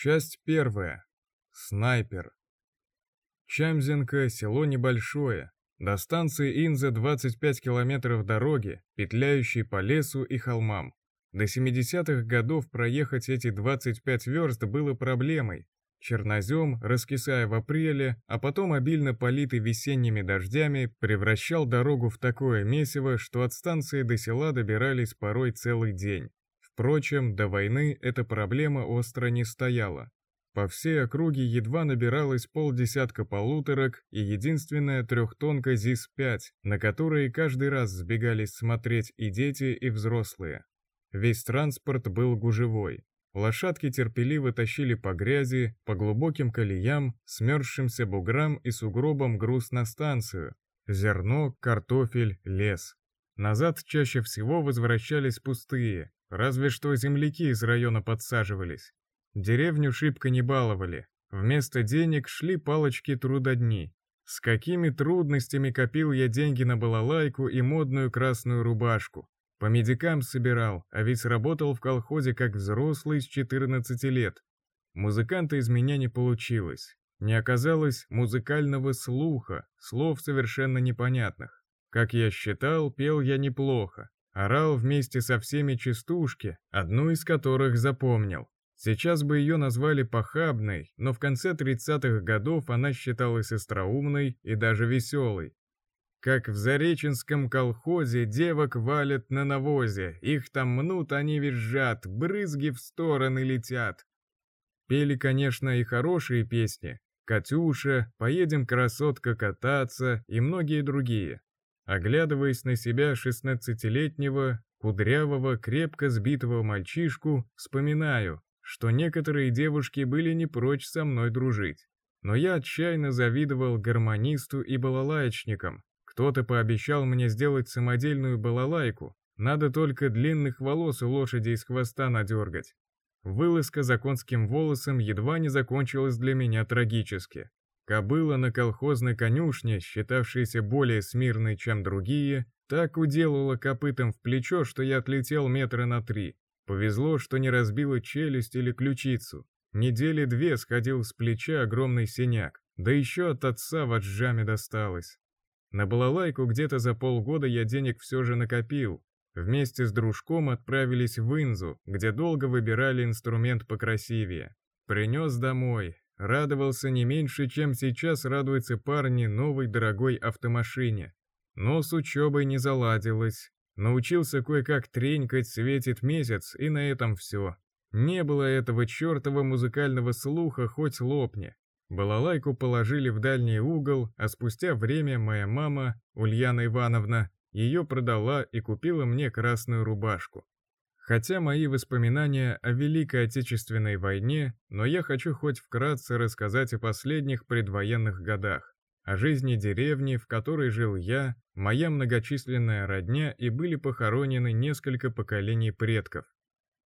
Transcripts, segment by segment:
Часть первая. Снайпер. Чамзенко – село небольшое. До станции Инза 25 километров дороги, петляющей по лесу и холмам. До 70-х годов проехать эти 25 верст было проблемой. Чернозем, раскисая в апреле, а потом обильно политый весенними дождями, превращал дорогу в такое месиво, что от станции до села добирались порой целый день. Впрочем, до войны эта проблема остро не стояла. По всей округе едва набиралось полдесятка полуторок и единственная трехтонка ЗИС-5, на которые каждый раз сбегались смотреть и дети, и взрослые. Весь транспорт был гужевой. Лошадки терпеливо тащили по грязи, по глубоким колеям, смерзшимся буграм и сугробам груз на станцию. Зерно, картофель, лес. Назад чаще всего возвращались пустые, Разве что земляки из района подсаживались. Деревню шибко не баловали. Вместо денег шли палочки трудодни. С какими трудностями копил я деньги на балалайку и модную красную рубашку. По медикам собирал, а ведь работал в колхозе как взрослый с 14 лет. Музыканта из меня не получилось. Не оказалось музыкального слуха, слов совершенно непонятных. Как я считал, пел я неплохо, Орал вместе со всеми частушки, одну из которых запомнил. Сейчас бы ее назвали похабной, но в конце 30-х годов она считалась остроумной и даже веселой. Как в Зареченском колхозе девок валят на навозе, их там мнут, они визжат, брызги в стороны летят. Пели, конечно, и хорошие песни. «Катюша», «Поедем, красотка, кататься» и многие другие. Оглядываясь на себя шестнадцатилетнего, кудрявого, крепко сбитого мальчишку, вспоминаю, что некоторые девушки были не прочь со мной дружить. Но я отчаянно завидовал гармонисту и балалаечникам. Кто-то пообещал мне сделать самодельную балалайку, надо только длинных волос у лошади из хвоста надергать. Вылазка за конским волосом едва не закончилась для меня трагически. Кобыла на колхозной конюшне, считавшаяся более смирной, чем другие, так уделала копытом в плечо, что я отлетел метра на три. Повезло, что не разбила челюсть или ключицу. Недели две сходил с плеча огромный синяк, да еще от отца в отжаме досталось. На балалайку где-то за полгода я денег все же накопил. Вместе с дружком отправились в Инзу, где долго выбирали инструмент покрасивее. Принес домой, Радовался не меньше, чем сейчас радуются парни новой дорогой автомашине. Но с учебой не заладилось. Научился кое-как тренькать, светит месяц, и на этом все. Не было этого чертова музыкального слуха, хоть лопни. Балалайку положили в дальний угол, а спустя время моя мама, Ульяна Ивановна, ее продала и купила мне красную рубашку. Хотя мои воспоминания о Великой Отечественной войне, но я хочу хоть вкратце рассказать о последних предвоенных годах, о жизни деревни, в которой жил я, моя многочисленная родня и были похоронены несколько поколений предков.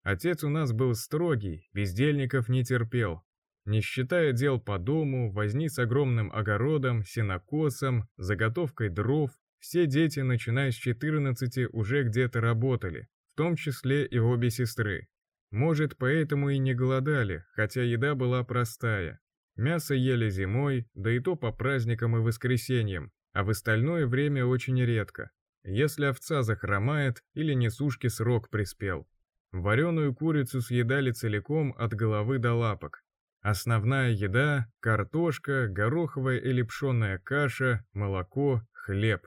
Отец у нас был строгий, бездельников не терпел. Не считая дел по дому, возни с огромным огородом, сенокосом, заготовкой дров, все дети, начиная с 14, уже где-то работали, том числе и обе сестры. Может, поэтому и не голодали, хотя еда была простая. Мясо ели зимой, да и то по праздникам и воскресеньям, а в остальное время очень редко. Если овца захромает или несушки срок приспел. Вареную курицу съедали целиком от головы до лапок. Основная еда – картошка, гороховая или пшеная каша, молоко, хлеб.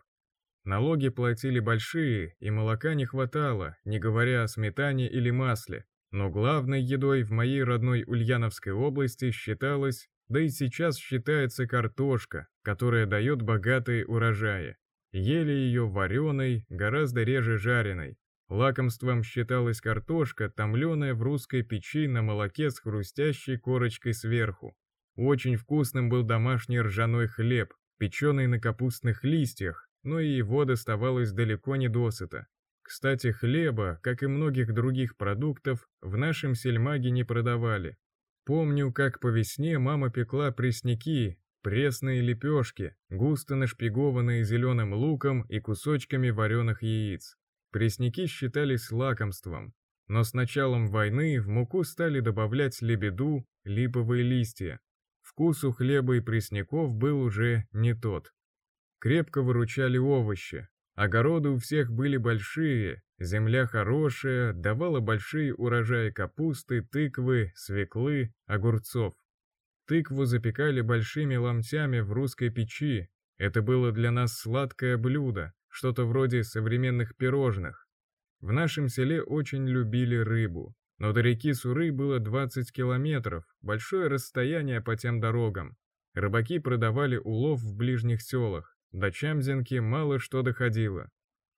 Налоги платили большие, и молока не хватало, не говоря о сметане или масле. Но главной едой в моей родной Ульяновской области считалась, да и сейчас считается картошка, которая дает богатые урожаи. Ели ее вареной, гораздо реже жареной. Лакомством считалась картошка, томленая в русской печи на молоке с хрустящей корочкой сверху. Очень вкусным был домашний ржаной хлеб, печеный на капустных листьях, но и его доставалось далеко не досыта. Кстати, хлеба, как и многих других продуктов, в нашем сельмаге не продавали. Помню, как по весне мама пекла пресняки, пресные лепешки, густо нашпигованные зеленым луком и кусочками вареных яиц. Пресняки считались лакомством. но с началом войны в муку стали добавлять лебеду, липовые листья. Вкус у хлеба и пресняков был уже не тот. Крепко выручали овощи. Огороды у всех были большие, земля хорошая, давала большие урожаи капусты, тыквы, свеклы, огурцов. Тыкву запекали большими ломтями в русской печи. Это было для нас сладкое блюдо, что-то вроде современных пирожных. В нашем селе очень любили рыбу, но до реки Суры было 20 километров, большое расстояние по тем дорогам. Рыбаки продавали улов в ближних селах, до Чамзинки мало что доходило.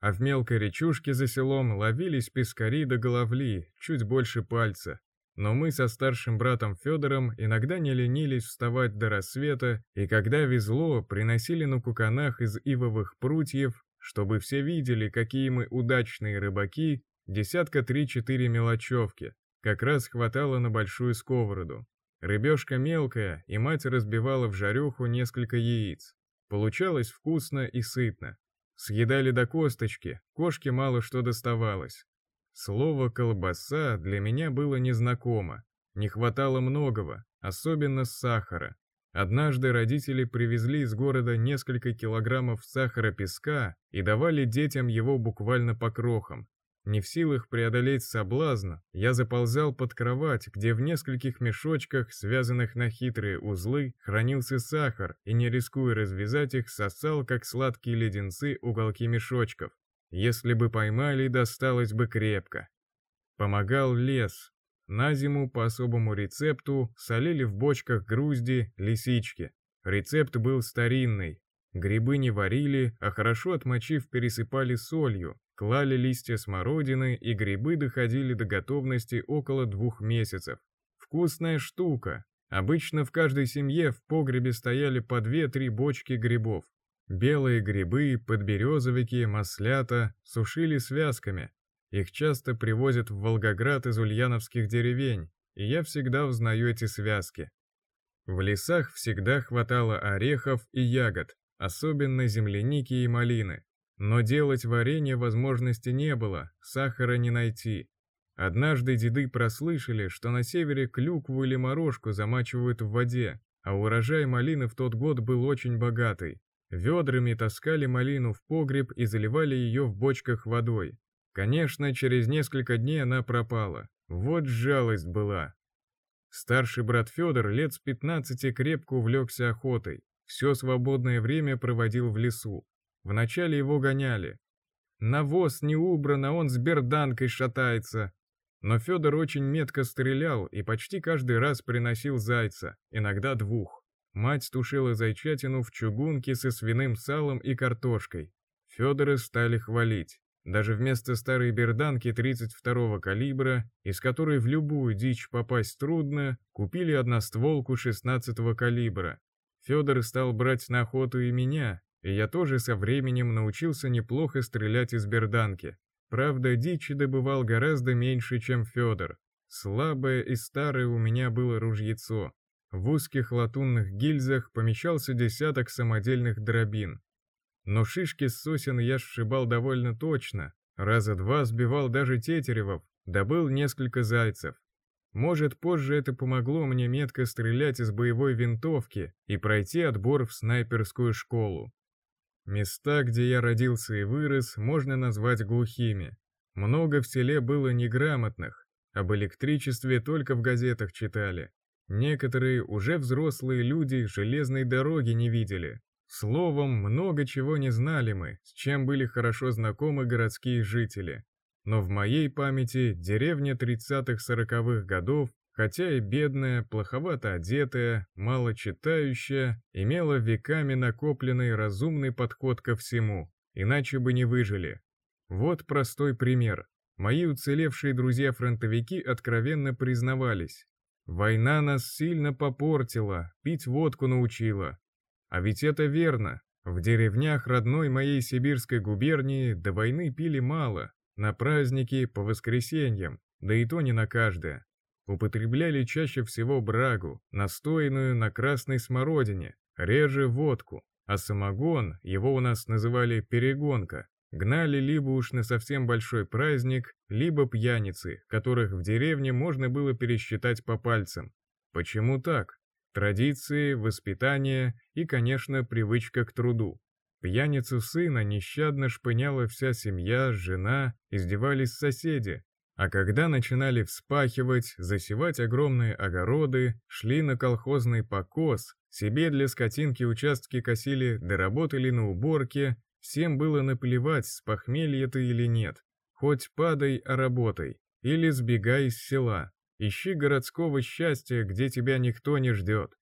А в мелкой речушке за селом ловились пескари до головли, чуть больше пальца. Но мы со старшим братом Федором иногда не ленились вставать до рассвета, и когда везло, приносили на куканах из ивовых прутьев, чтобы все видели, какие мы удачные рыбаки, Десятка три-четыре мелочевки, как раз хватало на большую сковороду. Рыбешка мелкая, и мать разбивала в жарюху несколько яиц. Получалось вкусно и сытно. Съедали до косточки, кошке мало что доставалось. Слово «колбаса» для меня было незнакомо. Не хватало многого, особенно сахара. Однажды родители привезли из города несколько килограммов сахара-песка и давали детям его буквально по крохам, не в силах преодолеть соблазн, я заползал под кровать, где в нескольких мешочках, связанных на хитрые узлы, хранился сахар, и не рискуя развязать их, сосал, как сладкие леденцы, уголки мешочков. Если бы поймали, досталось бы крепко. Помогал лес. На зиму по особому рецепту солили в бочках грузди, лисички. Рецепт был старинный. Грибы не варили, а хорошо отмочив пересыпали солью, Клали листья смородины, и грибы доходили до готовности около двух месяцев. Вкусная штука. Обычно в каждой семье в погребе стояли по две-три бочки грибов. Белые грибы, подберезовики, маслята сушили связками. Их часто привозят в Волгоград из ульяновских деревень, и я всегда узнаю эти связки. В лесах всегда хватало орехов и ягод, особенно земляники и малины. Но делать варенье возможности не было, сахара не найти. Однажды деды прослышали, что на севере клюкву или морожку замачивают в воде, а урожай малины в тот год был очень богатый. Ведрами таскали малину в погреб и заливали ее в бочках водой. Конечно, через несколько дней она пропала. Вот жалость была. Старший брат Федор лет с 15 крепко увлекся охотой. Все свободное время проводил в лесу. Вначале его гоняли. Навоз не убран, а он с берданкой шатается. Но Федор очень метко стрелял и почти каждый раз приносил зайца, иногда двух. Мать тушила зайчатину в чугунке со свиным салом и картошкой. Федора стали хвалить. Даже вместо старой берданки 32-го калибра, из которой в любую дичь попасть трудно, купили одностволку 16-го калибра. Федор стал брать на охоту и меня, и я тоже со временем научился неплохо стрелять из берданки. Правда, дичи добывал гораздо меньше, чем Федор. Слабое и старое у меня было ружьецо. В узких латунных гильзах помещался десяток самодельных дробин. Но шишки с сосен я сшибал довольно точно, раза два сбивал даже тетеревов, добыл несколько зайцев. Может, позже это помогло мне метко стрелять из боевой винтовки и пройти отбор в снайперскую школу. Места, где я родился и вырос, можно назвать глухими. Много в селе было неграмотных, об электричестве только в газетах читали. Некоторые уже взрослые люди железной дороги не видели. Словом, много чего не знали мы, с чем были хорошо знакомы городские жители. Но в моей памяти деревня 30-40-х годов хотя и бедная, плоховато одетая, мало читающая, имела веками накопленный разумный подход ко всему, иначе бы не выжили. Вот простой пример. Мои уцелевшие друзья-фронтовики откровенно признавались. Война нас сильно попортила, пить водку научила. А ведь это верно. В деревнях родной моей сибирской губернии до войны пили мало, на праздники, по воскресеньям, да и то не на каждое употребляли чаще всего брагу, настоянную на красной смородине, реже водку, а самогон, его у нас называли перегонка, гнали либо уж на совсем большой праздник, либо пьяницы, которых в деревне можно было пересчитать по пальцам. Почему так? Традиции, воспитание и, конечно, привычка к труду. Пьяницу сына нещадно шпыняла вся семья, жена, издевались соседи. А когда начинали вспахивать, засевать огромные огороды, шли на колхозный покос, себе для скотинки участки косили, доработали на уборке, всем было наплевать, с похмелья ты или нет. Хоть падай, а работай. Или сбегай из села. Ищи городского счастья, где тебя никто не ждет.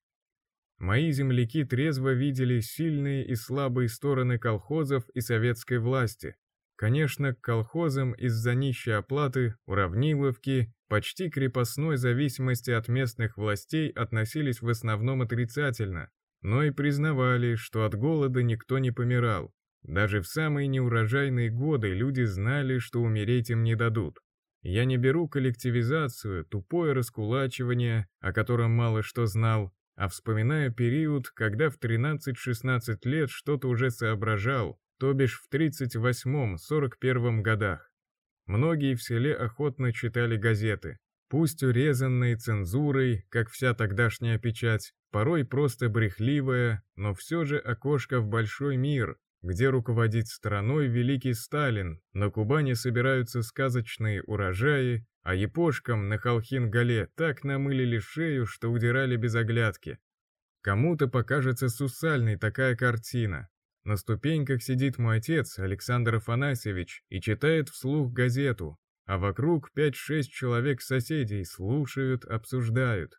Мои земляки трезво видели сильные и слабые стороны колхозов и советской власти. Конечно, к колхозам из-за нищей оплаты, уравниловки, почти крепостной зависимости от местных властей относились в основном отрицательно, но и признавали, что от голода никто не помирал. Даже в самые неурожайные годы люди знали, что умереть им не дадут. Я не беру коллективизацию, тупое раскулачивание, о котором мало что знал, а вспоминаю период, когда в 13-16 лет что-то уже соображал, то бишь в 38-41 годах. Многие в селе охотно читали газеты, пусть урезанные цензурой, как вся тогдашняя печать, порой просто брехливая, но все же окошко в большой мир, где руководит страной великий Сталин, на Кубани собираются сказочные урожаи, а епошкам на Холхин-Гале так намылили шею, что удирали без оглядки. Кому-то покажется сусальной такая картина. На ступеньках сидит мой отец, Александр Афанасьевич, и читает вслух газету, а вокруг 5-6 человек соседей слушают, обсуждают.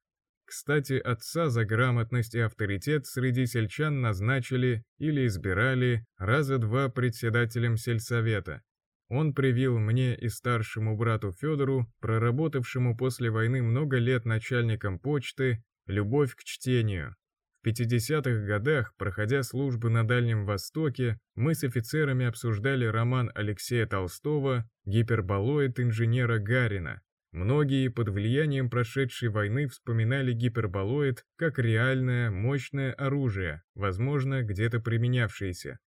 Кстати, отца за грамотность и авторитет среди сельчан назначили или избирали раза два председателем сельсовета. Он привил мне и старшему брату Федору, проработавшему после войны много лет начальником почты, любовь к чтению. В 50-х годах, проходя службы на Дальнем Востоке, мы с офицерами обсуждали роман Алексея Толстого «Гиперболоид инженера Гарина», Многие под влиянием прошедшей войны вспоминали гиперболоид как реальное, мощное оружие, возможно, где-то применявшееся.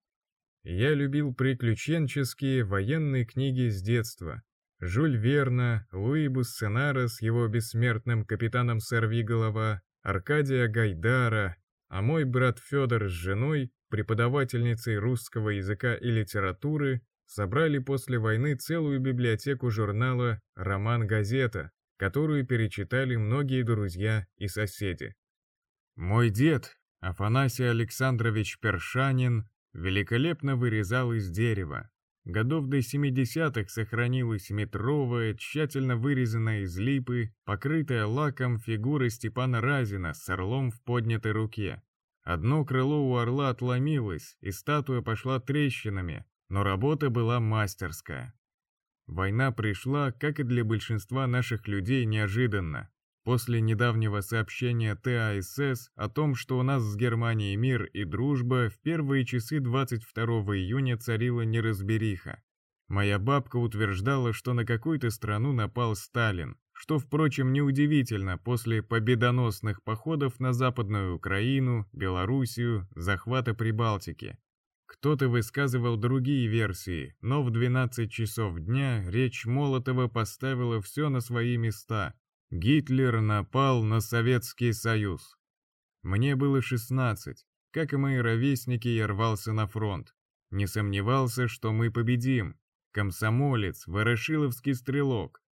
Я любил приключенческие военные книги с детства. Жюль Верна, Луи Буссенара с его бессмертным капитаном Сорвиголова, Аркадия Гайдара, а мой брат Федор с женой, преподавательницей русского языка и литературы, собрали после войны целую библиотеку журнала «Роман-газета», которую перечитали многие друзья и соседи. Мой дед, Афанасий Александрович Першанин, великолепно вырезал из дерева. Годов до 70-х сохранилась метровая, тщательно вырезанная из липы, покрытая лаком фигура Степана Разина с орлом в поднятой руке. Одно крыло у орла отломилось, и статуя пошла трещинами, но работа была мастерская. Война пришла, как и для большинства наших людей, неожиданно. После недавнего сообщения ТАСС о том, что у нас с Германией мир и дружба, в первые часы 22 июня царила неразбериха. Моя бабка утверждала, что на какую-то страну напал Сталин, что, впрочем, неудивительно после победоносных походов на Западную Украину, Белоруссию, захвата Прибалтики. Кто-то высказывал другие версии, но в 12 часов дня речь Молотова поставила все на свои места. Гитлер напал на Советский Союз. Мне было 16. Как и мои ровесники, я рвался на фронт. Не сомневался, что мы победим. Комсомолец, ворошиловский стрелок.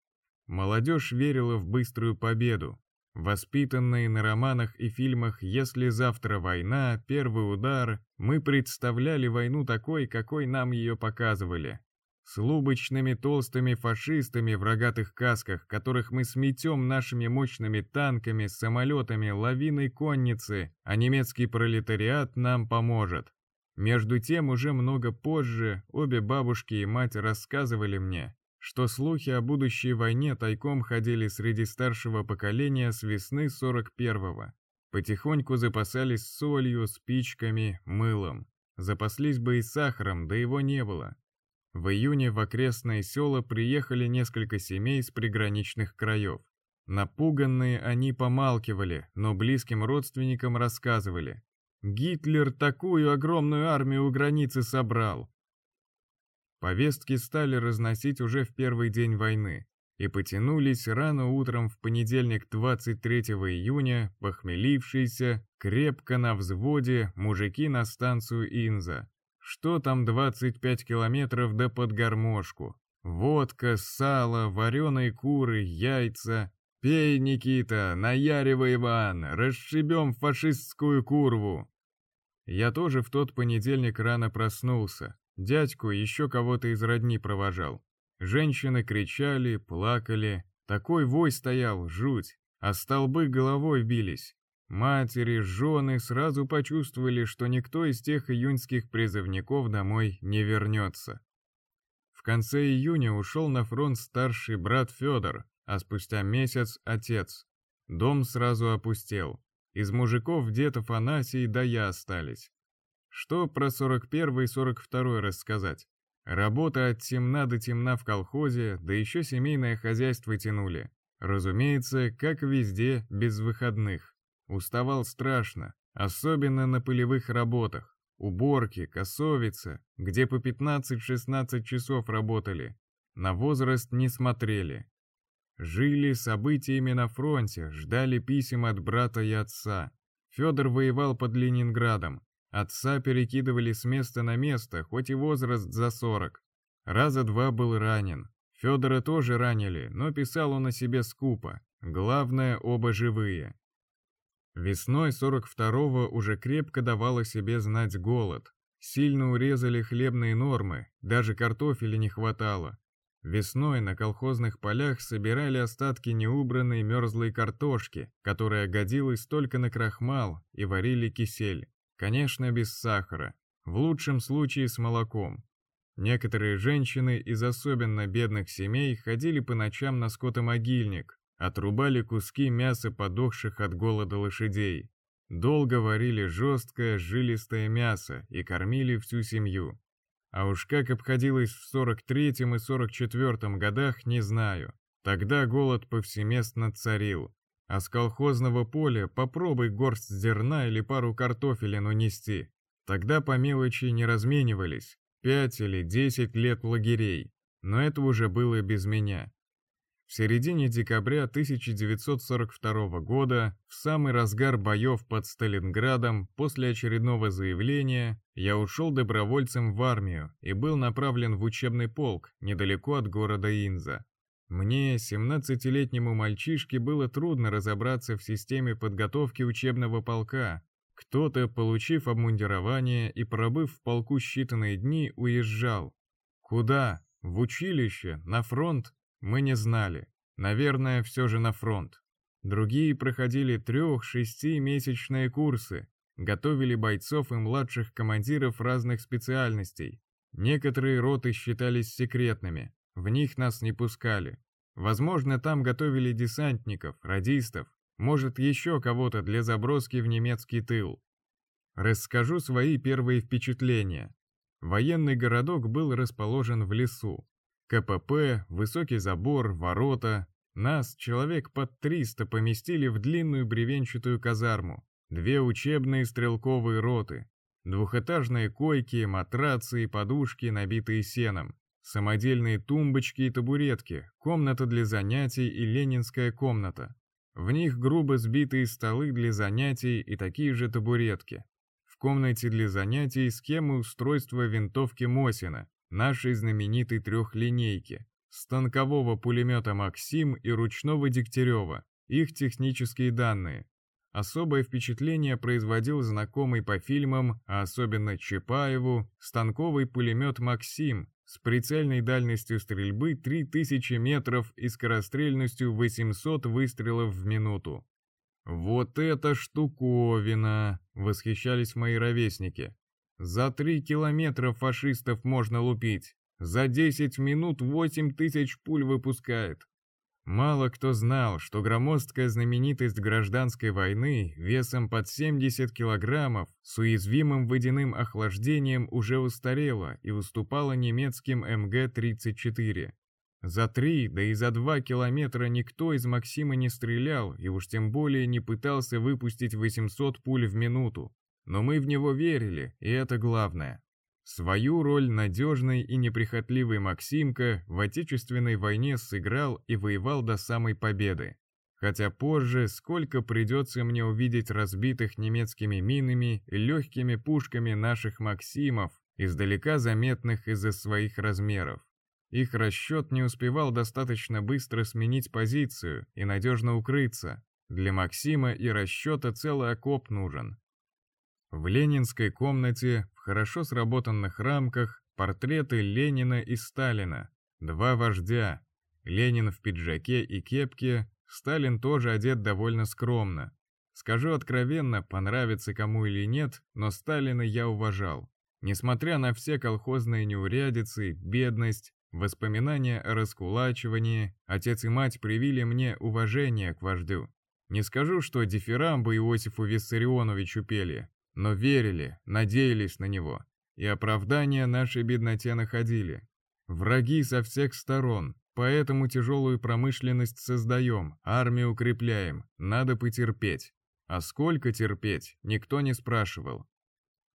Молодежь верила в быструю победу. Воспитанные на романах и фильмах «Если завтра война», «Первый удар», мы представляли войну такой, какой нам ее показывали. С лубочными толстыми фашистами в рогатых касках, которых мы сметем нашими мощными танками, самолетами, лавиной конницы, а немецкий пролетариат нам поможет. Между тем, уже много позже обе бабушки и мать рассказывали мне, что слухи о будущей войне тайком ходили среди старшего поколения с весны 41-го. Потихоньку запасались солью, спичками, мылом. Запаслись бы и сахаром, да его не было. В июне в окрестные села приехали несколько семей с приграничных краев. Напуганные они помалкивали, но близким родственникам рассказывали. Гитлер такую огромную армию у границы собрал, Повестки стали разносить уже в первый день войны и потянулись рано утром в понедельник 23 июня похмелившиеся, крепко на взводе, мужики на станцию Инза. Что там 25 километров да под гармошку? Водка, сало, вареные куры, яйца. Пей, Никита, наяривай, Иван, расшибем фашистскую курву. Я тоже в тот понедельник рано проснулся. Дядьку еще кого-то из родни провожал. Женщины кричали, плакали. Такой вой стоял, жуть. А столбы головой бились. Матери, жены сразу почувствовали, что никто из тех июньских призывников домой не вернется. В конце июня ушел на фронт старший брат Федор, а спустя месяц отец. Дом сразу опустел. Из мужиков дед Афанасий да я остались. Что про 41 и 42 рассказать? Работа от темна до темна в колхозе, да еще семейное хозяйство тянули. Разумеется, как везде, без выходных. Уставал страшно, особенно на полевых работах. Уборки, косовица, где по 15-16 часов работали. На возраст не смотрели. Жили событиями на фронте, ждали писем от брата и отца. Федор воевал под Ленинградом, Отца перекидывали с места на место, хоть и возраст за сорок. Раза два был ранен. Федора тоже ранили, но писал он о себе скупо. Главное, оба живые. Весной 42-го уже крепко давало себе знать голод. Сильно урезали хлебные нормы, даже картофеля не хватало. Весной на колхозных полях собирали остатки неубранной мерзлой картошки, которая годилась только на крахмал, и варили кисель. Конечно, без сахара, в лучшем случае с молоком. Некоторые женщины из особенно бедных семей ходили по ночам на скотомогильник, отрубали куски мяса подохших от голода лошадей. Долго варили жесткое, жилистое мясо и кормили всю семью. А уж как обходилось в 43-м и 44-м годах, не знаю. Тогда голод повсеместно царил, а с колхозного поля попробуй горсть зерна или пару картофелин унести. Тогда по мелочи не разменивались, пять или десять лет лагерей, но это уже было без меня. В середине декабря 1942 года, в самый разгар боев под Сталинградом, после очередного заявления, я ушел добровольцем в армию и был направлен в учебный полк недалеко от города Инза. Мне, 17-летнему мальчишке, было трудно разобраться в системе подготовки учебного полка. Кто-то, получив обмундирование и пробыв в полку считанные дни, уезжал. Куда? В училище? На фронт? Мы не знали. Наверное, все же на фронт. Другие проходили трех-шестимесячные курсы, готовили бойцов и младших командиров разных специальностей. Некоторые роты считались секретными, в них нас не пускали. Возможно, там готовили десантников, радистов, может, еще кого-то для заброски в немецкий тыл. Расскажу свои первые впечатления. Военный городок был расположен в лесу. КПП, высокий забор, ворота. Нас, человек под 300, поместили в длинную бревенчатую казарму. Две учебные стрелковые роты. Двухэтажные койки, матрацы и подушки, набитые сеном. Самодельные тумбочки и табуретки, комната для занятий и ленинская комната. В них грубо сбитые столы для занятий и такие же табуретки. В комнате для занятий схемы устройства винтовки Мосина, нашей знаменитой трехлинейки, станкового пулемета «Максим» и ручного Дегтярева, их технические данные. Особое впечатление производил знакомый по фильмам, а особенно Чапаеву, станковый пулемет «Максим», с прицельной дальностью стрельбы 3000 метров и скорострельностью 800 выстрелов в минуту. «Вот это штуковина!» — восхищались мои ровесники. «За три километра фашистов можно лупить. За 10 минут 8 тысяч пуль выпускает. Мало кто знал, что громоздкая знаменитость гражданской войны весом под 70 килограммов с уязвимым водяным охлаждением уже устарела и уступала немецким МГ-34. За три, да и за два километра никто из Максима не стрелял и уж тем более не пытался выпустить 800 пуль в минуту. Но мы в него верили, и это главное. Свою роль надежной и неприхотливый Максимка в Отечественной войне сыграл и воевал до самой победы. Хотя позже сколько придется мне увидеть разбитых немецкими минами и легкими пушками наших Максимов, издалека заметных из-за своих размеров. Их расчет не успевал достаточно быстро сменить позицию и надежно укрыться. Для Максима и расчета целый окоп нужен. В ленинской комнате в хорошо сработанных рамках портреты Ленина и Сталина, два вождя. Ленин в пиджаке и кепке, Сталин тоже одет довольно скромно. Скажу откровенно, понравится кому или нет, но Сталина я уважал. Несмотря на все колхозные неурядицы, бедность, воспоминания о раскулачивании, отец и мать привили мне уважение к вождю. Не скажу, что дифирамбы Иосифу Виссарионовичу пели, но верили, надеялись на него, и оправдания нашей бедноте находили. Враги со всех сторон, поэтому тяжелую промышленность создаем, армию укрепляем, надо потерпеть. А сколько терпеть, никто не спрашивал.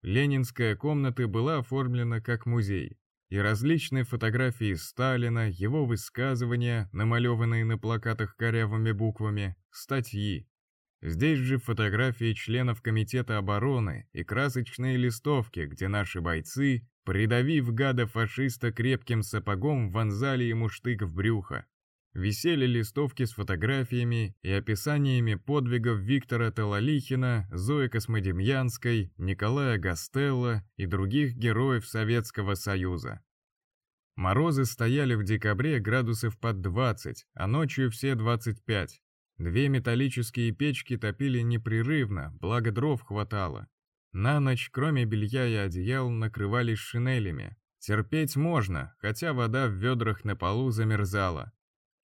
Ленинская комната была оформлена как музей, и различные фотографии Сталина, его высказывания, намалеванные на плакатах корявыми буквами, статьи, Здесь же фотографии членов Комитета обороны и красочные листовки, где наши бойцы, придавив гада-фашиста крепким сапогом, вонзали ему штык в брюхо. Висели листовки с фотографиями и описаниями подвигов Виктора Талалихина, Зои Космодемьянской, Николая Гастелла и других героев Советского Союза. Морозы стояли в декабре градусов под 20, а ночью все 25. Две металлические печки топили непрерывно, благо дров хватало. На ночь, кроме белья и одеял, накрывались шинелями. Терпеть можно, хотя вода в ведрах на полу замерзала.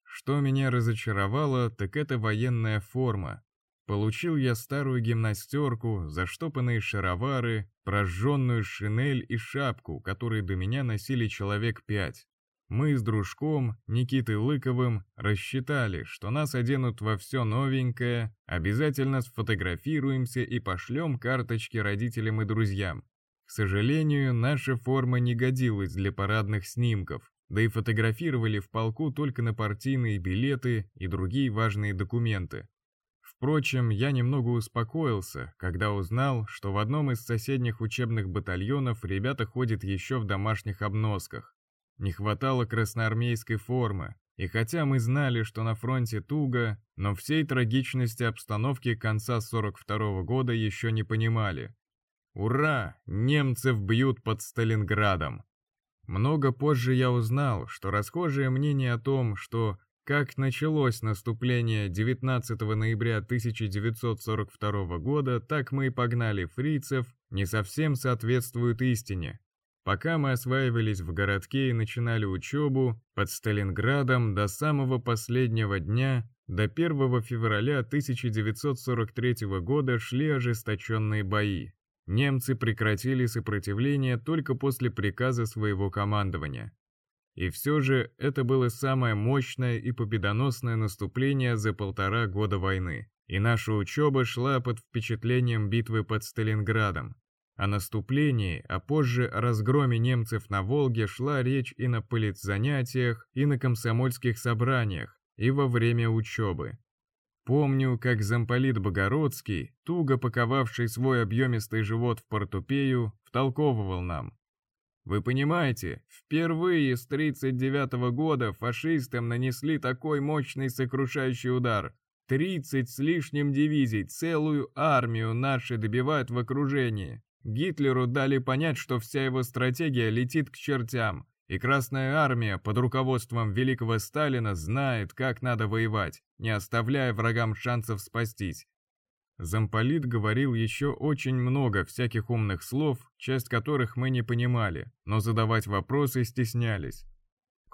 Что меня разочаровало, так это военная форма. Получил я старую гимнастерку, заштопанные шаровары, прожженную шинель и шапку, которые до меня носили человек пять. Мы с дружком, Никитой Лыковым, рассчитали, что нас оденут во все новенькое, обязательно сфотографируемся и пошлем карточки родителям и друзьям. К сожалению, наша форма не годилась для парадных снимков, да и фотографировали в полку только на партийные билеты и другие важные документы. Впрочем, я немного успокоился, когда узнал, что в одном из соседних учебных батальонов ребята ходят еще в домашних обносках. Не хватало красноармейской формы, и хотя мы знали, что на фронте туго, но всей трагичности обстановки конца 42 -го года еще не понимали. Ура! Немцев бьют под Сталинградом! Много позже я узнал, что расхожее мнение о том, что как началось наступление 19 ноября 1942 года, так мы и погнали фрицев, не совсем соответствует истине. Пока мы осваивались в городке и начинали учебу, под Сталинградом до самого последнего дня, до 1 февраля 1943 года шли ожесточенные бои. Немцы прекратили сопротивление только после приказа своего командования. И все же это было самое мощное и победоносное наступление за полтора года войны. И наша учеба шла под впечатлением битвы под Сталинградом, о наступлении, а позже о разгроме немцев на Волге шла речь и на политзанятиях, и на комсомольских собраниях, и во время учебы. Помню, как замполит Богородский, туго паковавший свой объемистый живот в портупею, втолковывал нам. Вы понимаете, впервые с 39 -го года фашистам нанесли такой мощный сокрушающий удар. 30 с лишним дивизий, целую армию наши добивают в окружении. Гитлеру дали понять, что вся его стратегия летит к чертям, и Красная Армия под руководством великого Сталина знает, как надо воевать, не оставляя врагам шансов спастись. Замполит говорил еще очень много всяких умных слов, часть которых мы не понимали, но задавать вопросы стеснялись.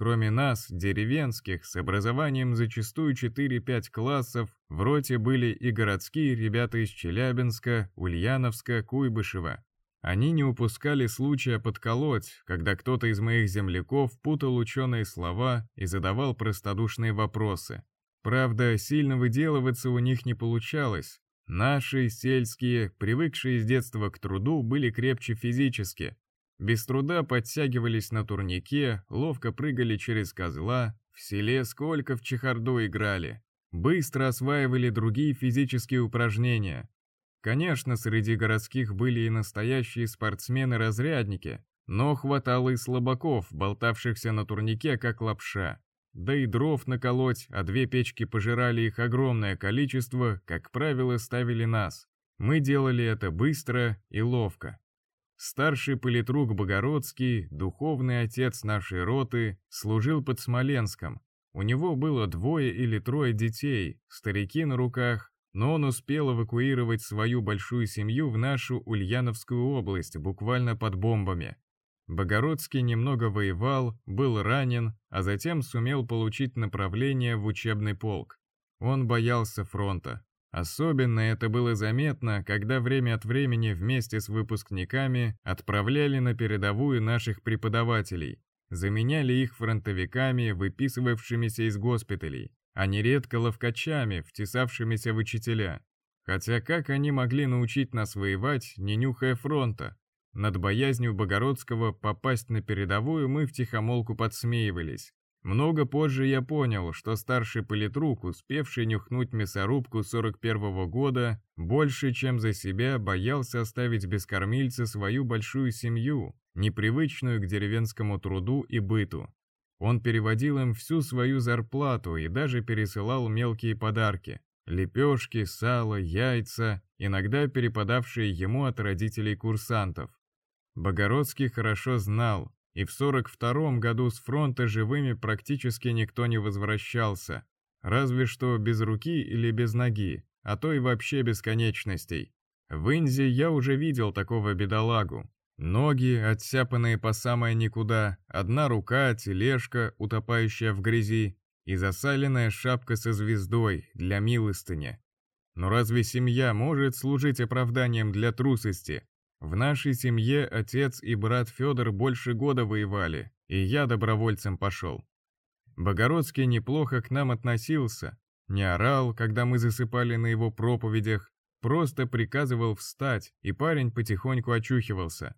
Кроме нас, деревенских, с образованием зачастую 4-5 классов, в роте были и городские ребята из Челябинска, Ульяновска, Куйбышева. Они не упускали случая подколоть, когда кто-то из моих земляков путал ученые слова и задавал простодушные вопросы. Правда, сильно выделываться у них не получалось. Наши, сельские, привыкшие с детства к труду, были крепче физически, Без труда подтягивались на турнике, ловко прыгали через козла, в селе сколько в чехарду играли. Быстро осваивали другие физические упражнения. Конечно, среди городских были и настоящие спортсмены-разрядники, но хватало и слабаков, болтавшихся на турнике как лапша. Да и дров наколоть, а две печки пожирали их огромное количество, как правило, ставили нас. Мы делали это быстро и ловко. Старший политрук Богородский, духовный отец нашей роты, служил под Смоленском. У него было двое или трое детей, старики на руках, но он успел эвакуировать свою большую семью в нашу Ульяновскую область буквально под бомбами. Богородский немного воевал, был ранен, а затем сумел получить направление в учебный полк. Он боялся фронта. Особенно это было заметно, когда время от времени вместе с выпускниками отправляли на передовую наших преподавателей, заменяли их фронтовиками, выписывавшимися из госпиталей, а нередко ловкачами, втесавшимися в учителя. Хотя как они могли научить нас воевать, не нюхая фронта? Над боязнью Богородского попасть на передовую мы втихомолку подсмеивались. Много позже я понял, что старший политрук, успевший нюхнуть мясорубку 41 -го года, больше, чем за себя, боялся оставить без кормильца свою большую семью, непривычную к деревенскому труду и быту. Он переводил им всю свою зарплату и даже пересылал мелкие подарки – лепешки, сало, яйца, иногда перепадавшие ему от родителей курсантов. Богородский хорошо знал, и в 42-м году с фронта живыми практически никто не возвращался, разве что без руки или без ноги, а то и вообще без конечностей. В Инзе я уже видел такого бедолагу. Ноги, отсяпанные по самое никуда, одна рука, тележка, утопающая в грязи, и засаленная шапка со звездой для милостыни. Но разве семья может служить оправданием для трусости? В нашей семье отец и брат Федор больше года воевали, и я добровольцем пошел. Богородский неплохо к нам относился, не орал, когда мы засыпали на его проповедях, просто приказывал встать, и парень потихоньку очухивался.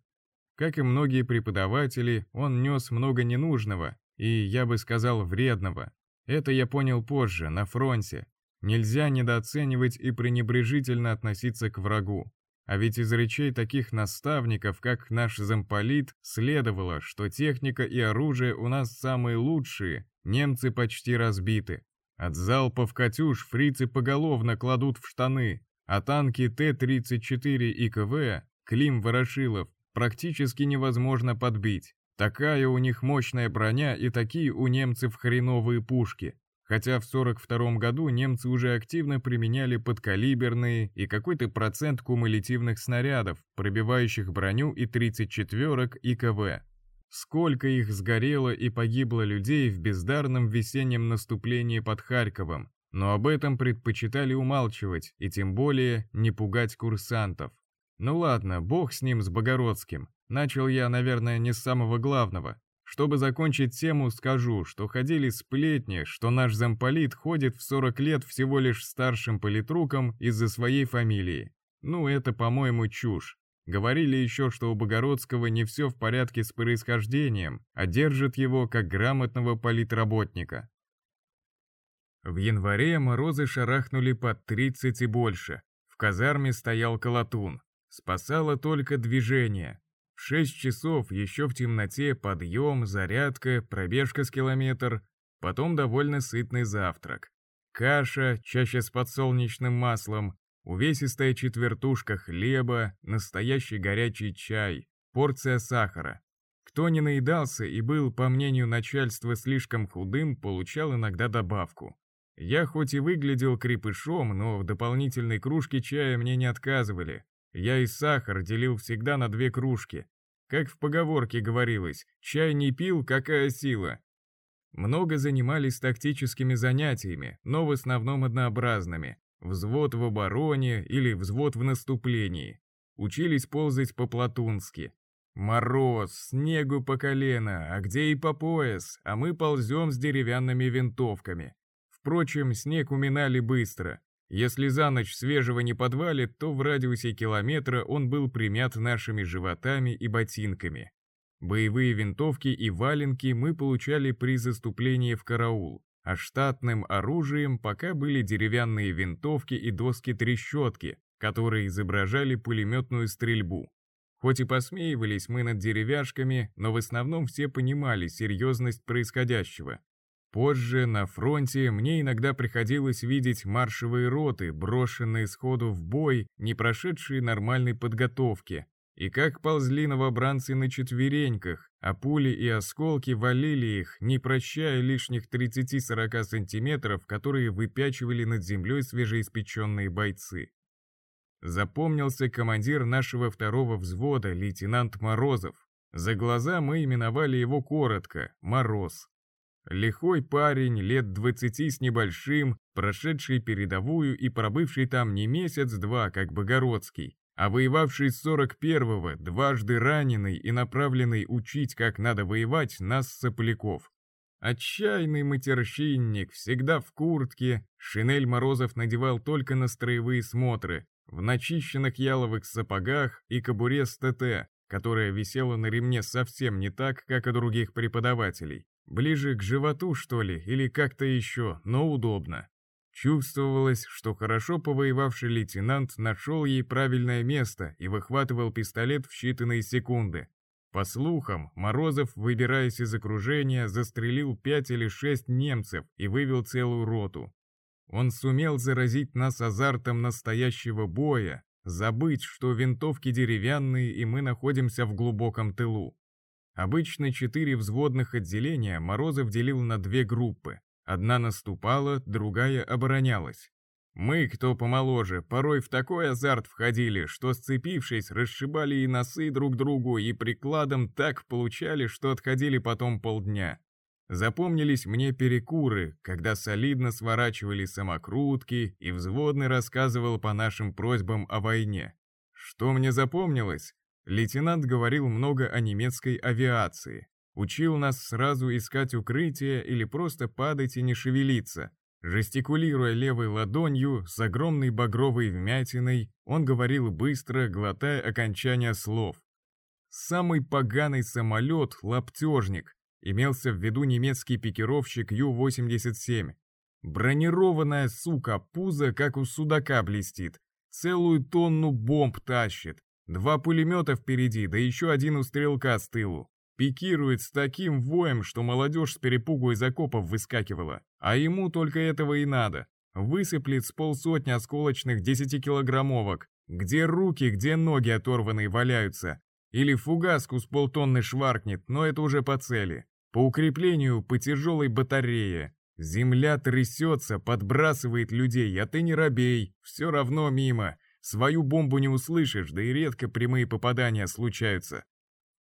Как и многие преподаватели, он нес много ненужного, и, я бы сказал, вредного. Это я понял позже, на фронте. Нельзя недооценивать и пренебрежительно относиться к врагу. А ведь из речей таких наставников, как наш замполит, следовало, что техника и оружие у нас самые лучшие, немцы почти разбиты. От залпов «Катюш» фрицы поголовно кладут в штаны, а танки Т-34 и КВ, Клим Ворошилов, практически невозможно подбить. Такая у них мощная броня и такие у немцев хреновые пушки хотя в 42 году немцы уже активно применяли подкалиберные и какой-то процент кумулятивных снарядов, пробивающих броню и 34-ок и КВ. Сколько их сгорело и погибло людей в бездарном весеннем наступлении под Харьковом, но об этом предпочитали умалчивать и тем более не пугать курсантов. Ну ладно, бог с ним, с Богородским. Начал я, наверное, не с самого главного. Чтобы закончить тему, скажу, что ходили сплетни, что наш замполит ходит в 40 лет всего лишь старшим политруком из-за своей фамилии. Ну, это, по-моему, чушь. Говорили еще, что у Богородского не все в порядке с происхождением, а держит его как грамотного политработника. В январе морозы шарахнули под 30 и больше. В казарме стоял колотун. Спасало только движение. В шесть часов еще в темноте подъем, зарядка, пробежка с километр, потом довольно сытный завтрак. Каша, чаще с подсолнечным маслом, увесистая четвертушка хлеба, настоящий горячий чай, порция сахара. Кто не наедался и был, по мнению начальства, слишком худым, получал иногда добавку. Я хоть и выглядел крепышом, но в дополнительной кружке чая мне не отказывали, я и сахар делил всегда на две кружки. Как в поговорке говорилось, чай не пил, какая сила. Много занимались тактическими занятиями, но в основном однообразными. Взвод в обороне или взвод в наступлении. Учились ползать по-платунски. Мороз, снегу по колено, а где и по пояс, а мы ползем с деревянными винтовками. Впрочем, снег уминали быстро, если за ночь свежего не подвалит, то в радиусе километра он был примят нашими животами и ботинками. Боевые винтовки и валенки мы получали при заступлении в караул, а штатным оружием пока были деревянные винтовки и доски-трещотки, которые изображали пулеметную стрельбу. Хоть и посмеивались мы над деревяшками, но в основном все понимали серьезность происходящего. Позже, на фронте, мне иногда приходилось видеть маршевые роты, брошенные сходу в бой, не прошедшие нормальной подготовки, и как ползли новобранцы на четвереньках, а пули и осколки валили их, не прощая лишних 30-40 сантиметров, которые выпячивали над землей свежеиспеченные бойцы. Запомнился командир нашего второго взвода, лейтенант Морозов. За глаза мы именовали его коротко «Мороз». Лихой парень, лет двадцати с небольшим, прошедший передовую и пробывший там не месяц-два, как Богородский, а воевавший с 41-го, дважды раненый и направленный учить, как надо воевать, нас сопляков. Отчаянный матерщинник, всегда в куртке, шинель Морозов надевал только на строевые смотры, в начищенных яловых сапогах и кобуре с ТТ, которая висела на ремне совсем не так, как у других преподавателей. Ближе к животу, что ли, или как-то еще, но удобно. Чувствовалось, что хорошо повоевавший лейтенант нашел ей правильное место и выхватывал пистолет в считанные секунды. По слухам, Морозов, выбираясь из окружения, застрелил пять или шесть немцев и вывел целую роту. Он сумел заразить нас азартом настоящего боя, забыть, что винтовки деревянные и мы находимся в глубоком тылу. Обычно четыре взводных отделения Морозов делил на две группы. Одна наступала, другая оборонялась. Мы, кто помоложе, порой в такой азарт входили, что, сцепившись, расшибали и носы друг другу, и прикладом так получали, что отходили потом полдня. Запомнились мне перекуры, когда солидно сворачивали самокрутки, и взводный рассказывал по нашим просьбам о войне. Что мне запомнилось? Лейтенант говорил много о немецкой авиации. Учил нас сразу искать укрытие или просто падать и не шевелиться. Жестикулируя левой ладонью с огромной багровой вмятиной, он говорил быстро, глотая окончания слов. Самый поганый самолет — лаптежник. Имелся в виду немецкий пикировщик Ю-87. Бронированная сука, пузо, как у судака блестит. Целую тонну бомб тащит. Два пулемета впереди, да еще один у стрелка с тылу. Пикирует с таким воем, что молодежь с перепугу из окопов выскакивала. А ему только этого и надо. Высыплет с полсотни осколочных десятикилограммовок. Где руки, где ноги оторванные валяются. Или фугаску с полтонны шваркнет, но это уже по цели. По укреплению по тяжелой батарее. Земля трясется, подбрасывает людей, а ты не робей, все равно мимо. Свою бомбу не услышишь, да и редко прямые попадания случаются.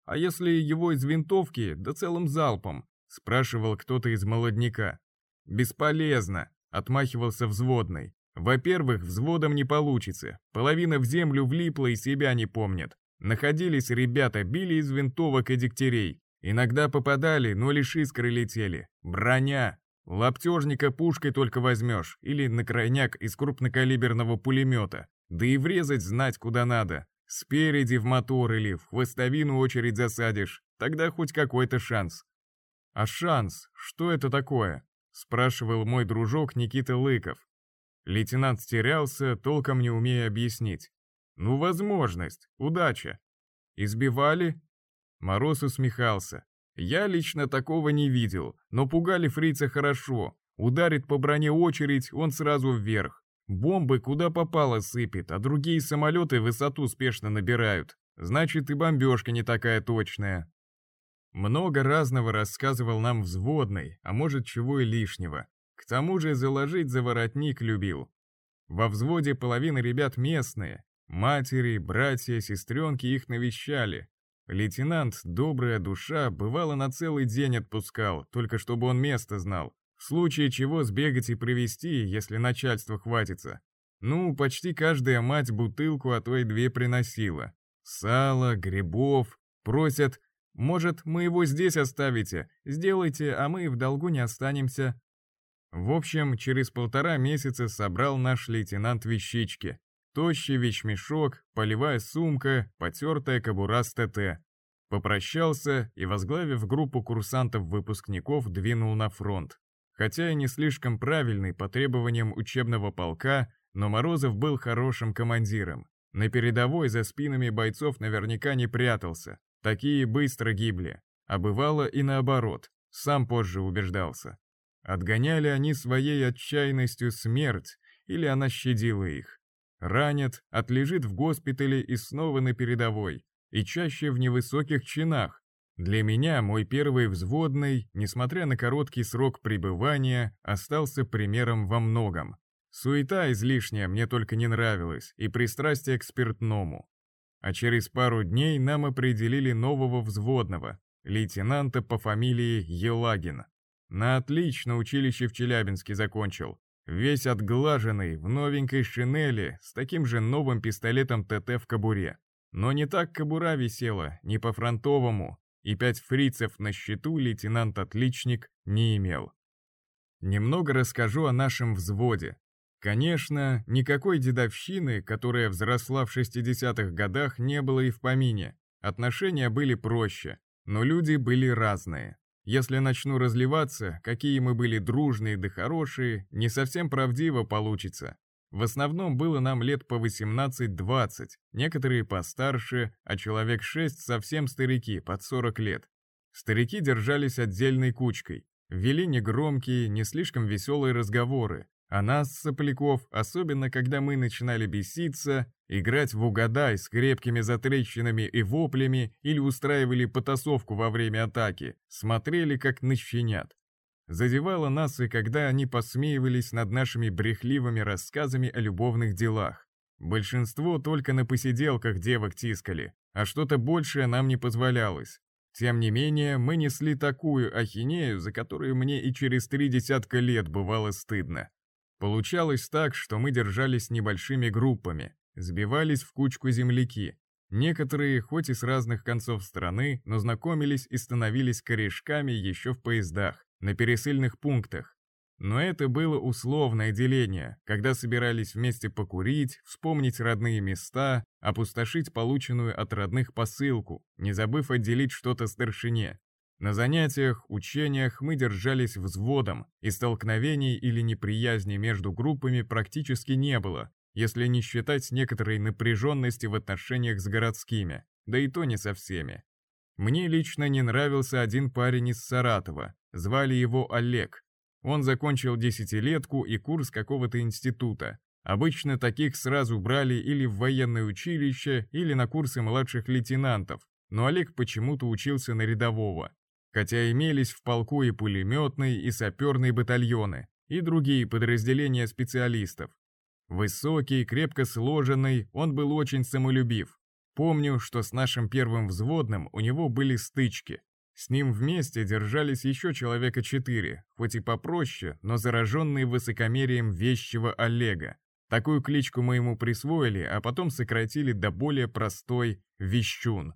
А если его из винтовки, да целым залпом? Спрашивал кто-то из молодняка. Бесполезно, отмахивался взводный. Во-первых, взводом не получится. Половина в землю влипла и себя не помнят. Находились ребята, били из винтовок и дегтярей. Иногда попадали, но лишь искры летели. Броня. Лаптежника пушкой только возьмешь, или на крайняк из крупнокалиберного пулемета. Да и врезать знать куда надо. Спереди в мотор или в хвостовину очередь засадишь, тогда хоть какой-то шанс. А шанс, что это такое? Спрашивал мой дружок Никита Лыков. Лейтенант стерялся, толком не умея объяснить. Ну, возможность, удача. Избивали? Мороз усмехался. Я лично такого не видел, но пугали фрица хорошо. Ударит по броне очередь, он сразу вверх. Бомбы куда попало сыпет, а другие самолеты высоту спешно набирают. Значит, и бомбежка не такая точная. Много разного рассказывал нам взводный, а может, чего и лишнего. К тому же заложить за воротник любил. Во взводе половина ребят местные. Матери, братья, сестренки их навещали. Лейтенант, добрая душа, бывало на целый день отпускал, только чтобы он место знал. В случае чего сбегать и привезти, если начальство хватится. Ну, почти каждая мать бутылку, а то и две приносила. Сало, грибов. Просят, может, мы его здесь оставите? Сделайте, а мы в долгу не останемся. В общем, через полтора месяца собрал наш лейтенант вещички. Тощий вещмешок, полевая сумка, потертая кобура с ТТ. Попрощался и, возглавив группу курсантов-выпускников, двинул на фронт. Хотя и не слишком правильный по требованиям учебного полка, но Морозов был хорошим командиром. На передовой за спинами бойцов наверняка не прятался, такие быстро гибли. А бывало и наоборот, сам позже убеждался. Отгоняли они своей отчаянностью смерть, или она щадила их. Ранят, отлежит в госпитале и снова на передовой, и чаще в невысоких чинах. Для меня мой первый взводный, несмотря на короткий срок пребывания, остался примером во многом. Суета излишняя мне только не нравилась, и пристрастие к спиртному. А через пару дней нам определили нового взводного, лейтенанта по фамилии Елагин. На отлично училище в Челябинске закончил. Весь отглаженный, в новенькой шинели, с таким же новым пистолетом ТТ в кобуре. Но не так кобура висела, не по-фронтовому, и пять фрицев на счету лейтенант-отличник не имел. Немного расскажу о нашем взводе. Конечно, никакой дедовщины, которая взросла в 60-х годах, не было и в помине. Отношения были проще, но люди были разные. Если начну разливаться, какие мы были дружные да хорошие, не совсем правдиво получится. В основном было нам лет по 18-20, некоторые постарше, а человек 6 совсем старики, под 40 лет. Старики держались отдельной кучкой, вели негромкие, не слишком веселые разговоры, а нас, сопляков, особенно когда мы начинали беситься, играть в угадай с крепкими затрещинами и воплями или устраивали потасовку во время атаки, смотрели как на щенят. Задевало нас и когда они посмеивались над нашими брехливыми рассказами о любовных делах. Большинство только на посиделках девок тискали, а что-то большее нам не позволялось. Тем не менее, мы несли такую ахинею, за которую мне и через три десятка лет бывало стыдно. Получалось так, что мы держались небольшими группами, сбивались в кучку земляки. Некоторые, хоть и с разных концов страны, но знакомились и становились корешками еще в поездах на пересыльных пунктах. Но это было условное деление, когда собирались вместе покурить, вспомнить родные места, опустошить полученную от родных посылку, не забыв отделить что-то старшине. На занятиях, учениях мы держались взводом, и столкновений или неприязни между группами практически не было, если не считать некоторой напряженности в отношениях с городскими, да и то не со всеми. Мне лично не нравился один парень из Саратова, Звали его Олег. Он закончил десятилетку и курс какого-то института. Обычно таких сразу брали или в военное училище, или на курсы младших лейтенантов, но Олег почему-то учился на рядового. Хотя имелись в полку и пулеметные, и саперные батальоны, и другие подразделения специалистов. Высокий, крепко сложенный, он был очень самолюбив. Помню, что с нашим первым взводным у него были стычки. С ним вместе держались еще человека четыре, хоть и попроще, но зараженные высокомерием вещего Олега. Такую кличку мы ему присвоили, а потом сократили до более простой «Вещун».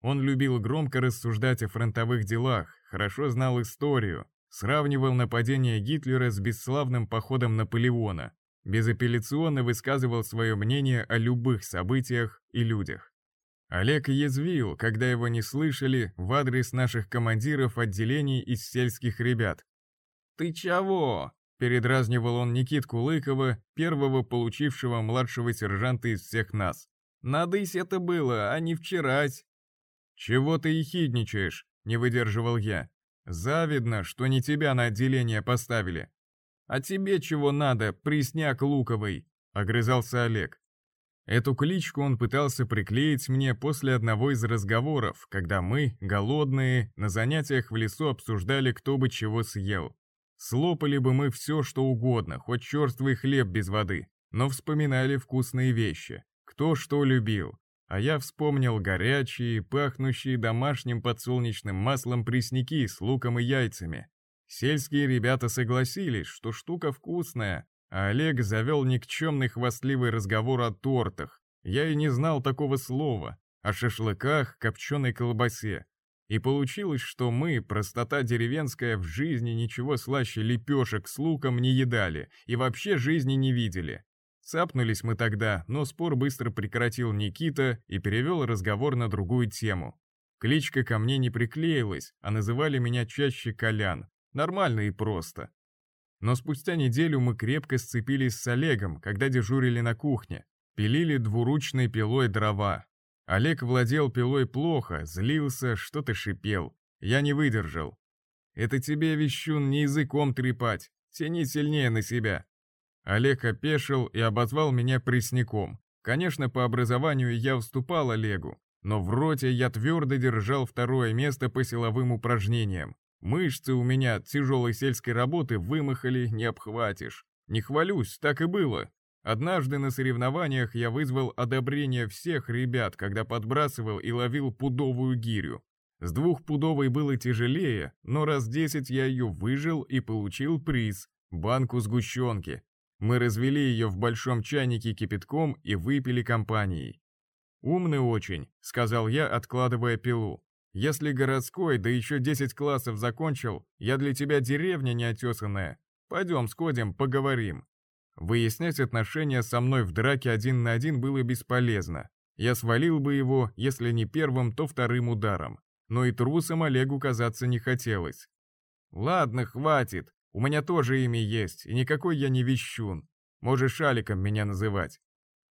Он любил громко рассуждать о фронтовых делах, хорошо знал историю, сравнивал нападение Гитлера с бесславным походом Наполеона, безапелляционно высказывал свое мнение о любых событиях и людях. Олег язвил, когда его не слышали, в адрес наших командиров отделений из сельских ребят. «Ты чего?» — передразнивал он Никитку Лыкова, первого получившего младшего сержанта из всех нас. «Надысь это было, а не вчерась». «Чего ты ехидничаешь?» — не выдерживал я. «Завидно, что не тебя на отделение поставили». «А тебе чего надо, присняк Луковый?» — огрызался Олег. Эту кличку он пытался приклеить мне после одного из разговоров, когда мы, голодные, на занятиях в лесу обсуждали, кто бы чего съел. Слопали бы мы все, что угодно, хоть черствый хлеб без воды, но вспоминали вкусные вещи, кто что любил. А я вспомнил горячие, пахнущие домашним подсолнечным маслом пресняки с луком и яйцами. Сельские ребята согласились, что штука вкусная, Олег завел никчемный хвастливый разговор о тортах. Я и не знал такого слова. О шашлыках, копченой колбасе. И получилось, что мы, простота деревенская, в жизни ничего слаще лепешек с луком не едали и вообще жизни не видели. Цапнулись мы тогда, но спор быстро прекратил Никита и перевел разговор на другую тему. Кличка ко мне не приклеилась, а называли меня чаще Колян. Нормально и просто. Но спустя неделю мы крепко сцепились с Олегом, когда дежурили на кухне. Пилили двуручной пилой дрова. Олег владел пилой плохо, злился, что-то шипел. Я не выдержал. «Это тебе, вещун, не языком трепать. Тяни сильнее на себя». Олег опешил и обозвал меня пресняком. Конечно, по образованию я уступал Олегу, но в роте я твердо держал второе место по силовым упражнениям. Мышцы у меня от тяжелой сельской работы вымахали, не обхватишь. Не хвалюсь, так и было. Однажды на соревнованиях я вызвал одобрение всех ребят, когда подбрасывал и ловил пудовую гирю. С двухпудовой было тяжелее, но раз десять я ее выжил и получил приз – банку сгущенки. Мы развели ее в большом чайнике кипятком и выпили компанией. «Умный очень», — сказал я, откладывая пилу. «Если городской, да еще 10 классов закончил, я для тебя деревня неотесанная. Пойдем сходим, поговорим». Выяснять отношения со мной в драке один на один было бесполезно. Я свалил бы его, если не первым, то вторым ударом. Но и трусом Олегу казаться не хотелось. «Ладно, хватит. У меня тоже имя есть, и никакой я не вещун. Можешь Аликом меня называть.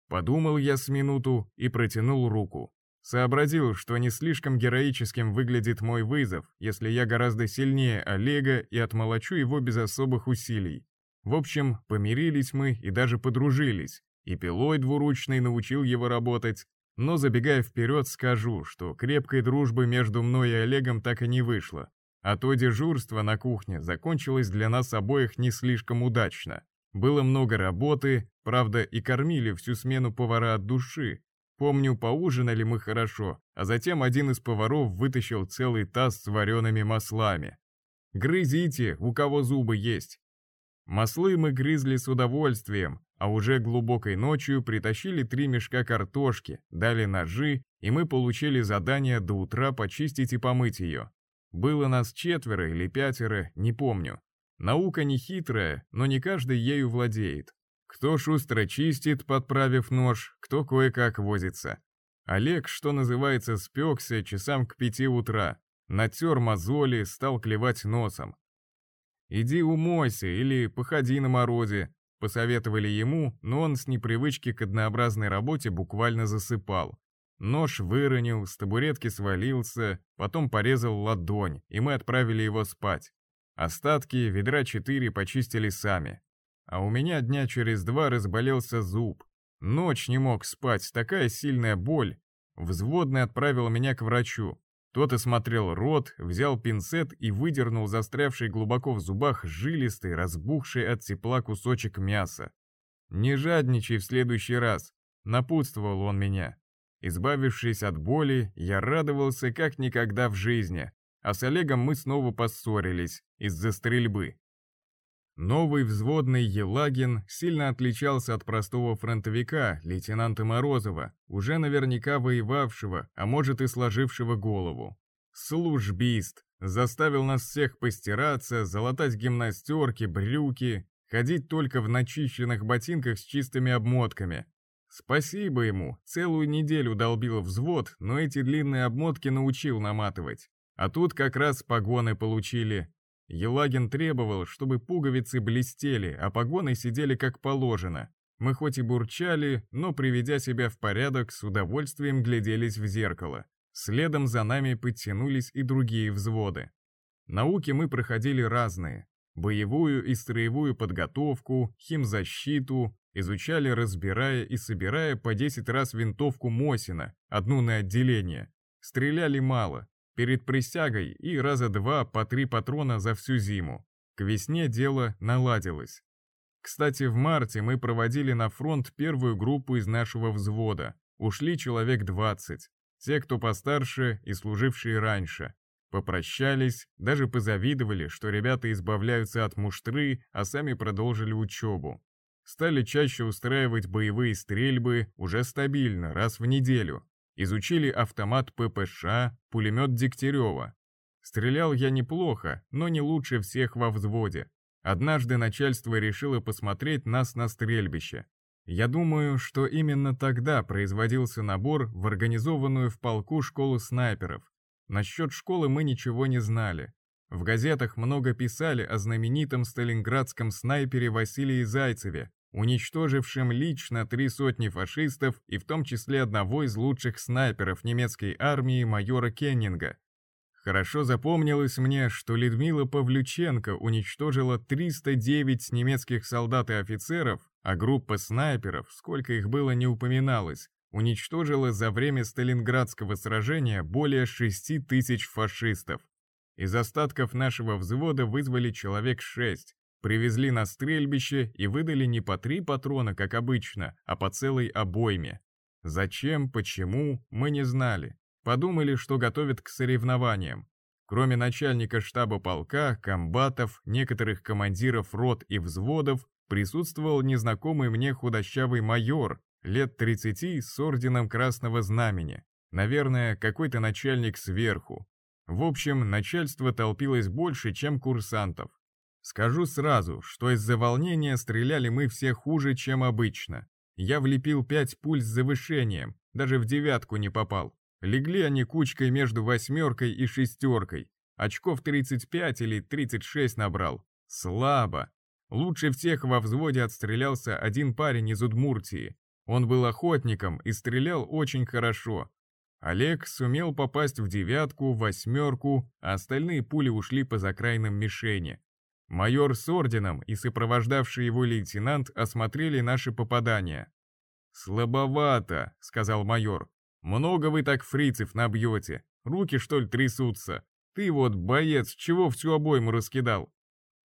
Подумал я с минуту и протянул руку. Сообразил, что не слишком героическим выглядит мой вызов, если я гораздо сильнее Олега и отмолочу его без особых усилий. В общем, помирились мы и даже подружились, и пилой двуручной научил его работать, но забегая вперед скажу, что крепкой дружбы между мной и Олегом так и не вышло, а то дежурство на кухне закончилось для нас обоих не слишком удачно. Было много работы, правда, и кормили всю смену повара от души. Помню, поужинали мы хорошо, а затем один из поваров вытащил целый таз с вареными маслами. «Грызите, у кого зубы есть!» Маслы мы грызли с удовольствием, а уже глубокой ночью притащили три мешка картошки, дали ножи, и мы получили задание до утра почистить и помыть ее. Было нас четверо или пятеро, не помню. Наука не хитрая, но не каждый ею владеет. Кто шустро чистит, подправив нож, кто кое-как возится. Олег, что называется, спекся часам к пяти утра, натер мозоли, стал клевать носом. «Иди умойся или походи на морозе», — посоветовали ему, но он с непривычки к однообразной работе буквально засыпал. Нож выронил, с табуретки свалился, потом порезал ладонь, и мы отправили его спать. Остатки ведра четыре почистили сами. А у меня дня через два разболелся зуб. Ночь не мог спать, такая сильная боль. Взводный отправил меня к врачу. Тот осмотрел рот, взял пинцет и выдернул застрявший глубоко в зубах жилистый, разбухший от тепла кусочек мяса. «Не жадничай в следующий раз», — напутствовал он меня. Избавившись от боли, я радовался как никогда в жизни а с Олегом мы снова поссорились из-за стрельбы. Новый взводный Елагин сильно отличался от простого фронтовика, лейтенанта Морозова, уже наверняка воевавшего, а может и сложившего голову. Службист, заставил нас всех постираться, залатать гимнастерки, брюки, ходить только в начищенных ботинках с чистыми обмотками. Спасибо ему, целую неделю долбил взвод, но эти длинные обмотки научил наматывать. А тут как раз погоны получили. Елагин требовал, чтобы пуговицы блестели, а погоны сидели как положено. Мы хоть и бурчали, но, приведя себя в порядок, с удовольствием гляделись в зеркало. Следом за нами подтянулись и другие взводы. Науки мы проходили разные. Боевую и строевую подготовку, химзащиту, изучали, разбирая и собирая по 10 раз винтовку Мосина, одну на отделение. Стреляли мало, перед присягой и раза два по три патрона за всю зиму. К весне дело наладилось. Кстати, в марте мы проводили на фронт первую группу из нашего взвода. Ушли человек 20, те, кто постарше и служившие раньше. Попрощались, даже позавидовали, что ребята избавляются от муштры, а сами продолжили учебу. Стали чаще устраивать боевые стрельбы уже стабильно, раз в неделю, Изучили автомат ППШ, пулемет Дегтярева. Стрелял я неплохо, но не лучше всех во взводе. Однажды начальство решило посмотреть нас на стрельбище. Я думаю, что именно тогда производился набор в организованную в полку школу снайперов. Насчет школы мы ничего не знали. В газетах много писали о знаменитом сталинградском снайпере Василии Зайцеве, уничтожившем лично три сотни фашистов и в том числе одного из лучших снайперов немецкой армии майора Кеннинга. Хорошо запомнилось мне, что Людмила Павлюченко уничтожила 309 немецких солдат и офицеров, а группа снайперов, сколько их было не упоминалось, уничтожила за время Сталинградского сражения более 6 тысяч фашистов. Из остатков нашего взвода вызвали человек 6, привезли на стрельбище и выдали не по три патрона, как обычно, а по целой обойме. Зачем, почему, мы не знали. Подумали, что готовят к соревнованиям. Кроме начальника штаба полка, комбатов, некоторых командиров рот и взводов, присутствовал незнакомый мне худощавый майор, лет 30 с орденом Красного Знамени. Наверное, какой-то начальник сверху. В общем, начальство толпилось больше, чем курсантов. Скажу сразу, что из-за волнения стреляли мы все хуже, чем обычно. Я влепил пять пуль с завышением, даже в девятку не попал. Легли они кучкой между восьмеркой и шестеркой. Очков 35 или 36 набрал. Слабо. Лучше всех во взводе отстрелялся один парень из Удмуртии. Он был охотником и стрелял очень хорошо. Олег сумел попасть в девятку, восьмерку, а остальные пули ушли по закрайным мишени. Майор с орденом и сопровождавший его лейтенант осмотрели наши попадания. «Слабовато», — сказал майор. «Много вы так фрицев набьете. Руки, что ли, трясутся? Ты вот, боец, чего всю обойму раскидал?»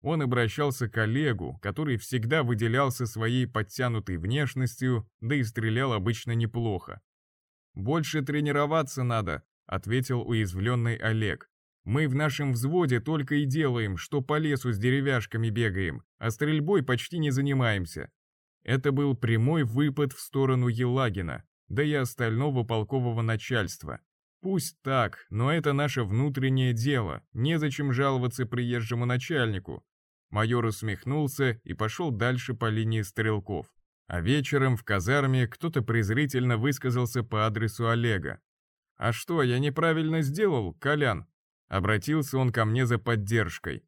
Он обращался к Олегу, который всегда выделялся своей подтянутой внешностью, да и стрелял обычно неплохо. «Больше тренироваться надо», — ответил уязвленный Олег. «Мы в нашем взводе только и делаем, что по лесу с деревяшками бегаем, а стрельбой почти не занимаемся». Это был прямой выпад в сторону Елагина, да и остального полкового начальства. Пусть так, но это наше внутреннее дело, незачем жаловаться приезжему начальнику, Майор усмехнулся и пошел дальше по линии стрелков. А вечером в казарме кто-то презрительно высказался по адресу Олега. «А что, я неправильно сделал, Колян?» Обратился он ко мне за поддержкой.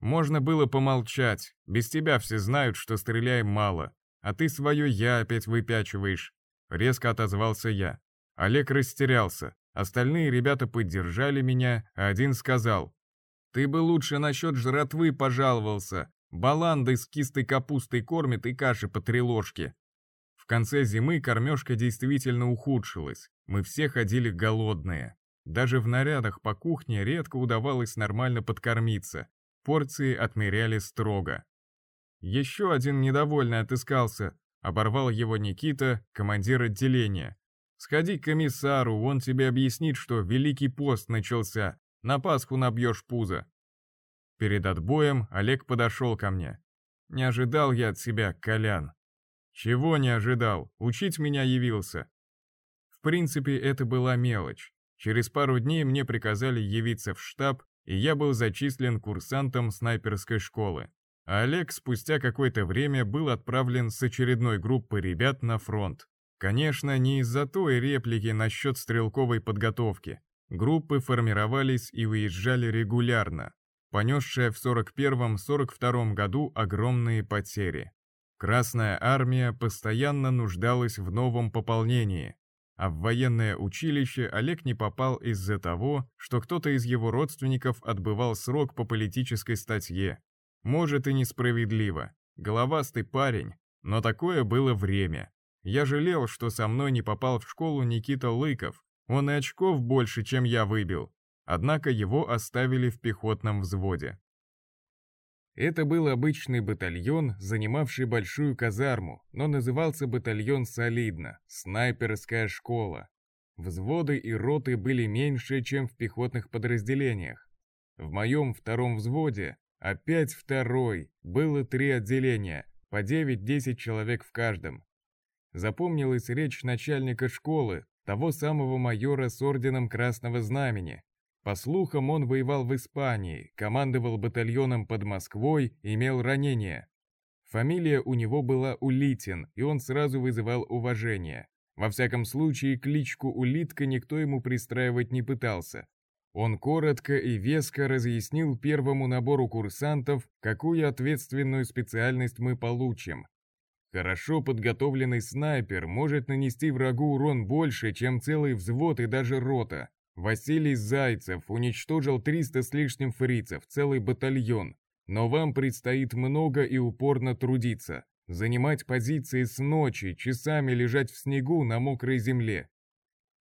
«Можно было помолчать, без тебя все знают, что стреляем мало, а ты свое «я» опять выпячиваешь», — резко отозвался я. Олег растерялся, остальные ребята поддержали меня, а один сказал, ты бы лучше насчет жратвы пожаловался. Баланды с кистой капустой кормят и каши по три ложки. В конце зимы кормежка действительно ухудшилась. Мы все ходили голодные. Даже в нарядах по кухне редко удавалось нормально подкормиться. Порции отмеряли строго. Еще один недовольный отыскался. Оборвал его Никита, командир отделения. «Сходи к комиссару, он тебе объяснит, что Великий пост начался, на Пасху набьешь пузо». Перед отбоем Олег подошел ко мне. Не ожидал я от себя, Колян. Чего не ожидал? Учить меня явился. В принципе, это была мелочь. Через пару дней мне приказали явиться в штаб, и я был зачислен курсантом снайперской школы. А Олег спустя какое-то время был отправлен с очередной группой ребят на фронт. Конечно, не из-за той реплики насчет стрелковой подготовки. Группы формировались и выезжали регулярно, понесшая в 41-42 году огромные потери. Красная армия постоянно нуждалась в новом пополнении, а в военное училище Олег не попал из-за того, что кто-то из его родственников отбывал срок по политической статье. Может и несправедливо, головастый парень, но такое было время. Я жалел, что со мной не попал в школу Никита Лыков, он и очков больше, чем я выбил. Однако его оставили в пехотном взводе. Это был обычный батальон, занимавший большую казарму, но назывался батальон солидно – снайперская школа. Взводы и роты были меньше, чем в пехотных подразделениях. В моем втором взводе, опять второй, было три отделения, по 9-10 человек в каждом. Запомнилась речь начальника школы, того самого майора с орденом Красного Знамени. По слухам, он воевал в Испании, командовал батальоном под Москвой, имел ранения. Фамилия у него была Улитин, и он сразу вызывал уважение. Во всяком случае, кличку Улитка никто ему пристраивать не пытался. Он коротко и веско разъяснил первому набору курсантов, какую ответственную специальность мы получим. Хорошо подготовленный снайпер может нанести врагу урон больше, чем целый взвод и даже рота. Василий Зайцев уничтожил 300 с лишним фрицев, целый батальон. Но вам предстоит много и упорно трудиться. Занимать позиции с ночи, часами лежать в снегу на мокрой земле.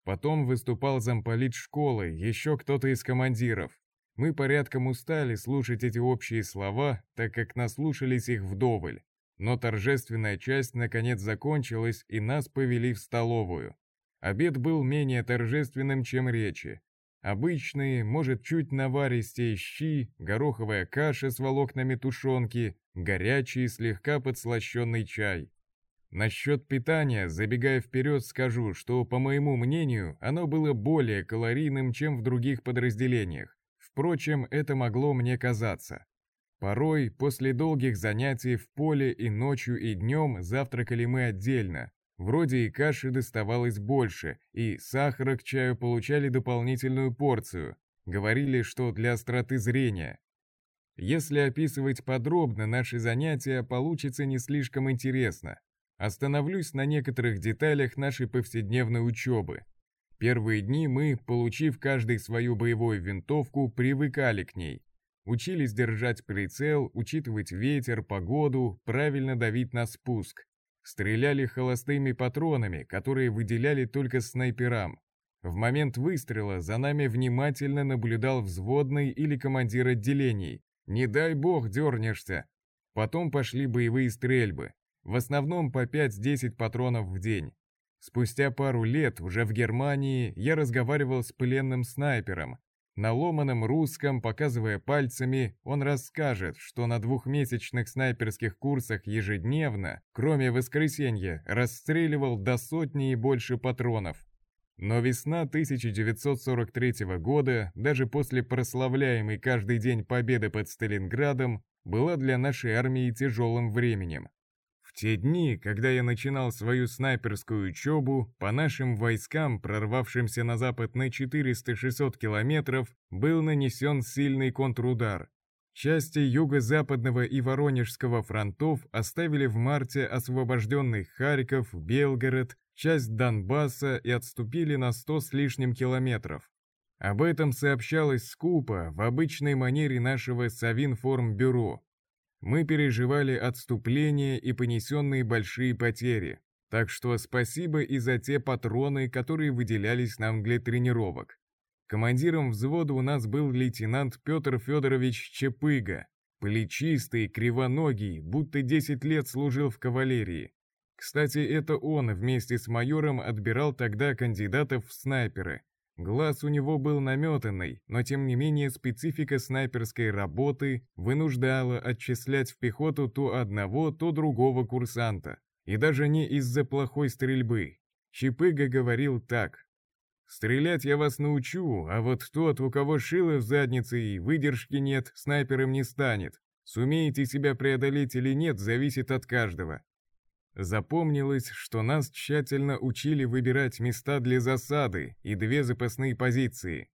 Потом выступал замполит школы, еще кто-то из командиров. Мы порядком устали слушать эти общие слова, так как наслушались их вдоволь. Но торжественная часть наконец закончилась, и нас повели в столовую. Обед был менее торжественным, чем речи. Обычные, может, чуть наваристее щи, гороховая каша с волокнами тушенки, горячий, слегка подслащенный чай. Насчет питания, забегая вперед, скажу, что, по моему мнению, оно было более калорийным, чем в других подразделениях. Впрочем, это могло мне казаться. Порой, после долгих занятий в поле и ночью, и днем завтракали мы отдельно. Вроде и каши доставалось больше, и сахара к чаю получали дополнительную порцию. Говорили, что для остроты зрения. Если описывать подробно наши занятия, получится не слишком интересно. Остановлюсь на некоторых деталях нашей повседневной учебы. Первые дни мы, получив каждый свою боевую винтовку, привыкали к ней. Учились держать прицел, учитывать ветер, погоду, правильно давить на спуск. Стреляли холостыми патронами, которые выделяли только снайперам. В момент выстрела за нами внимательно наблюдал взводный или командир отделений. Не дай бог дернешься. Потом пошли боевые стрельбы. В основном по 5-10 патронов в день. Спустя пару лет, уже в Германии, я разговаривал с пленным снайпером, на ломаном русском, показывая пальцами, он расскажет, что на двухмесячных снайперских курсах ежедневно, кроме воскресенья, расстреливал до сотни и больше патронов. Но весна 1943 года, даже после прославляемой каждый день победы под Сталинградом, была для нашей армии тяжелым временем. В те дни, когда я начинал свою снайперскую учебу, по нашим войскам, прорвавшимся на запад на 400-600 километров, был нанесен сильный контрудар. Части юго-западного и Воронежского фронтов оставили в марте освобожденный Харьков, Белгород, часть Донбасса и отступили на 100 с лишним километров. Об этом сообщалось скупо в обычной манере нашего Совинформбюро, мы переживали отступление и понесенные большие потери, так что спасибо и за те патроны, которые выделялись нам для тренировок. Командиром взвода у нас был лейтенант Петр Федорович Чепыга, плечистый, кривоногий, будто 10 лет служил в кавалерии. Кстати, это он вместе с майором отбирал тогда кандидатов в снайперы, Глаз у него был наметанный, но тем не менее специфика снайперской работы вынуждала отчислять в пехоту то одного, то другого курсанта. И даже не из-за плохой стрельбы. Чипыга говорил так. «Стрелять я вас научу, а вот тот, у кого шило в заднице и выдержки нет, снайпером не станет. Сумеете себя преодолеть или нет, зависит от каждого. Запомнилось, что нас тщательно учили выбирать места для засады и две запасные позиции.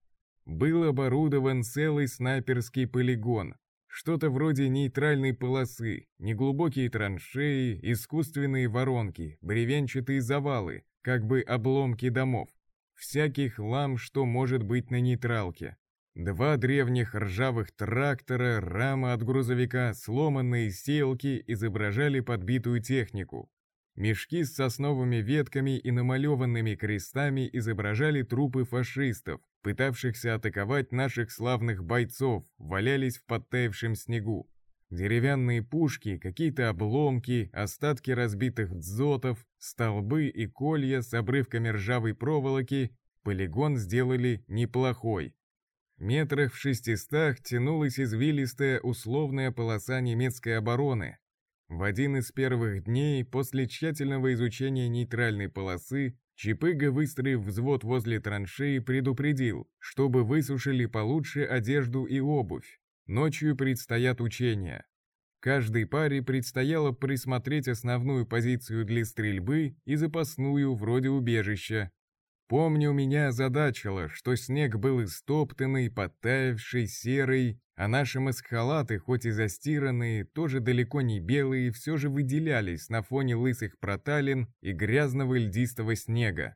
Был оборудован целый снайперский полигон, что-то вроде нейтральной полосы, неглубокие траншеи, искусственные воронки, бревенчатые завалы, как бы обломки домов. Всякий хлам, что может быть на нейтралке. Два древних ржавых трактора, рама от грузовика, сломанные сеялки изображали подбитую технику. Мешки с сосновыми ветками и намалеванными крестами изображали трупы фашистов, пытавшихся атаковать наших славных бойцов, валялись в подтаявшем снегу. Деревянные пушки, какие-то обломки, остатки разбитых дзотов, столбы и колья с обрывками ржавой проволоки полигон сделали неплохой. Метрах в шестистах тянулась извилистая условная полоса немецкой обороны, в один из первых дней после тщательного изучения нейтральной полосы Чипыга, выстроив взвод возле траншеи, предупредил, чтобы высушили получше одежду и обувь. Ночью предстоят учения. Каждой паре предстояло присмотреть основную позицию для стрельбы и запасную, вроде убежища. Помню, меня озадачило, что снег был истоптанный, подтаявший, серый, а наши маскхалаты, хоть и застиранные, тоже далеко не белые, все же выделялись на фоне лысых проталин и грязного льдистого снега.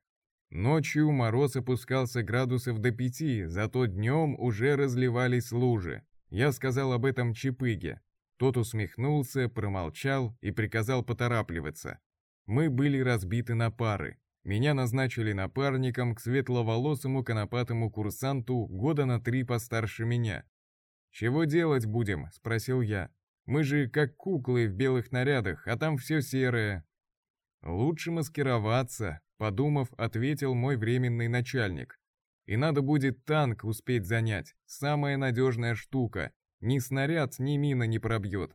Ночью мороз опускался градусов до пяти, зато днем уже разливались лужи. Я сказал об этом Чипыге. Тот усмехнулся, промолчал и приказал поторапливаться. Мы были разбиты на пары. Меня назначили напарником к светловолосому конопатому курсанту года на три постарше меня. «Чего делать будем?» – спросил я. «Мы же как куклы в белых нарядах, а там все серое». «Лучше маскироваться», Подумав, ответил мой временный начальник. И надо будет танк успеть занять, самая надежная штука. Ни снаряд, ни мина не пробьет.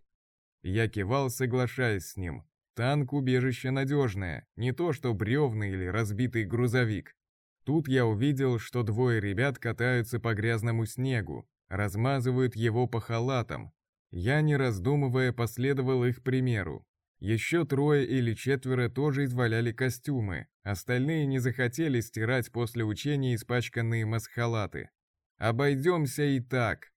Я кивал, соглашаясь с ним. Танк убежище надежное, не то что бревный или разбитый грузовик. Тут я увидел, что двое ребят катаются по грязному снегу, размазывают его по халатам. Я, не раздумывая, последовал их примеру. Еще трое или четверо тоже изваляли костюмы, остальные не захотели стирать после учения испачканные масхалаты. Обойдемся и так.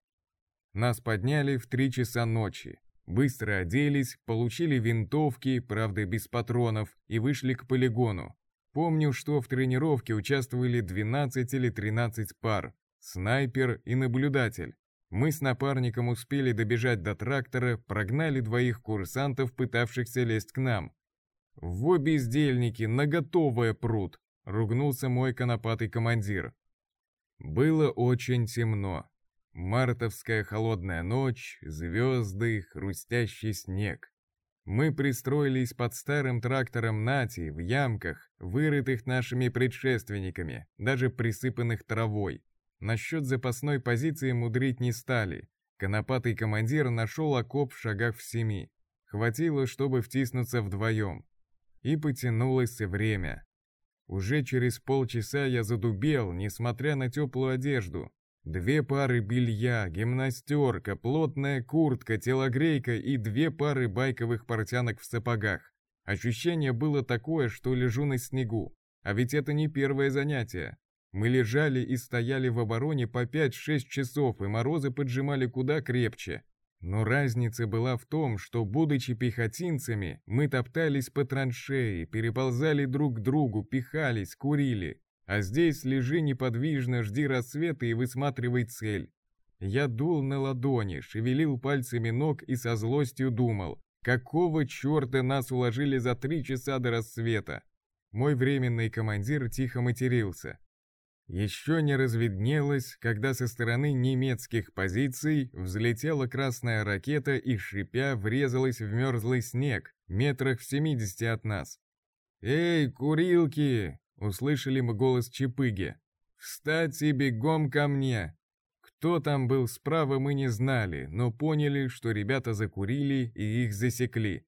Нас подняли в три часа ночи. Быстро оделись, получили винтовки, правда без патронов, и вышли к полигону. Помню, что в тренировке участвовали 12 или 13 пар, снайпер и наблюдатель. Мы с напарником успели добежать до трактора, прогнали двоих курсантов, пытавшихся лезть к нам. «Во бездельники, наготовое пруд!» — ругнулся мой конопатый командир. Было очень темно. Мартовская холодная ночь, звезды, хрустящий снег. Мы пристроились под старым трактором Нати в ямках, вырытых нашими предшественниками, даже присыпанных травой. Насчет запасной позиции мудрить не стали. Конопатый командир нашел окоп в шагах в семи. Хватило, чтобы втиснуться вдвоем. И потянулось время. Уже через полчаса я задубел, несмотря на теплую одежду. Две пары белья, гимнастерка, плотная куртка, телогрейка и две пары байковых портянок в сапогах. Ощущение было такое, что лежу на снегу. А ведь это не первое занятие. Мы лежали и стояли в обороне по 5-6 часов, и морозы поджимали куда крепче. Но разница была в том, что, будучи пехотинцами, мы топтались по траншеи, переползали друг к другу, пихались, курили. А здесь лежи неподвижно, жди рассвета и высматривай цель. Я дул на ладони, шевелил пальцами ног и со злостью думал, какого черта нас уложили за три часа до рассвета. Мой временный командир тихо матерился. Еще не разведнелось, когда со стороны немецких позиций взлетела красная ракета и, шипя, врезалась в мерзлый снег, метрах в 70 от нас. «Эй, курилки!» — услышали мы голос Чапыги. «Встать и бегом ко мне!» Кто там был справа, мы не знали, но поняли, что ребята закурили и их засекли.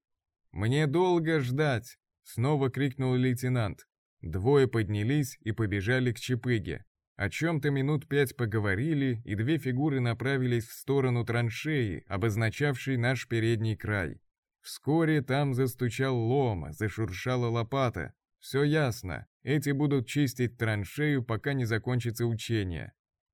«Мне долго ждать!» — снова крикнул лейтенант. Двое поднялись и побежали к Чепыге. О чем-то минут пять поговорили, и две фигуры направились в сторону траншеи, обозначавшей наш передний край. Вскоре там застучал лом, зашуршала лопата. Все ясно, эти будут чистить траншею, пока не закончится учение.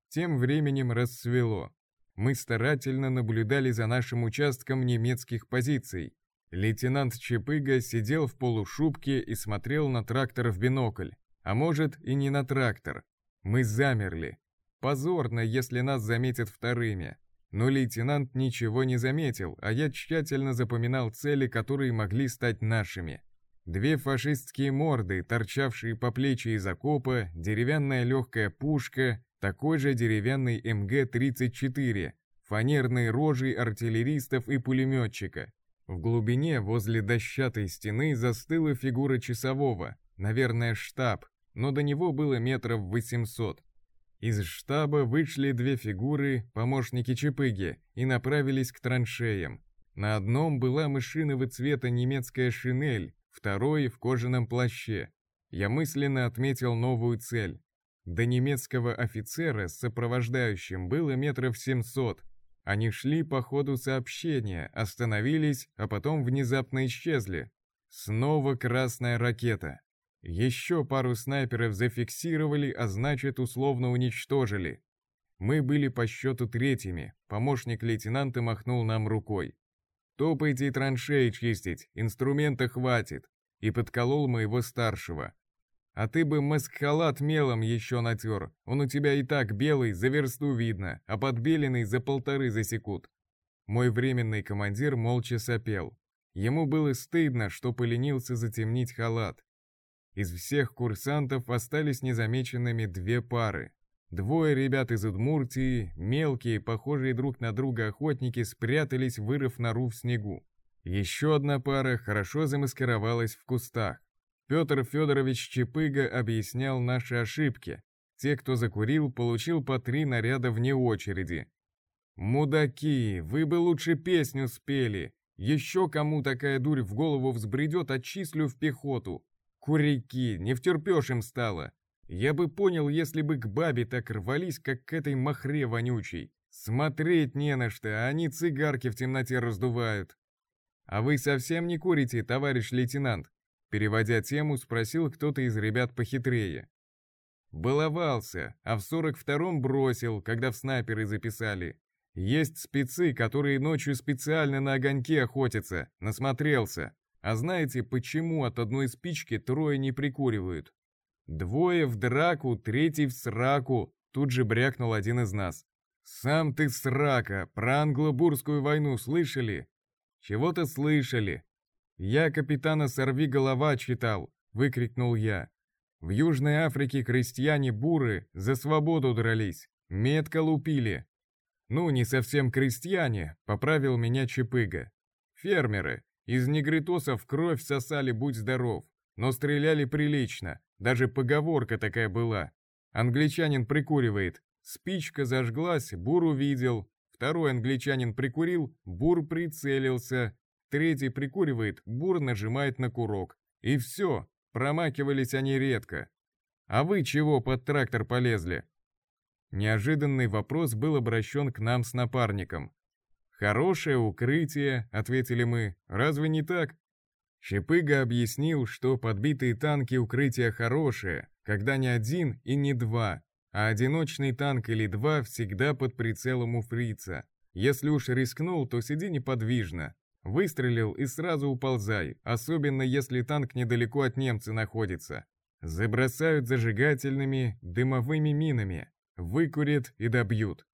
Тем временем рассвело. Мы старательно наблюдали за нашим участком немецких позиций, Лейтенант Чепыга сидел в полушубке и смотрел на трактор в бинокль. А может и не на трактор. Мы замерли. Позорно, если нас заметят вторыми. Но лейтенант ничего не заметил, а я тщательно запоминал цели, которые могли стать нашими. Две фашистские морды, торчавшие по плечи из окопа, деревянная легкая пушка, такой же деревянный МГ-34, фанерные рожи артиллеристов и пулеметчика, в глубине, возле дощатой стены, застыла фигура часового, наверное, штаб, но до него было метров 800. Из штаба вышли две фигуры, помощники Чепыги, и направились к траншеям. На одном была мышиного цвета немецкая шинель, второй в кожаном плаще. Я мысленно отметил новую цель. До немецкого офицера с сопровождающим было метров 700, они шли по ходу сообщения, остановились, а потом внезапно исчезли. Снова красная ракета. Еще пару снайперов зафиксировали, а значит условно уничтожили. Мы были по счету третьими, помощник лейтенанта махнул нам рукой. «Топайте траншеи чистить, инструмента хватит», и подколол моего старшего. «А ты бы маскхалат мелом еще натер, он у тебя и так белый, за версту видно, а подбеленный за полторы засекут». Мой временный командир молча сопел. Ему было стыдно, что поленился затемнить халат. Из всех курсантов остались незамеченными две пары. Двое ребят из Удмуртии, мелкие, похожие друг на друга охотники, спрятались, вырыв нору в снегу. Еще одна пара хорошо замаскировалась в кустах. Петр Федорович Чепыга объяснял наши ошибки. Те, кто закурил, получил по три наряда вне очереди. «Мудаки, вы бы лучше песню спели. Еще кому такая дурь в голову взбредет, отчислю в пехоту. Куряки, не втерпешь им стало. Я бы понял, если бы к бабе так рвались, как к этой махре вонючей. Смотреть не на что, а они цигарки в темноте раздувают. А вы совсем не курите, товарищ лейтенант? Переводя тему, спросил кто-то из ребят похитрее. Баловался, а в сорок втором бросил, когда в снайперы записали. Есть спецы, которые ночью специально на огоньке охотятся, насмотрелся. А знаете, почему от одной спички трое не прикуривают? Двое в драку, третий в сраку, тут же брякнул один из нас. «Сам ты срака, про англобурскую войну слышали?» «Чего-то слышали». «Я капитана Сорви голова читал», — выкрикнул я. «В Южной Африке крестьяне-буры за свободу дрались, метко лупили». «Ну, не совсем крестьяне», — поправил меня Чепыга. «Фермеры, из негритосов кровь сосали, будь здоров, но стреляли прилично, даже поговорка такая была. Англичанин прикуривает. Спичка зажглась, Бур увидел. Второй англичанин прикурил, Бур прицелился. Третий прикуривает, Бур нажимает на курок. И все, промакивались они редко. «А вы чего под трактор полезли?» Неожиданный вопрос был обращен к нам с напарником. «Хорошее укрытие», — ответили мы. «Разве не так?» Щепыга объяснил, что подбитые танки укрытия хорошие, когда не один и не два, а одиночный танк или два всегда под прицелом у фрица. Если уж рискнул, то сиди неподвижно. Выстрелил и сразу уползай, особенно если танк недалеко от немца находится. Забросают зажигательными, дымовыми минами, выкурят и добьют.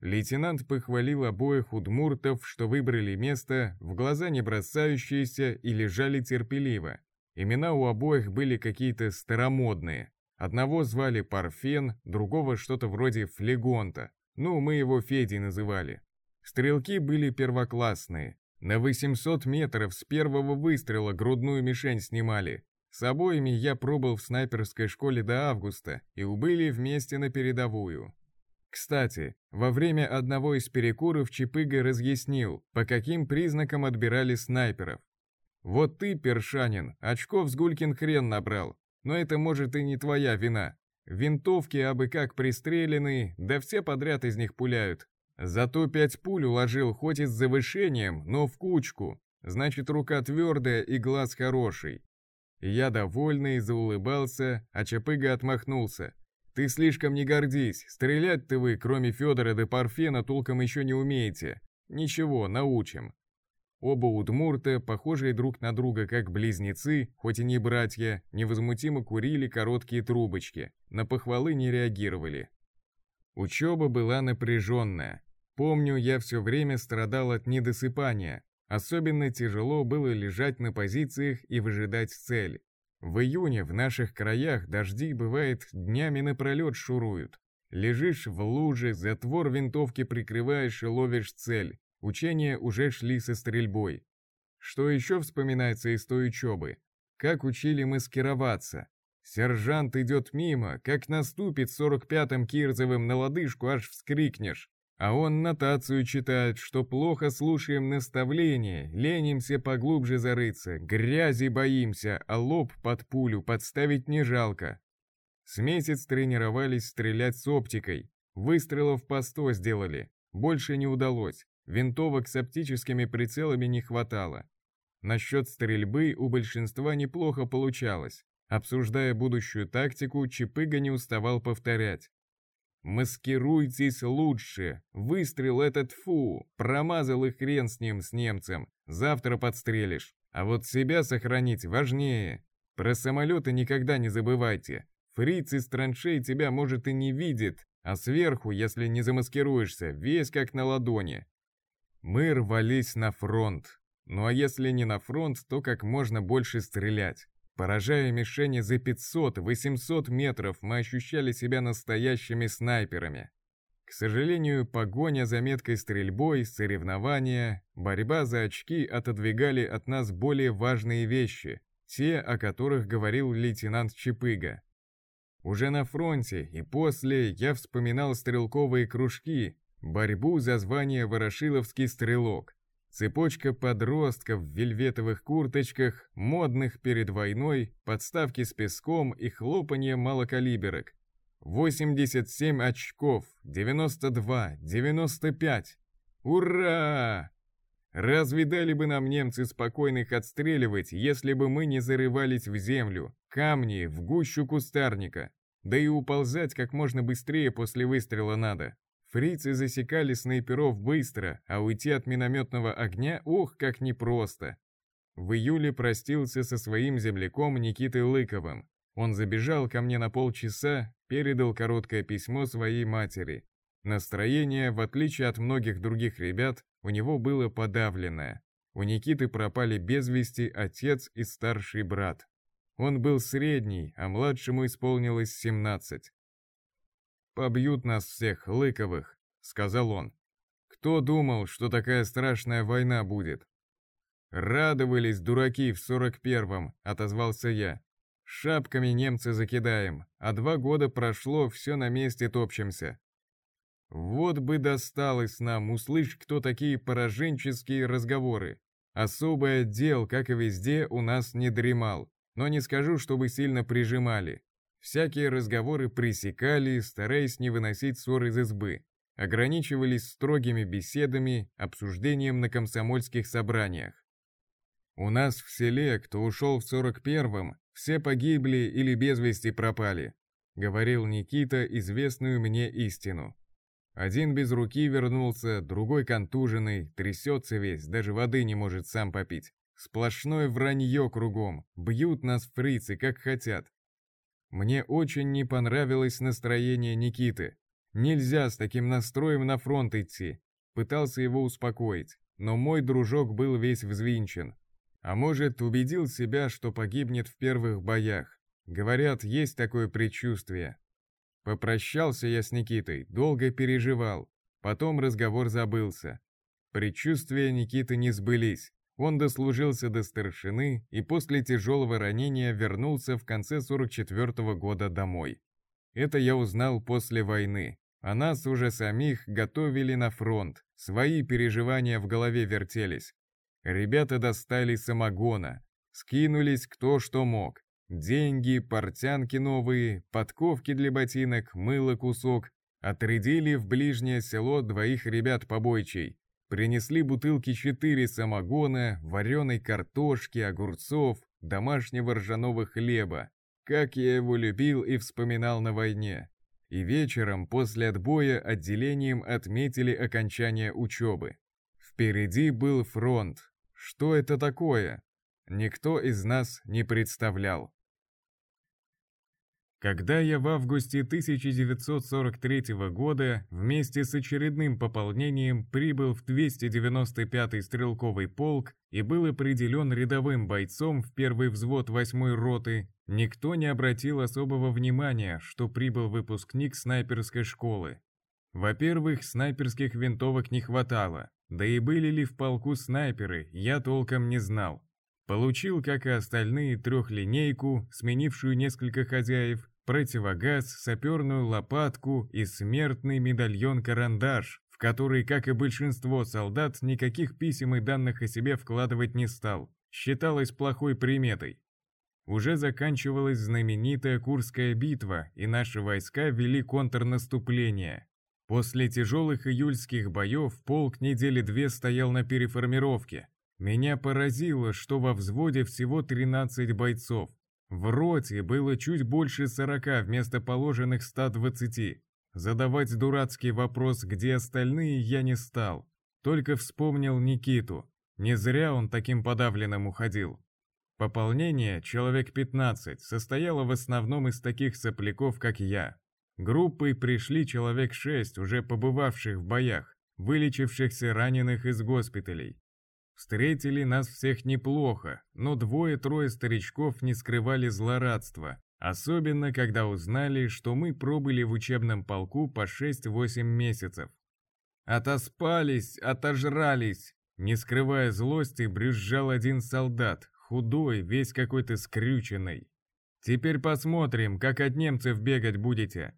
Лейтенант похвалил обоих удмуртов, что выбрали место, в глаза не бросающиеся и лежали терпеливо. Имена у обоих были какие-то старомодные. Одного звали Парфен, другого что-то вроде Флегонта. Ну, мы его Федей называли. Стрелки были первоклассные. На 800 метров с первого выстрела грудную мишень снимали. С обоими я пробыл в снайперской школе до августа и убыли вместе на передовую. Кстати, во время одного из перекуров Чипыга разъяснил, по каким признакам отбирали снайперов. «Вот ты, Першанин, очков с Гулькин хрен набрал, но это может и не твоя вина. Винтовки абы как пристреленные, да все подряд из них пуляют. Зато пять пуль уложил хоть и с завышением, но в кучку. Значит, рука твердая и глаз хороший. Я довольный заулыбался, а Чапыга отмахнулся. Ты слишком не гордись, стрелять-то вы, кроме Федора да Парфена, толком еще не умеете. Ничего, научим. Оба удмурта, похожие друг на друга как близнецы, хоть и не братья, невозмутимо курили короткие трубочки, на похвалы не реагировали. Учеба была напряженная. Помню, я все время страдал от недосыпания. Особенно тяжело было лежать на позициях и выжидать цель. В июне в наших краях дожди, бывает, днями напролет шуруют. Лежишь в луже, затвор винтовки прикрываешь и ловишь цель. Учения уже шли со стрельбой. Что еще вспоминается из той учебы? Как учили маскироваться. Сержант идет мимо, как наступит сорок пятым Кирзовым на лодыжку, аж вскрикнешь. А он нотацию читает, что плохо слушаем наставления, ленимся поглубже зарыться, грязи боимся, а лоб под пулю подставить не жалко. С месяц тренировались стрелять с оптикой, выстрелов по сто сделали, больше не удалось, винтовок с оптическими прицелами не хватало. Насчет стрельбы у большинства неплохо получалось, Обсуждая будущую тактику, Чипыга не уставал повторять. «Маскируйтесь лучше! Выстрел этот фу! Промазал и хрен с ним, с немцем! Завтра подстрелишь! А вот себя сохранить важнее! Про самолеты никогда не забывайте! Фриц из траншей тебя, может, и не видит, а сверху, если не замаскируешься, весь как на ладони!» Мы рвались на фронт. Ну а если не на фронт, то как можно больше стрелять. Поражая мишени за 500-800 метров, мы ощущали себя настоящими снайперами. К сожалению, погоня за меткой стрельбой, соревнования, борьба за очки отодвигали от нас более важные вещи, те, о которых говорил лейтенант Чапыга. Уже на фронте и после я вспоминал стрелковые кружки, борьбу за звание «Ворошиловский стрелок», Цепочка подростков в вельветовых курточках, модных перед войной, подставки с песком и хлопанье малокалиберок. 87 очков, 92, 95. Ура! Разве дали бы нам немцы спокойных отстреливать, если бы мы не зарывались в землю, камни, в гущу кустарника? Да и уползать как можно быстрее после выстрела надо. Фрицы засекали снайперов быстро, а уйти от минометного огня, ох, как непросто. В июле простился со своим земляком Никитой Лыковым. Он забежал ко мне на полчаса, передал короткое письмо своей матери. Настроение, в отличие от многих других ребят, у него было подавленное. У Никиты пропали без вести отец и старший брат. Он был средний, а младшему исполнилось 17. «Побьют нас всех, Лыковых», — сказал он. «Кто думал, что такая страшная война будет?» «Радовались дураки в сорок первом», — отозвался я. «Шапками немцы закидаем, а два года прошло, все на месте топчемся». Вот бы досталось нам, услышь, кто такие пораженческие разговоры. Особый отдел, как и везде, у нас не дремал, но не скажу, чтобы сильно прижимали. Всякие разговоры пресекали, стараясь не выносить ссор из избы, ограничивались строгими беседами, обсуждением на комсомольских собраниях. У нас в селе, кто ушел в 41-м, все погибли или без вести пропали, говорил Никита известную мне истину. Один без руки вернулся, другой контуженный, трясется весь, даже воды не может сам попить. Сплошное вранье кругом, бьют нас фрицы, как хотят. Мне очень не понравилось настроение Никиты. Нельзя с таким настроем на фронт идти. Пытался его успокоить, но мой дружок был весь взвинчен. А может, убедил себя, что погибнет в первых боях. Говорят, есть такое предчувствие. Попрощался я с Никитой, долго переживал. Потом разговор забылся. Предчувствия Никиты не сбылись. Он дослужился до старшины и после тяжелого ранения вернулся в конце 44 -го года домой. Это я узнал после войны, а нас уже самих готовили на фронт, свои переживания в голове вертелись. Ребята достали самогона, скинулись кто что мог. Деньги, портянки новые, подковки для ботинок, мыло кусок. Отрядили в ближнее село двоих ребят-побойчей, Принесли бутылки четыре самогона, вареной картошки, огурцов, домашнего ржаного хлеба, как я его любил и вспоминал на войне. И вечером после отбоя отделением отметили окончание учебы. Впереди был фронт. Что это такое? Никто из нас не представлял. Когда я в августе 1943 года вместе с очередным пополнением прибыл в 295-й стрелковый полк и был определен рядовым бойцом в первый взвод 8-й роты, никто не обратил особого внимания, что прибыл выпускник снайперской школы. Во-первых, снайперских винтовок не хватало, да и были ли в полку снайперы, я толком не знал. Получил, как и остальные, трехлинейку, сменившую несколько хозяев, противогаз, саперную лопатку и смертный медальон-карандаш, в который, как и большинство солдат, никаких писем и данных о себе вкладывать не стал. Считалось плохой приметой. Уже заканчивалась знаменитая Курская битва, и наши войска вели контрнаступление. После тяжелых июльских боев полк недели две стоял на переформировке, меня поразило, что во взводе всего 13 бойцов. В роте было чуть больше 40 вместо положенных 120. Задавать дурацкий вопрос, где остальные, я не стал. Только вспомнил Никиту. Не зря он таким подавленным уходил. Пополнение, человек 15, состояло в основном из таких сопляков, как я. Группой пришли человек 6, уже побывавших в боях, вылечившихся раненых из госпиталей. Встретили нас всех неплохо, но двое-трое старичков не скрывали злорадства, особенно когда узнали, что мы пробыли в учебном полку по 6-8 месяцев. Отоспались, отожрались, не скрывая злости, брюзжал один солдат, худой, весь какой-то скрюченный. Теперь посмотрим, как от немцев бегать будете.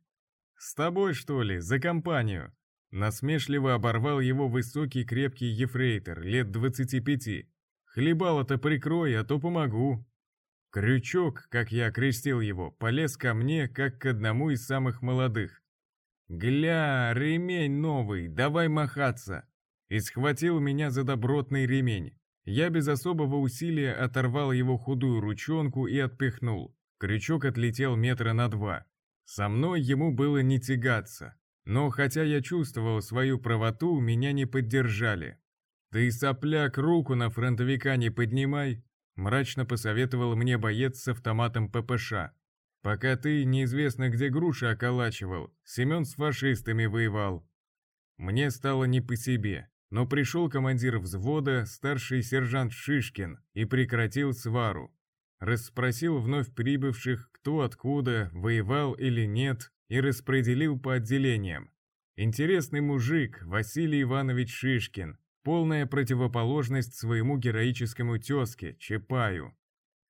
С тобой, что ли, за компанию? Насмешливо оборвал его высокий крепкий ефрейтор, лет двадцати пяти. Хлебало-то прикрой, а то помогу. Крючок, как я окрестил его, полез ко мне, как к одному из самых молодых. «Гля, ремень новый, давай махаться!» И схватил меня за добротный ремень. Я без особого усилия оторвал его худую ручонку и отпихнул. Крючок отлетел метра на два. Со мной ему было не тягаться. Но хотя я чувствовал свою правоту, меня не поддержали. «Ты, сопляк, руку на фронтовика не поднимай», мрачно посоветовал мне боец с автоматом ППШ. «Пока ты неизвестно где груши околачивал, Семен с фашистами воевал». Мне стало не по себе. Но пришел командир взвода, старший сержант Шишкин, и прекратил свару. Расспросил вновь прибывших, кто откуда, воевал или нет, и распределил по отделениям. Интересный мужик, Василий Иванович Шишкин, полная противоположность своему героическому тезке, Чапаю.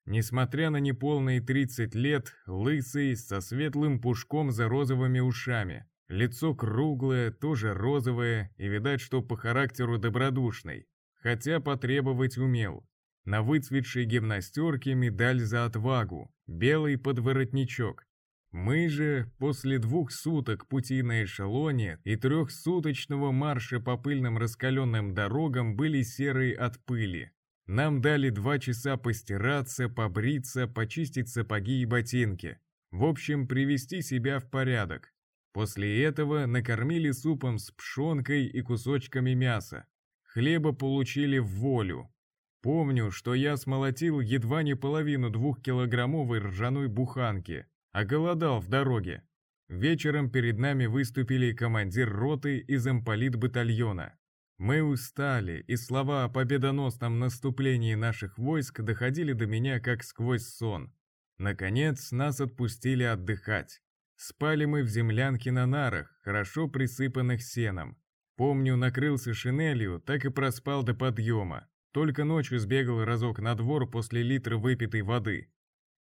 Несмотря на неполные 30 лет, лысый, со светлым пушком за розовыми ушами, Лицо круглое, тоже розовое, и видать, что по характеру добродушный, хотя потребовать умел. На выцветшей гимнастерке медаль за отвагу, белый подворотничок. Мы же, после двух суток пути на эшелоне и трехсуточного марша по пыльным раскаленным дорогам были серые от пыли. Нам дали два часа постираться, побриться, почистить сапоги и ботинки. В общем, привести себя в порядок. После этого накормили супом с пшенкой и кусочками мяса. Хлеба получили в волю. Помню, что я смолотил едва не половину двухкилограммовой ржаной буханки, а голодал в дороге. Вечером перед нами выступили командир роты и замполит батальона. Мы устали, и слова о победоносном наступлении наших войск доходили до меня как сквозь сон. Наконец, нас отпустили отдыхать. Спали мы в землянке на нарах, хорошо присыпанных сеном. Помню, накрылся шинелью, так и проспал до подъема. Только ночью сбегал разок на двор после литра выпитой воды.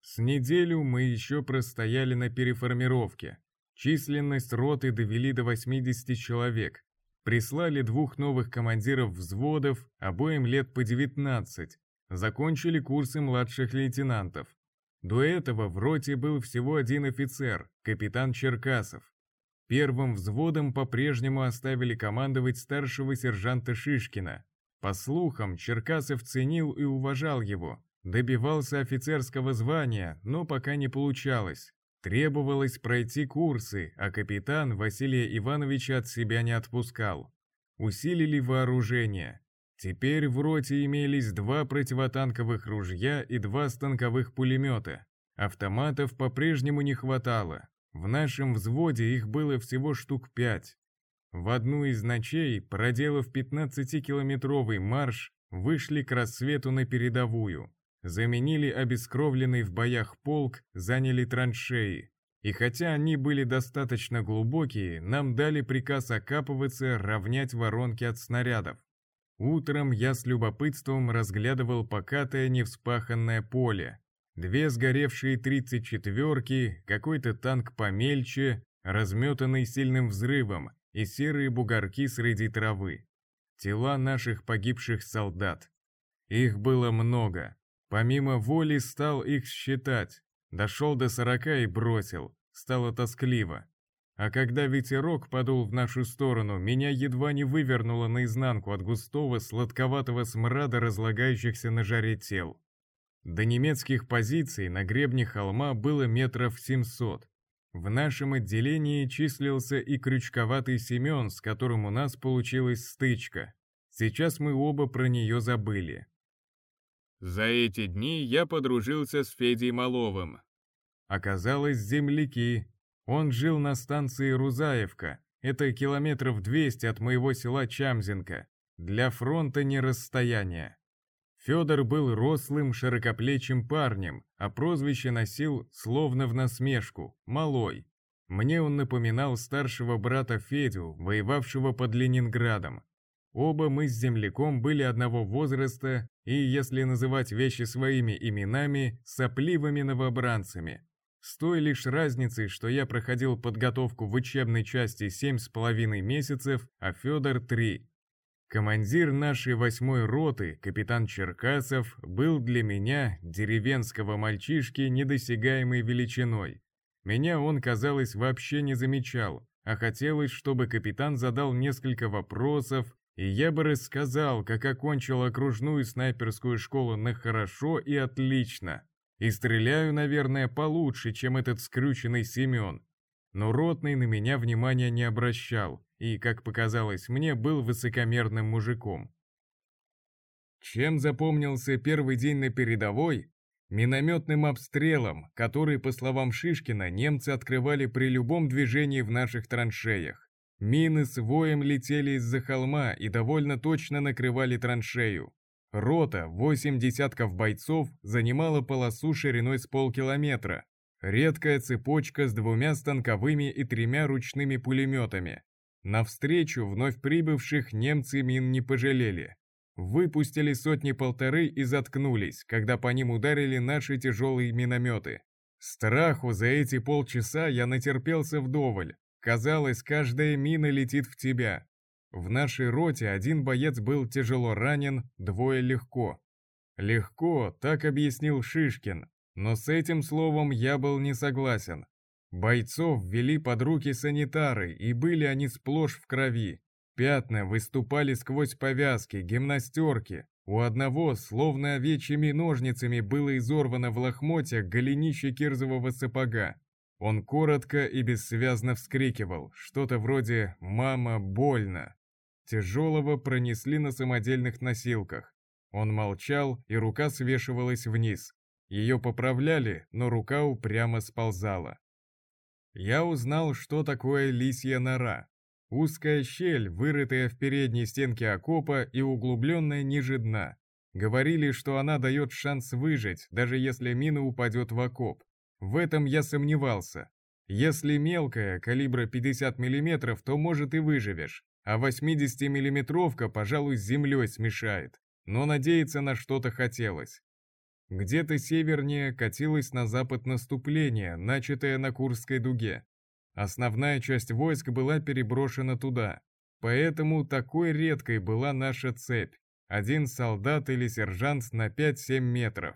С неделю мы еще простояли на переформировке. Численность роты довели до 80 человек. Прислали двух новых командиров взводов, обоим лет по 19. Закончили курсы младших лейтенантов. До этого в роте был всего один офицер, капитан Черкасов. Первым взводом по-прежнему оставили командовать старшего сержанта Шишкина. По слухам, Черкасов ценил и уважал его, добивался офицерского звания, но пока не получалось. Требовалось пройти курсы, а капитан Василия Ивановича от себя не отпускал. Усилили вооружение. Теперь в роте имелись два противотанковых ружья и два станковых пулемета. Автоматов по-прежнему не хватало. В нашем взводе их было всего штук пять. В одну из ночей, проделав 15-километровый марш, вышли к рассвету на передовую. Заменили обескровленный в боях полк, заняли траншеи. И хотя они были достаточно глубокие, нам дали приказ окапываться, равнять воронки от снарядов. Утром я с любопытством разглядывал покатое невспаханное поле. Две сгоревшие тридцать четверки, какой-то танк помельче, разметанный сильным взрывом, и серые бугорки среди травы. Тела наших погибших солдат. Их было много. Помимо воли стал их считать. Дошел до сорока и бросил. Стало тоскливо. А когда ветерок подул в нашу сторону, меня едва не вывернуло наизнанку от густого, сладковатого смрада разлагающихся на жаре тел. До немецких позиций на гребне холма было метров 700. В нашем отделении числился и крючковатый Семен, с которым у нас получилась стычка. Сейчас мы оба про нее забыли. За эти дни я подружился с Федей Маловым. Оказалось, земляки. Он жил на станции Рузаевка, это километров 200 от моего села Чамзенко. Для фронта не расстояние. Федор был рослым, широкоплечим парнем, а прозвище носил, словно в насмешку, «малой». Мне он напоминал старшего брата Федю, воевавшего под Ленинградом. Оба мы с земляком были одного возраста и, если называть вещи своими именами, сопливыми новобранцами. С той лишь разницей, что я проходил подготовку в учебной части семь с половиной месяцев, а Федор три. Командир нашей восьмой роты, капитан Черкасов, был для меня, деревенского мальчишки, недосягаемой величиной. Меня он, казалось, вообще не замечал, а хотелось, чтобы капитан задал несколько вопросов, и я бы рассказал, как окончил окружную снайперскую школу на хорошо и отлично. И стреляю, наверное, получше, чем этот скрюченный Семен. Но ротный на меня внимания не обращал, и, как показалось мне, был высокомерным мужиком. Чем запомнился первый день на передовой? Минометным обстрелом, который, по словам Шишкина, немцы открывали при любом движении в наших траншеях. Мины с воем летели из-за холма и довольно точно накрывали траншею. Рота, восемь десятков бойцов, занимала полосу шириной с полкилометра. Редкая цепочка с двумя станковыми и тремя ручными пулеметами. Навстречу вновь прибывших немцы мин не пожалели. Выпустили сотни-полторы и заткнулись, когда по ним ударили наши тяжелые минометы. Страху за эти полчаса я натерпелся вдоволь. Казалось, каждая мина летит в тебя. В нашей роте один боец был тяжело ранен, двое легко. Легко, так объяснил Шишкин, но с этим словом я был не согласен. Бойцов ввели под руки санитары, и были они сплошь в крови. Пятна выступали сквозь повязки, гимнастерки. У одного, словно овечьими ножницами, было изорвано в лохмотьях голенище кирзового сапога. Он коротко и бессвязно вскрикивал, что-то вроде «мама, больно». Тяжелого пронесли на самодельных носилках. Он молчал, и рука свешивалась вниз. Ее поправляли, но рука упрямо сползала я узнал, что такое лисья нора. Узкая щель, вырытая в передней стенке окопа и углубленная ниже дна. Говорили, что она дает шанс выжить, даже если мина упадет в окоп. В этом я сомневался. Если мелкая, калибра 50 мм, то может и выживешь, а 80-миллиметровка, пожалуй, с землей смешает. Но надеяться на что-то хотелось. Где-то севернее катилось на запад наступление, начатое на Курской дуге. Основная часть войск была переброшена туда. Поэтому такой редкой была наша цепь. Один солдат или сержант на 5-7 метров.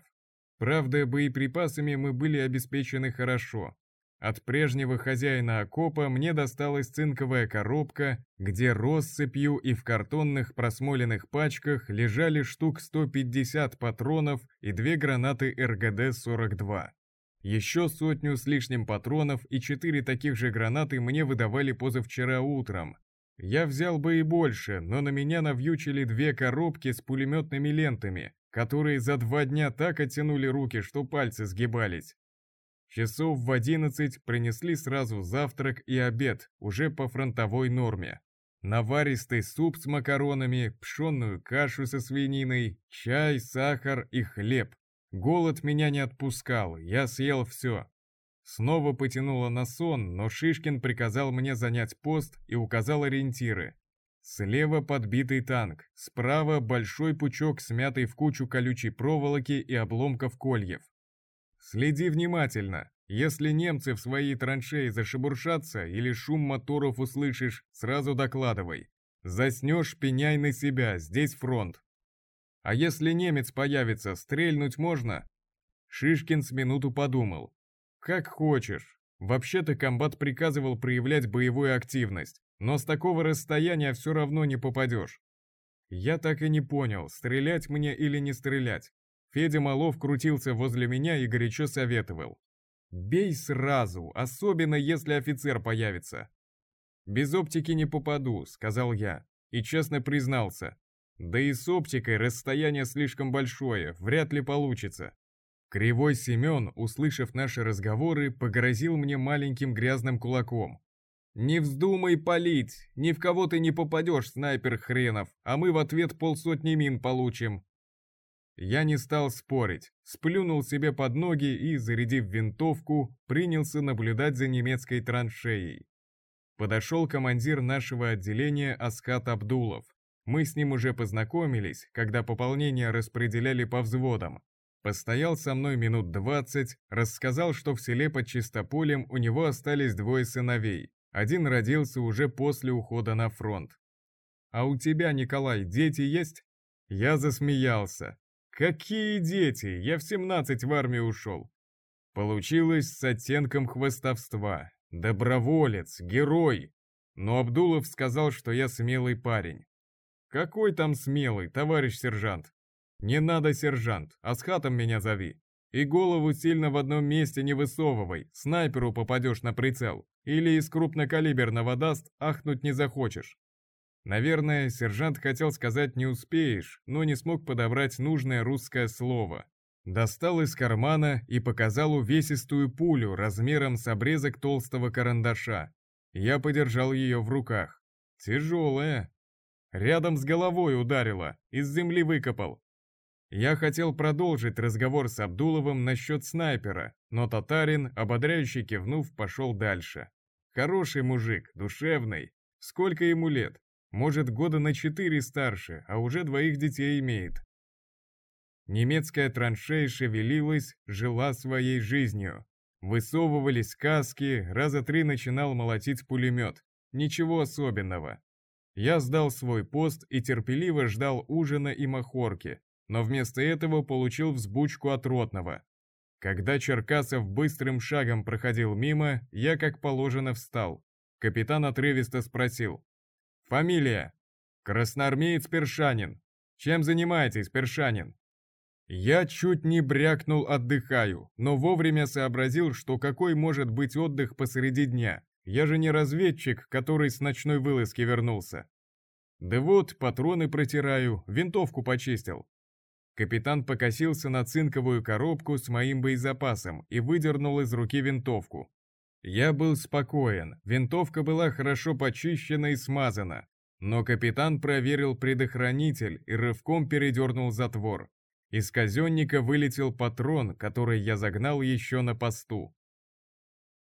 Правда, боеприпасами мы были обеспечены хорошо. От прежнего хозяина окопа мне досталась цинковая коробка, где россыпью и в картонных просмоленных пачках лежали штук 150 патронов и две гранаты РГД-42. Еще сотню с лишним патронов и четыре таких же гранаты мне выдавали позавчера утром. Я взял бы и больше, но на меня навьючили две коробки с пулеметными лентами, которые за два дня так оттянули руки, что пальцы сгибались. Часов в одиннадцать принесли сразу завтрак и обед, уже по фронтовой норме. Наваристый суп с макаронами, пшенную кашу со свининой, чай, сахар и хлеб. Голод меня не отпускал, я съел все. Снова потянуло на сон, но Шишкин приказал мне занять пост и указал ориентиры. Слева подбитый танк, справа большой пучок смятый в кучу колючей проволоки и обломков кольев. Следи внимательно. Если немцы в своей траншеи зашебуршатся или шум моторов услышишь, сразу докладывай. Заснешь, пеняй на себя, здесь фронт. А если немец появится, стрельнуть можно? Шишкин с минуту подумал. Как хочешь. Вообще-то комбат приказывал проявлять боевую активность, но с такого расстояния все равно не попадешь. Я так и не понял, стрелять мне или не стрелять. Федя Малов крутился возле меня и горячо советовал. «Бей сразу, особенно если офицер появится». «Без оптики не попаду», — сказал я, и честно признался. «Да и с оптикой расстояние слишком большое, вряд ли получится». Кривой Семен, услышав наши разговоры, погрозил мне маленьким грязным кулаком. «Не вздумай палить! Ни в кого ты не попадешь, снайпер хренов, а мы в ответ полсотни мин получим!» Я не стал спорить, сплюнул себе под ноги и, зарядив винтовку, принялся наблюдать за немецкой траншеей. Подошел командир нашего отделения Аскат Абдулов. Мы с ним уже познакомились, когда пополнение распределяли по взводам. Постоял со мной минут двадцать, рассказал, что в селе под Чистополем у него остались двое сыновей. Один родился уже после ухода на фронт. «А у тебя, Николай, дети есть?» Я засмеялся. «Какие дети? Я в 17 в армию ушел». Получилось с оттенком хвостовства. Доброволец, герой. Но Абдулов сказал, что я смелый парень. «Какой там смелый, товарищ сержант?» «Не надо, сержант, а с хатом меня зови. И голову сильно в одном месте не высовывай, снайперу попадешь на прицел. Или из крупнокалиберного даст, ахнуть не захочешь. Наверное, сержант хотел сказать «не успеешь», но не смог подобрать нужное русское слово. Достал из кармана и показал увесистую пулю размером с обрезок толстого карандаша. Я подержал ее в руках. Тяжелая. Рядом с головой ударила, из земли выкопал. Я хотел продолжить разговор с Абдуловым насчет снайпера, но татарин, ободряюще кивнув, пошел дальше. Хороший мужик, душевный. Сколько ему лет? Может, года на четыре старше, а уже двоих детей имеет. Немецкая траншея шевелилась, жила своей жизнью. Высовывались каски, раза три начинал молотить пулемет. Ничего особенного. Я сдал свой пост и терпеливо ждал ужина и махорки, но вместо этого получил взбучку от ротного. Когда Черкасов быстрым шагом проходил мимо, я как положено встал. Капитан отрывисто спросил. «Фамилия?» «Красноармеец Першанин. Чем занимаетесь, Першанин?» Я чуть не брякнул «отдыхаю», но вовремя сообразил, что какой может быть отдых посреди дня. Я же не разведчик, который с ночной вылазки вернулся. Да вот, патроны протираю, винтовку почистил. Капитан покосился на цинковую коробку с моим боезапасом и выдернул из руки винтовку. Я был спокоен, винтовка была хорошо почищена и смазана, но капитан проверил предохранитель и рывком передернул затвор. Из казенника вылетел патрон, который я загнал еще на посту.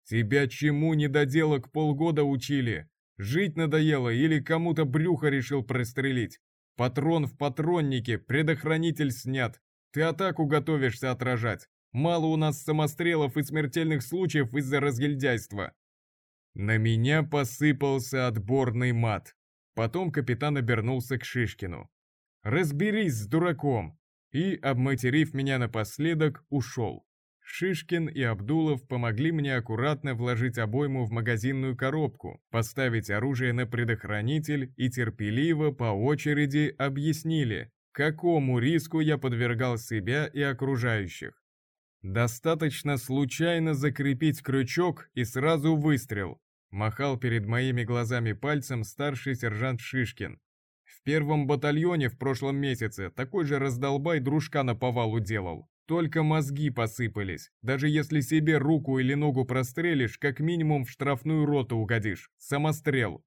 «Тебя чему недоделок полгода учили? Жить надоело или кому-то брюхо решил прострелить? Патрон в патроннике, предохранитель снят. Ты атаку готовишься отражать. Мало у нас самострелов и смертельных случаев из-за разгильдяйства. На меня посыпался отборный мат. Потом капитан обернулся к Шишкину. «Разберись с дураком!» И, обматерив меня напоследок, ушел. Шишкин и Абдулов помогли мне аккуратно вложить обойму в магазинную коробку, поставить оружие на предохранитель и терпеливо по очереди объяснили, какому риску я подвергал себя и окружающих. Достаточно случайно закрепить крючок и сразу выстрел, махал перед моими глазами пальцем старший сержант Шишкин. В первом батальоне в прошлом месяце такой же раздолбай дружка на повалу делал. Только мозги посыпались. Даже если себе руку или ногу прострелишь, как минимум в штрафную роту угодишь. Самострел.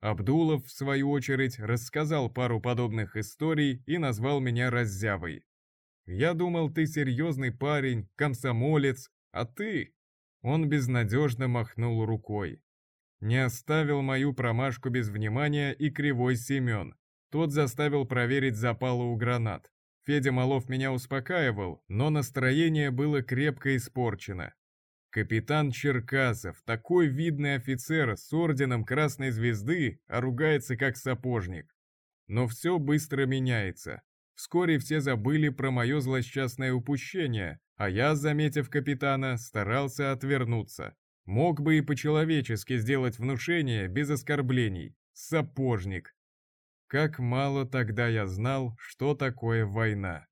Абдулов, в свою очередь, рассказал пару подобных историй и назвал меня раззявой. «Я думал, ты серьезный парень, комсомолец, а ты...» Он безнадежно махнул рукой. Не оставил мою промашку без внимания и кривой Семен. Тот заставил проверить запалы у гранат. Федя Малов меня успокаивал, но настроение было крепко испорчено. Капитан Черкасов, такой видный офицер с орденом Красной Звезды, а ругается как сапожник. Но все быстро меняется. Вскоре все забыли про мое злосчастное упущение, а я, заметив капитана, старался отвернуться. Мог бы и по-человечески сделать внушение без оскорблений. Сапожник. Как мало тогда я знал, что такое война.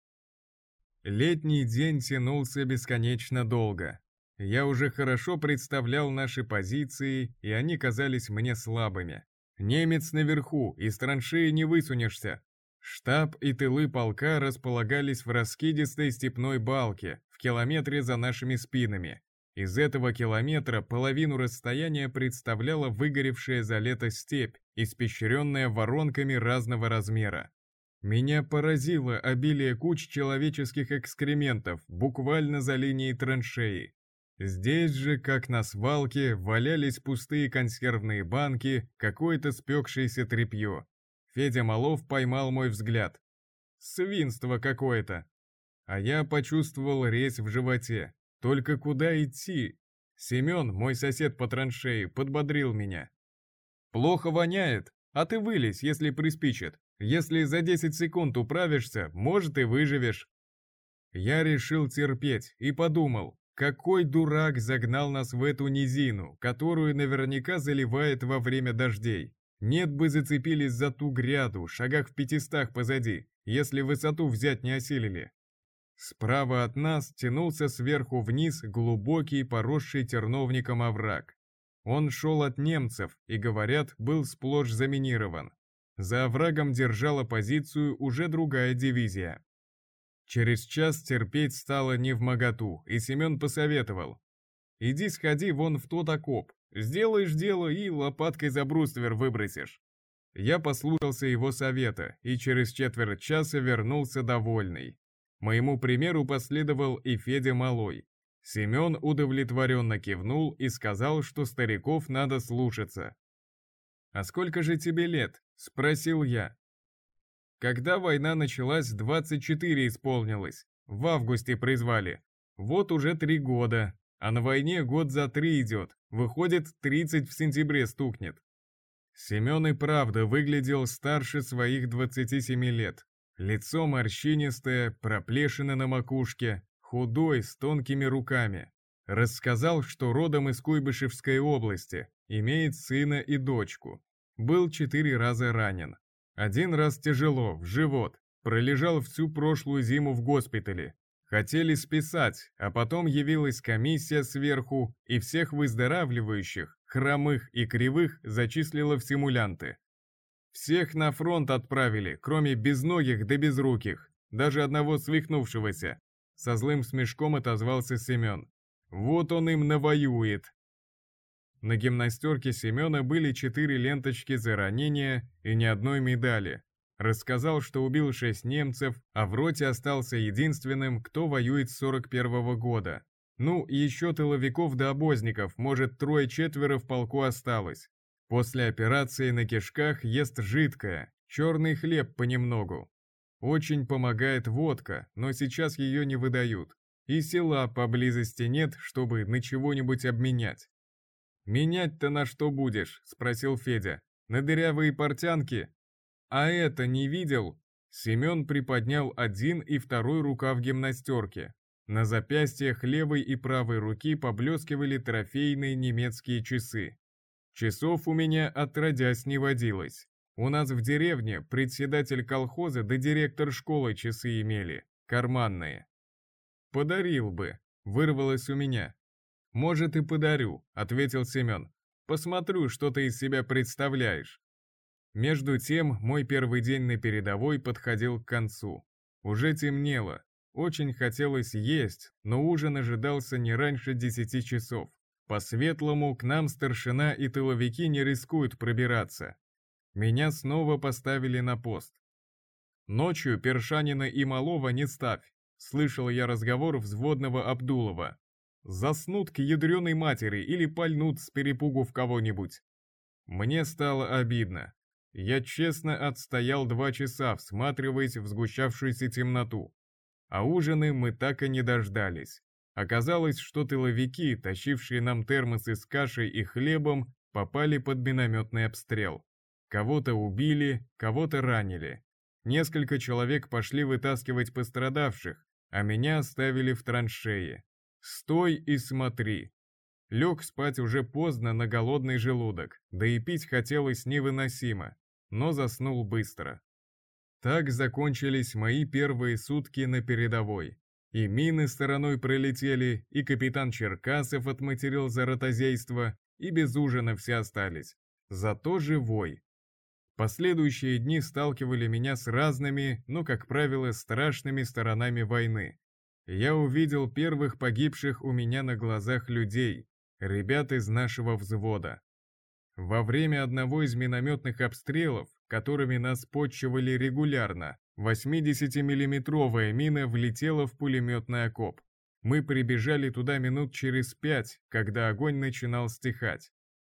Летний день тянулся бесконечно долго. Я уже хорошо представлял наши позиции, и они казались мне слабыми. Немец наверху, из траншеи не высунешься. Штаб и тылы полка располагались в раскидистой степной балке, в километре за нашими спинами. Из этого километра половину расстояния представляла выгоревшая за лето степь, испещренная воронками разного размера. Меня поразило обилие куч человеческих экскрементов буквально за линией траншеи. Здесь же, как на свалке, валялись пустые консервные банки, какое-то спекшееся тряпье. Федя Малов поймал мой взгляд. Свинство какое-то. А я почувствовал резь в животе. Только куда идти? Семен, мой сосед по траншеи, подбодрил меня. Плохо воняет, а ты вылезь, если приспичит. Если за 10 секунд управишься, может и выживешь. Я решил терпеть и подумал, какой дурак загнал нас в эту низину, которую наверняка заливает во время дождей. Нет бы зацепились за ту гряду, шагах в пятистах позади, если высоту взять не осилили. Справа от нас тянулся сверху вниз глубокий, поросший терновником овраг. Он шел от немцев и, говорят, был сплошь заминирован. За оврагом держала позицию уже другая дивизия. Через час терпеть стало не в моготу, и Семен посоветовал. «Иди сходи вон в тот окоп, сделаешь дело и лопаткой за бруствер выбросишь». Я послушался его совета и через четверть часа вернулся довольный. Моему примеру последовал и Федя Малой. Семен удовлетворенно кивнул и сказал, что стариков надо слушаться. «А сколько же тебе лет?» – спросил я. Когда война началась, 24 исполнилось. В августе призвали. Вот уже три года. А на войне год за три идет. Выходит, 30 в сентябре стукнет. Семен и правда выглядел старше своих 27 лет. Лицо морщинистое, проплешины на макушке, худой, с тонкими руками. Рассказал, что родом из Куйбышевской области, имеет сына и дочку. Был четыре раза ранен. Один раз тяжело, в живот. Пролежал всю прошлую зиму в госпитале. Хотели списать, а потом явилась комиссия сверху и всех выздоравливающих, хромых и кривых, зачислила в симулянты. Всех на фронт отправили, кроме безногих да безруких, даже одного свихнувшегося. Со злым смешком отозвался Семен. Вот он им навоюет. На гимнастерке Семена были четыре ленточки за ранения и ни одной медали. Рассказал, что убил шесть немцев, а в роте остался единственным, кто воюет с 41 -го года. Ну, еще тыловиков да обозников, может, трое-четверо в полку осталось. После операции на кишках ест жидкое, черный хлеб понемногу. Очень помогает водка, но сейчас ее не выдают. И села поблизости нет, чтобы на чего-нибудь обменять. «Менять-то на что будешь?» – спросил Федя. «На дырявые портянки?» «А это не видел?» Семен приподнял один и второй рукав гимнастерки. На запястьях левой и правой руки поблескивали трофейные немецкие часы. Часов у меня отродясь не водилось. У нас в деревне председатель колхоза да директор школы часы имели, карманные. Подарил бы, вырвалось у меня. Может и подарю, ответил Семен. Посмотрю, что ты из себя представляешь. Между тем, мой первый день на передовой подходил к концу. Уже темнело. Очень хотелось есть, но ужин ожидался не раньше десяти часов. По-светлому к нам старшина и тыловики не рискуют пробираться. Меня снова поставили на пост. Ночью Першанина и Малова не ставь, слышал я разговор взводного Абдулова. Заснут к ядреной матери или пальнут с перепугу в кого-нибудь. Мне стало обидно. Я честно отстоял два часа, всматриваясь в сгущавшуюся темноту. А ужины мы так и не дождались. Оказалось, что тыловики, тащившие нам термосы с кашей и хлебом, попали под минометный обстрел. Кого-то убили, кого-то ранили. Несколько человек пошли вытаскивать пострадавших, а меня оставили в траншее. Стой и смотри. Лег спать уже поздно на голодный желудок, да и пить хотелось невыносимо, но заснул быстро. Так закончились мои первые сутки на передовой. И мины стороной пролетели, и капитан Черкасов отматерил за ротозейство, и без ужина все остались. Зато живой. Последующие дни сталкивали меня с разными, но, как правило, страшными сторонами войны. Я увидел первых погибших у меня на глазах людей, ребят из нашего взвода. Во время одного из минометных обстрелов, которыми нас почивали регулярно, 80-миллиметровая мина влетела в пулеметный окоп. Мы прибежали туда минут через пять, когда огонь начинал стихать.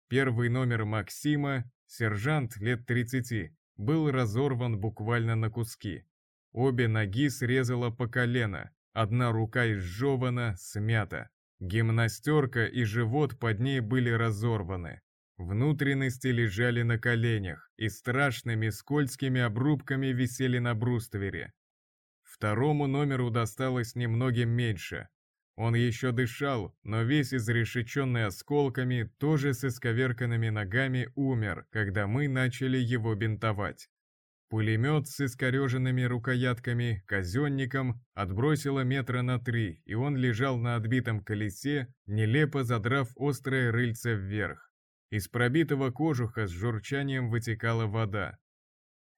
Первый номер Максима, сержант лет 30, был разорван буквально на куски. Обе ноги срезала по колено, одна рука изжевана, смята. Гимнастерка и живот под ней были разорваны. Внутренности лежали на коленях и страшными скользкими обрубками висели на бруствере. Второму номеру досталось немногим меньше. Он еще дышал, но весь изрешеченный осколками, тоже с исковерканными ногами, умер, когда мы начали его бинтовать. Пулемет с искореженными рукоятками, казенником, отбросило метра на три, и он лежал на отбитом колесе, нелепо задрав острое рыльце вверх. Из пробитого кожуха с журчанием вытекала вода.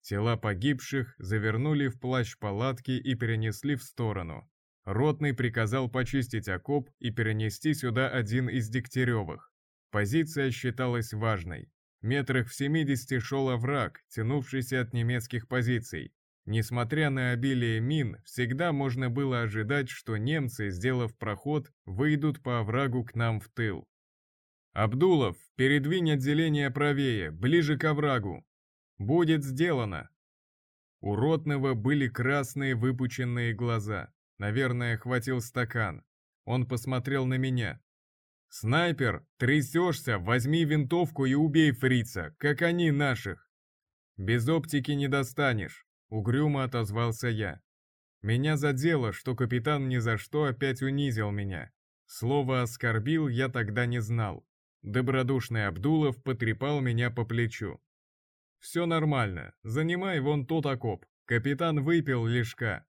Тела погибших завернули в плащ палатки и перенесли в сторону. Ротный приказал почистить окоп и перенести сюда один из Дегтяревых. Позиция считалась важной. Метрах в 70 шел овраг, тянувшийся от немецких позиций. Несмотря на обилие мин, всегда можно было ожидать, что немцы, сделав проход, выйдут по оврагу к нам в тыл. «Абдулов, передвинь отделение правее, ближе к оврагу!» «Будет сделано!» У Ротного были красные выпученные глаза. Наверное, хватил стакан. Он посмотрел на меня. «Снайпер, трясешься, возьми винтовку и убей фрица, как они наших!» «Без оптики не достанешь», — угрюмо отозвался я. Меня задело, что капитан ни за что опять унизил меня. Слово «оскорбил» я тогда не знал. Добродушный Абдулов потрепал меня по плечу. «Все нормально, занимай вон тот окоп, капитан выпил лишка».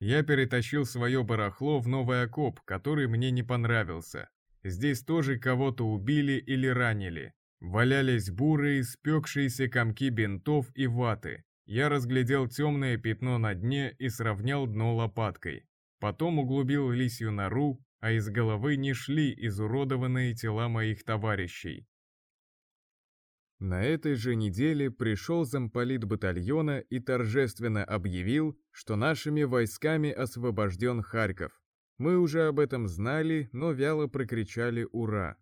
Я перетащил свое барахло в новый окоп, который мне не понравился. Здесь тоже кого-то убили или ранили. Валялись бурые, спекшиеся комки бинтов и ваты. Я разглядел темное пятно на дне и сравнял дно лопаткой. Потом углубил лисью нору, а из головы не шли изуродованные тела моих товарищей. На этой же неделе пришел замполит батальона и торжественно объявил, что нашими войсками освобожден Харьков. Мы уже об этом знали, но вяло прокричали «Ура!».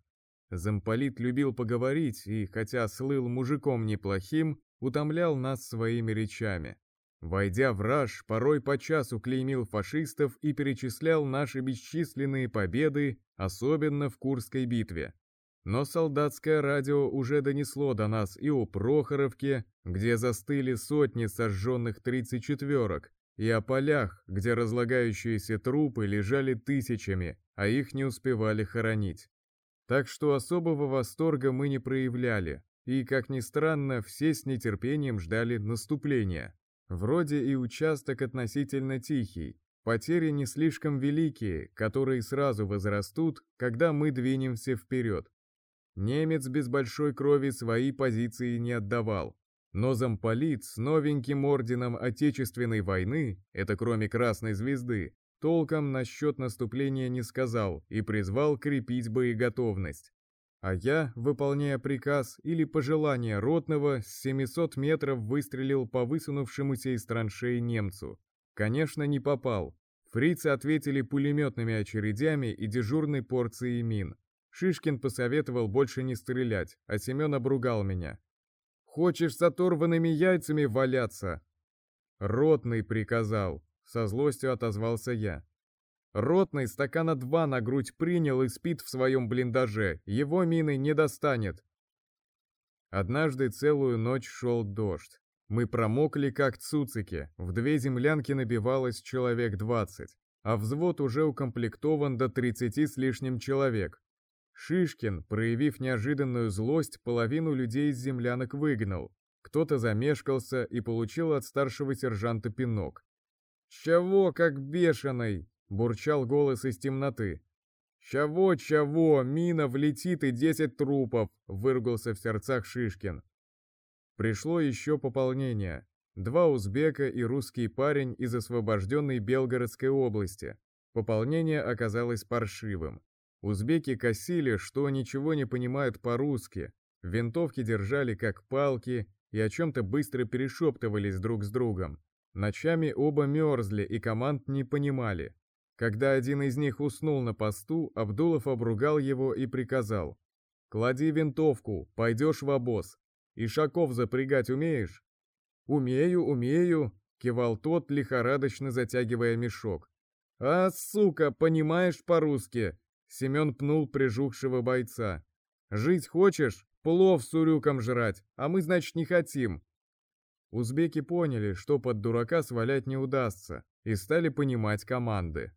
Замполит любил поговорить и, хотя слыл мужиком неплохим, утомлял нас своими речами. Войдя в раж, порой по часу клеймил фашистов и перечислял наши бесчисленные победы, особенно в Курской битве. Но солдатское радио уже донесло до нас и о Прохоровке, где застыли сотни сожженных тридцать четверок, и о полях, где разлагающиеся трупы лежали тысячами, а их не успевали хоронить. Так что особого восторга мы не проявляли, и, как ни странно, все с нетерпением ждали наступления. Вроде и участок относительно тихий, потери не слишком великие, которые сразу возрастут, когда мы двинемся вперед. Немец без большой крови свои позиции не отдавал, но замполит с новеньким орденом Отечественной войны, это кроме Красной Звезды, толком насчет наступления не сказал и призвал крепить боеготовность. А я, выполняя приказ или пожелание ротного, с 700 метров выстрелил по высунувшемуся из траншеи немцу. Конечно, не попал. Фрицы ответили пулеметными очередями и дежурной порцией мин. Шишкин посоветовал больше не стрелять, а Семен обругал меня. «Хочешь с оторванными яйцами валяться?» «Ротный приказал», — со злостью отозвался я. Ротный стакана два на грудь принял и спит в своем блиндаже, его мины не достанет. Однажды целую ночь шел дождь. Мы промокли как цуцики, в две землянки набивалось человек двадцать, а взвод уже укомплектован до тридцати с лишним человек. Шишкин, проявив неожиданную злость, половину людей из землянок выгнал. Кто-то замешкался и получил от старшего сержанта пинок. «Чего как бешеный?» бурчал голос из темноты. «Чего, чего, мина влетит и десять трупов!» — выругался в сердцах Шишкин. Пришло еще пополнение. Два узбека и русский парень из освобожденной Белгородской области. Пополнение оказалось паршивым. Узбеки косили, что ничего не понимают по-русски, винтовки держали как палки и о чем-то быстро перешептывались друг с другом. Ночами оба мерзли и команд не понимали. Когда один из них уснул на посту, Абдулов обругал его и приказал. «Клади винтовку, пойдешь в обоз. Ишаков запрягать умеешь?» «Умею, умею», — кивал тот, лихорадочно затягивая мешок. «А, сука, понимаешь по-русски?» Семен пнул прижухшего бойца. «Жить хочешь? Плов с урюком жрать, а мы, значит, не хотим». Узбеки поняли, что под дурака свалять не удастся, и стали понимать команды.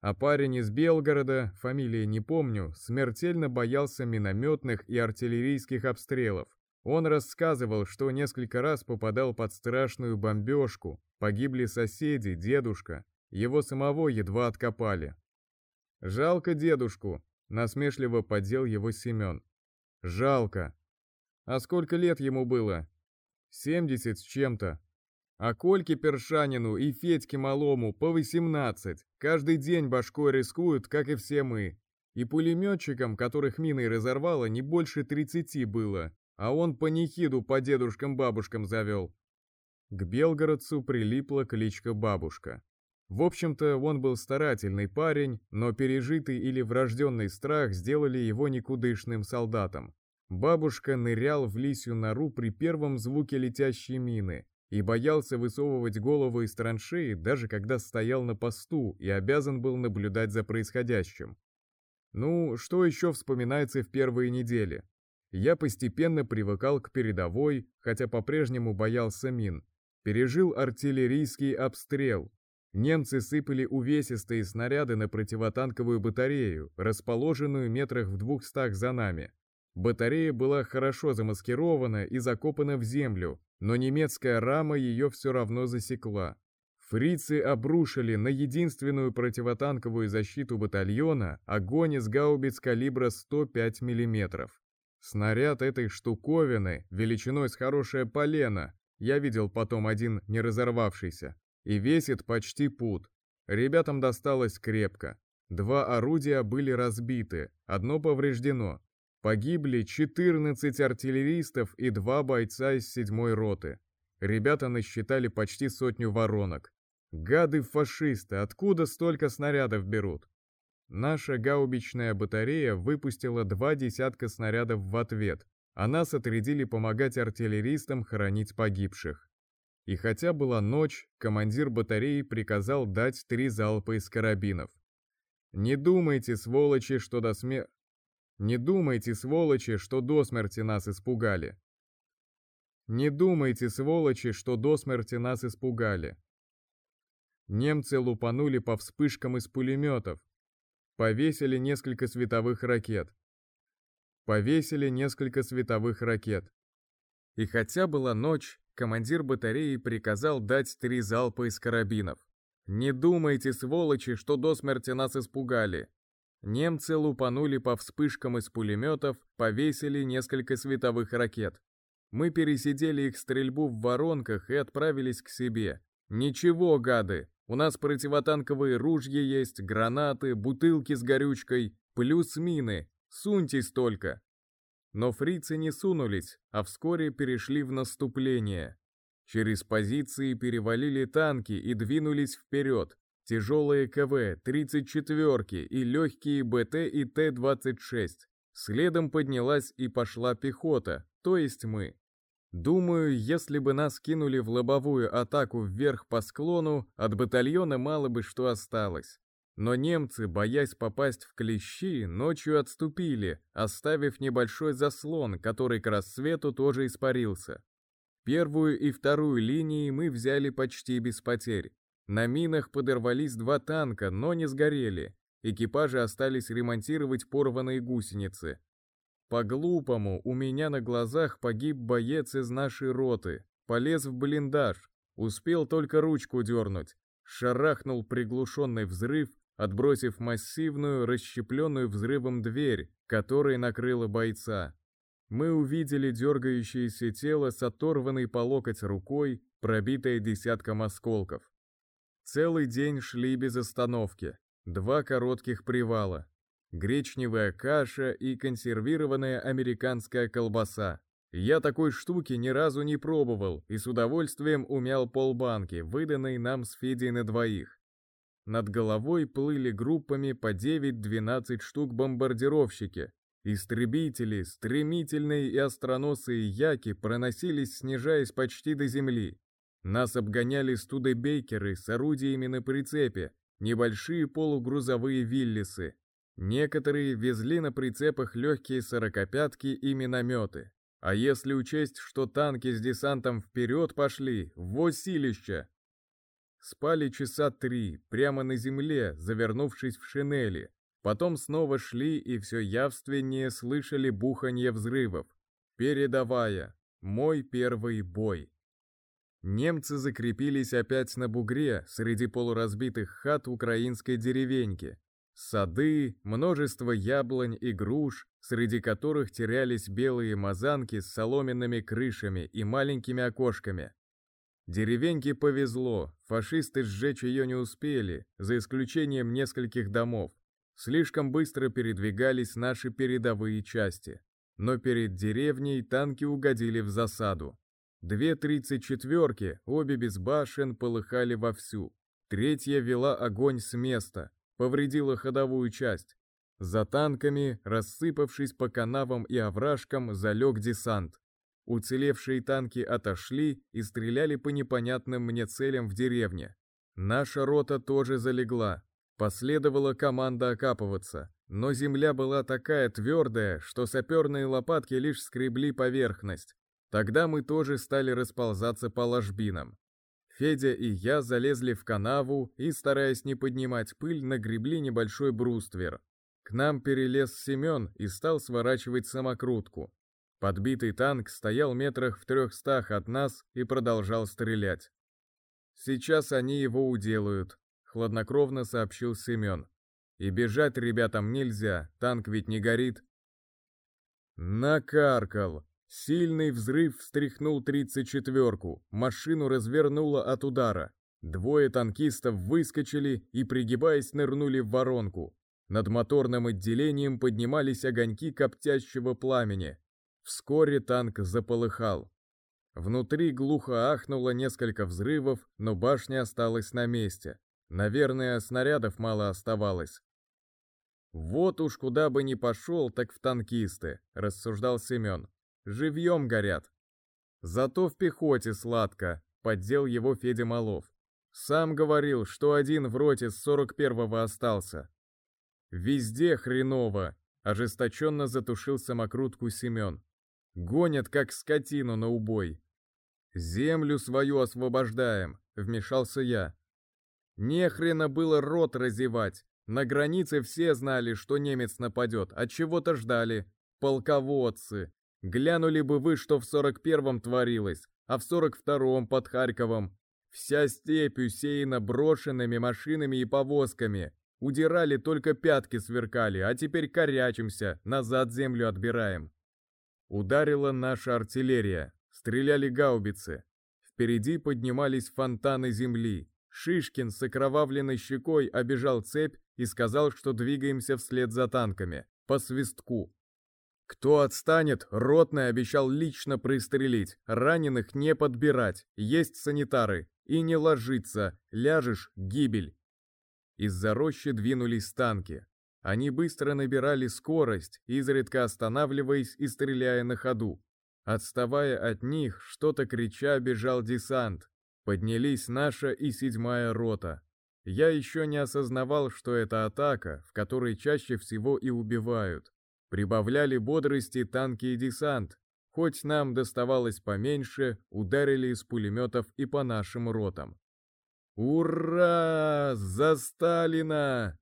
А парень из Белгорода, фамилии не помню, смертельно боялся минометных и артиллерийских обстрелов. Он рассказывал, что несколько раз попадал под страшную бомбежку, погибли соседи, дедушка, его самого едва откопали. «Жалко дедушку», — насмешливо поддел его Семен. «Жалко. А сколько лет ему было?» «Семьдесят с чем-то. А Кольке Першанину и Федьке Малому по восемнадцать. Каждый день башкой рискуют, как и все мы. И пулеметчикам, которых миной разорвало, не больше тридцати было. А он панихиду по дедушкам-бабушкам завел». К белгородцу прилипла кличка «Бабушка». В общем-то, он был старательный парень, но пережитый или врожденный страх сделали его никудышным солдатом. Бабушка нырял в лисью нору при первом звуке летящей мины и боялся высовывать голову из траншеи, даже когда стоял на посту и обязан был наблюдать за происходящим. Ну, что еще вспоминается в первые недели? Я постепенно привыкал к передовой, хотя по-прежнему боялся мин. Пережил артиллерийский обстрел, Немцы сыпали увесистые снаряды на противотанковую батарею, расположенную метрах в двухстах за нами. Батарея была хорошо замаскирована и закопана в землю, но немецкая рама ее все равно засекла. Фрицы обрушили на единственную противотанковую защиту батальона огонь из гаубиц калибра 105 мм. Снаряд этой штуковины, величиной с хорошее полено, я видел потом один не разорвавшийся, и весит почти пуд. Ребятам досталось крепко. Два орудия были разбиты, одно повреждено. Погибли 14 артиллеристов и два бойца из седьмой роты. Ребята насчитали почти сотню воронок. Гады-фашисты, откуда столько снарядов берут? Наша гаубичная батарея выпустила два десятка снарядов в ответ, а нас отрядили помогать артиллеристам хоронить погибших. И хотя была ночь, командир батареи приказал дать три залпа из карабинов. «Не думайте, сволочи, что до смер... Не думайте, сволочи, что до смерти нас испугали. Не думайте, сволочи, что до смерти нас испугали. Немцы лупанули по вспышкам из пулеметов. Повесили несколько световых ракет. Повесили несколько световых ракет. И хотя была ночь, командир батареи приказал дать три залпа из карабинов. «Не думайте, сволочи, что до смерти нас испугали!» Немцы лупанули по вспышкам из пулеметов, повесили несколько световых ракет. Мы пересидели их стрельбу в воронках и отправились к себе. «Ничего, гады, у нас противотанковые ружья есть, гранаты, бутылки с горючкой, плюс мины. Суньтесь только!» Но фрицы не сунулись, а вскоре перешли в наступление. Через позиции перевалили танки и двинулись вперед. Тяжелые КВ, 34-ки и легкие БТ и Т-26. Следом поднялась и пошла пехота, то есть мы. Думаю, если бы нас кинули в лобовую атаку вверх по склону, от батальона мало бы что осталось. Но немцы, боясь попасть в клещи, ночью отступили, оставив небольшой заслон, который к рассвету тоже испарился. Первую и вторую линии мы взяли почти без потерь. На минах подорвались два танка, но не сгорели. Экипажи остались ремонтировать порванные гусеницы. По-глупому у меня на глазах погиб боец из нашей роты. Полез в блиндаж. Успел только ручку дернуть. Шарахнул приглушенный взрыв, отбросив массивную, расщепленную взрывом дверь, которой накрыла бойца. Мы увидели дергающееся тело с оторванной по локоть рукой, пробитое десятком осколков. Целый день шли без остановки. Два коротких привала. Гречневая каша и консервированная американская колбаса. Я такой штуки ни разу не пробовал и с удовольствием умял полбанки, выданной нам с Федей на двоих. Над головой плыли группами по 9-12 штук бомбардировщики. Истребители, стремительные и остроносые яки проносились, снижаясь почти до земли. Нас обгоняли студебейкеры с орудиями на прицепе, небольшие полугрузовые виллисы. Некоторые везли на прицепах легкие сорокопятки и минометы. А если учесть, что танки с десантом вперед пошли, в силища! Спали часа три, прямо на земле, завернувшись в шинели. Потом снова шли и все явственнее слышали буханье взрывов. Передавая. Мой первый бой. Немцы закрепились опять на бугре среди полуразбитых хат украинской деревеньки. Сады, множество яблонь и груш, среди которых терялись белые мазанки с соломенными крышами и маленькими окошками. Деревеньке повезло, фашисты сжечь ее не успели, за исключением нескольких домов. Слишком быстро передвигались наши передовые части. Но перед деревней танки угодили в засаду. Две тридцать четверки, обе без башен, полыхали вовсю. Третья вела огонь с места, повредила ходовую часть. За танками, рассыпавшись по канавам и овражкам, залег десант. Уцелевшие танки отошли и стреляли по непонятным мне целям в деревне. Наша рота тоже залегла. Последовала команда окапываться, но земля была такая твердая, что саперные лопатки лишь скребли поверхность. Тогда мы тоже стали расползаться по ложбинам. Федя и я залезли в канаву и, стараясь не поднимать пыль, нагребли небольшой бруствер. К нам перелез Семен и стал сворачивать самокрутку. Подбитый танк стоял метрах в трехстах от нас и продолжал стрелять. «Сейчас они его уделают», — хладнокровно сообщил Семен. «И бежать ребятам нельзя, танк ведь не горит». «Накаркал», Сильный взрыв встряхнул тридцать четверку, машину развернуло от удара. Двое танкистов выскочили и, пригибаясь, нырнули в воронку. Над моторным отделением поднимались огоньки коптящего пламени. Вскоре танк заполыхал. Внутри глухо ахнуло несколько взрывов, но башня осталась на месте. Наверное, снарядов мало оставалось. «Вот уж куда бы ни пошел, так в танкисты», — рассуждал Семен живьем горят. Зато в пехоте сладко, поддел его Федя Малов. Сам говорил, что один в роте с 41-го остался. Везде хреново, ожесточенно затушил самокрутку Семен. Гонят, как скотину на убой. Землю свою освобождаем, вмешался я. Не хрена было рот разевать. На границе все знали, что немец нападет, от чего-то ждали. Полководцы, Глянули бы вы, что в 41-м творилось, а в 42-м под Харьковом. Вся степь усеяна брошенными машинами и повозками. Удирали, только пятки сверкали, а теперь корячимся, назад землю отбираем. Ударила наша артиллерия, стреляли гаубицы. Впереди поднимались фонтаны земли. Шишкин с окровавленной щекой обежал цепь и сказал, что двигаемся вслед за танками, по свистку. Кто отстанет, Ротный обещал лично пристрелить, раненых не подбирать, есть санитары, и не ложиться, ляжешь — гибель. Из-за рощи двинулись танки. Они быстро набирали скорость, изредка останавливаясь и стреляя на ходу. Отставая от них, что-то крича бежал десант. Поднялись наша и седьмая рота. Я еще не осознавал, что это атака, в которой чаще всего и убивают. Прибавляли бодрости танки и десант. Хоть нам доставалось поменьше, ударили из пулеметов и по нашим ротам. «Ура! За Сталина!»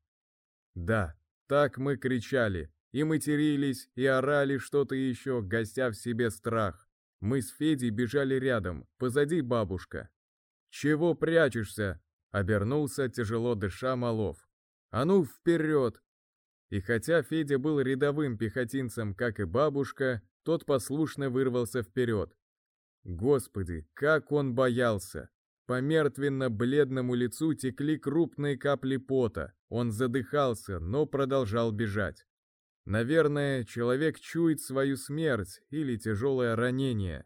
Да, так мы кричали, и матерились, и орали что-то еще, гостя в себе страх. Мы с Федей бежали рядом, позади бабушка. «Чего прячешься?» — обернулся, тяжело дыша Малов. «А ну, вперед!» И хотя Федя был рядовым пехотинцем, как и бабушка, тот послушно вырвался вперед. Господи, как он боялся! По мертвенно-бледному лицу текли крупные капли пота. Он задыхался, но продолжал бежать. Наверное, человек чует свою смерть или тяжелое ранение.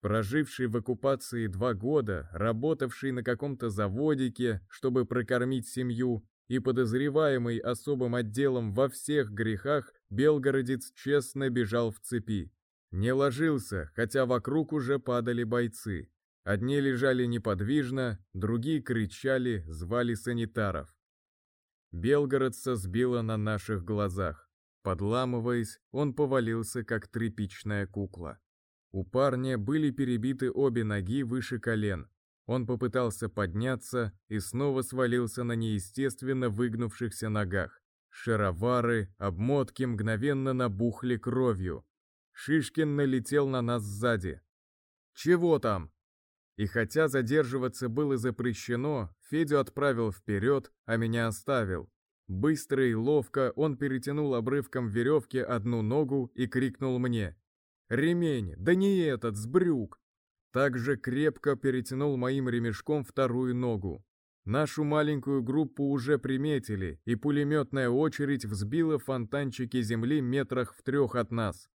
Проживший в оккупации два года, работавший на каком-то заводике, чтобы прокормить семью, и подозреваемый особым отделом во всех грехах, белгородец честно бежал в цепи. Не ложился, хотя вокруг уже падали бойцы. Одни лежали неподвижно, другие кричали, звали санитаров. Белгородца сбило на наших глазах. Подламываясь, он повалился, как тряпичная кукла. У парня были перебиты обе ноги выше колен. Он попытался подняться и снова свалился на неестественно выгнувшихся ногах. Шаровары, обмотки мгновенно набухли кровью. Шишкин налетел на нас сзади. «Чего там?» И хотя задерживаться было запрещено, Федю отправил вперед, а меня оставил. Быстро и ловко он перетянул обрывком веревки одну ногу и крикнул мне. «Ремень, да не этот, с брюк!» Также крепко перетянул моим ремешком вторую ногу. Нашу маленькую группу уже приметили, и пулеметная очередь взбила фонтанчики земли метрах в трех от нас.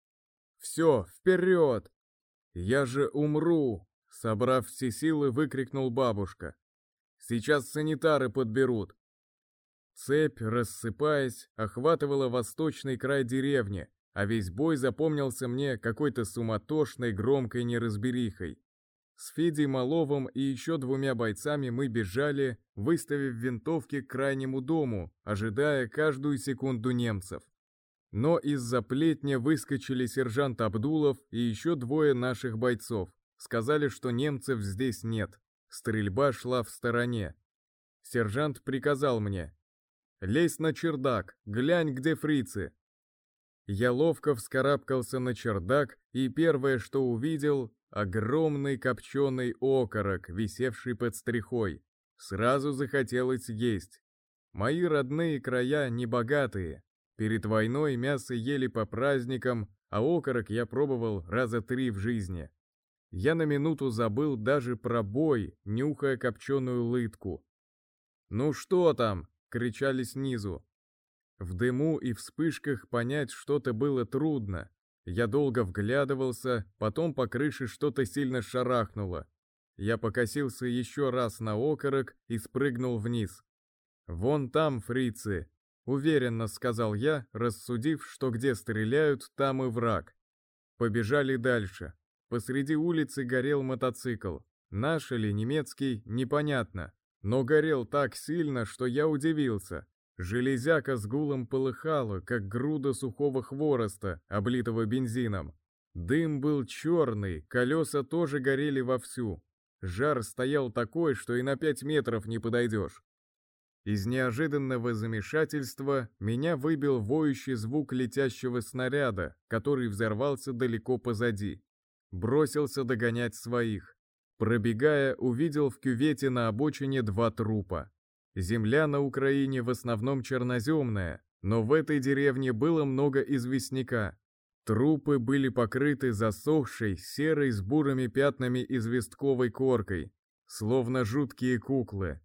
«Все, вперед!» «Я же умру!» Собрав все силы, выкрикнул бабушка. «Сейчас санитары подберут!» Цепь, рассыпаясь, охватывала восточный край деревни, а весь бой запомнился мне какой-то суматошной громкой неразберихой. С Федей Маловым и еще двумя бойцами мы бежали, выставив винтовки к крайнему дому, ожидая каждую секунду немцев. Но из-за плетня выскочили сержант Абдулов и еще двое наших бойцов. Сказали, что немцев здесь нет. Стрельба шла в стороне. Сержант приказал мне. «Лезь на чердак, глянь, где фрицы». Я ловко вскарабкался на чердак, и первое, что увидел, огромный копченый окорок, висевший под стрихой. Сразу захотелось есть. Мои родные края небогатые. Перед войной мясо ели по праздникам, а окорок я пробовал раза три в жизни. Я на минуту забыл даже про бой, нюхая копченую лытку. «Ну что там?» — кричали снизу. В дыму и вспышках понять что-то было трудно. Я долго вглядывался, потом по крыше что-то сильно шарахнуло. Я покосился еще раз на окорок и спрыгнул вниз. «Вон там, фрицы!» — уверенно сказал я, рассудив, что где стреляют, там и враг. Побежали дальше. Посреди улицы горел мотоцикл. Наш или немецкий, непонятно. Но горел так сильно, что я удивился. Железяка с гулом полыхала, как груда сухого хвороста, облитого бензином. Дым был черный, колеса тоже горели вовсю. Жар стоял такой, что и на пять метров не подойдешь. Из неожиданного замешательства меня выбил воющий звук летящего снаряда, который взорвался далеко позади. Бросился догонять своих. Пробегая, увидел в кювете на обочине два трупа. Земля на Украине в основном черноземная, но в этой деревне было много известняка. Трупы были покрыты засохшей, серой с бурыми пятнами известковой коркой, словно жуткие куклы.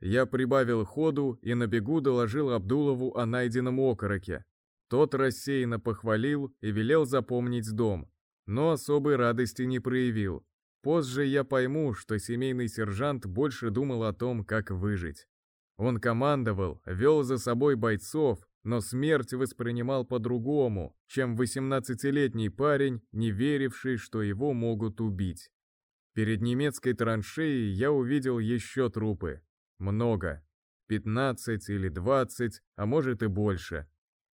Я прибавил ходу и на бегу доложил Абдулову о найденном окороке. Тот рассеянно похвалил и велел запомнить дом но особой радости не проявил. Позже я пойму, что семейный сержант больше думал о том, как выжить. Он командовал, вел за собой бойцов, но смерть воспринимал по-другому, чем 18-летний парень, не веривший, что его могут убить. Перед немецкой траншеей я увидел еще трупы. Много. 15 или 20, а может и больше.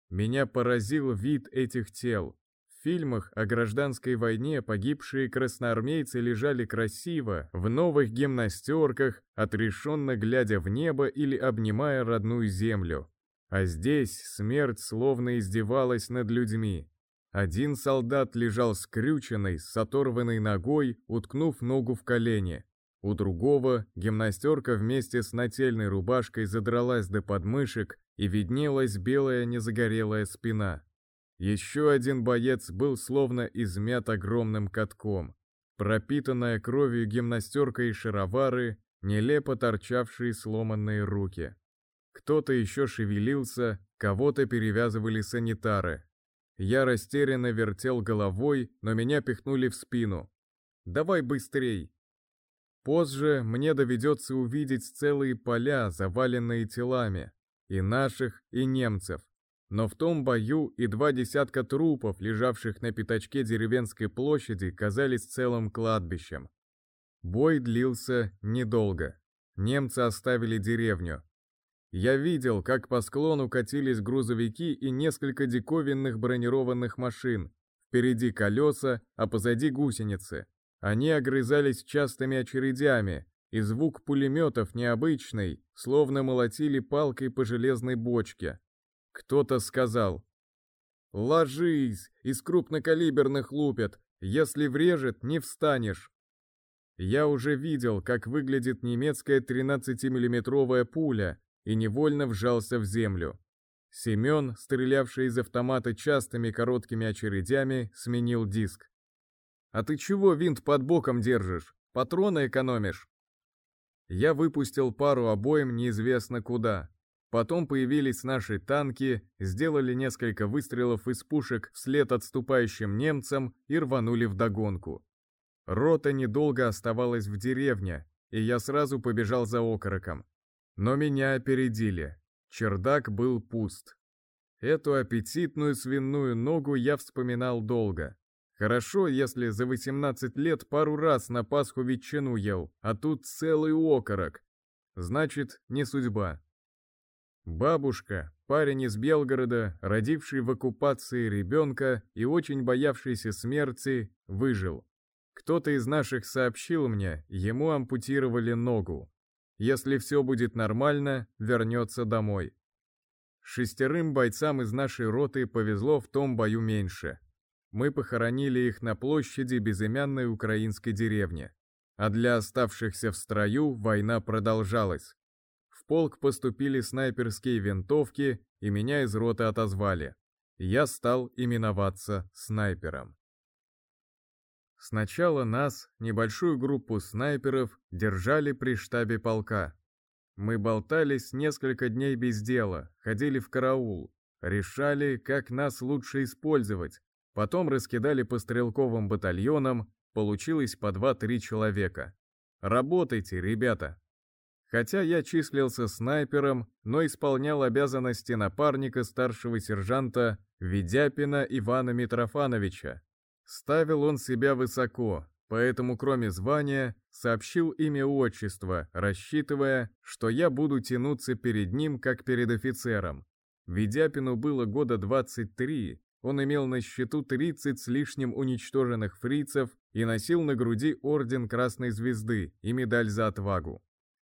Меня поразил вид этих тел фильмах о гражданской войне погибшие красноармейцы лежали красиво, в новых гимнастерках, отрешенно глядя в небо или обнимая родную землю. А здесь смерть словно издевалась над людьми. Один солдат лежал скрюченный, с оторванной ногой, уткнув ногу в колени. У другого гимнастерка вместе с нательной рубашкой задралась до подмышек и виднелась белая незагорелая спина. Еще один боец был словно измят огромным катком. Пропитанная кровью гимнастерка и шаровары, нелепо торчавшие сломанные руки. Кто-то еще шевелился, кого-то перевязывали санитары. Я растерянно вертел головой, но меня пихнули в спину. «Давай быстрей!» Позже мне доведется увидеть целые поля, заваленные телами. И наших, и немцев. Но в том бою и два десятка трупов, лежавших на пятачке деревенской площади, казались целым кладбищем. Бой длился недолго. Немцы оставили деревню. Я видел, как по склону катились грузовики и несколько диковинных бронированных машин. Впереди колеса, а позади гусеницы. Они огрызались частыми очередями, и звук пулеметов необычный, словно молотили палкой по железной бочке. Кто-то сказал «Ложись, из крупнокалиберных лупят, если врежет, не встанешь». Я уже видел, как выглядит немецкая 13-миллиметровая пуля, и невольно вжался в землю. Семен, стрелявший из автомата частыми короткими очередями, сменил диск. «А ты чего винт под боком держишь? Патроны экономишь?» Я выпустил пару обоим неизвестно куда. Потом появились наши танки, сделали несколько выстрелов из пушек вслед отступающим немцам и рванули вдогонку. Рота недолго оставалась в деревне, и я сразу побежал за окороком. Но меня опередили. Чердак был пуст. Эту аппетитную свиную ногу я вспоминал долго. Хорошо, если за 18 лет пару раз на Пасху ветчину ел, а тут целый окорок. Значит, не судьба. Бабушка, парень из Белгорода, родивший в оккупации ребенка и очень боявшийся смерти, выжил. Кто-то из наших сообщил мне, ему ампутировали ногу. Если все будет нормально, вернется домой. Шестерым бойцам из нашей роты повезло в том бою меньше. Мы похоронили их на площади безымянной украинской деревни. А для оставшихся в строю война продолжалась. Полк поступили снайперские винтовки, и меня из роты отозвали. Я стал именоваться снайпером. Сначала нас, небольшую группу снайперов, держали при штабе полка. Мы болтались несколько дней без дела, ходили в караул, решали, как нас лучше использовать, потом раскидали по стрелковым батальонам, получилось по 2-3 человека. Работайте, ребята! Хотя я числился снайпером, но исполнял обязанности напарника старшего сержанта Ведяпина Ивана Митрофановича, Ставил он себя высоко, поэтому кроме звания сообщил имя отчество, рассчитывая, что я буду тянуться перед ним, как перед офицером. Ведяпину было года 23, он имел на счету 30 с лишним уничтоженных фрицев и носил на груди орден Красной Звезды и медаль за отвагу.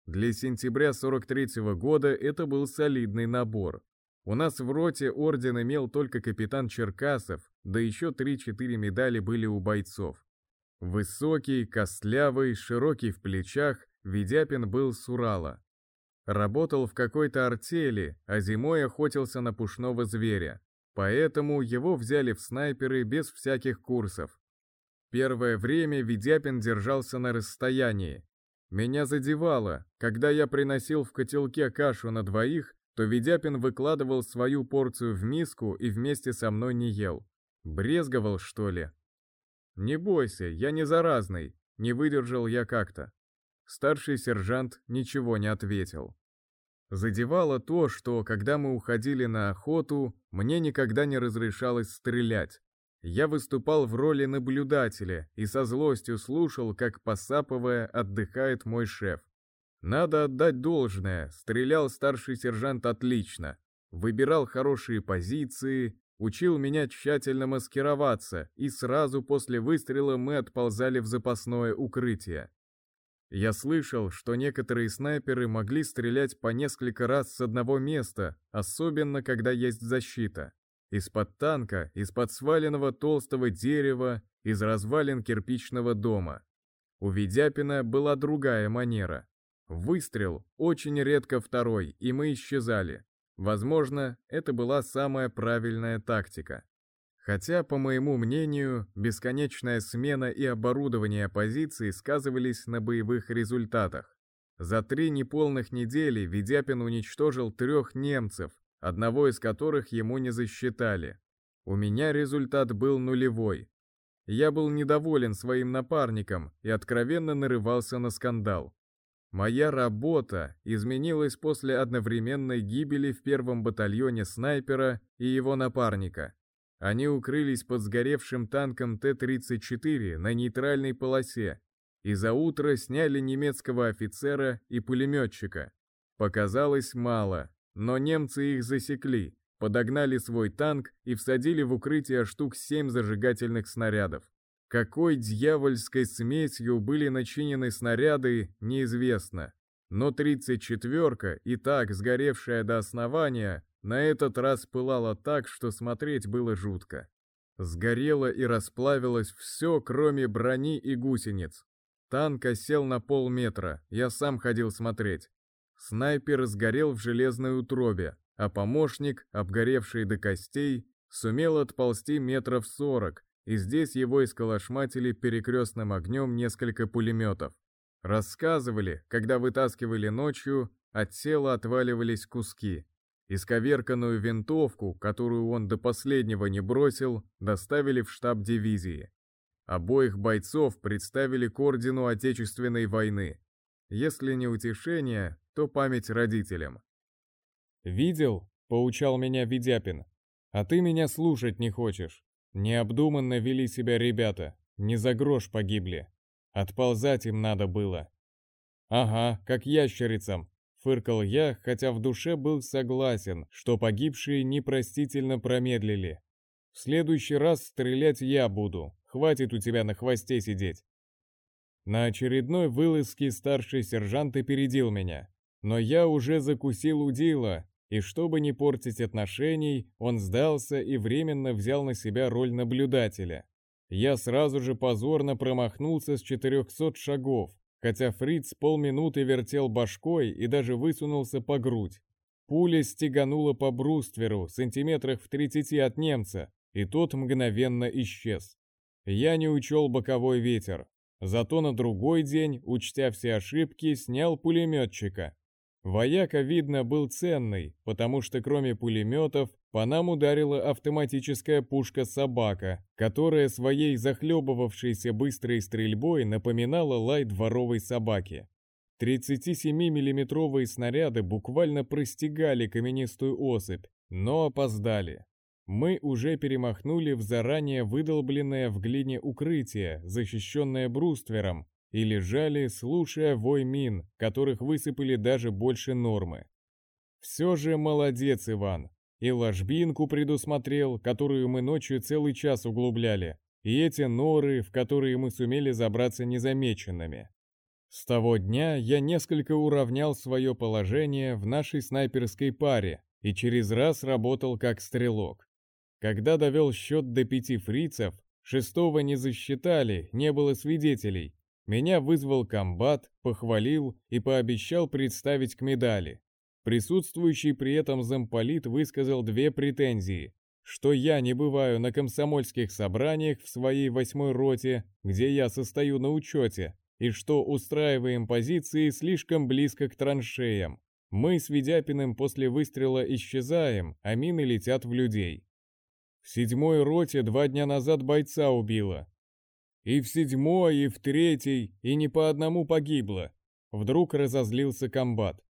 Для сентября 43 -го года это был солидный набор. У нас в роте орден имел только капитан Черкасов, да еще 3-4 медали были у бойцов. Высокий, костлявый, широкий в плечах, Ведяпин был с Урала. Работал в какой-то артели, а зимой охотился на пушного зверя. Поэтому его взяли в снайперы без всяких курсов. Первое время Ведяпин держался на расстоянии. Меня задевало, когда я приносил в котелке кашу на двоих, то Ведяпин выкладывал свою порцию в миску и вместе со мной не ел. Брезговал, что ли? Не бойся, я не заразный, не выдержал я как-то. Старший сержант ничего не ответил. Задевало то, что, когда мы уходили на охоту, мне никогда не разрешалось стрелять. Я выступал в роли наблюдателя и со злостью слушал, как, посапывая, отдыхает мой шеф. Надо отдать должное, стрелял старший сержант отлично, выбирал хорошие позиции, учил меня тщательно маскироваться, и сразу после выстрела мы отползали в запасное укрытие. Я слышал, что некоторые снайперы могли стрелять по несколько раз с одного места, особенно когда есть защита. Из-под танка, из-под сваленного толстого дерева, из развалин кирпичного дома. У Ведяпина была другая манера. Выстрел, очень редко второй, и мы исчезали. Возможно, это была самая правильная тактика. Хотя, по моему мнению, бесконечная смена и оборудование позиций сказывались на боевых результатах. За три неполных недели Ведяпин уничтожил трех немцев, одного из которых ему не засчитали. У меня результат был нулевой. Я был недоволен своим напарником и откровенно нарывался на скандал. Моя работа изменилась после одновременной гибели в первом батальоне снайпера и его напарника. Они укрылись под сгоревшим танком Т-34 на нейтральной полосе и за утро сняли немецкого офицера и пулеметчика. Показалось мало, но немцы их засекли, подогнали свой танк и всадили в укрытие штук семь зажигательных снарядов. Какой дьявольской смесью были начинены снаряды, неизвестно. Но 34-ка, и так сгоревшая до основания, на этот раз пылала так, что смотреть было жутко. Сгорело и расплавилось все, кроме брони и гусениц. Танк осел на полметра, я сам ходил смотреть. Снайпер сгорел в железной утробе, а помощник, обгоревший до костей, сумел отползти метров сорок, и здесь его исколошматили перекрестным огнем несколько пулеметов. Рассказывали, когда вытаскивали ночью, от тела отваливались куски. Исковерканную винтовку, которую он до последнего не бросил, доставили в штаб дивизии. Обоих бойцов представили к ордену Отечественной войны. Если не утешение, то память родителям. «Видел?» — поучал меня Ведяпин. «А ты меня слушать не хочешь. Необдуманно вели себя ребята, не за грош погибли. Отползать им надо было». «Ага, как ящерицам», — фыркал я, хотя в душе был согласен, что погибшие непростительно промедлили. «В следующий раз стрелять я буду, хватит у тебя на хвосте сидеть». На очередной вылазке старший сержант опередил меня, но я уже закусил удила и чтобы не портить отношений, он сдался и временно взял на себя роль наблюдателя. Я сразу же позорно промахнулся с 400 шагов, хотя Фриц полминуты вертел башкой и даже высунулся по грудь. Пуля стеганула по брустверу, сантиметрах в 30 от немца, и тот мгновенно исчез. Я не учел боковой ветер, зато на другой день, учтя все ошибки, снял пулеметчика, Вояка, видно, был ценный, потому что кроме пулеметов, по нам ударила автоматическая пушка «Собака», которая своей захлебывавшейся быстрой стрельбой напоминала лай дворовой собаки. 37-миллиметровые снаряды буквально простигали каменистую осыпь, но опоздали. Мы уже перемахнули в заранее выдолбленное в глине укрытие, защищенное бруствером, и лежали, слушая вой мин, которых высыпали даже больше нормы. Все же молодец, Иван. И ложбинку предусмотрел, которую мы ночью целый час углубляли, и эти норы, в которые мы сумели забраться незамеченными. С того дня я несколько уравнял свое положение в нашей снайперской паре и через раз работал как стрелок. Когда довел счет до пяти фрицев, шестого не засчитали, не было свидетелей, меня вызвал комбат, похвалил и пообещал представить к медали. Присутствующий при этом замполит высказал две претензии, что я не бываю на комсомольских собраниях в своей восьмой роте, где я состою на учете, и что устраиваем позиции слишком близко к траншеям. Мы с Ведяпиным после выстрела исчезаем, а мины летят в людей. В седьмой роте два дня назад бойца убило, и в седьмой, и в третий, и не по одному погибло. Вдруг разозлился комбат.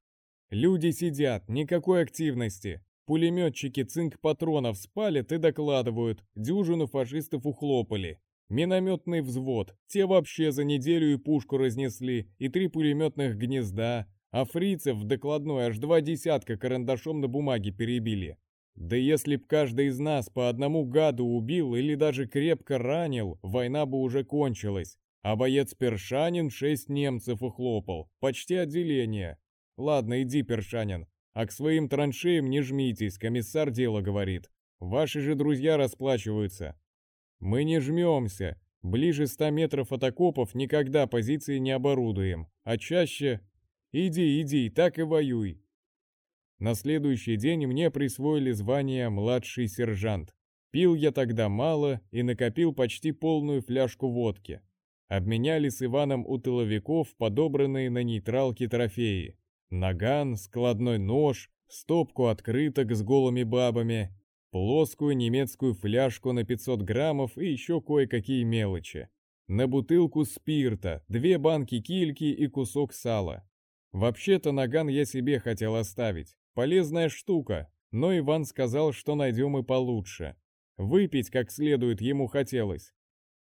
Люди сидят, никакой активности. Пулеметчики цинк патронов спалят и докладывают, дюжину фашистов ухлопали. Минометный взвод, те вообще за неделю и пушку разнесли, и три пулеметных гнезда, а фрицев в докладной аж два десятка карандашом на бумаге перебили. Да если б каждый из нас по одному гаду убил или даже крепко ранил, война бы уже кончилась. А боец Першанин шесть немцев ухлопал, почти отделение. Ладно, иди, Першанин, а к своим траншеям не жмитесь, комиссар дело говорит. Ваши же друзья расплачиваются. Мы не жмемся, Ближе ста метров от окопов никогда позиции не оборудуем, а чаще «иди, иди, так и воюй». На следующий день мне присвоили звание «младший сержант». Пил я тогда мало и накопил почти полную фляжку водки. Обменяли с Иваном у тыловиков подобранные на нейтралке трофеи. Наган, складной нож, стопку открыток с голыми бабами, плоскую немецкую фляжку на 500 граммов и еще кое-какие мелочи. На бутылку спирта, две банки кильки и кусок сала. Вообще-то наган я себе хотел оставить. Полезная штука, но Иван сказал, что найдем и получше. Выпить как следует ему хотелось.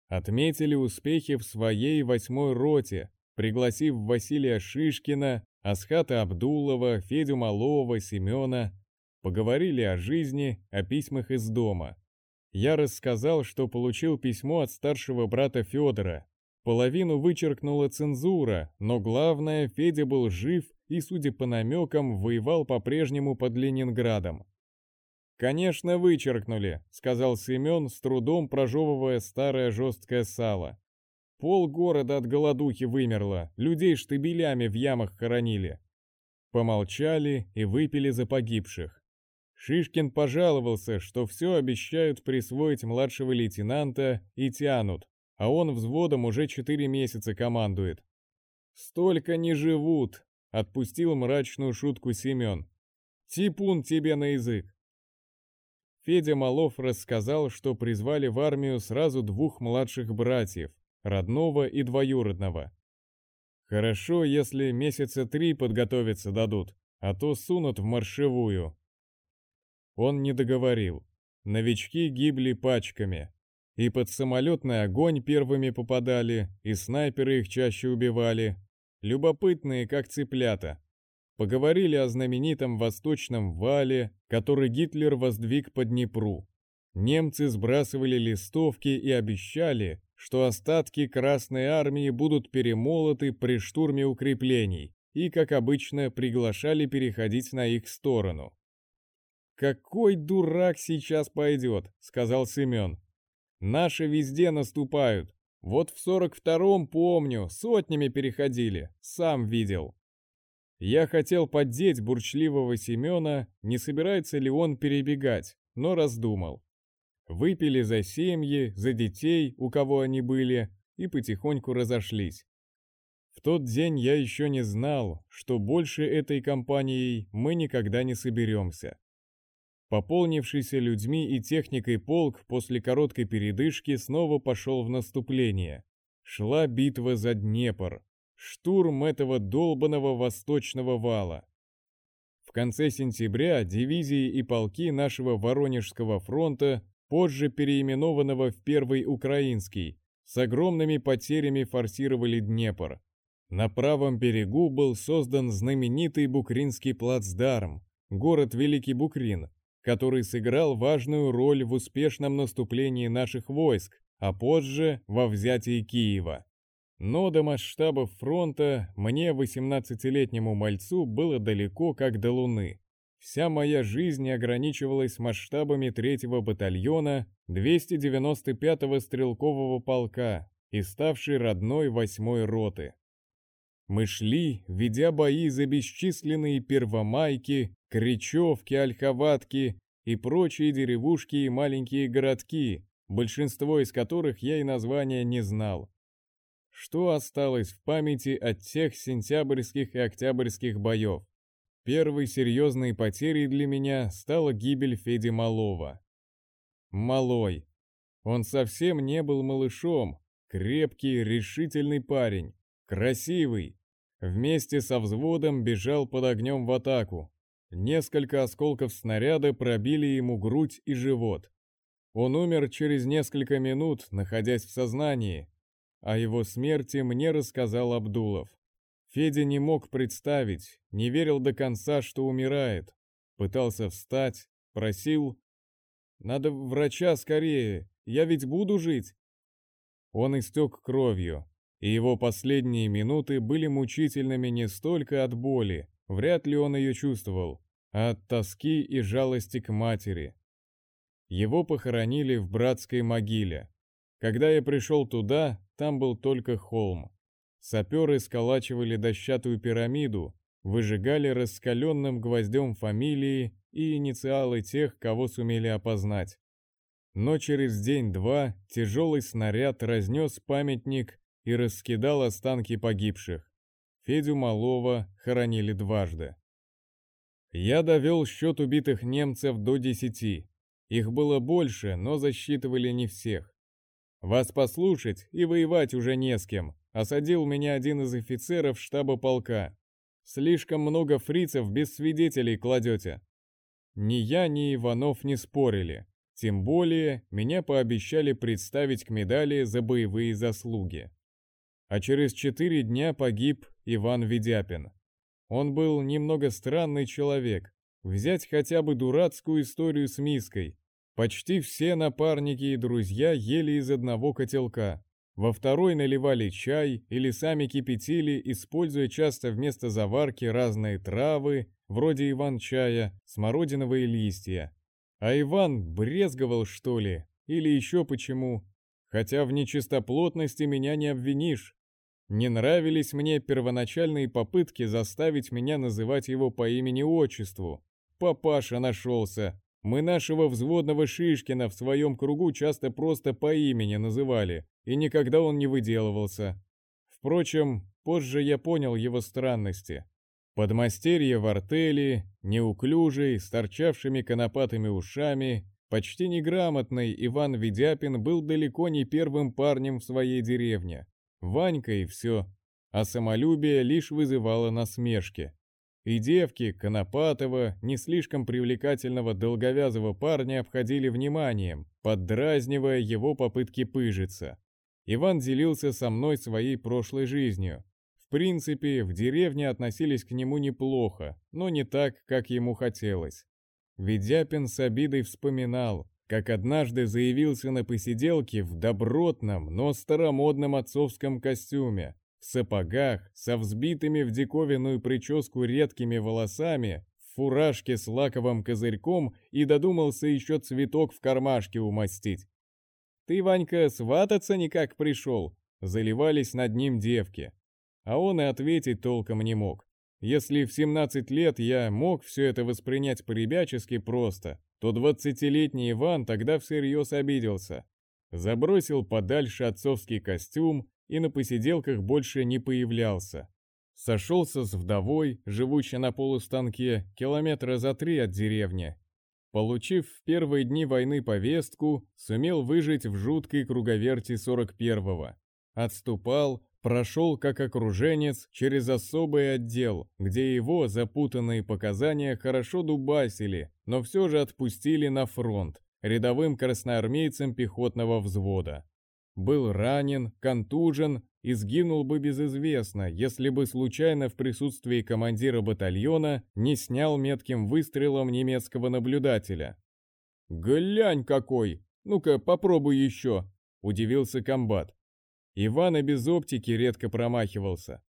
Отметили успехи в своей восьмой роте, пригласив Василия Шишкина, Асхата Абдулова, Федю Малова, Семена. Поговорили о жизни, о письмах из дома. Я рассказал, что получил письмо от старшего брата Федора. Половину вычеркнула цензура, но главное, Федя был жив и, судя по намекам, воевал по-прежнему под Ленинградом. «Конечно, вычеркнули», — сказал Семен, с трудом прожевывая старое жесткое сало. «Пол города от голодухи вымерло, людей штабелями в ямах хоронили». Помолчали и выпили за погибших. Шишкин пожаловался, что все обещают присвоить младшего лейтенанта и тянут, а он взводом уже четыре месяца командует. «Столько не живут», — отпустил мрачную шутку Семен. «Типун тебе на язык. Федя Малов рассказал, что призвали в армию сразу двух младших братьев, родного и двоюродного. Хорошо, если месяца три подготовиться дадут, а то сунут в маршевую. Он не договорил. Новички гибли пачками. И под самолетный огонь первыми попадали, и снайперы их чаще убивали. Любопытные, как цыплята. Поговорили о знаменитом Восточном вале, который Гитлер воздвиг по Днепру. Немцы сбрасывали листовки и обещали, что остатки Красной Армии будут перемолоты при штурме укреплений и, как обычно, приглашали переходить на их сторону. «Какой дурак сейчас пойдет», — сказал Семен. «Наши везде наступают. Вот в сорок втором, помню, сотнями переходили, сам видел». Я хотел поддеть бурчливого Семена, не собирается ли он перебегать, но раздумал. Выпили за семьи, за детей, у кого они были, и потихоньку разошлись. В тот день я еще не знал, что больше этой компанией мы никогда не соберемся. Пополнившийся людьми и техникой полк после короткой передышки снова пошел в наступление. Шла битва за Днепр, штурм этого долбанного восточного вала. В конце сентября дивизии и полки нашего Воронежского фронта, позже переименованного в Первый Украинский, с огромными потерями форсировали Днепр. На правом берегу был создан знаменитый Букринский плацдарм, город Великий Букрин, который сыграл важную роль в успешном наступлении наших войск, а позже во взятии Киева. Но до масштабов фронта мне, 18-летнему мальцу, было далеко как до Луны. Вся моя жизнь ограничивалась масштабами третьего батальона 295-го стрелкового полка и ставшей родной восьмой роты. Мы шли, ведя бои за бесчисленные первомайки, кричевки, ольховатки и прочие деревушки и маленькие городки, большинство из которых я и названия не знал. Что осталось в памяти от тех сентябрьских и октябрьских боев? Первой серьезной потерей для меня стала гибель Феди Малова. Малой. Он совсем не был малышом, крепкий, решительный парень, красивый. Вместе со взводом бежал под огнем в атаку. Несколько осколков снаряда пробили ему грудь и живот. Он умер через несколько минут, находясь в сознании, о его смерти мне рассказал Абдулов. Федя не мог представить, не верил до конца, что умирает. Пытался встать, просил «Надо врача скорее, я ведь буду жить». Он истек кровью, и его последние минуты были мучительными не столько от боли, вряд ли он ее чувствовал, а от тоски и жалости к матери. Его похоронили в братской могиле. Когда я пришел туда, там был только холм. Саперы сколачивали дощатую пирамиду, выжигали раскаленным гвоздем фамилии и инициалы тех, кого сумели опознать. Но через день-два тяжелый снаряд разнес памятник и раскидал останки погибших. Федю Малова хоронили дважды. Я довел счет убитых немцев до десяти. Их было больше, но засчитывали не всех. Вас послушать и воевать уже не с кем, осадил меня один из офицеров штаба полка. Слишком много фрицев без свидетелей кладете. Ни я, ни Иванов не спорили. Тем более, меня пообещали представить к медали за боевые заслуги. А через четыре дня погиб Иван Ведяпин. Он был немного странный человек. Взять хотя бы дурацкую историю с миской. Почти все напарники и друзья ели из одного котелка. Во второй наливали чай или сами кипятили, используя часто вместо заварки разные травы, вроде иван-чая, смородиновые листья. А Иван брезговал, что ли, или еще почему. Хотя в нечистоплотности меня не обвинишь. Не нравились мне первоначальные попытки заставить меня называть его по имени-отчеству. Папаша нашелся. Мы нашего взводного Шишкина в своем кругу часто просто по имени называли, и никогда он не выделывался. Впрочем, позже я понял его странности. Подмастерье в артели, неуклюжий, с торчавшими конопатыми ушами, почти неграмотный Иван Ведяпин был далеко не первым парнем в своей деревне. Ванька и все, а самолюбие лишь вызывало насмешки. И девки Конопатова, не слишком привлекательного долговязого парня, обходили вниманием, поддразнивая его попытки пыжиться. Иван делился со мной своей прошлой жизнью. В принципе, в деревне относились к нему неплохо, но не так, как ему хотелось. Ведяпин с обидой вспоминал, как однажды заявился на посиделке в добротном, но старомодном отцовском костюме, в сапогах, со взбитыми в диковинную прическу редкими волосами, в фуражке с лаковым козырьком и додумался еще цветок в кармашке умастить. «Ты, Ванька, свататься никак пришел?» Заливались над ним девки. А он и ответить толком не мог. Если в 17 лет я мог все это воспринять по-ребячески просто, то двадцатилетний Иван тогда всерьез обиделся. Забросил подальше отцовский костюм и на посиделках больше не появлялся. Сошелся с вдовой, живущей на полустанке, километра за три от деревни. Получив в первые дни войны повестку, сумел выжить в жуткой круговерти 41-го. Отступал, прошел как окруженец через особый отдел, где его запутанные показания хорошо дубасили, но все же отпустили на фронт, рядовым красноармейцем пехотного взвода. Был ранен, контужен и сгинул бы безызвестно, если бы случайно в присутствии командира батальона не снял метким выстрелом немецкого наблюдателя. «Глянь какой! Ну-ка, попробуй еще!» – удивился комбат. Иван и без оптики редко промахивался.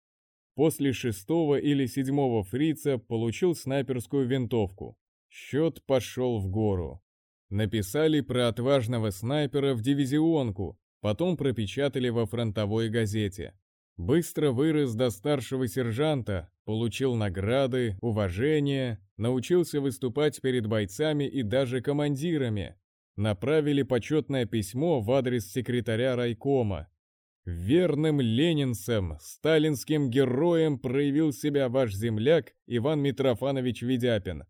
После шестого или седьмого фрица получил снайперскую винтовку. Счет пошел в гору. Написали про отважного снайпера в дивизионку, потом пропечатали во фронтовой газете. Быстро вырос до старшего сержанта, получил награды, уважение, научился выступать перед бойцами и даже командирами. Направили почетное письмо в адрес секретаря райкома, Верным ленинцем, сталинским героем проявил себя ваш земляк Иван Митрофанович Ведяпин.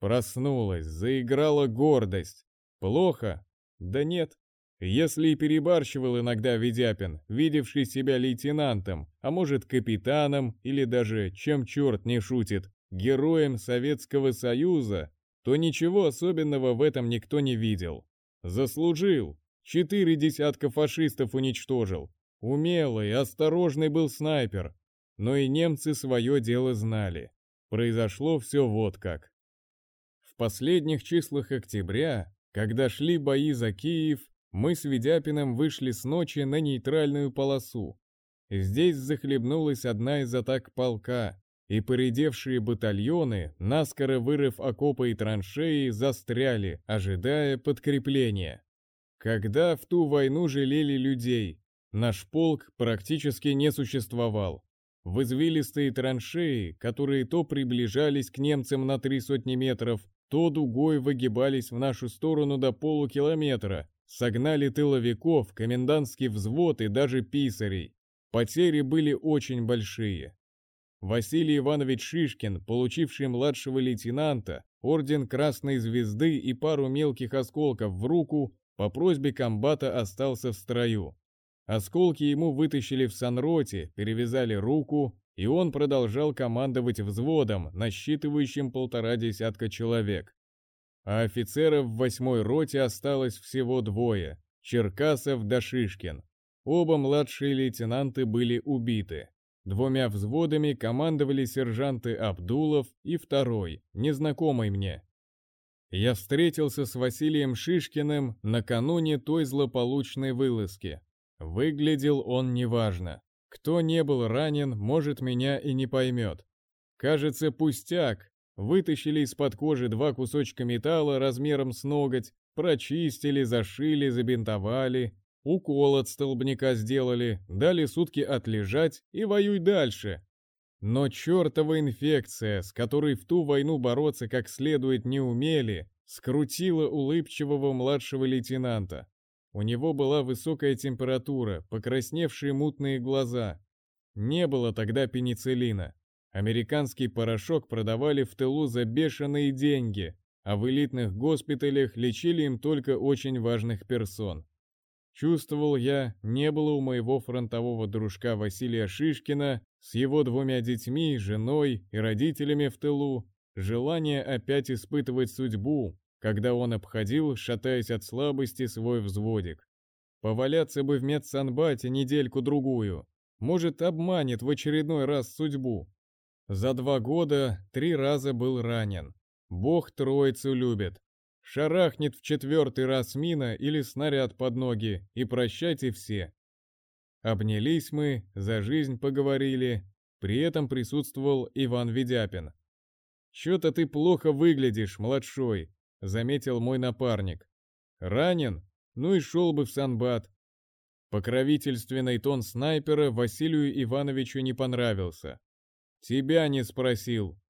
Проснулась, заиграла гордость. Плохо? Да нет. Если и перебарщивал иногда Ведяпин, видевший себя лейтенантом, а может капитаном или даже, чем черт не шутит, героем Советского Союза, то ничего особенного в этом никто не видел. Заслужил. Четыре десятка фашистов уничтожил. Умелый, осторожный был снайпер, но и немцы свое дело знали. Произошло все вот как. В последних числах октября, когда шли бои за Киев, мы с Ведяпиным вышли с ночи на нейтральную полосу. Здесь захлебнулась одна из атак полка, и поредевшие батальоны, наскоро вырыв окопы и траншеи, застряли, ожидая подкрепления. Когда в ту войну жалели людей, наш полк практически не существовал. В извилистые траншеи, которые то приближались к немцам на три сотни метров, то дугой выгибались в нашу сторону до полукилометра, согнали тыловиков, комендантский взвод и даже писарей. Потери были очень большие. Василий Иванович Шишкин, получивший младшего лейтенанта, орден Красной Звезды и пару мелких осколков в руку, по просьбе комбата остался в строю. Осколки ему вытащили в санроте, перевязали руку, и он продолжал командовать взводом, насчитывающим полтора десятка человек. А офицеров в восьмой роте осталось всего двое – Черкасов да Шишкин. Оба младшие лейтенанты были убиты. Двумя взводами командовали сержанты Абдулов и второй, незнакомый мне. Я встретился с Василием Шишкиным накануне той злополучной вылазки. Выглядел он неважно. Кто не был ранен, может меня и не поймет. Кажется, пустяк. Вытащили из-под кожи два кусочка металла размером с ноготь, прочистили, зашили, забинтовали, укол от столбняка сделали, дали сутки отлежать и воюй дальше. Но чертова инфекция, с которой в ту войну бороться как следует не умели, скрутила улыбчивого младшего лейтенанта. У него была высокая температура, покрасневшие мутные глаза. Не было тогда пенициллина. Американский порошок продавали в тылу за бешеные деньги, а в элитных госпиталях лечили им только очень важных персон. Чувствовал я, не было у моего фронтового дружка Василия Шишкина с его двумя детьми, женой и родителями в тылу желание опять испытывать судьбу, когда он обходил, шатаясь от слабости, свой взводик. Поваляться бы в медсанбате недельку-другую. Может, обманет в очередной раз судьбу. За два года три раза был ранен. Бог троицу любит. Шарахнет в четвертый раз мина или снаряд под ноги, и прощайте все. Обнялись мы, за жизнь поговорили, при этом присутствовал Иван Ведяпин. «Чё-то ты плохо выглядишь, младшой», — заметил мой напарник. «Ранен? Ну и шел бы в санбат». Покровительственный тон снайпера Василию Ивановичу не понравился. «Тебя не спросил».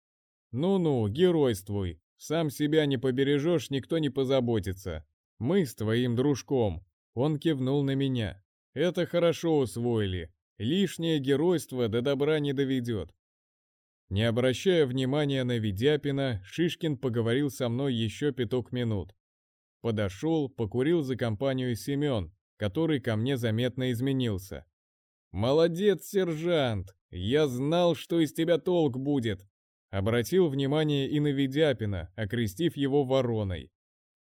«Ну-ну, геройствуй. Сам себя не побережешь, никто не позаботится. Мы с твоим дружком». Он кивнул на меня. «Это хорошо усвоили. Лишнее геройство до добра не доведет. Не обращая внимания на Ведяпина, Шишкин поговорил со мной еще пяток минут. Подошел, покурил за компанию Семен, который ко мне заметно изменился. «Молодец, сержант! Я знал, что из тебя толк будет!» Обратил внимание и на Ведяпина, окрестив его вороной.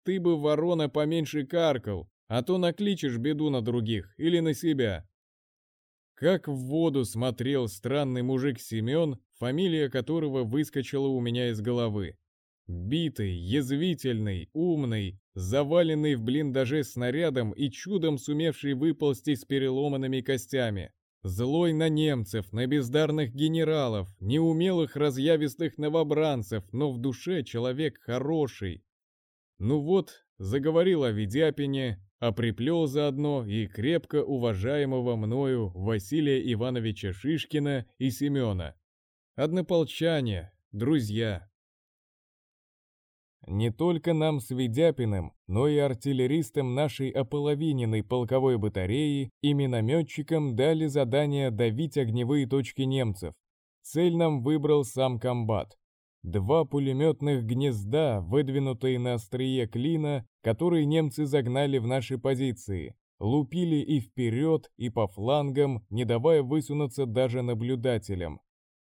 «Ты бы, ворона, поменьше каркал, а то накличешь беду на других или на себя. Как в воду смотрел странный мужик Семен, фамилия которого выскочила у меня из головы. Битый, язвительный, умный, заваленный в блиндаже снарядом и чудом сумевший выползти с переломанными костями. Злой на немцев, на бездарных генералов, неумелых разъявистых новобранцев, но в душе человек хороший. Ну вот, заговорил о Ведяпине, а приплел заодно и крепко уважаемого мною Василия Ивановича Шишкина и Семена. Однополчане, друзья. Не только нам с Ведяпиным, но и артиллеристам нашей ополовиненной полковой батареи и минометчикам дали задание давить огневые точки немцев. Цель нам выбрал сам комбат. Два пулеметных гнезда, выдвинутые на острие клина, которые немцы загнали в наши позиции, лупили и вперед, и по флангам, не давая высунуться даже наблюдателям.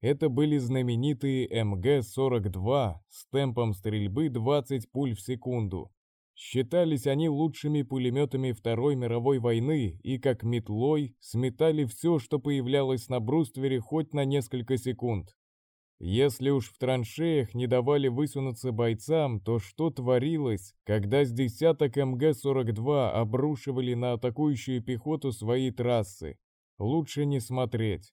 Это были знаменитые МГ-42 с темпом стрельбы 20 пуль в секунду. Считались они лучшими пулеметами Второй мировой войны и как метлой сметали все, что появлялось на бруствере хоть на несколько секунд. Если уж в траншеях не давали высунуться бойцам, то что творилось, когда с десяток МГ-42 обрушивали на атакующую пехоту свои трассы? Лучше не смотреть.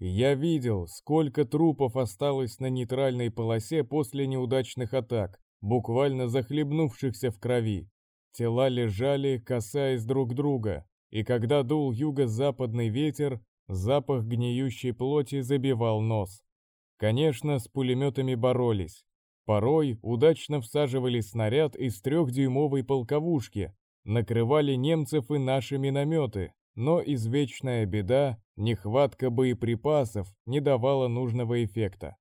Я видел, сколько трупов осталось на нейтральной полосе после неудачных атак, буквально захлебнувшихся в крови. Тела лежали, касаясь друг друга, и когда дул юго-западный ветер, запах гниющей плоти забивал нос. Конечно, с пулеметами боролись. Порой удачно всаживали снаряд из трехдюймовой полковушки, накрывали немцев и наши минометы, но извечная беда, нехватка боеприпасов, не давала нужного эффекта.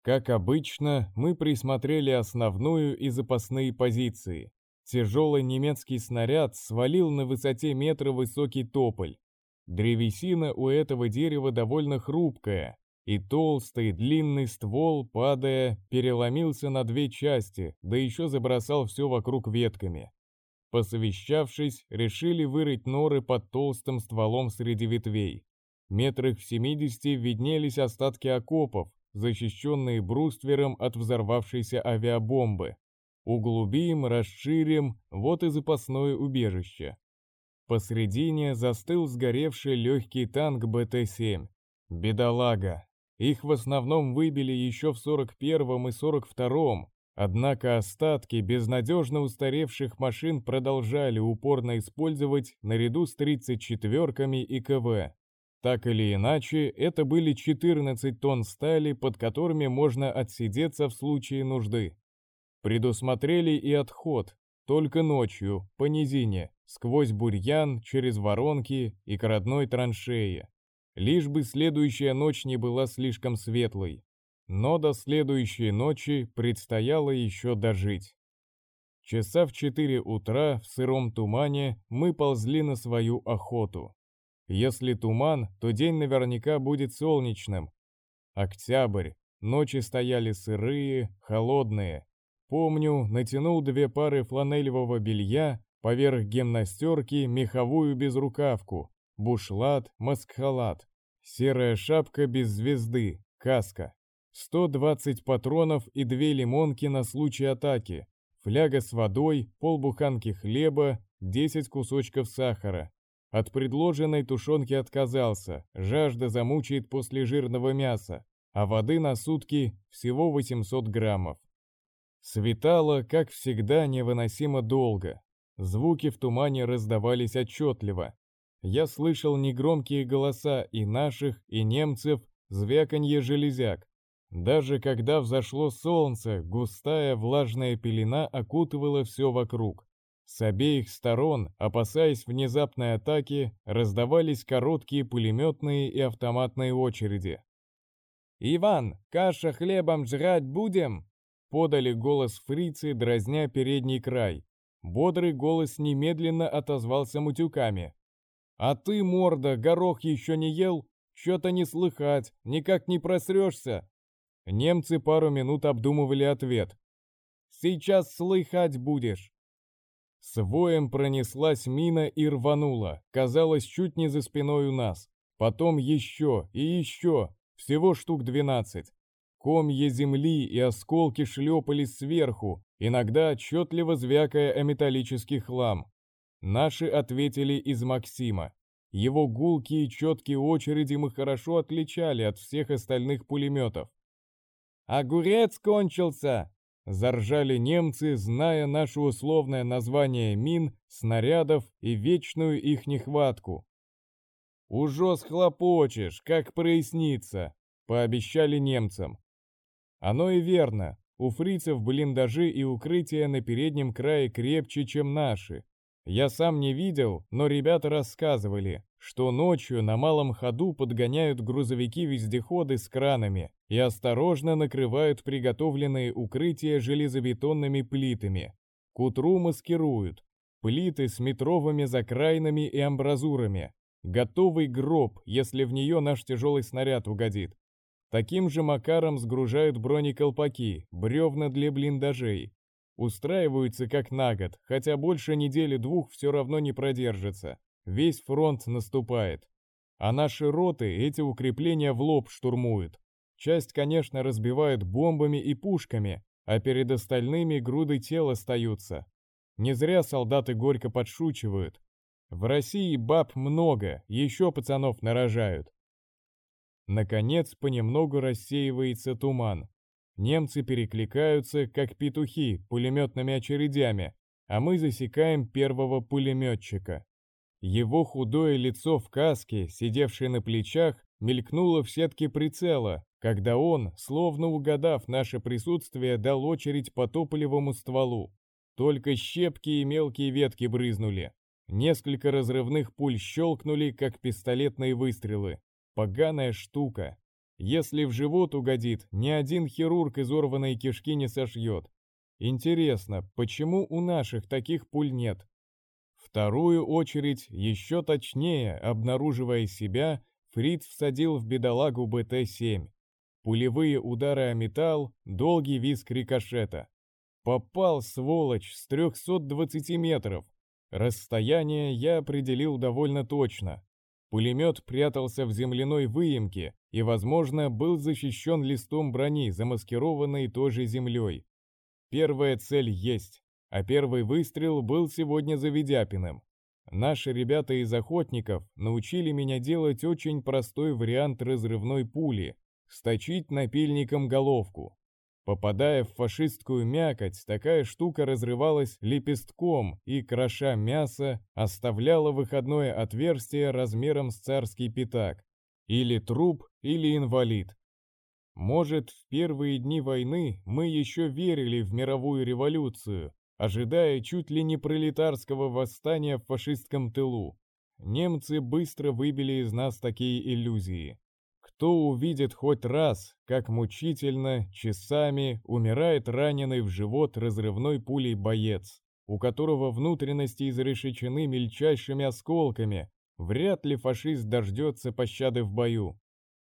Как обычно, мы присмотрели основную и запасные позиции. Тяжелый немецкий снаряд свалил на высоте метра высокий тополь. Древесина у этого дерева довольно хрупкая, и толстый длинный ствол, падая, переломился на две части, да еще забросал все вокруг ветками. Посовещавшись, решили вырыть норы под толстым стволом среди ветвей. Метрах в семидесяти виднелись остатки окопов, защищенные бруствером от взорвавшейся авиабомбы. Углубим, расширим, вот и запасное убежище. Посредине застыл сгоревший легкий танк БТ-7. Бедолага. Их в основном выбили еще в 41-м и 42-м, однако остатки безнадежно устаревших машин продолжали упорно использовать наряду с 34-ками и КВ. Так или иначе, это были 14 тонн стали, под которыми можно отсидеться в случае нужды. Предусмотрели и отход, только ночью, по низине, сквозь бурьян, через воронки и к родной траншее. Лишь бы следующая ночь не была слишком светлой. Но до следующей ночи предстояло еще дожить. Часа в четыре утра в сыром тумане мы ползли на свою охоту. Если туман, то день наверняка будет солнечным. Октябрь, ночи стояли сырые, холодные. Помню, натянул две пары фланелевого белья, поверх гимнастерки меховую безрукавку, бушлат, маскхалат, серая шапка без звезды, каска. 120 патронов и две лимонки на случай атаки, фляга с водой, полбуханки хлеба, 10 кусочков сахара. От предложенной тушенки отказался, жажда замучает после жирного мяса, а воды на сутки всего 800 граммов. Светало, как всегда, невыносимо долго. Звуки в тумане раздавались отчетливо. Я слышал негромкие голоса и наших, и немцев, звяканье железяк. Даже когда взошло солнце, густая влажная пелена окутывала все вокруг. С обеих сторон, опасаясь внезапной атаки, раздавались короткие пулеметные и автоматные очереди. «Иван, каша хлебом жрать будем?» Подали голос фрицы, дразня передний край. Бодрый голос немедленно отозвался мутюками. «А ты, морда, горох еще не ел? Что-то не слыхать, никак не просрешься!» Немцы пару минут обдумывали ответ. «Сейчас слыхать будешь!» С воем пронеслась мина и рванула, казалось, чуть не за спиной у нас. Потом еще и еще, всего штук двенадцать. Комья земли и осколки шлепались сверху, иногда отчетливо звякая о металлический хлам. Наши ответили из Максима. Его гулкие четкие очереди мы хорошо отличали от всех остальных пулеметов. «Огурец кончился!» Заржали немцы, зная наше условное название мин, снарядов и вечную их нехватку. «Ужо схлопочешь, как прояснится», — пообещали немцам. Оно и верно, у фрицев блиндажи и укрытия на переднем крае крепче, чем наши. Я сам не видел, но ребята рассказывали, что ночью на малом ходу подгоняют грузовики-вездеходы с кранами и осторожно накрывают приготовленные укрытия железобетонными плитами. К утру маскируют. Плиты с метровыми закраинами и амбразурами. Готовый гроб, если в нее наш тяжелый снаряд угодит. Таким же макаром сгружают бронеколпаки, бревна для блиндажей. Устраиваются как на год, хотя больше недели-двух все равно не продержится. Весь фронт наступает. А наши роты эти укрепления в лоб штурмуют. Часть, конечно, разбивают бомбами и пушками, а перед остальными груды тел остаются. Не зря солдаты горько подшучивают. В России баб много, еще пацанов нарожают. Наконец, понемногу рассеивается туман. Немцы перекликаются, как петухи, пулеметными очередями, а мы засекаем первого пулеметчика. Его худое лицо в каске, сидевшее на плечах, мелькнуло в сетке прицела, когда он, словно угадав наше присутствие, дал очередь по тополевому стволу. Только щепки и мелкие ветки брызнули. Несколько разрывных пуль щелкнули, как пистолетные выстрелы. Поганая штука. Если в живот угодит, ни один хирург изорванные кишки не сошьет. Интересно, почему у наших таких пуль нет? Вторую очередь, еще точнее, обнаруживая себя, Фриц всадил в бедолагу БТ-7. Пулевые удары о металл, долгий визг рикошета. Попал, сволочь, с 320 метров. Расстояние я определил довольно точно. Пулемет прятался в земляной выемке и, возможно, был защищен листом брони, замаскированной тоже землей. Первая цель есть, а первый выстрел был сегодня за Ведяпиным. Наши ребята из охотников научили меня делать очень простой вариант разрывной пули – сточить напильником головку. Попадая в фашистскую мякоть, такая штука разрывалась лепестком и, кроша мясо, оставляла выходное отверстие размером с царский пятак. Или труп, или инвалид. Может, в первые дни войны мы еще верили в мировую революцию, ожидая чуть ли не пролетарского восстания в фашистском тылу. Немцы быстро выбили из нас такие иллюзии. Кто увидит хоть раз, как мучительно, часами умирает раненый в живот разрывной пулей боец, у которого внутренности изрешечены мельчайшими осколками, вряд ли фашист дождется пощады в бою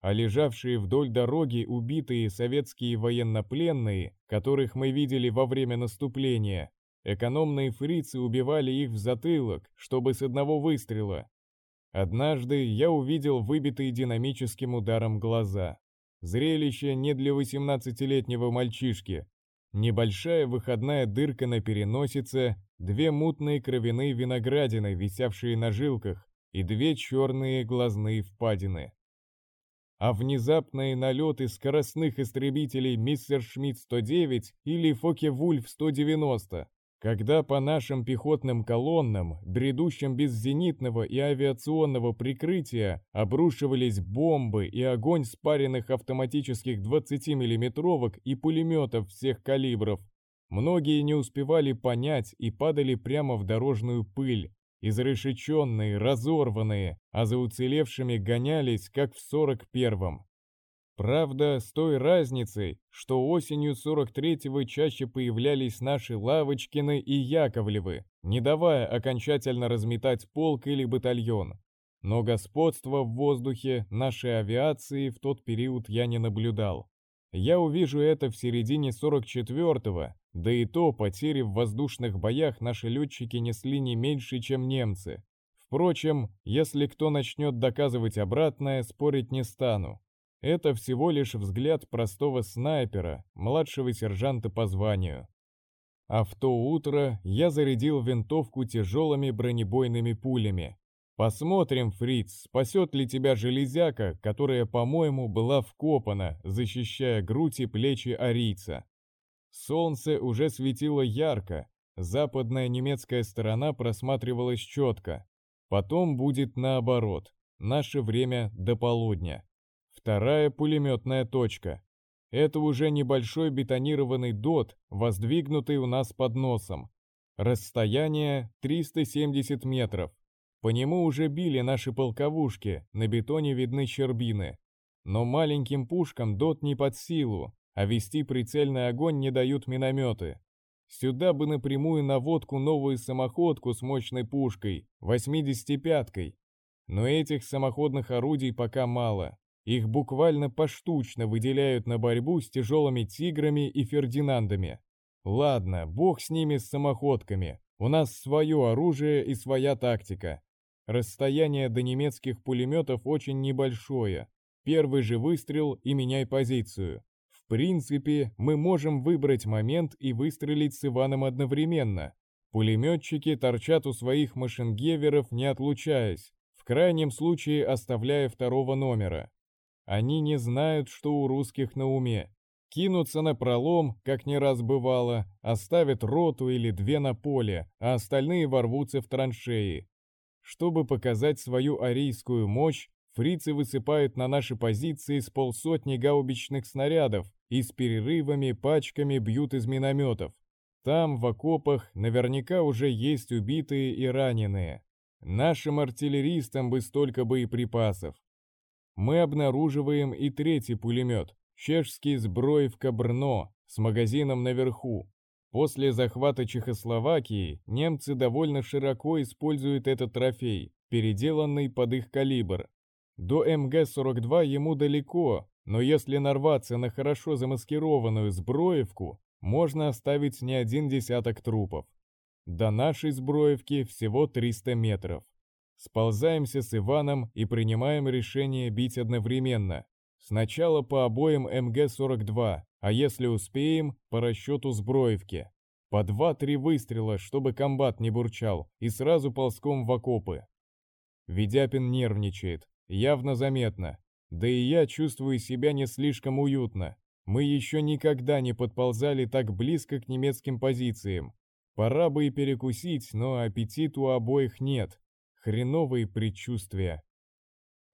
а лежавшие вдоль дороги убитые советские военнопленные, которых мы видели во время наступления, экономные фрицы убивали их в затылок, чтобы с одного выстрела. Однажды я увидел выбитые динамическим ударом глаза. Зрелище не для 18-летнего мальчишки. Небольшая выходная дырка на переносице, две мутные кровяные виноградины, висявшие на жилках, и две черные глазные впадины а внезапные налеты скоростных истребителей Мистер Шмидт-109 или Фоке-Вульф-190, когда по нашим пехотным колоннам, бредущим без зенитного и авиационного прикрытия, обрушивались бомбы и огонь спаренных автоматических 20-миллиметровок и пулеметов всех калибров. Многие не успевали понять и падали прямо в дорожную пыль, изрешеченные, разорванные, а за уцелевшими гонялись, как в 41-м. Правда, с той разницей, что осенью 43-го чаще появлялись наши Лавочкины и Яковлевы, не давая окончательно разметать полк или батальон. Но господства в воздухе нашей авиации в тот период я не наблюдал. Я увижу это в середине 44-го, да и то потери в воздушных боях наши летчики несли не меньше, чем немцы. Впрочем, если кто начнет доказывать обратное, спорить не стану. Это всего лишь взгляд простого снайпера, младшего сержанта по званию. А в то утро я зарядил винтовку тяжелыми бронебойными пулями. Посмотрим, Фриц, спасет ли тебя железяка, которая, по-моему, была вкопана, защищая грудь и плечи арийца. Солнце уже светило ярко, западная немецкая сторона просматривалась четко. Потом будет наоборот, наше время до полудня. Вторая пулеметная точка. Это уже небольшой бетонированный дот, воздвигнутый у нас под носом. Расстояние 370 метров. По нему уже били наши полковушки, на бетоне видны щербины. Но маленьким пушкам дот не под силу, а вести прицельный огонь не дают минометы. Сюда бы напрямую наводку новую самоходку с мощной пушкой, 85-кой. Но этих самоходных орудий пока мало. Их буквально поштучно выделяют на борьбу с тяжелыми тиграми и фердинандами. Ладно, бог с ними с самоходками. У нас свое оружие и своя тактика. Расстояние до немецких пулеметов очень небольшое. Первый же выстрел и меняй позицию. В принципе, мы можем выбрать момент и выстрелить с Иваном одновременно. Пулеметчики торчат у своих машингеверов, не отлучаясь, в крайнем случае оставляя второго номера. Они не знают, что у русских на уме. Кинутся на пролом, как не раз бывало, оставят роту или две на поле, а остальные ворвутся в траншеи. Чтобы показать свою арийскую мощь, фрицы высыпают на наши позиции с полсотни гаубичных снарядов и с перерывами пачками бьют из минометов. Там, в окопах, наверняка уже есть убитые и раненые. Нашим артиллеристам бы столько боеприпасов. Мы обнаруживаем и третий пулемет, чешский Сброевка Брно, с магазином наверху. После захвата Чехословакии немцы довольно широко используют этот трофей, переделанный под их калибр. До МГ-42 ему далеко, но если нарваться на хорошо замаскированную Сброевку, можно оставить не один десяток трупов. До нашей Сброевки всего 300 метров. Сползаемся с Иваном и принимаем решение бить одновременно. Сначала по обоим МГ-42, а если успеем, по расчету Сброевки. По два-три выстрела, чтобы комбат не бурчал, и сразу ползком в окопы. Ведяпин нервничает, явно заметно. Да и я чувствую себя не слишком уютно. Мы еще никогда не подползали так близко к немецким позициям. Пора бы и перекусить, но аппетит у обоих нет. Хреновые предчувствия.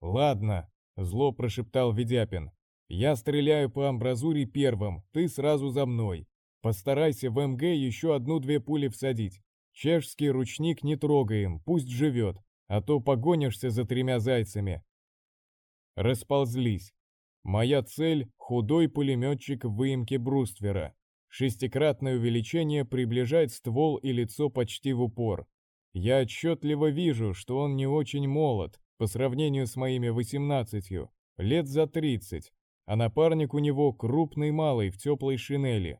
«Ладно», — зло прошептал Ведяпин. «Я стреляю по амбразуре первым, ты сразу за мной. Постарайся в МГ еще одну-две пули всадить. Чешский ручник не трогаем, пусть живет, а то погонишься за тремя зайцами». Расползлись. Моя цель — худой пулеметчик в выемке бруствера. Шестикратное увеличение приближает ствол и лицо почти в упор. Я отчетливо вижу, что он не очень молод, по сравнению с моими восемнадцатью, лет за тридцать, а напарник у него крупный малый в теплой шинели.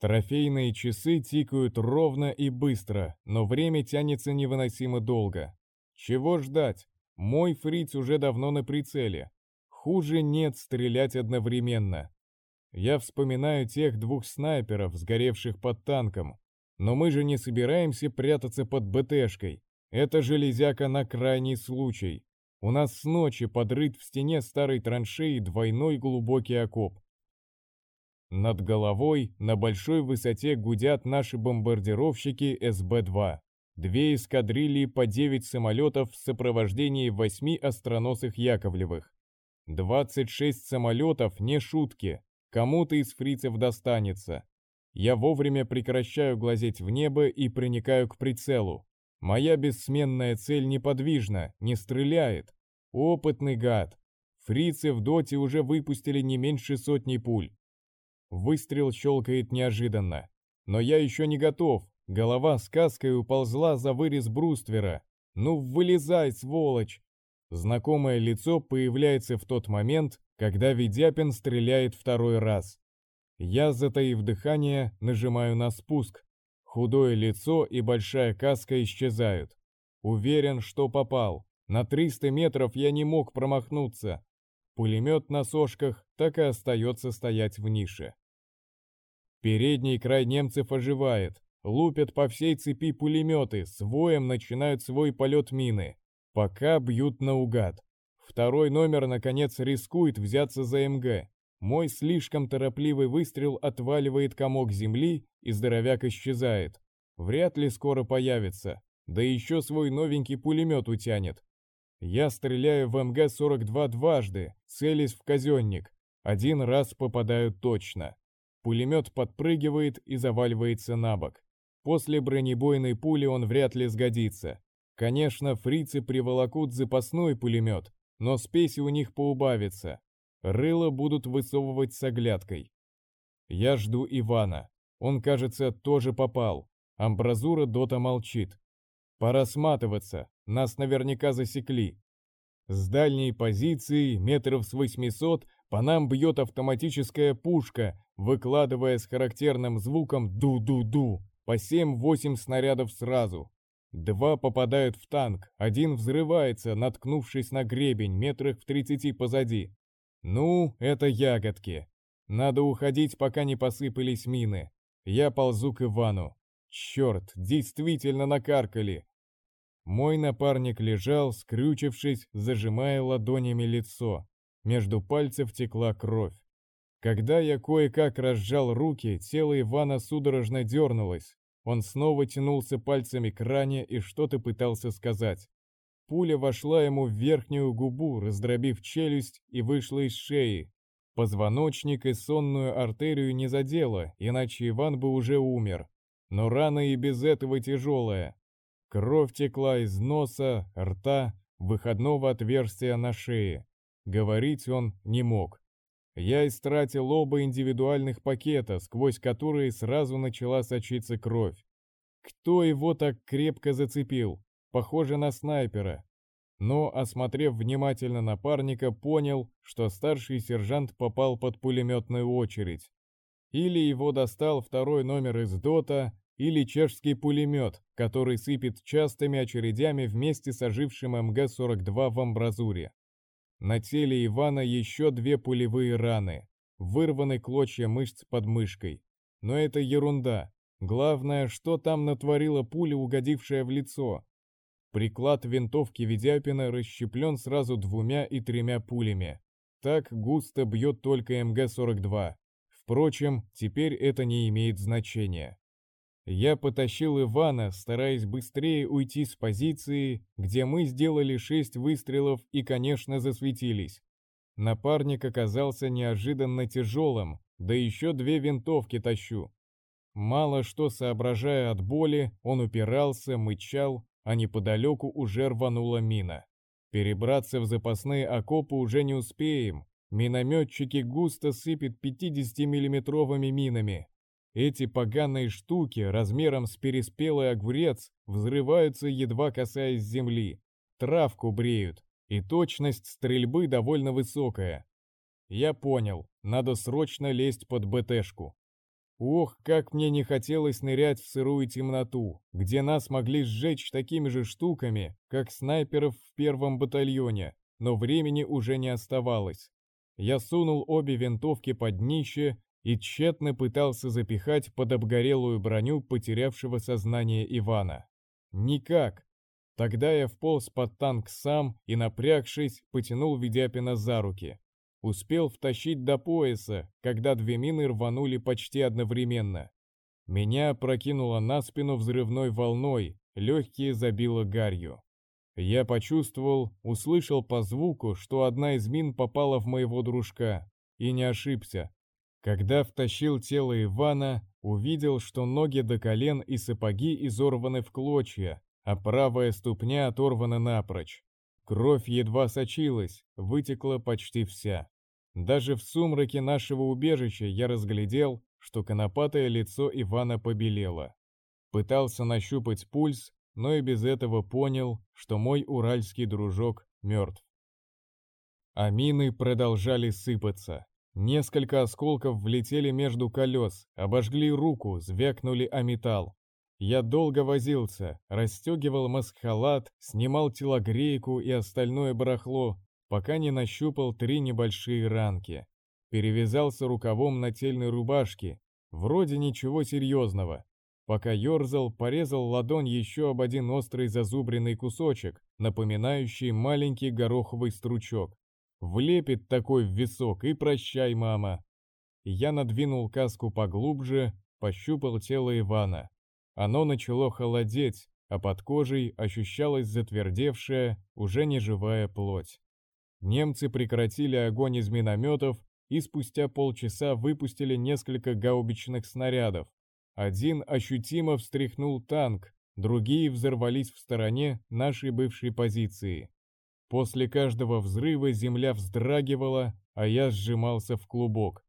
Трофейные часы тикают ровно и быстро, но время тянется невыносимо долго. Чего ждать? Мой фриц уже давно на прицеле. Хуже нет стрелять одновременно. Я вспоминаю тех двух снайперов, сгоревших под танком. Но мы же не собираемся прятаться под БТшкой. Это железяка на крайний случай. У нас с ночи подрыт в стене старой траншеи двойной глубокий окоп. Над головой на большой высоте гудят наши бомбардировщики СБ-2. Две эскадрильи по 9 самолетов в сопровождении восьми остроносых Яковлевых. 26 самолетов не шутки, кому-то из фрицев достанется. Я вовремя прекращаю глазеть в небо и проникаю к прицелу. Моя бессменная цель неподвижна, не стреляет. Опытный гад. Фрицы в доте уже выпустили не меньше сотни пуль. Выстрел щелкает неожиданно. Но я еще не готов. Голова с каской уползла за вырез бруствера. Ну вылезай, сволочь! Знакомое лицо появляется в тот момент, когда Ведяпин стреляет второй раз. Я, затаив дыхание, нажимаю на спуск. Худое лицо и большая каска исчезают. Уверен, что попал. На 300 метров я не мог промахнуться. Пулемет на сошках так и остается стоять в нише. Передний край немцев оживает. Лупят по всей цепи пулеметы, с воем начинают свой полет мины. Пока бьют наугад. Второй номер, наконец, рискует взяться за МГ. Мой слишком торопливый выстрел отваливает комок земли, и здоровяк исчезает. Вряд ли скоро появится. Да еще свой новенький пулемет утянет. Я стреляю в МГ-42 дважды, целясь в казенник. Один раз попадаю точно. Пулемет подпрыгивает и заваливается на бок. После бронебойной пули он вряд ли сгодится. Конечно, фрицы приволокут запасной пулемет, но спеси у них поубавится. Рыло будут высовывать с оглядкой. Я жду Ивана. Он, кажется, тоже попал. Амбразура Дота молчит. Пора сматываться, нас наверняка засекли. С дальней позиции, метров с 800, по нам бьет автоматическая пушка, выкладывая с характерным звуком «ду-ду-ду» по 7-8 снарядов сразу. Два попадают в танк, один взрывается, наткнувшись на гребень метрах в тридцати позади. Ну, это ягодки. Надо уходить, пока не посыпались мины. Я ползу к Ивану. Черт, действительно накаркали. Мой напарник лежал, скрючившись, зажимая ладонями лицо. Между пальцев текла кровь. Когда я кое-как разжал руки, тело Ивана судорожно дернулось. Он снова тянулся пальцами к ране и что-то пытался сказать. Пуля вошла ему в верхнюю губу, раздробив челюсть и вышла из шеи. Позвоночник и сонную артерию не задело, иначе Иван бы уже умер. Но рана и без этого тяжелая. Кровь текла из носа, рта, выходного отверстия на шее. Говорить он не мог. Я истратил оба индивидуальных пакета, сквозь которые сразу начала сочиться кровь. Кто его так крепко зацепил? Похоже на снайпера. Но, осмотрев внимательно напарника, понял, что старший сержант попал под пулеметную очередь. Или его достал второй номер из ДОТа, или чешский пулемет, который сыпет частыми очередями вместе с ожившим МГ-42 в амбразуре. На теле Ивана еще две пулевые раны, вырваны клочья мышц под мышкой. Но это ерунда. Главное, что там натворила пуля, угодившая в лицо. Приклад винтовки Ведяпина расщеплен сразу двумя и тремя пулями. Так густо бьет только МГ-42. Впрочем, теперь это не имеет значения. Я потащил Ивана, стараясь быстрее уйти с позиции, где мы сделали шесть выстрелов и, конечно, засветились. Напарник оказался неожиданно тяжелым, да еще две винтовки тащу. Мало что соображая от боли, он упирался, мычал, а неподалеку уже рванула мина. Перебраться в запасные окопы уже не успеем. Минометчики густо сыпят 50-миллиметровыми минами, эти поганые штуки размером с переспелый огурец взрываются, едва касаясь земли, травку бреют, и точность стрельбы довольно высокая. Я понял, надо срочно лезть под БТшку. Ох, как мне не хотелось нырять в сырую темноту, где нас могли сжечь такими же штуками, как снайперов в первом батальоне, но времени уже не оставалось. Я сунул обе винтовки под днище и тщетно пытался запихать под обгорелую броню потерявшего сознание Ивана. Никак. Тогда я вполз под танк сам и, напрягшись, потянул Ведяпина за руки. Успел втащить до пояса, когда две мины рванули почти одновременно. Меня прокинуло на спину взрывной волной, легкие забило гарью. Я почувствовал, услышал по звуку, что одна из мин попала в моего дружка, и не ошибся. Когда втащил тело Ивана, увидел, что ноги до колен и сапоги изорваны в клочья, а правая ступня оторвана напрочь. Кровь едва сочилась, вытекла почти вся. Даже в сумраке нашего убежища я разглядел, что конопатое лицо Ивана побелело. Пытался нащупать пульс, но и без этого понял, что мой уральский дружок мертв. Амины продолжали сыпаться. Несколько осколков влетели между колес, обожгли руку, звякнули о металл. Я долго возился, расстегивал маскхалат, снимал телогрейку и остальное барахло, пока не нащупал три небольшие ранки. Перевязался рукавом нательной рубашки, вроде ничего серьезного. Пока ерзал, порезал ладонь еще об один острый зазубренный кусочек, напоминающий маленький гороховый стручок. Влепит такой в висок и прощай, мама. Я надвинул каску поглубже, пощупал тело Ивана. Оно начало холодеть, а под кожей ощущалась затвердевшая, уже неживая плоть. Немцы прекратили огонь из минометов и спустя полчаса выпустили несколько гаубичных снарядов. Один ощутимо встряхнул танк, другие взорвались в стороне нашей бывшей позиции. После каждого взрыва земля вздрагивала, а я сжимался в клубок.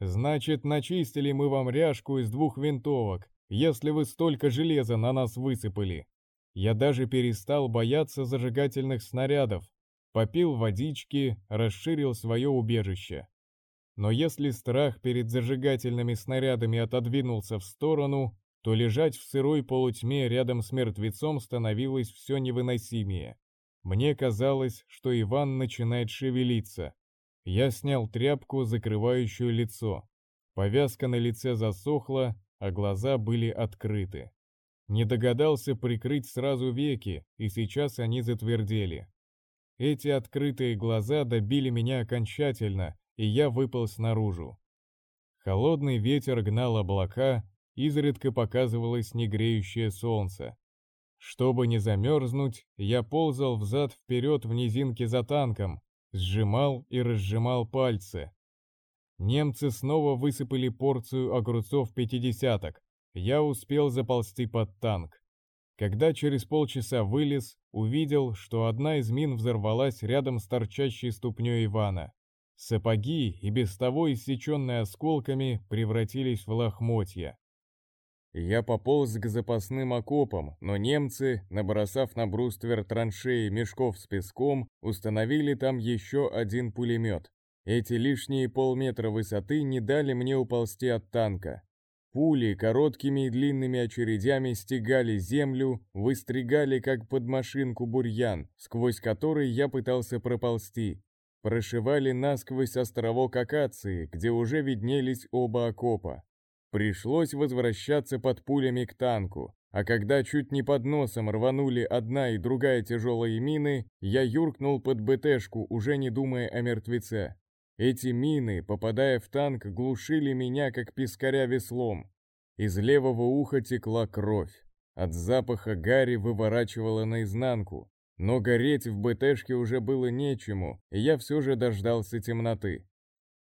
«Значит, начистили мы вам ряжку из двух винтовок, если вы столько железа на нас высыпали». Я даже перестал бояться зажигательных снарядов, попил водички, расширил свое убежище. Но если страх перед зажигательными снарядами отодвинулся в сторону, то лежать в сырой полутьме рядом с мертвецом становилось все невыносимее. Мне казалось, что Иван начинает шевелиться. Я снял тряпку, закрывающую лицо. Повязка на лице засохла, а глаза были открыты. Не догадался прикрыть сразу веки, и сейчас они затвердели. Эти открытые глаза добили меня окончательно, и я выпал снаружи. Холодный ветер гнал облака, изредка показывалось негреющее солнце. Чтобы не замерзнуть, я ползал взад-вперед в низинке за танком, сжимал и разжимал пальцы. Немцы снова высыпали порцию огурцов пятидесяток. Я успел заползти под танк. Когда через полчаса вылез, увидел, что одна из мин взорвалась рядом с торчащей ступней Ивана. Сапоги, и без того иссеченные осколками, превратились в лохмотья. Я пополз к запасным окопам, но немцы, набросав на бруствер траншеи мешков с песком, установили там еще один пулемет. Эти лишние полметра высоты не дали мне уползти от танка. Пули короткими и длинными очередями стегали землю, выстригали как под машинку бурьян, сквозь который я пытался проползти. Прошивали насквозь островок акации, где уже виднелись оба окопа. Пришлось возвращаться под пулями к танку, а когда чуть не под носом рванули одна и другая тяжелые мины, я юркнул под БТшку, уже не думая о мертвеце. Эти мины, попадая в танк, глушили меня, как пескаря веслом. Из левого уха текла кровь. От запаха гари выворачивала наизнанку. Но гореть в БТшке уже было нечему, и я все же дождался темноты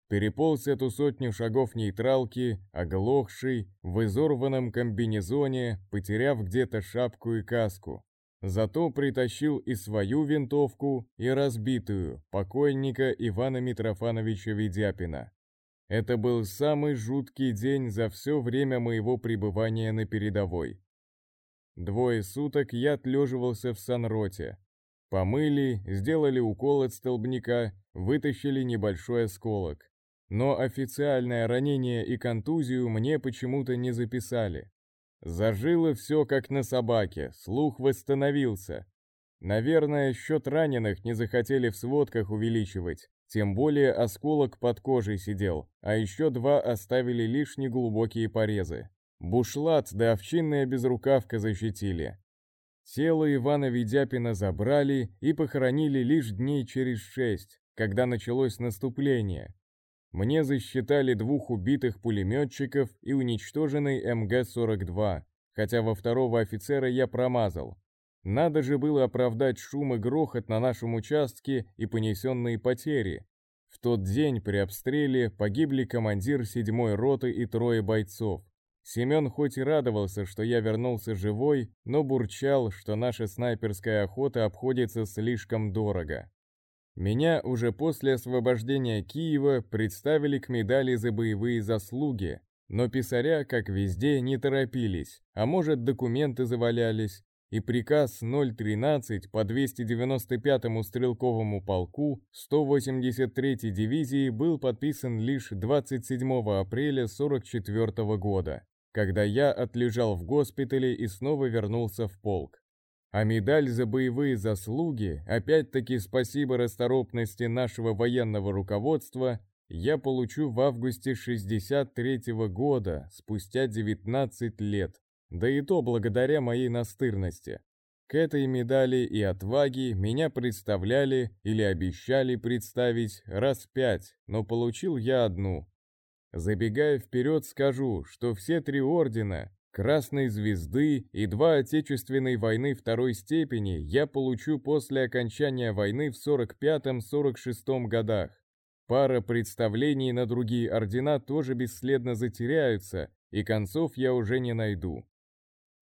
переполз эту сотню шагов нейтралки, оглохший, в изорванном комбинезоне, потеряв где-то шапку и каску. Зато притащил и свою винтовку, и разбитую, покойника Ивана Митрофановича Ведяпина. Это был самый жуткий день за все время моего пребывания на передовой. Двое суток я отлеживался в санроте. Помыли, сделали укол от столбняка, вытащили небольшой осколок. Но официальное ранение и контузию мне почему-то не записали. Зажило все как на собаке, слух восстановился. Наверное, счет раненых не захотели в сводках увеличивать, тем более осколок под кожей сидел, а еще два оставили лишь неглубокие порезы. Бушлат да овчинная безрукавка защитили. Тело Ивана Ведяпина забрали и похоронили лишь дней через шесть, когда началось наступление, мне засчитали двух убитых пулеметчиков и уничтоженный МГ-42, хотя во второго офицера я промазал. Надо же было оправдать шум и грохот на нашем участке и понесенные потери. В тот день при обстреле погибли командир седьмой роты и трое бойцов. Семен хоть и радовался, что я вернулся живой, но бурчал, что наша снайперская охота обходится слишком дорого. Меня уже после освобождения Киева представили к медали за боевые заслуги, но писаря, как везде, не торопились, а может документы завалялись, и приказ 013 по 295-му стрелковому полку 183-й дивизии был подписан лишь 27 апреля 44 года, когда я отлежал в госпитале и снова вернулся в полк. А медаль за боевые заслуги, опять-таки спасибо расторопности нашего военного руководства, я получу в августе 63 -го года, спустя 19 лет, да и то благодаря моей настырности. К этой медали и отваге меня представляли или обещали представить раз пять, но получил я одну. Забегая вперед, скажу, что все три ордена Красной Звезды и два Отечественной войны второй степени я получу после окончания войны в 45-46 годах. Пара представлений на другие ордена тоже бесследно затеряются, и концов я уже не найду.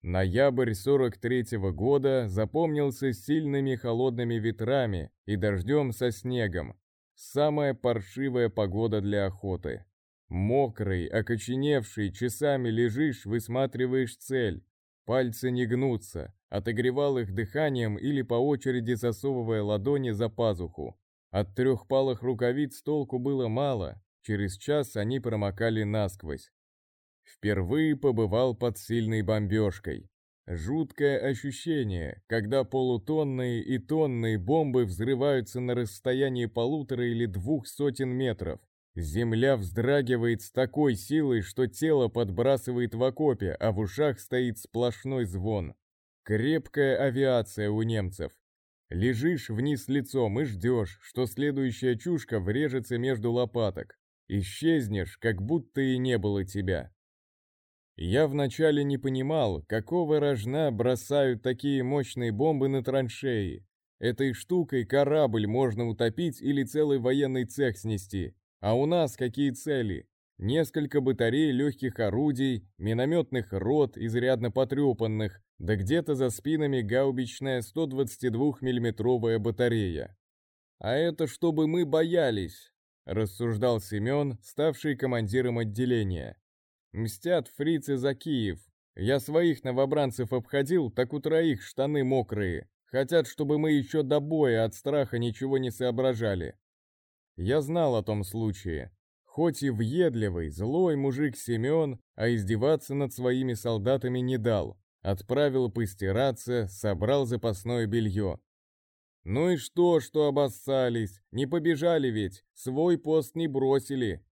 Ноябрь 43 -го года запомнился сильными холодными ветрами и дождем со снегом. Самая паршивая погода для охоты. Мокрый, окоченевший, часами лежишь, высматриваешь цель. Пальцы не гнутся, отогревал их дыханием или по очереди засовывая ладони за пазуху. От трехпалых рукавиц толку было мало, через час они промокали насквозь. Впервые побывал под сильной бомбежкой. Жуткое ощущение, когда полутонные и тонные бомбы взрываются на расстоянии полутора или двух сотен метров. Земля вздрагивает с такой силой, что тело подбрасывает в окопе, а в ушах стоит сплошной звон. Крепкая авиация у немцев. Лежишь вниз лицом и ждешь, что следующая чушка врежется между лопаток. исчезнешь, как будто и не было тебя. Я вначале не понимал, какого рожна бросают такие мощные бомбы на траншеи. Этой штукой корабль можно утопить или целый военный цех снести. А у нас какие цели? Несколько батарей легких орудий, минометных рот, изрядно потрепанных, да где-то за спинами гаубичная 122 миллиметровая батарея. А это чтобы мы боялись, рассуждал Семен, ставший командиром отделения. Мстят фрицы за Киев. Я своих новобранцев обходил, так у троих штаны мокрые. Хотят, чтобы мы еще до боя от страха ничего не соображали. Я знал о том случае. Хоть и въедливый, злой мужик Семен, а издеваться над своими солдатами не дал. Отправил постираться, собрал запасное белье. Ну и что, что обоссались? Не побежали ведь, свой пост не бросили.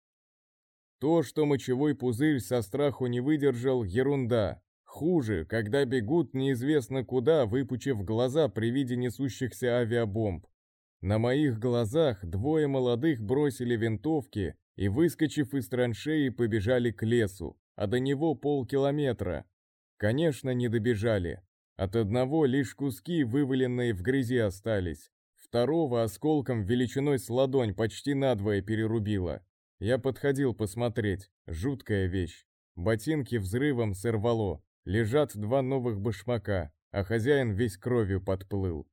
То, что мочевой пузырь со страху не выдержал, ерунда. Хуже, когда бегут неизвестно куда, выпучив глаза при виде несущихся авиабомб. На моих глазах двое молодых бросили винтовки и, выскочив из траншеи, побежали к лесу, а до него полкилометра. Конечно, не добежали. От одного лишь куски, вываленные в грязи, остались. Второго осколком величиной с ладонь почти надвое перерубило. Я подходил посмотреть. Жуткая вещь. Ботинки взрывом сорвало. Лежат два новых башмака, а хозяин весь кровью подплыл.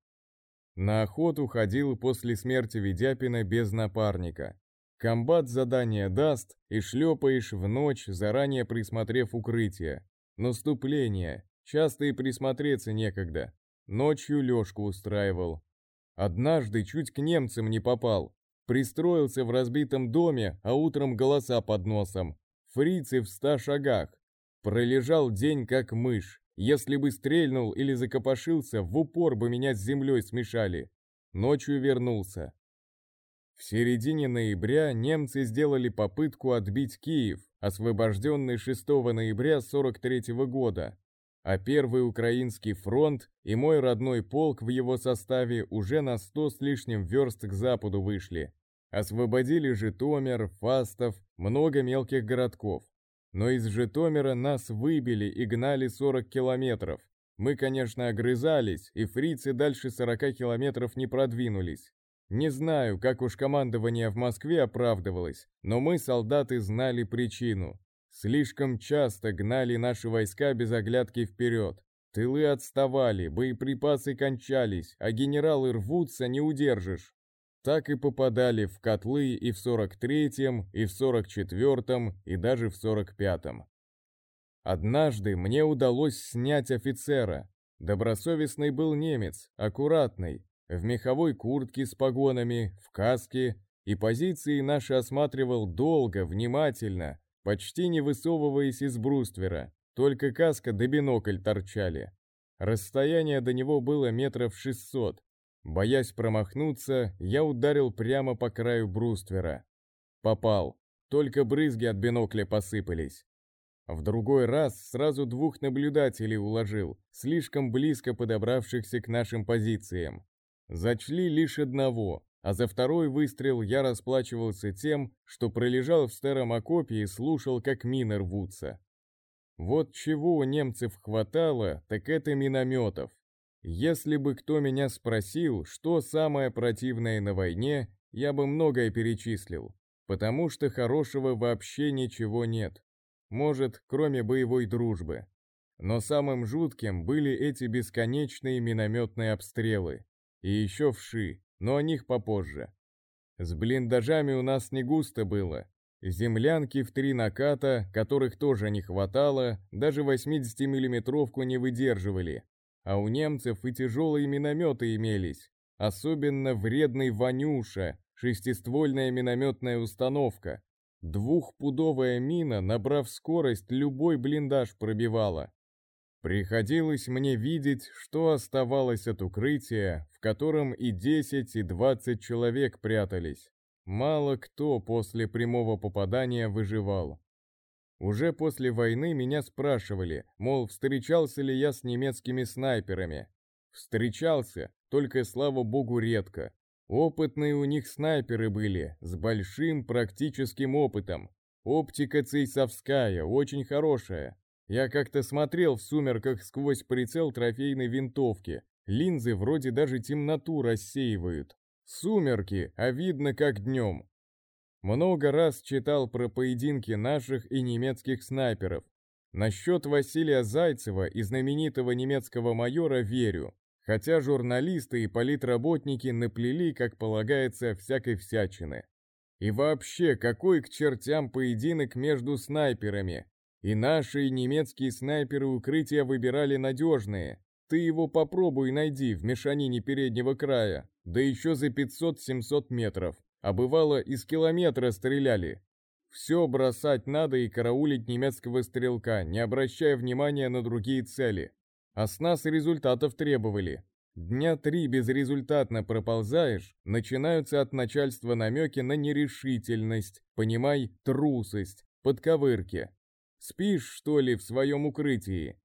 На охоту ходил после смерти Ведяпина без напарника. Комбат задание даст, и шлепаешь в ночь, заранее присмотрев укрытие. Наступление. Часто и присмотреться некогда. Ночью лёжку устраивал. Однажды чуть к немцам не попал. Пристроился в разбитом доме, а утром голоса под носом. Фрицы в ста шагах. Пролежал день как мышь. Если бы стрельнул или закопошился, в упор бы меня с землей смешали. Ночью вернулся. В середине ноября немцы сделали попытку отбить Киев, освобожденный 6 ноября 43 года. А Первый Украинский фронт и мой родной полк в его составе уже на 100 с лишним верст к западу вышли. Освободили Житомир, Фастов, много мелких городков. Но из Житомира нас выбили и гнали 40 километров. Мы, конечно, огрызались, и фрицы дальше 40 километров не продвинулись. Не знаю, как уж командование в Москве оправдывалось, но мы, солдаты, знали причину. Слишком часто гнали наши войска без оглядки вперед. Тылы отставали, боеприпасы кончались, а генералы рвутся, не удержишь так и попадали в котлы и в 43-м, и в 44-м, и даже в 45-м. Однажды мне удалось снять офицера. Добросовестный был немец, аккуратный, в меховой куртке с погонами, в каске, и позиции наши осматривал долго, внимательно, почти не высовываясь из бруствера, только каска да бинокль торчали. Расстояние до него было метров шестьсот, Боясь промахнуться, я ударил прямо по краю бруствера. Попал, только брызги от бинокля посыпались. В другой раз сразу двух наблюдателей уложил, слишком близко подобравшихся к нашим позициям. Зачли лишь одного, а за второй выстрел я расплачивался тем, что пролежал в старом окопе и слушал, как мины рвутся. Вот чего у немцев хватало, так это минометов. Если бы кто меня спросил, что самое противное на войне, я бы многое перечислил, потому что хорошего вообще ничего нет. Может, кроме боевой дружбы. Но самым жутким были эти бесконечные минометные обстрелы. И еще вши, но о них попозже. С блиндажами у нас не густо было. Землянки в три наката, которых тоже не хватало, даже 80-миллиметровку не выдерживали, а у немцев и тяжелые минометы имелись, особенно вредный «Ванюша», шестиствольная минометная установка. Двухпудовая мина, набрав скорость, любой блиндаж пробивала. Приходилось мне видеть, что оставалось от укрытия, в котором и 10, и 20 человек прятались. Мало кто после прямого попадания выживал. Уже после войны меня спрашивали, мол, встречался ли я с немецкими снайперами. Встречался, только, слава богу, редко. Опытные у них снайперы были, с большим практическим опытом. Оптика цейсовская, очень хорошая. Я как-то смотрел в сумерках сквозь прицел трофейной винтовки. Линзы вроде даже темноту рассеивают. Сумерки, а видно как днем. Много раз читал про поединки наших и немецких снайперов. Насчет Василия Зайцева и знаменитого немецкого майора верю, хотя журналисты и политработники наплели, как полагается, всякой всячины. И вообще, какой к чертям поединок между снайперами? И наши, и немецкие снайперы укрытия выбирали надежные. Ты его попробуй найди в мешанине переднего края, да еще за 500-700 метров а бывало из километра стреляли. Все бросать надо и караулить немецкого стрелка, не обращая внимания на другие цели. А с нас результатов требовали. Дня три безрезультатно проползаешь, начинаются от начальства намеки на нерешительность, понимай, трусость, подковырки. Спишь, что ли, в своем укрытии?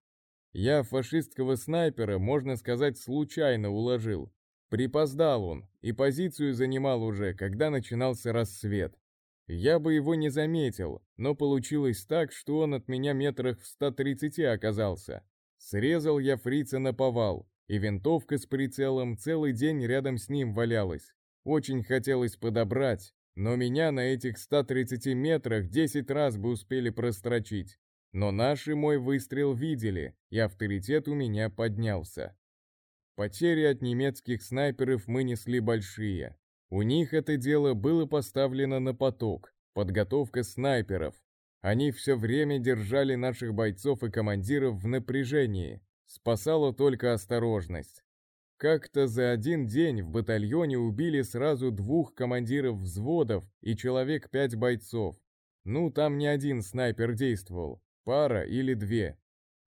Я фашистского снайпера, можно сказать, случайно уложил. Припоздал он, и позицию занимал уже, когда начинался рассвет. Я бы его не заметил, но получилось так, что он от меня метрах в 130 оказался. Срезал я фрица на повал, и винтовка с прицелом целый день рядом с ним валялась. Очень хотелось подобрать, но меня на этих 130 метрах 10 раз бы успели прострочить. Но наши мой выстрел видели, и авторитет у меня поднялся. Потери от немецких снайперов мы несли большие. У них это дело было поставлено на поток, подготовка снайперов. Они все время держали наших бойцов и командиров в напряжении. Спасала только осторожность. Как-то за один день в батальоне убили сразу двух командиров взводов и человек пять бойцов. Ну, там не один снайпер действовал, пара или две.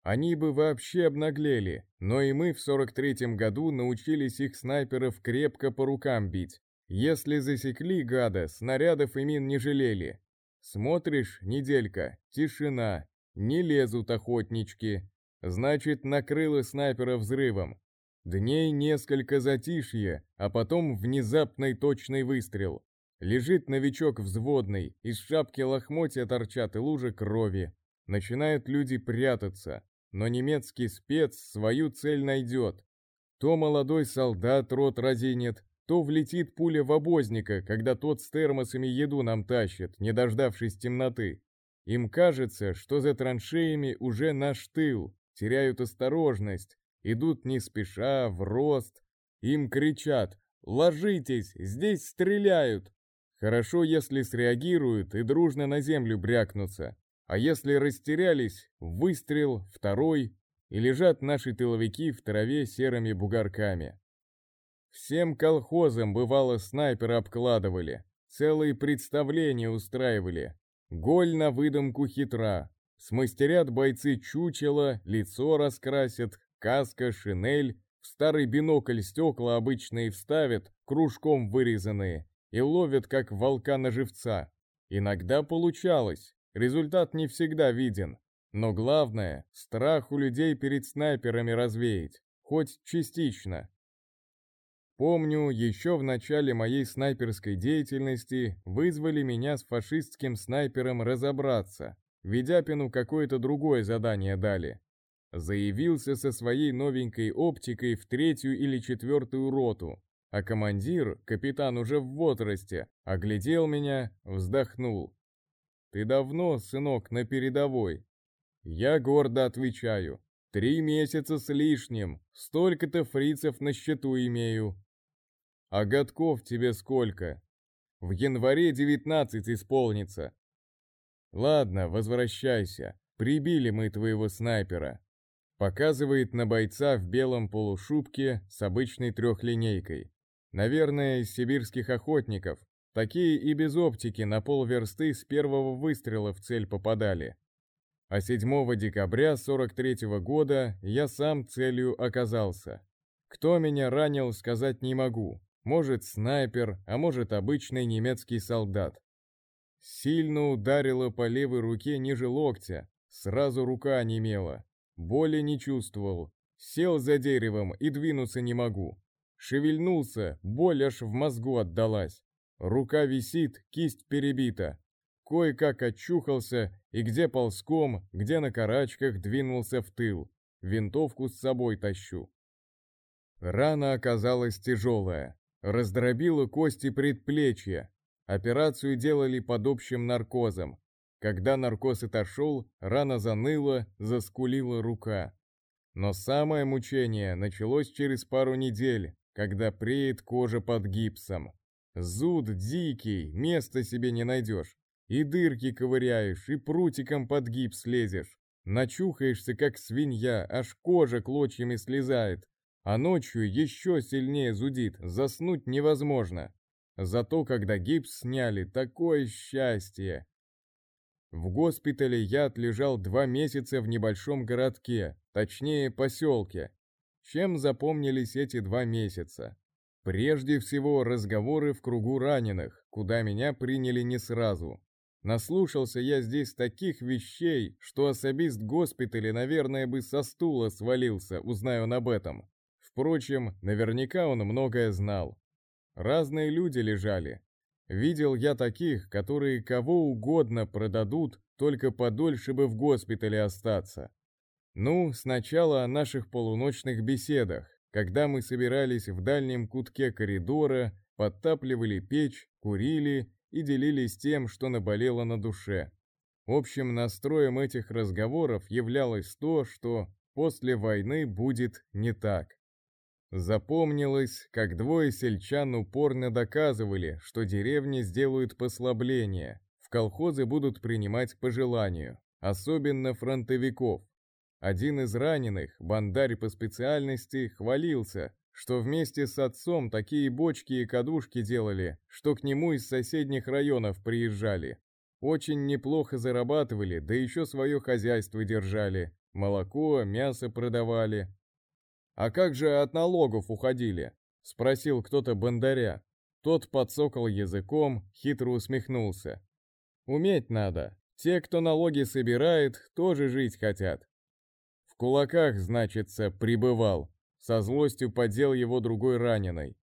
Они бы вообще обнаглели, но и мы в 43-м году научились их снайперов крепко по рукам бить. Если засекли гада, снарядов и мин не жалели. Смотришь, неделька, тишина, не лезут охотнички. Значит, накрыло снайпера взрывом. Дней несколько затишье, а потом внезапный точный выстрел. Лежит новичок взводный, из шапки лохмотья торчат и лужи крови. Начинают люди прятаться но немецкий спец свою цель найдет. То молодой солдат рот разинет, то влетит пуля в обозника, когда тот с термосами еду нам тащит, не дождавшись темноты. Им кажется, что за траншеями уже наш тыл, теряют осторожность, идут не спеша, в рост. Им кричат «Ложитесь, здесь стреляют!» Хорошо, если среагируют и дружно на землю брякнутся. А если растерялись, выстрел, второй, и лежат наши тыловики в траве серыми бугорками. Всем колхозам бывало снайпера обкладывали, целые представления устраивали. Голь на выдумку хитра. Смастерят бойцы чучело, лицо раскрасят, каска, шинель, в старый бинокль стекла обычные вставят, кружком вырезанные, и ловят, как волка на живца. Иногда получалось, Результат не всегда виден, но главное, страх у людей перед снайперами развеять, хоть частично. Помню, еще в начале моей снайперской деятельности вызвали меня с фашистским снайпером разобраться. Ведяпину какое-то другое задание дали. Заявился со своей новенькой оптикой в третью или четвертую роту, а командир, капитан уже в возрасте, оглядел меня, вздохнул. Ты давно, сынок, на передовой. Я гордо отвечаю. Три месяца с лишним. Столько-то фрицев на счету имею. А годков тебе сколько? В январе девятнадцать исполнится. Ладно, возвращайся. Прибили мы твоего снайпера. Показывает на бойца в белом полушубке с обычной трехлинейкой. Наверное, из сибирских охотников. Такие и без оптики на полверсты с первого выстрела в цель попадали. А 7 декабря 43 -го года я сам целью оказался. Кто меня ранил, сказать не могу. Может, снайпер, а может, обычный немецкий солдат. Сильно ударило по левой руке ниже локтя, сразу рука онемела. Боли не чувствовал. Сел за деревом и двинуться не могу. Шевельнулся, боль аж в мозгу отдалась. Рука висит, кисть перебита. Кое-как очухался и где ползком, где на карачках двинулся в тыл. Винтовку с собой тащу. Рана оказалась тяжелая. Раздробила кости предплечья. Операцию делали под общим наркозом. Когда наркоз отошел, рана заныла, заскулила рука. Но самое мучение началось через пару недель, когда преет кожа под гипсом. Зуд дикий, места себе не найдешь. И дырки ковыряешь, и прутиком под гипс лезешь. Начухаешься, как свинья, аж кожа клочьями слезает. А ночью еще сильнее зудит, заснуть невозможно. Зато когда гипс сняли, такое счастье. В госпитале я отлежал два месяца в небольшом городке, точнее поселке. Чем запомнились эти два месяца? Прежде всего разговоры в кругу раненых, куда меня приняли не сразу. Наслушался я здесь таких вещей, что особист госпиталя, наверное, бы со стула свалился, узнаю он об этом. Впрочем, наверняка он многое знал. Разные люди лежали, Видел я таких, которые кого угодно продадут, только подольше бы в госпитале остаться. Ну, сначала о наших полуночных беседах, когда мы собирались в дальнем кутке коридора, подтапливали печь, курили и делились тем, что наболело на душе. Общим настроем этих разговоров являлось то, что после войны будет не так. Запомнилось, как двое сельчан упорно доказывали, что деревни сделают послабление, в колхозы будут принимать по желанию, особенно фронтовиков. Один из раненых, бандарь по специальности, хвалился, что вместе с отцом такие бочки и кадушки делали, что к нему из соседних районов приезжали. Очень неплохо зарабатывали, да еще свое хозяйство держали. Молоко, мясо продавали, «А как же от налогов уходили?» — спросил кто-то бандаря. Тот подсокал языком, хитро усмехнулся. «Уметь надо. Те, кто налоги собирает, тоже жить хотят». «В кулаках, значится, прибывал», — со злостью подел его другой раненый.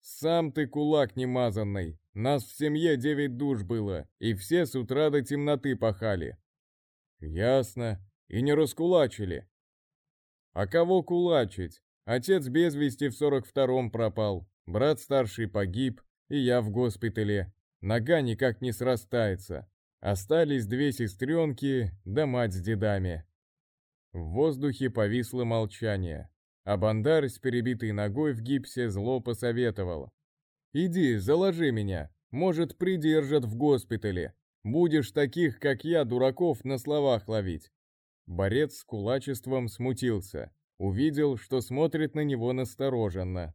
«Сам ты кулак немазанный. Нас в семье девять душ было, и все с утра до темноты пахали». «Ясно. И не раскулачили?» А кого кулачить? Отец без вести в сорок втором пропал, брат старший погиб, и я в госпитале. Нога никак не срастается. Остались две сестренки, да мать с дедами. В воздухе повисло молчание, а Бандар с перебитой ногой в гипсе зло посоветовал. «Иди, заложи меня, может, придержат в госпитале. Будешь таких, как я, дураков на словах ловить. Борец с кулачеством смутился, увидел, что смотрит на него настороженно.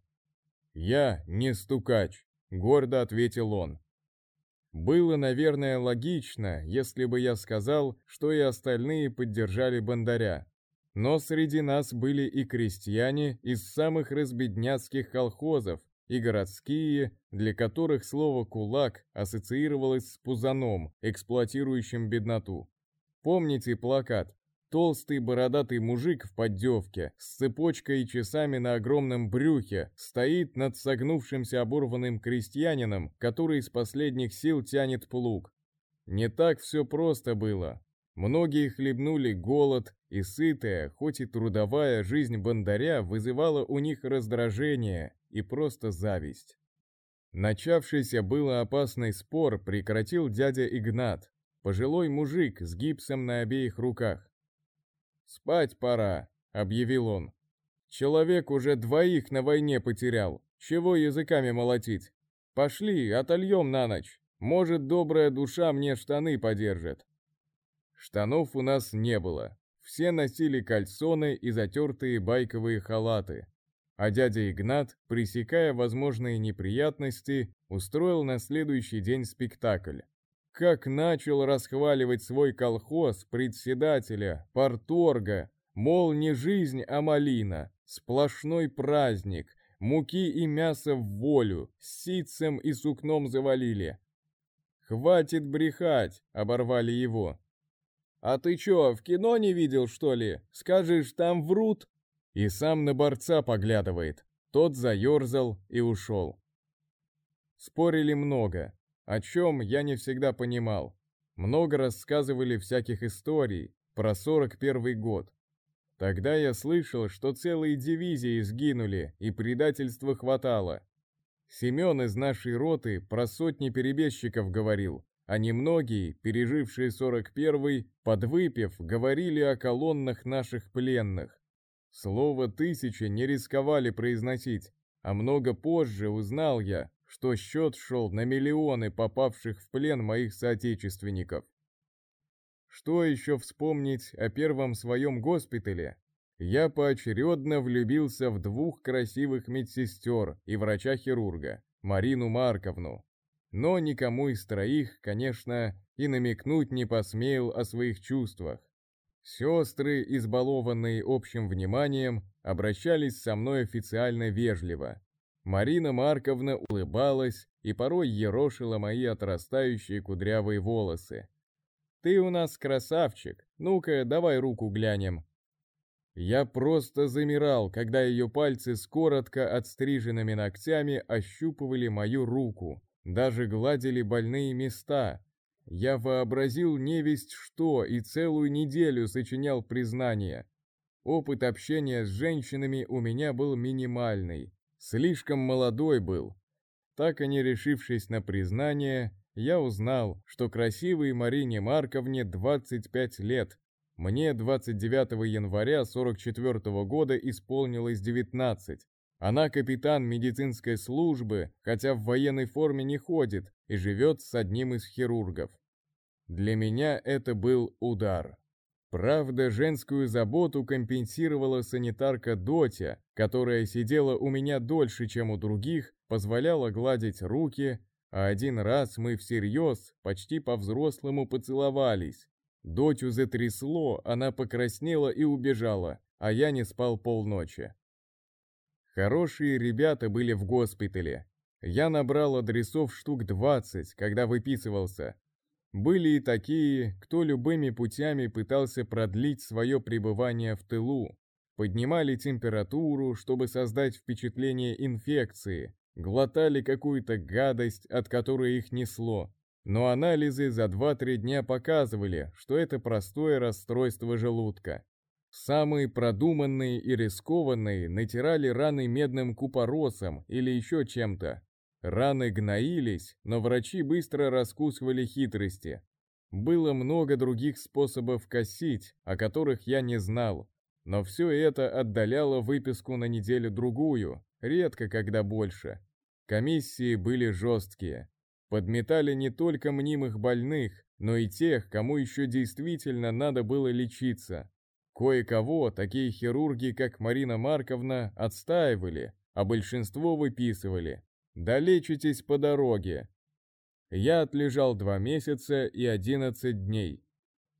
«Я не стукач», — гордо ответил он. Было, наверное, логично, если бы я сказал, что и остальные поддержали Бондаря. Но среди нас были и крестьяне из самых разбедняцких колхозов, и городские, для которых слово «кулак» ассоциировалось с пузаном, эксплуатирующим бедноту. Помните плакат Толстый бородатый мужик в поддевке, с цепочкой и часами на огромном брюхе, стоит над согнувшимся оборванным крестьянином, который из последних сил тянет плуг. Не так все просто было. Многие хлебнули голод, и сытая, хоть и трудовая жизнь бандаря вызывала у них раздражение и просто зависть. Начавшийся было опасный спор прекратил дядя Игнат, пожилой мужик с гипсом на обеих руках. «Спать пора», — объявил он. «Человек уже двоих на войне потерял. Чего языками молотить? Пошли, отольем на ночь. Может, добрая душа мне штаны подержит». Штанов у нас не было. Все носили кальсоны и затертые байковые халаты. А дядя Игнат, пресекая возможные неприятности, устроил на следующий день спектакль. Как начал расхваливать свой колхоз председателя, порторга, мол, не жизнь, а малина, сплошной праздник, муки и мясо в волю, с ситцем и сукном завалили. «Хватит брехать!» — оборвали его. «А ты чё, в кино не видел, что ли? Скажешь, там врут?» И сам на борца поглядывает. Тот заерзал и ушел. Спорили много, о чем я не всегда понимал. Много рассказывали всяких историй про 41 год. Тогда я слышал, что целые дивизии сгинули и предательства хватало. Семен из нашей роты про сотни перебежчиков говорил, а немногие, пережившие 41-й, подвыпив, говорили о колоннах наших пленных. Слово «тысяча» не рисковали произносить, а много позже узнал я, что счет шел на миллионы попавших в плен моих соотечественников. Что еще вспомнить о первом своем госпитале? Я поочередно влюбился в двух красивых медсестер и врача-хирурга, Марину Марковну. Но никому из троих, конечно, и намекнуть не посмел о своих чувствах. Сестры, избалованные общим вниманием, обращались со мной официально вежливо. Марина Марковна улыбалась и порой ерошила мои отрастающие кудрявые волосы. «Ты у нас красавчик, ну-ка, давай руку глянем». Я просто замирал, когда ее пальцы с коротко отстриженными ногтями ощупывали мою руку, даже гладили больные места, я вообразил невесть что и целую неделю сочинял признания. Опыт общения с женщинами у меня был минимальный, слишком молодой был. Так и не решившись на признание, я узнал, что красивой Марине Марковне 25 лет. Мне 29 января 44 года исполнилось 19. Она капитан медицинской службы, хотя в военной форме не ходит и живет с одним из хирургов. Для меня это был удар. Правда, женскую заботу компенсировала санитарка Дотя, которая сидела у меня дольше, чем у других, позволяла гладить руки, а один раз мы всерьез, почти по-взрослому поцеловались. Дотю затрясло, она покраснела и убежала, а я не спал полночи. Хорошие ребята были в госпитале. Я набрал адресов штук 20, когда выписывался. Были и такие, кто любыми путями пытался продлить свое пребывание в тылу. Поднимали температуру, чтобы создать впечатление инфекции, глотали какую-то гадость, от которой их несло. Но анализы за 2-3 дня показывали, что это простое расстройство желудка. Самые продуманные и рискованные натирали раны медным купоросом или еще чем-то. Раны гноились, но врачи быстро раскусывали хитрости. Было много других способов косить, о которых я не знал. Но все это отдаляло выписку на неделю-другую, редко когда больше. Комиссии были жесткие. Подметали не только мнимых больных, но и тех, кому еще действительно надо было лечиться. Кое-кого такие хирурги, как Марина Марковна, отстаивали, а большинство выписывали. Долечитесь по дороге. Я отлежал два месяца и одиннадцать дней.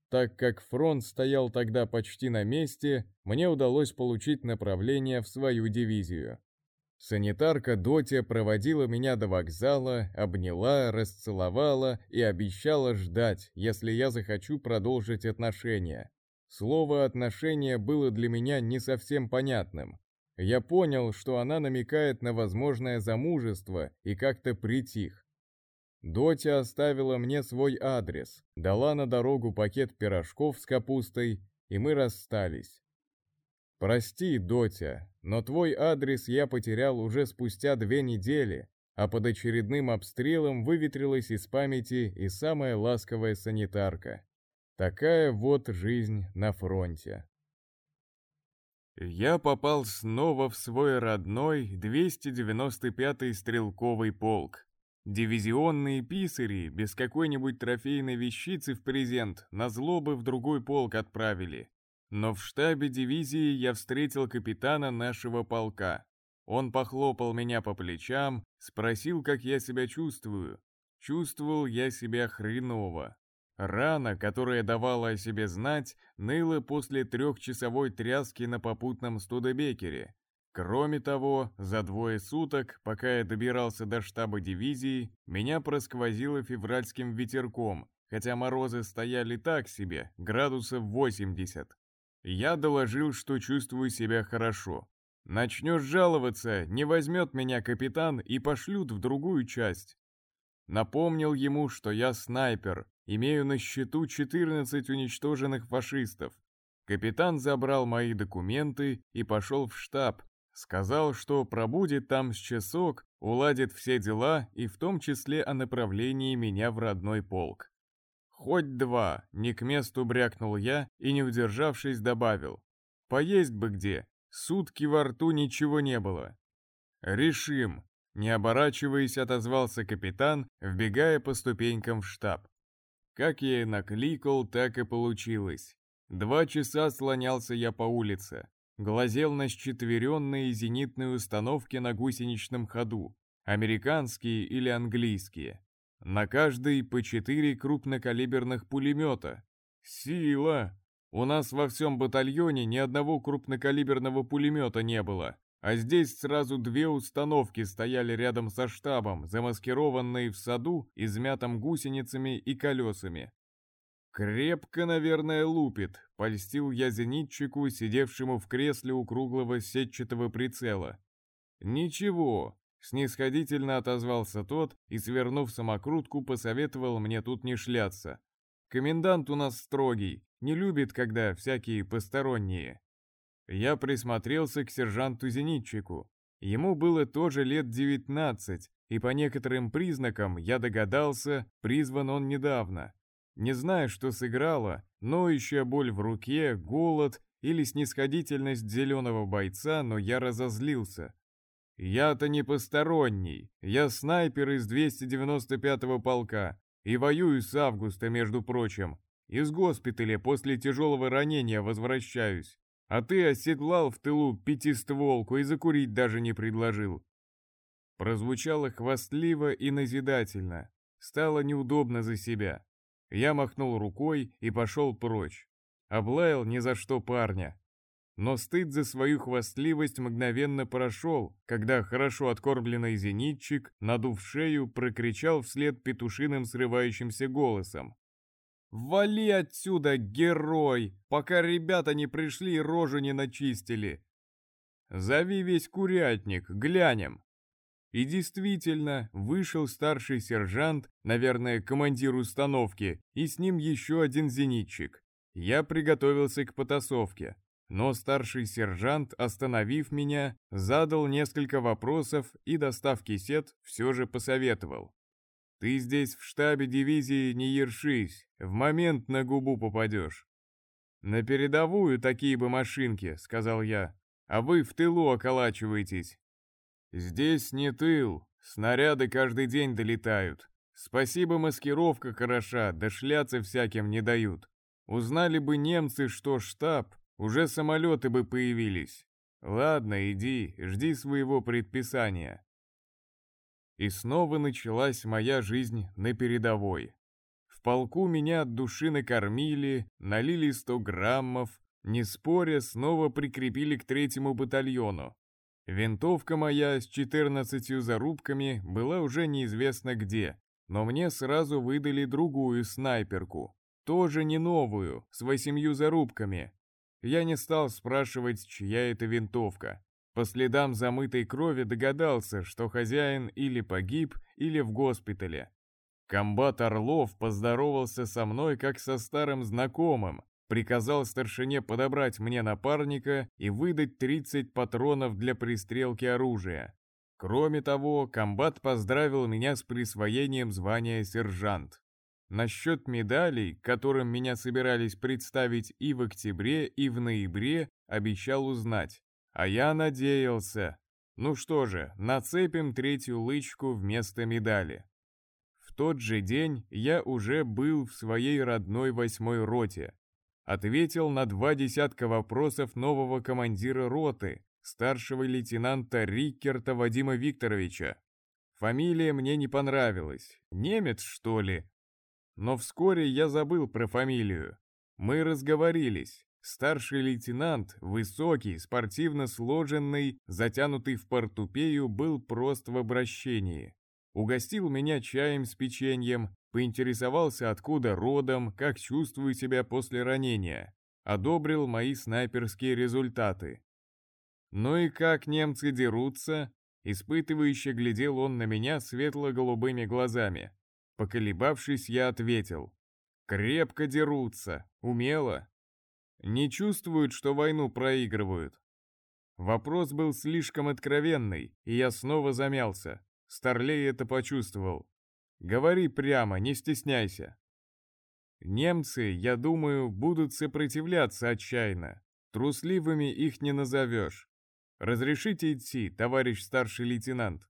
Так как фронт стоял тогда почти на месте, мне удалось получить направление в свою дивизию. Санитарка Дотя проводила меня до вокзала, обняла, расцеловала и обещала ждать, если я захочу продолжить отношения. Слово «отношения» было для меня не совсем понятным. Я понял, что она намекает на возможное замужество и как-то притих. Дотя оставила мне свой адрес, дала на дорогу пакет пирожков с капустой, и мы расстались. Прости, Дотя, но твой адрес я потерял уже спустя две недели, а под очередным обстрелом выветрилась из памяти и самая ласковая санитарка. Такая вот жизнь на фронте. Я попал снова в свой родной 295-й стрелковый полк. Дивизионные писари без какой-нибудь трофейной вещицы в презент на злобы в другой полк отправили. Но в штабе дивизии я встретил капитана нашего полка. Он похлопал меня по плечам, спросил, как я себя чувствую. Чувствовал я себя хреново. Рана, которая давала о себе знать, ныла после трехчасовой тряски на попутном Студебекере. Кроме того, за двое суток, пока я добирался до штаба дивизии, меня просквозило февральским ветерком, хотя морозы стояли так себе, градусов 80. Я доложил, что чувствую себя хорошо. Начнешь жаловаться, не возьмет меня капитан и пошлют в другую часть. Напомнил ему, что я снайпер, имею на счету 14 уничтоженных фашистов. Капитан забрал мои документы и пошел в штаб. Сказал, что пробудет там с часок, уладит все дела и в том числе о направлении меня в родной полк. Хоть два, не к месту брякнул я и, не удержавшись, добавил. Поесть бы где, сутки во рту ничего не было. Решим, не оборачиваясь, отозвался капитан, вбегая по ступенькам в штаб. Как я и накликал, так и получилось. Два часа слонялся я по улице, глазел на счетверенные зенитные установки на гусеничном ходу, американские или английские. На каждой по четыре крупнокалиберных пулемета. Сила! У нас во всем батальоне ни одного крупнокалиберного пулемета не было, а здесь сразу две установки стояли рядом со штабом, замаскированные в саду, измятым гусеницами и колесами. «Крепко, наверное, лупит», — польстил я зенитчику, сидевшему в кресле у круглого сетчатого прицела. «Ничего», — снисходительно отозвался тот и, свернув самокрутку, посоветовал мне тут не шляться. «Комендант у нас строгий, не любит, когда всякие посторонние». Я присмотрелся к сержанту-зенитчику. Ему было тоже лет девятнадцать, и по некоторым признакам я догадался, призван он недавно. Не знаю, что сыграло, ноющая боль в руке, голод или снисходительность зеленого бойца, но я разозлился. Я-то не посторонний, я снайпер из 295-го полка и воюю с августа, между прочим. Из госпиталя после тяжелого ранения возвращаюсь. А ты оседлал в тылу пятистволку и закурить даже не предложил. Прозвучало хвастливо и назидательно. Стало неудобно за себя. Я махнул рукой и пошел прочь. Облаял ни за что парня. Но стыд за свою хвастливость мгновенно прошел, когда хорошо откормленный зенитчик, надув шею, прокричал вслед петушиным срывающимся голосом. «Вали отсюда, герой, пока ребята не пришли и рожу не начистили!» «Зови весь курятник, глянем!» И действительно, вышел старший сержант, наверное, командир установки, и с ним еще один зенитчик. Я приготовился к потасовке, но старший сержант, остановив меня, задал несколько вопросов и, достав кисет, все же посоветовал. «Ты здесь в штабе дивизии не ершись, в момент на губу попадешь». «На передовую такие бы машинки», — сказал я, — «а вы в тылу околачиваетесь, Здесь не тыл, снаряды каждый день долетают. Спасибо, маскировка хороша, да шляться всяким не дают. Узнали бы немцы, что штаб, уже самолеты бы появились. Ладно, иди, жди своего предписания. И снова началась моя жизнь на передовой. В полку меня от души накормили, налили сто граммов, не споря, снова прикрепили к третьему батальону. Винтовка моя с 14 зарубками была уже неизвестно где, но мне сразу выдали другую снайперку, тоже не новую, с восемью зарубками. Я не стал спрашивать, чья это винтовка. По следам замытой крови догадался, что хозяин или погиб, или в госпитале. Комбат Орлов поздоровался со мной как со старым знакомым, приказал старшине подобрать мне напарника и выдать 30 патронов для пристрелки оружия. Кроме того, комбат поздравил меня с присвоением звания сержант. Насчет медалей, которым меня собирались представить и в октябре, и в ноябре, обещал узнать. А я надеялся. Ну что же, нацепим третью лычку вместо медали. В тот же день я уже был в своей родной восьмой роте, ответил на два десятка вопросов нового командира роты, старшего лейтенанта Риккерта Вадима Викторовича. Фамилия мне не понравилась. Немец, что ли? Но вскоре я забыл про фамилию. Мы разговорились. Старший лейтенант, высокий, спортивно сложенный, затянутый в портупею, был прост в обращении. Угостил меня чаем с печеньем, Поинтересовался, откуда родом, как чувствую себя после ранения. Одобрил мои снайперские результаты. «Ну и как немцы дерутся?» Испытывающе глядел он на меня светло-голубыми глазами. Поколебавшись, я ответил. «Крепко дерутся, умело. Не чувствуют, что войну проигрывают». Вопрос был слишком откровенный, и я снова замялся. Старлей это почувствовал. «Говори прямо, не стесняйся». Немцы, я думаю, будут сопротивляться отчаянно. Трусливыми их не назовешь. Разрешите идти, товарищ старший лейтенант?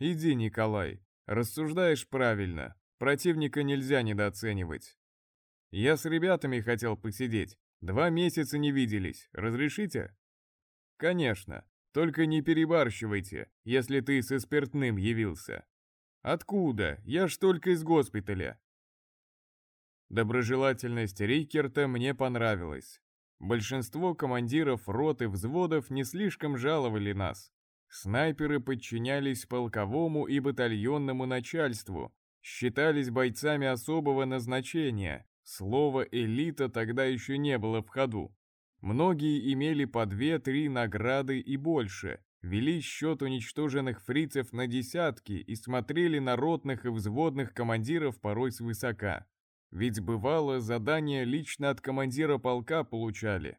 Иди, Николай. Рассуждаешь правильно. Противника нельзя недооценивать. Я с ребятами хотел посидеть. Два месяца не виделись. Разрешите? Конечно. Только не перебарщивайте, если ты со спиртным явился. Откуда? Я ж только из госпиталя. Доброжелательность Рейкерта мне понравилась. Большинство командиров рот и взводов не слишком жаловали нас. Снайперы подчинялись полковому и батальонному начальству, считались бойцами особого назначения, слово «элита» тогда еще не было в ходу. Многие имели по две-три награды и больше, вели счет уничтоженных фрицев на десятки и смотрели на ротных и взводных командиров порой свысока. Ведь бывало, задания лично от командира полка получали.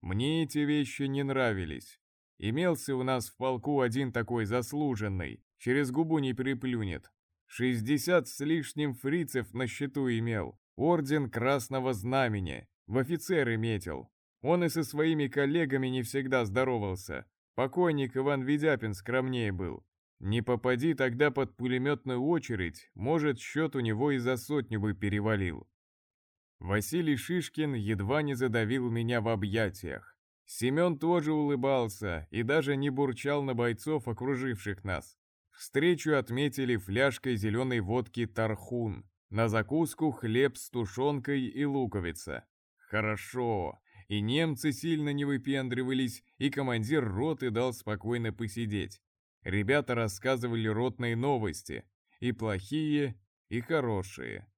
Мне эти вещи не нравились. Имелся у нас в полку один такой заслуженный, через губу не переплюнет. Шестьдесят с лишним фрицев на счету имел, орден Красного Знамени, в офицеры метил. Он и со своими коллегами не всегда здоровался. Покойник Иван Ведяпин скромнее был. Не попади тогда под пулеметную очередь, может, счет у него и за сотню бы перевалил. Василий Шишкин едва не задавил меня в объятиях. Семен тоже улыбался и даже не бурчал на бойцов, окруживших нас. Встречу отметили фляжкой зеленой водки «Тархун», на закуску хлеб с тушенкой и луковица. Хорошо, и немцы сильно не выпендривались, и командир роты дал спокойно посидеть. Ребята рассказывали ротные новости, и плохие, и хорошие.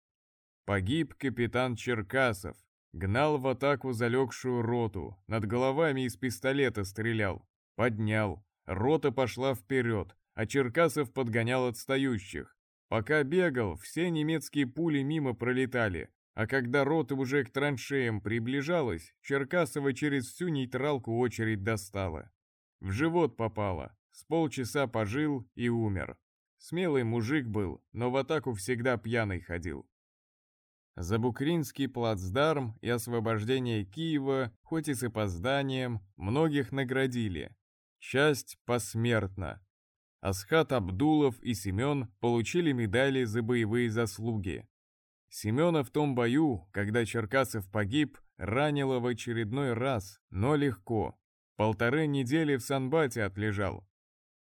Погиб капитан Черкасов, гнал в атаку залегшую роту, над головами из пистолета стрелял, поднял, рота пошла вперед, а Черкасов подгонял отстающих. Пока бегал, все немецкие пули мимо пролетали, а когда рота уже к траншеям приближалась, Черкасова через всю нейтралку очередь достала. В живот попала, с полчаса пожил и умер. Смелый мужик был, но в атаку всегда пьяный ходил. За Букринский плацдарм и освобождение Киева, хоть и с опозданием, многих наградили. Часть посмертно. Асхат Абдулов и Семен получили медали за боевые заслуги. Семена в том бою, когда Черкасов погиб, ранило в очередной раз, но легко. Полторы недели в Санбате отлежал.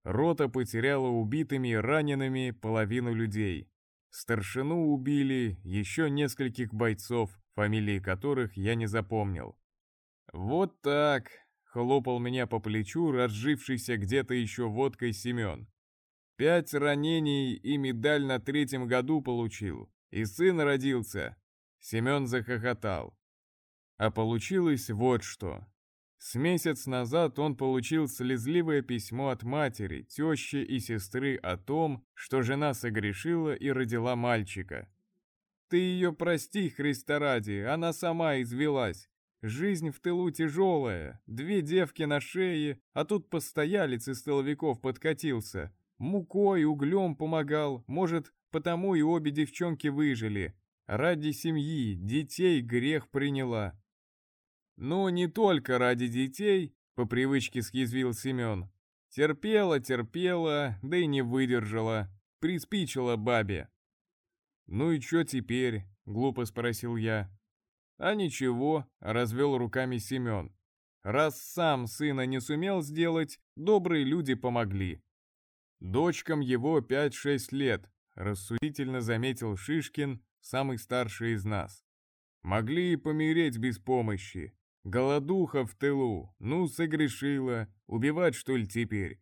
Рота потеряла убитыми и ранеными половину людей. Старшину убили, еще нескольких бойцов, фамилии которых я не запомнил. «Вот так!» — хлопал меня по плечу разжившийся где-то еще водкой Семен. «Пять ранений и медаль на третьем году получил, и сын родился!» Семен захохотал. А получилось вот что. С месяц назад он получил слезливое письмо от матери, тещи и сестры о том, что жена согрешила и родила мальчика. «Ты ее прости, Христа ради, она сама извелась. Жизнь в тылу тяжелая, две девки на шее, а тут постоялец из тыловиков подкатился. Мукой, углем помогал, может, потому и обе девчонки выжили. Ради семьи, детей грех приняла. «Ну, не только ради детей», — по привычке съязвил Семен. «Терпела, терпела, да и не выдержала. Приспичила бабе». «Ну и чё теперь?» — глупо спросил я. «А ничего», — развел руками Семен. «Раз сам сына не сумел сделать, добрые люди помогли». «Дочкам его 5-6 лет», — рассудительно заметил Шишкин, самый старший из нас. «Могли и помереть без помощи, Голодуха в тылу, ну, согрешила, убивать что ли теперь?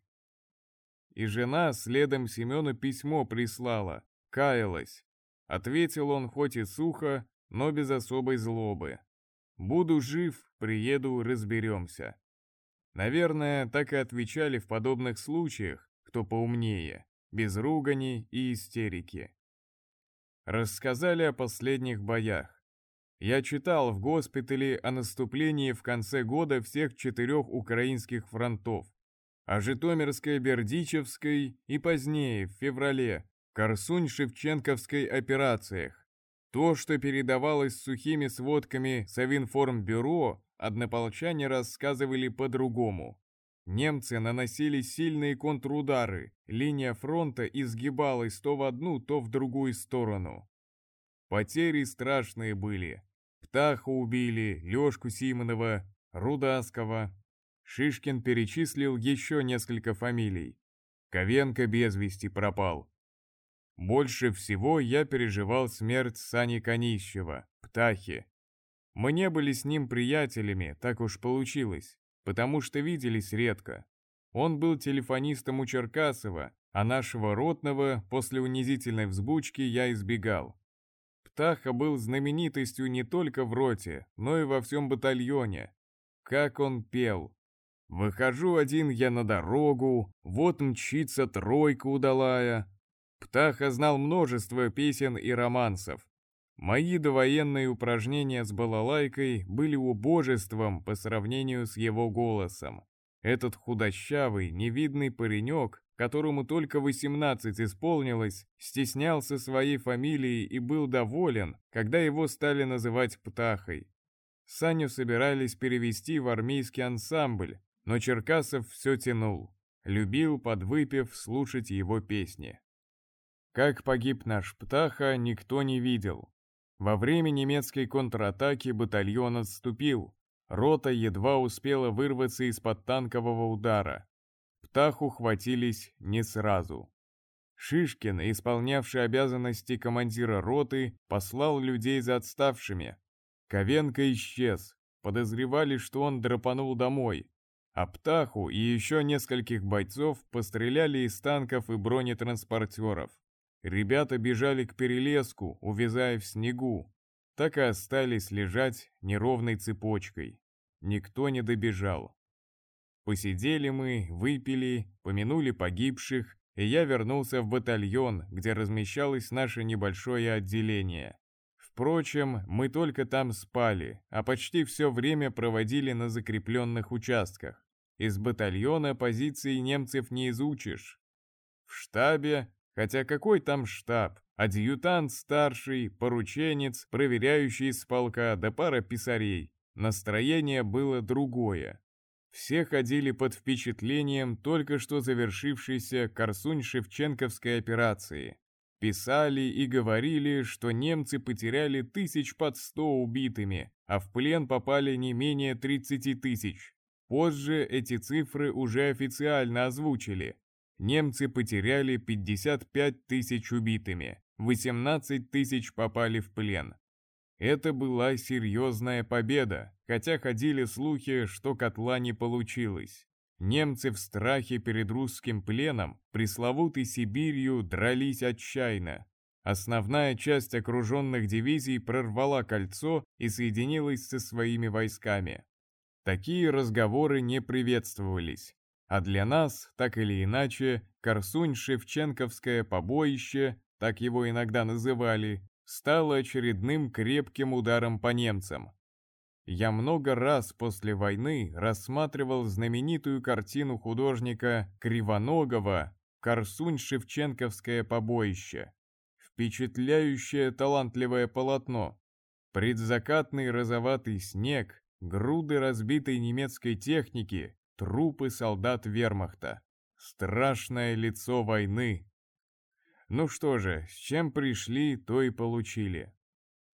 И жена следом Семену письмо прислала, каялась. Ответил он хоть и сухо, но без особой злобы. Буду жив, приеду, разберемся. Наверное, так и отвечали в подобных случаях, кто поумнее, без ругани и истерики. Рассказали о последних боях. Я читал в госпитале о наступлении в конце года всех четырех украинских фронтов, о Житомирской, Бердичевской и позднее, в феврале, Корсунь-Шевченковской операциях. То, что передавалось сухими сводками Совинформбюро, однополчане рассказывали по-другому. Немцы наносили сильные контрудары, линия фронта изгибалась то в одну, то в другую сторону. Потери страшные были. Птаха убили, Лёшку Симонова, Рудаскова. Шишкин перечислил еще несколько фамилий. Ковенко без вести пропал. Больше всего я переживал смерть Сани Конищева, Птахи. Мы не были с ним приятелями, так уж получилось потому что виделись редко. Он был телефонистом у Черкасова, а нашего ротного после унизительной взбучки я избегал. Птаха был знаменитостью не только в роте, но и во всем батальоне. Как он пел. «Выхожу один я на дорогу, вот мчится тройка удалая». Птаха знал множество песен и романсов, Мои довоенные упражнения с балалайкой были убожеством по сравнению с его голосом. Этот худощавый, невидный паренек, которому только 18 исполнилось, стеснялся своей фамилии и был доволен, когда его стали называть Птахой. Саню собирались перевести в армейский ансамбль, но Черкасов все тянул. Любил, подвыпив, слушать его песни. Как погиб наш Птаха, никто не видел. Во время немецкой контратаки батальон отступил. Рота едва успела вырваться из-под танкового удара. Птаху хватились не сразу. Шишкин, исполнявший обязанности командира роты, послал людей за отставшими. Ковенко исчез. Подозревали, что он драпанул домой. А Птаху и еще нескольких бойцов постреляли из танков и бронетранспортеров. Ребята бежали к перелеску, увязая в снегу. Так и остались лежать неровной цепочкой. Никто не добежал. Посидели мы, выпили, помянули погибших, и я вернулся в батальон, где размещалось наше небольшое отделение. Впрочем, мы только там спали, а почти все время проводили на закрепленных участках. Из батальона позиции немцев не изучишь. В штабе Хотя какой там штаб? Адъютант старший, порученец, проверяющий с полка, да пара писарей. Настроение было другое. Все ходили под впечатлением только что завершившейся Корсунь-Шевченковской операции. Писали и говорили, что немцы потеряли тысяч под сто убитыми, а в плен попали не менее 30 тысяч. Позже эти цифры уже официально озвучили, немцы потеряли 55 тысяч убитыми, 18 тысяч попали в плен. Это была серьезная победа, хотя ходили слухи, что котла не получилось. Немцы в страхе перед русским пленом, пресловутой Сибирью, дрались отчаянно. Основная часть окруженных дивизий прорвала кольцо и соединилась со своими войсками. Такие разговоры не приветствовались. А для нас, так или иначе, Корсунь-Шевченковское побоище, так его иногда называли, стало очередным крепким ударом по немцам. Я много раз после войны рассматривал знаменитую картину художника Кривоногова «Корсунь-Шевченковское побоище». Впечатляющее талантливое полотно. Предзакатный розоватый снег, груды разбитой немецкой техники, Трупы солдат вермахта. Страшное лицо войны. Ну что же, с чем пришли, то и получили.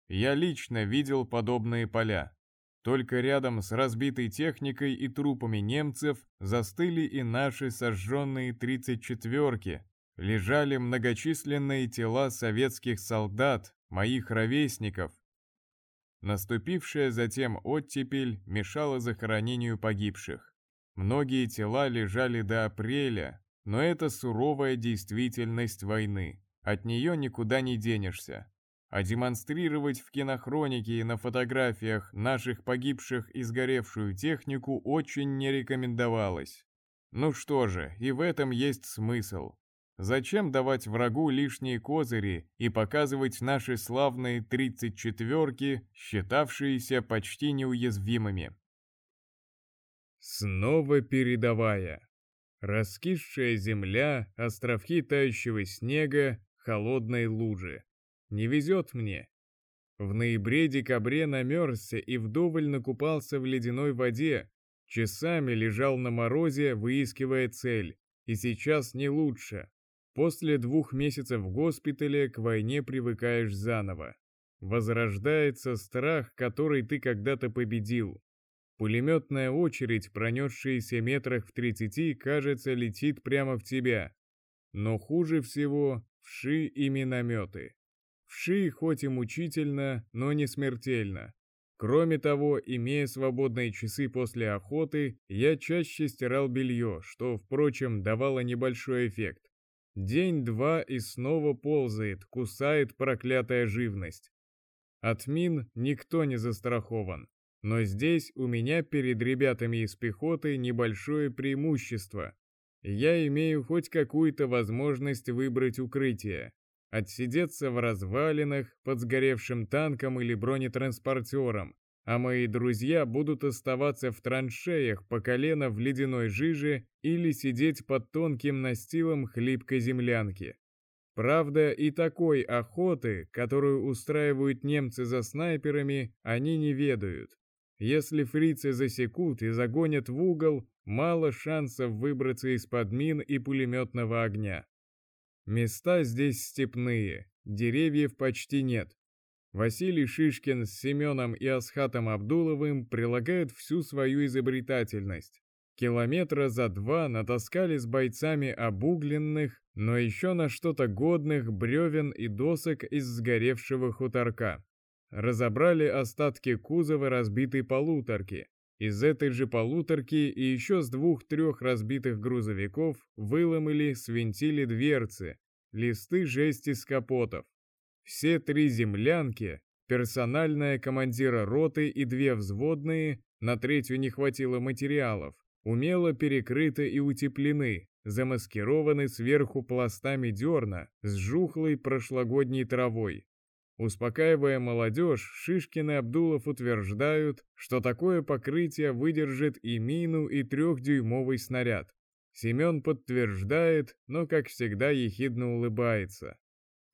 Я лично видел подобные поля. Только рядом с разбитой техникой и трупами немцев застыли и наши сожженные 34-ки. Лежали многочисленные тела советских солдат, моих ровесников. Наступившая затем оттепель мешала захоронению погибших. Многие тела лежали до апреля, но это суровая действительность войны. От нее никуда не денешься. а демонстрировать в кинохронике и на фотографиях наших погибших и сгоревшую технику очень не рекомендовалось. Ну что же, и в этом есть смысл. Зачем давать врагу лишние козыри и показывать наши славные 34-ки, считавшиеся почти неуязвимыми? Снова передовая. Раскисшая земля, островки тающего снега, холодные лужи. Не везет мне. В ноябре-декабре намерзся и вдоволь накупался в ледяной воде, часами лежал на морозе, выискивая цель, и сейчас не лучше. После двух месяцев в госпитале к войне привыкаешь заново. Возрождается страх, который ты когда-то победил. Пулеметная очередь, пронесшаяся метрах в тридцати, кажется, летит прямо в тебя. Но хуже всего вши и минометы. Вши хоть и мучительно, но не смертельно. Кроме того, имея свободные часы после охоты, я чаще стирал белье, что, впрочем, давало небольшой эффект. День-два и снова ползает, кусает проклятая живность. От мин никто не застрахован. Но здесь у меня перед ребятами из пехоты небольшое преимущество. Я имею хоть какую-то возможность выбрать укрытие. Отсидеться в развалинах, под сгоревшим танком или бронетранспортером, а мои друзья будут оставаться в траншеях по колено в ледяной жиже или сидеть под тонким настилом хлипкой землянки. Правда, и такой охоты, которую устраивают немцы за снайперами, они не ведают. Если фрицы засекут и загонят в угол, мало шансов выбраться из-под мин и пулеметного огня. Места здесь степные, деревьев почти нет. Василий Шишкин с Семеном и Асхатом Абдуловым прилагают всю свою изобретательность. Километра за два натаскали с бойцами обугленных, но еще на что-то годных бревен и досок из сгоревшего хуторка. Разобрали остатки кузова разбитой полуторки. Из этой же полуторки и еще с двух-трех разбитых грузовиков выломали, свинтили дверцы, листы жести с капотов. Все три землянки, персональная командира роты и две взводные, на третью не хватило материалов, умело перекрыты и утеплены, замаскированы сверху пластами дерна с жухлой прошлогодней травой. Успокаивая молодежь, Шишкин и Абдулов утверждают, что такое покрытие выдержит и мину, и трехдюймовый снаряд. Семен подтверждает, но, как всегда, ехидно улыбается.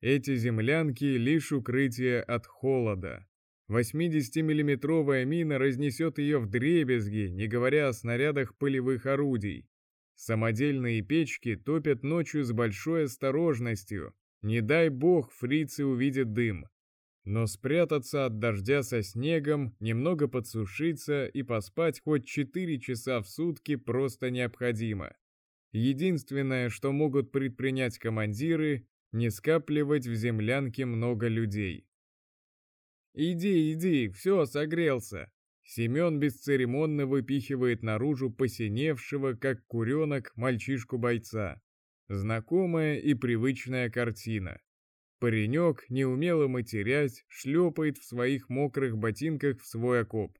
Эти землянки — лишь укрытие от холода. 80-миллиметровая мина разнесет ее в дребезги, не говоря о снарядах полевых орудий. Самодельные печки топят ночью с большой осторожностью. Не дай бог фрицы увидят дым. Но спрятаться от дождя со снегом, немного подсушиться и поспать хоть 4 часа в сутки просто необходимо. Единственное, что могут предпринять командиры, не скапливать в землянке много людей. «Иди, иди, все, согрелся!» Семен бесцеремонно выпихивает наружу посиневшего, как куренок, мальчишку-бойца. Знакомая и привычная картина. Паренек, неумело матерясь, шлепает в своих мокрых ботинках в свой окоп.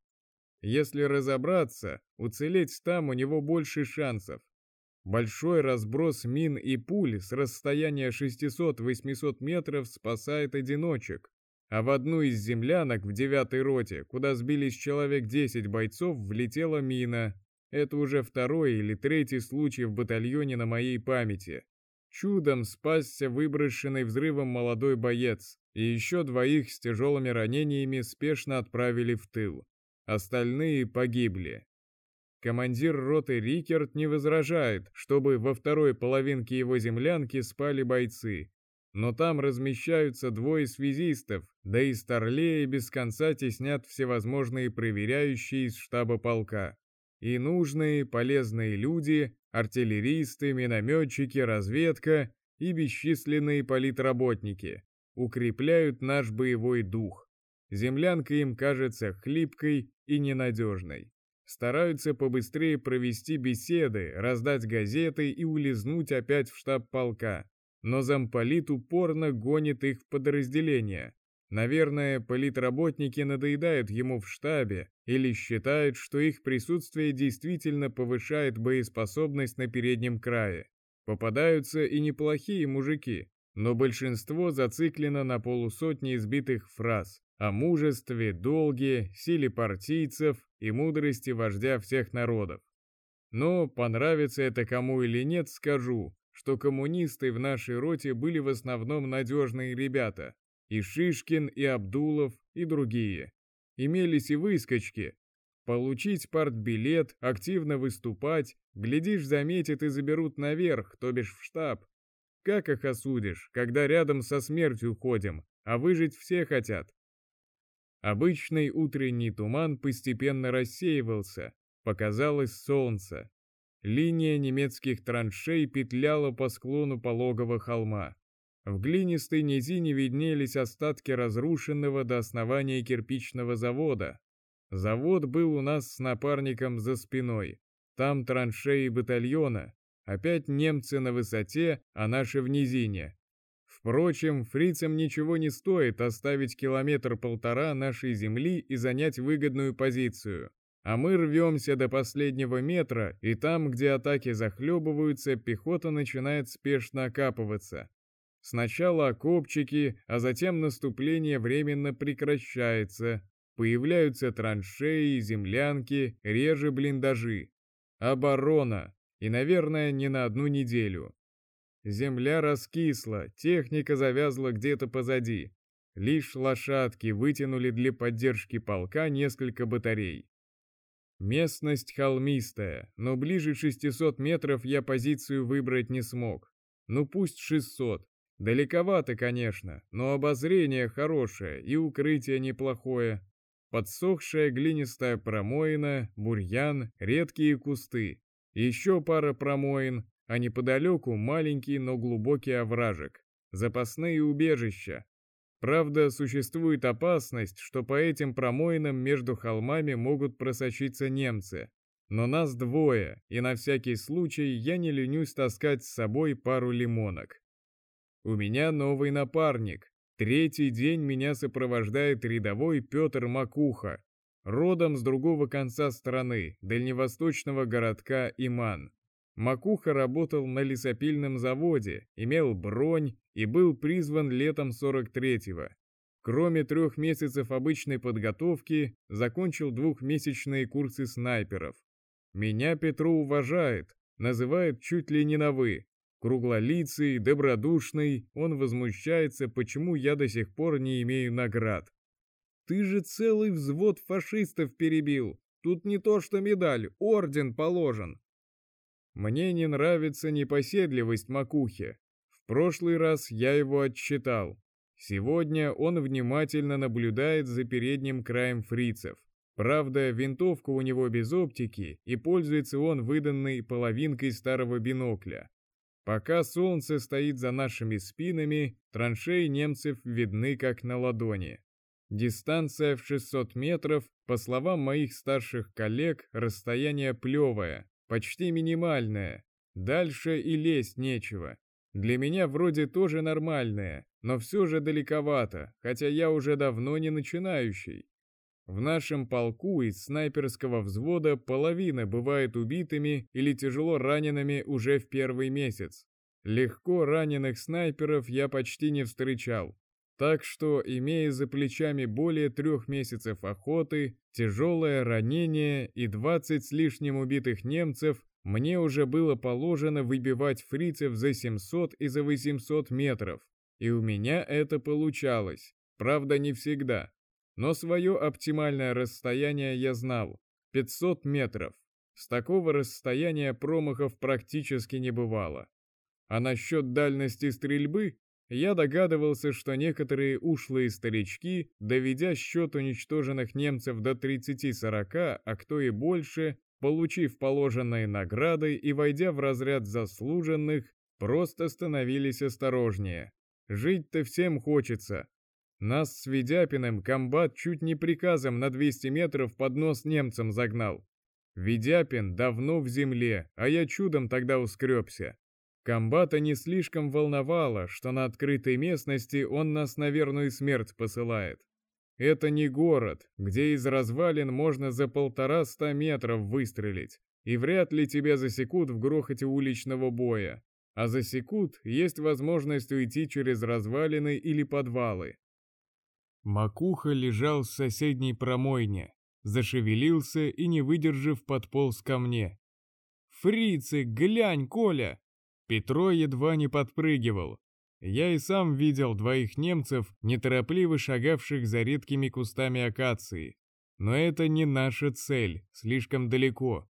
Если разобраться, уцелеть там у него больше шансов. Большой разброс мин и пуль с расстояния 600-800 метров спасает одиночек, а в одну из землянок в девятой роте, куда сбились человек 10 бойцов, влетела мина. Это уже второй или третий случай в батальоне на моей памяти. Чудом спасся выброшенный взрывом молодой боец, и еще двоих с тяжелыми ранениями спешно отправили в тыл. Остальные погибли. Командир роты Рикерт не возражает, чтобы во второй половинке его землянки спали бойцы, но там размещаются двое связистов, да и старлеи без конца теснят всевозможные проверяющие из штаба полка. И нужные, полезные люди, артиллеристы, минометчики, разведка и бесчисленные политработники укрепляют наш боевой дух. Землянка им кажется хлипкой и ненадежной. Стараются побыстрее провести беседы, раздать газеты и улизнуть опять в штаб полка. Но замполит упорно гонит их в подразделения. Наверное, политработники надоедают ему в штабе или считают, что их присутствие действительно повышает боеспособность на переднем крае. Попадаются и неплохие мужики, но большинство зациклено на полусотни избитых фраз о мужестве, долге, силе партийцев и мудрости вождя всех народов. Но, понравится это кому или нет, скажу, что коммунисты в нашей роте были в основном надежные ребята, и Шишкин, и Абдулов, и другие. Имелись и выскочки. Получить партбилет, активно выступать, глядишь, заметят и заберут наверх, то бишь в штаб. Как их осудишь, когда рядом со смертью ходим, а выжить все хотят? Обычный утренний туман постепенно рассеивался, показалось солнце. Линия немецких траншей петляла по склону пологого холма. В глинистой низине виднелись остатки разрушенного до основания кирпичного завода. Завод был у нас с напарником за спиной. Там траншеи батальона. Опять немцы на высоте, а наши в низине. Впрочем, фрицам ничего не стоит оставить километр-полтора нашей земли и занять выгодную позицию. А мы рвемся до последнего метра, и там, где атаки захлебываются, пехота начинает спешно окапываться. Сначала окопчики, а затем наступление временно прекращается. Появляются траншеи, землянки, реже блиндажи. Оборона. И, наверное, не на одну неделю. Земля раскисла, техника завязла где-то позади. Лишь лошадки вытянули для поддержки полка несколько батарей. Местность холмистая, но ближе 600 метров я позицию выбрать не смог. Ну пусть 600, Далековато, конечно, но обозрение хорошее и укрытие неплохое. Подсохшая глинистая промоина, бурьян, редкие кусты. Еще пара промоин, а неподалеку маленький, но глубокий овражек. Запасные убежища. Правда, существует опасность, что по этим промоинам между холмами могут просочиться немцы. Но нас двое, и на всякий случай я не ленюсь таскать с собой пару лимонок. У меня новый напарник. Третий день меня сопровождает рядовой Петр Макуха, родом с другого конца страны, дальневосточного городка Иман. Макуха работал на лесопильном заводе, имел бронь и был призван летом 43-го. Кроме трех месяцев обычной подготовки, закончил двухмесячные курсы снайперов. Меня Петру уважает, называет чуть ли не на «вы», Круглолицый, добродушный, он возмущается, почему я до сих пор не имею наград. Ты же целый взвод фашистов перебил. Тут не то что медаль, орден положен. Мне не нравится непоседливость Макухи. В прошлый раз я его отчитал. Сегодня он внимательно наблюдает за передним краем фрицев. Правда, винтовка у него без оптики, и пользуется он выданной половинкой старого бинокля. Пока солнце стоит за нашими спинами, траншеи немцев видны как на ладони. Дистанция в 600 метров, по словам моих старших коллег, расстояние плевое, почти минимальное. Дальше и лезть нечего. Для меня вроде тоже нормальное, но все же далековато, хотя я уже давно не начинающий. В нашем полку из снайперского взвода половина бывает убитыми или тяжело ранеными уже в первый месяц. Легко раненых снайперов я почти не встречал. Так что, имея за плечами более трех месяцев охоты, тяжелое ранение и 20 с лишним убитых немцев, мне уже было положено выбивать фрицев за 700 и за 800 метров. И у меня это получалось. Правда, не всегда. Но свое оптимальное расстояние я знал – 500 метров. С такого расстояния промахов практически не бывало. А насчет дальности стрельбы, я догадывался, что некоторые ушлые старички, доведя счет уничтоженных немцев до 30-40, а кто и больше, получив положенные награды и войдя в разряд заслуженных, просто становились осторожнее. Жить-то всем хочется, нас с Ведяпиным комбат чуть не приказом на 200 метров под нос немцам загнал. Ведяпин давно в земле, а я чудом тогда ускребся. Комбата не слишком волновало, что на открытой местности он нас на верную смерть посылает. Это не город, где из развалин можно за полтора-ста метров выстрелить, и вряд ли тебя засекут в грохоте уличного боя. А засекут, есть возможность уйти через развалины или подвалы. Макуха лежал в соседней промойне, зашевелился и, не выдержав, подполз ко мне. «Фрицы, глянь, Коля!» Петро едва не подпрыгивал. Я и сам видел двоих немцев, неторопливо шагавших за редкими кустами акации. Но это не наша цель, слишком далеко.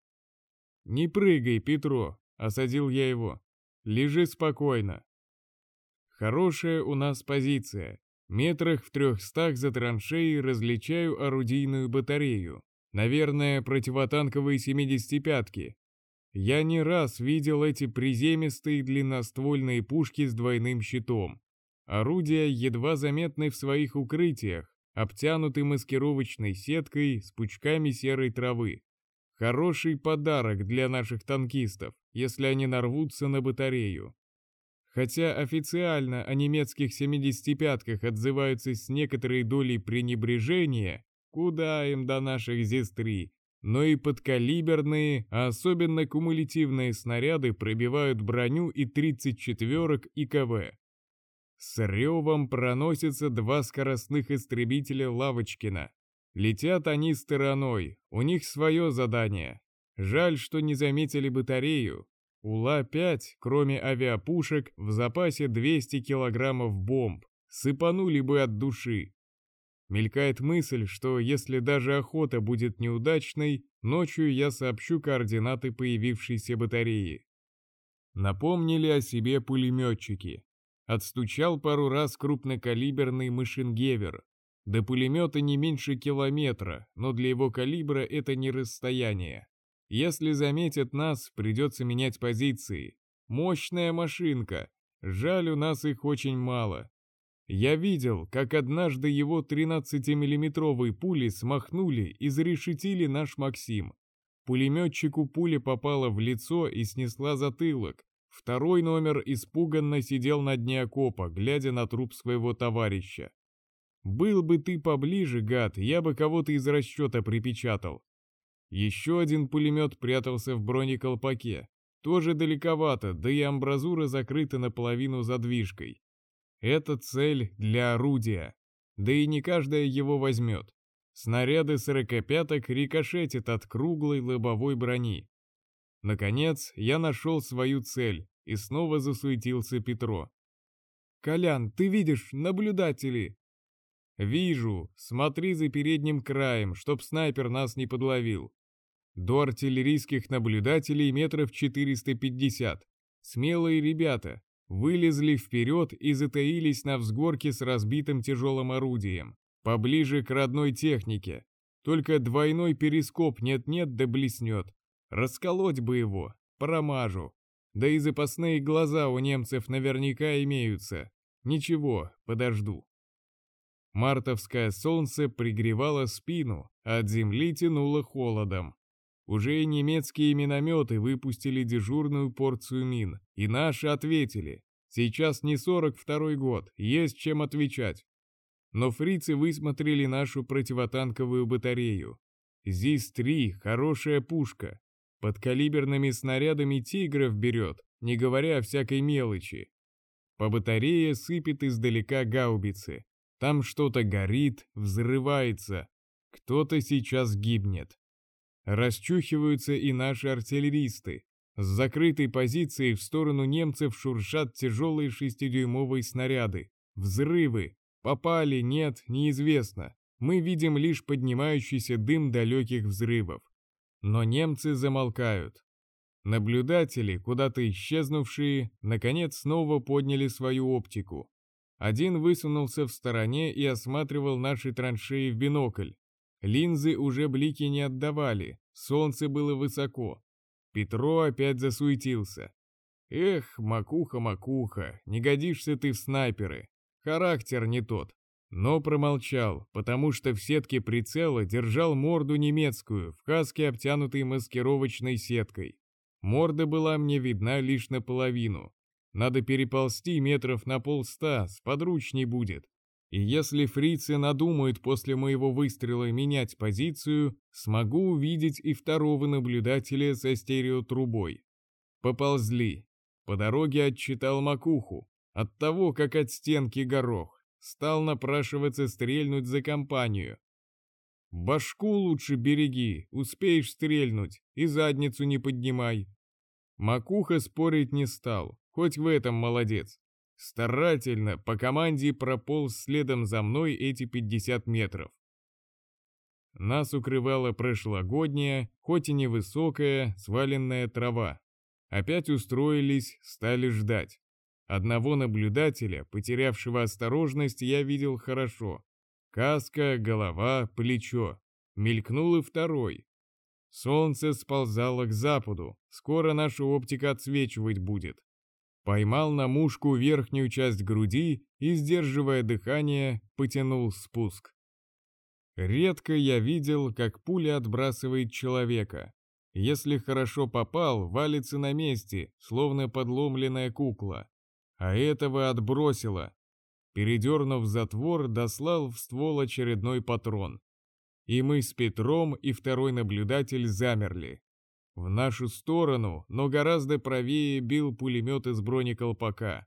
«Не прыгай, Петро», — осадил я его. «Лежи спокойно». Хорошая у нас позиция. Метрах в трехстах за траншеей различаю орудийную батарею. Наверное, противотанковые семидесятипятки. Я не раз видел эти приземистые длинноствольные пушки с двойным щитом. Орудия едва заметны в своих укрытиях, обтянуты маскировочной сеткой с пучками серой травы. Хороший подарок для наших танкистов, если они нарвутся на батарею. Хотя официально о немецких 75-ках отзываются с некоторой долей пренебрежения, куда им до наших ЗИС-3, но и подкалиберные, а особенно кумулятивные снаряды пробивают броню и 34-ок ИКВ. С ревом проносятся два скоростных истребителя Лавочкина. Летят они стороной, у них свое задание. Жаль, что не заметили батарею, у Ла-5, кроме авиапушек, в запасе 200 килограммов бомб. Сыпанули бы от души. Мелькает мысль, что если даже охота будет неудачной, ночью я сообщу координаты появившейся батареи. Напомнили о себе пулеметчики. Отстучал пару раз крупнокалиберный машингевер. До пулемета не меньше километра, но для его калибра это не расстояние. Если заметят нас, придется менять позиции. Мощная машинка. Жаль, у нас их очень мало. Я видел, как однажды его 13-миллиметровые пули смахнули и зарешетили наш Максим. Пулеметчику пуля попала в лицо и снесла затылок. Второй номер испуганно сидел на дне окопа, глядя на труп своего товарища. «Был бы ты поближе, гад, я бы кого-то из расчета припечатал. Еще один пулемет прятался в бронеколпаке. Тоже далековато, да и амбразура закрыта наполовину задвижкой. Это цель для орудия. Да и не каждая его возьмет. Снаряды сорокопяток рикошетят от круглой лобовой брони. Наконец, я нашел свою цель, и снова засуетился Петро. «Колян, ты видишь, наблюдатели!» «Вижу, смотри за передним краем, чтоб снайпер нас не подловил. До артиллерийских наблюдателей метров 450. Смелые ребята. Вылезли вперед и затаились на взгорке с разбитым тяжелым орудием. Поближе к родной технике. Только двойной перископ нет-нет да блеснет. Расколоть бы его, промажу. Да и запасные глаза у немцев наверняка имеются. Ничего, подожду. Мартовское солнце пригревало спину, от земли тянуло холодом. Уже и немецкие минометы выпустили дежурную порцию мин, и наши ответили. Сейчас не 42-й год, есть чем отвечать. Но фрицы высмотрели нашу противотанковую батарею. ЗИС-3 — хорошая пушка. Под калиберными снарядами тигров берет, не говоря о всякой мелочи. По батарее сыпет издалека гаубицы. Там что-то горит, взрывается. Кто-то сейчас гибнет. Расчухиваются и наши артиллеристы. С закрытой позиции в сторону немцев шуршат тяжелые шестидюймовые снаряды. Взрывы. Попали, нет, неизвестно. Мы видим лишь поднимающийся дым далеких взрывов. Но немцы замолкают. Наблюдатели, куда-то исчезнувшие, наконец снова подняли свою оптику. Один высунулся в стороне и осматривал наши траншеи в бинокль. Линзы уже блики не отдавали, солнце было высоко. Петро опять засуетился. «Эх, макуха-макуха, не годишься ты в снайперы. Характер не тот». Но промолчал, потому что в сетке прицела держал морду немецкую, в каске, обтянутой маскировочной сеткой. Морда была мне видна лишь наполовину. Надо переползти метров на полста, сподручней будет. И если фрицы надумают после моего выстрела менять позицию, смогу увидеть и второго наблюдателя со стереотрубой. Поползли. По дороге отчитал макуху. От того, как от стенки горох. Стал напрашиваться стрельнуть за компанию. Башку лучше береги, успеешь стрельнуть, и задницу не поднимай. Макуха спорить не стал, хоть в этом молодец. Старательно по команде прополз следом за мной эти 50 метров. Нас укрывала прошлогодняя, хоть и невысокая, сваленная трава. Опять устроились, стали ждать. Одного наблюдателя, потерявшего осторожность, я видел хорошо. Каска, голова, плечо. Мелькнул и второй. Солнце сползало к западу, скоро наша оптика отсвечивать будет. Поймал на мушку верхнюю часть груди и, сдерживая дыхание, потянул спуск. Редко я видел, как пуля отбрасывает человека. Если хорошо попал, валится на месте, словно подломленная кукла. А этого отбросило. Передернув затвор, дослал в ствол очередной патрон. И мы с Петром и второй наблюдатель замерли. В нашу сторону, но гораздо правее бил пулемет из бронеколпака.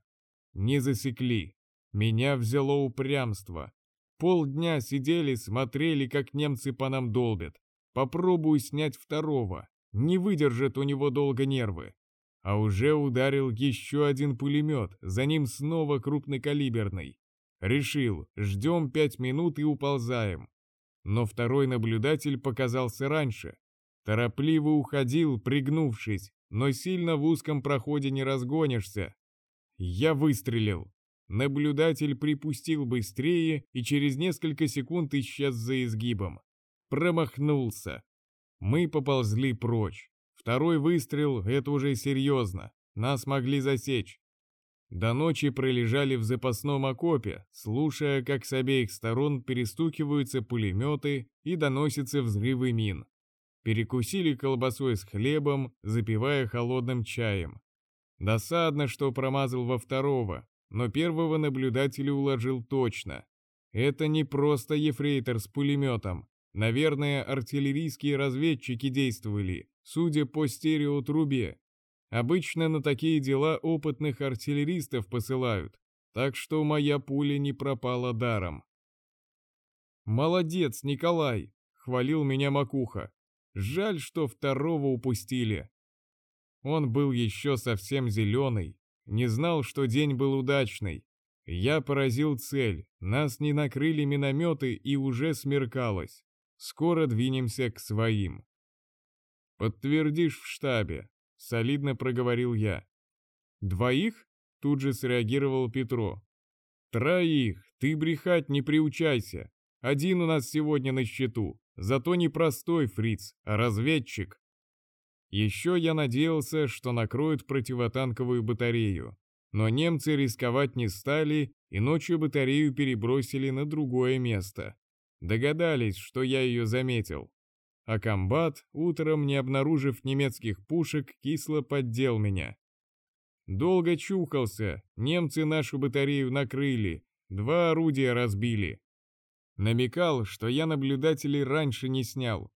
Не засекли. Меня взяло упрямство. Полдня сидели, смотрели, как немцы по нам долбят. Попробую снять второго. Не выдержат у него долго нервы. А уже ударил еще один пулемет, за ним снова крупнокалиберный. Решил, ждем пять минут и уползаем. Но второй наблюдатель показался раньше. Торопливо уходил, пригнувшись, но сильно в узком проходе не разгонишься. Я выстрелил. Наблюдатель припустил быстрее и через несколько секунд исчез за изгибом. Промахнулся. Мы поползли прочь. Второй выстрел — это уже серьезно. Нас могли засечь. До ночи пролежали в запасном окопе, слушая, как с обеих сторон перестукиваются пулеметы и доносятся взрывы мин перекусили колбасой с хлебом, запивая холодным чаем. Досадно, что промазал во второго, но первого наблюдателя уложил точно. Это не просто ефрейтор с пулеметом. Наверное, артиллерийские разведчики действовали, судя по стереотрубе. Обычно на такие дела опытных артиллеристов посылают, так что моя пуля не пропала даром. «Молодец, Николай!» — хвалил меня Макуха. Жаль, что второго упустили. Он был еще совсем зеленый, не знал, что день был удачный. Я поразил цель, нас не накрыли минометы и уже смеркалось. Скоро двинемся к своим. «Подтвердишь в штабе», — солидно проговорил я. «Двоих?» — тут же среагировал Петро. «Троих, ты брехать не приучайся. Один у нас сегодня на счету. Зато не простой фриц, а разведчик. Еще я надеялся, что накроют противотанковую батарею. Но немцы рисковать не стали и ночью батарею перебросили на другое место. Догадались, что я ее заметил. А комбат, утром не обнаружив немецких пушек, кисло поддел меня. Долго чухался, немцы нашу батарею накрыли, два орудия разбили. Намекал, что я наблюдателей раньше не снял.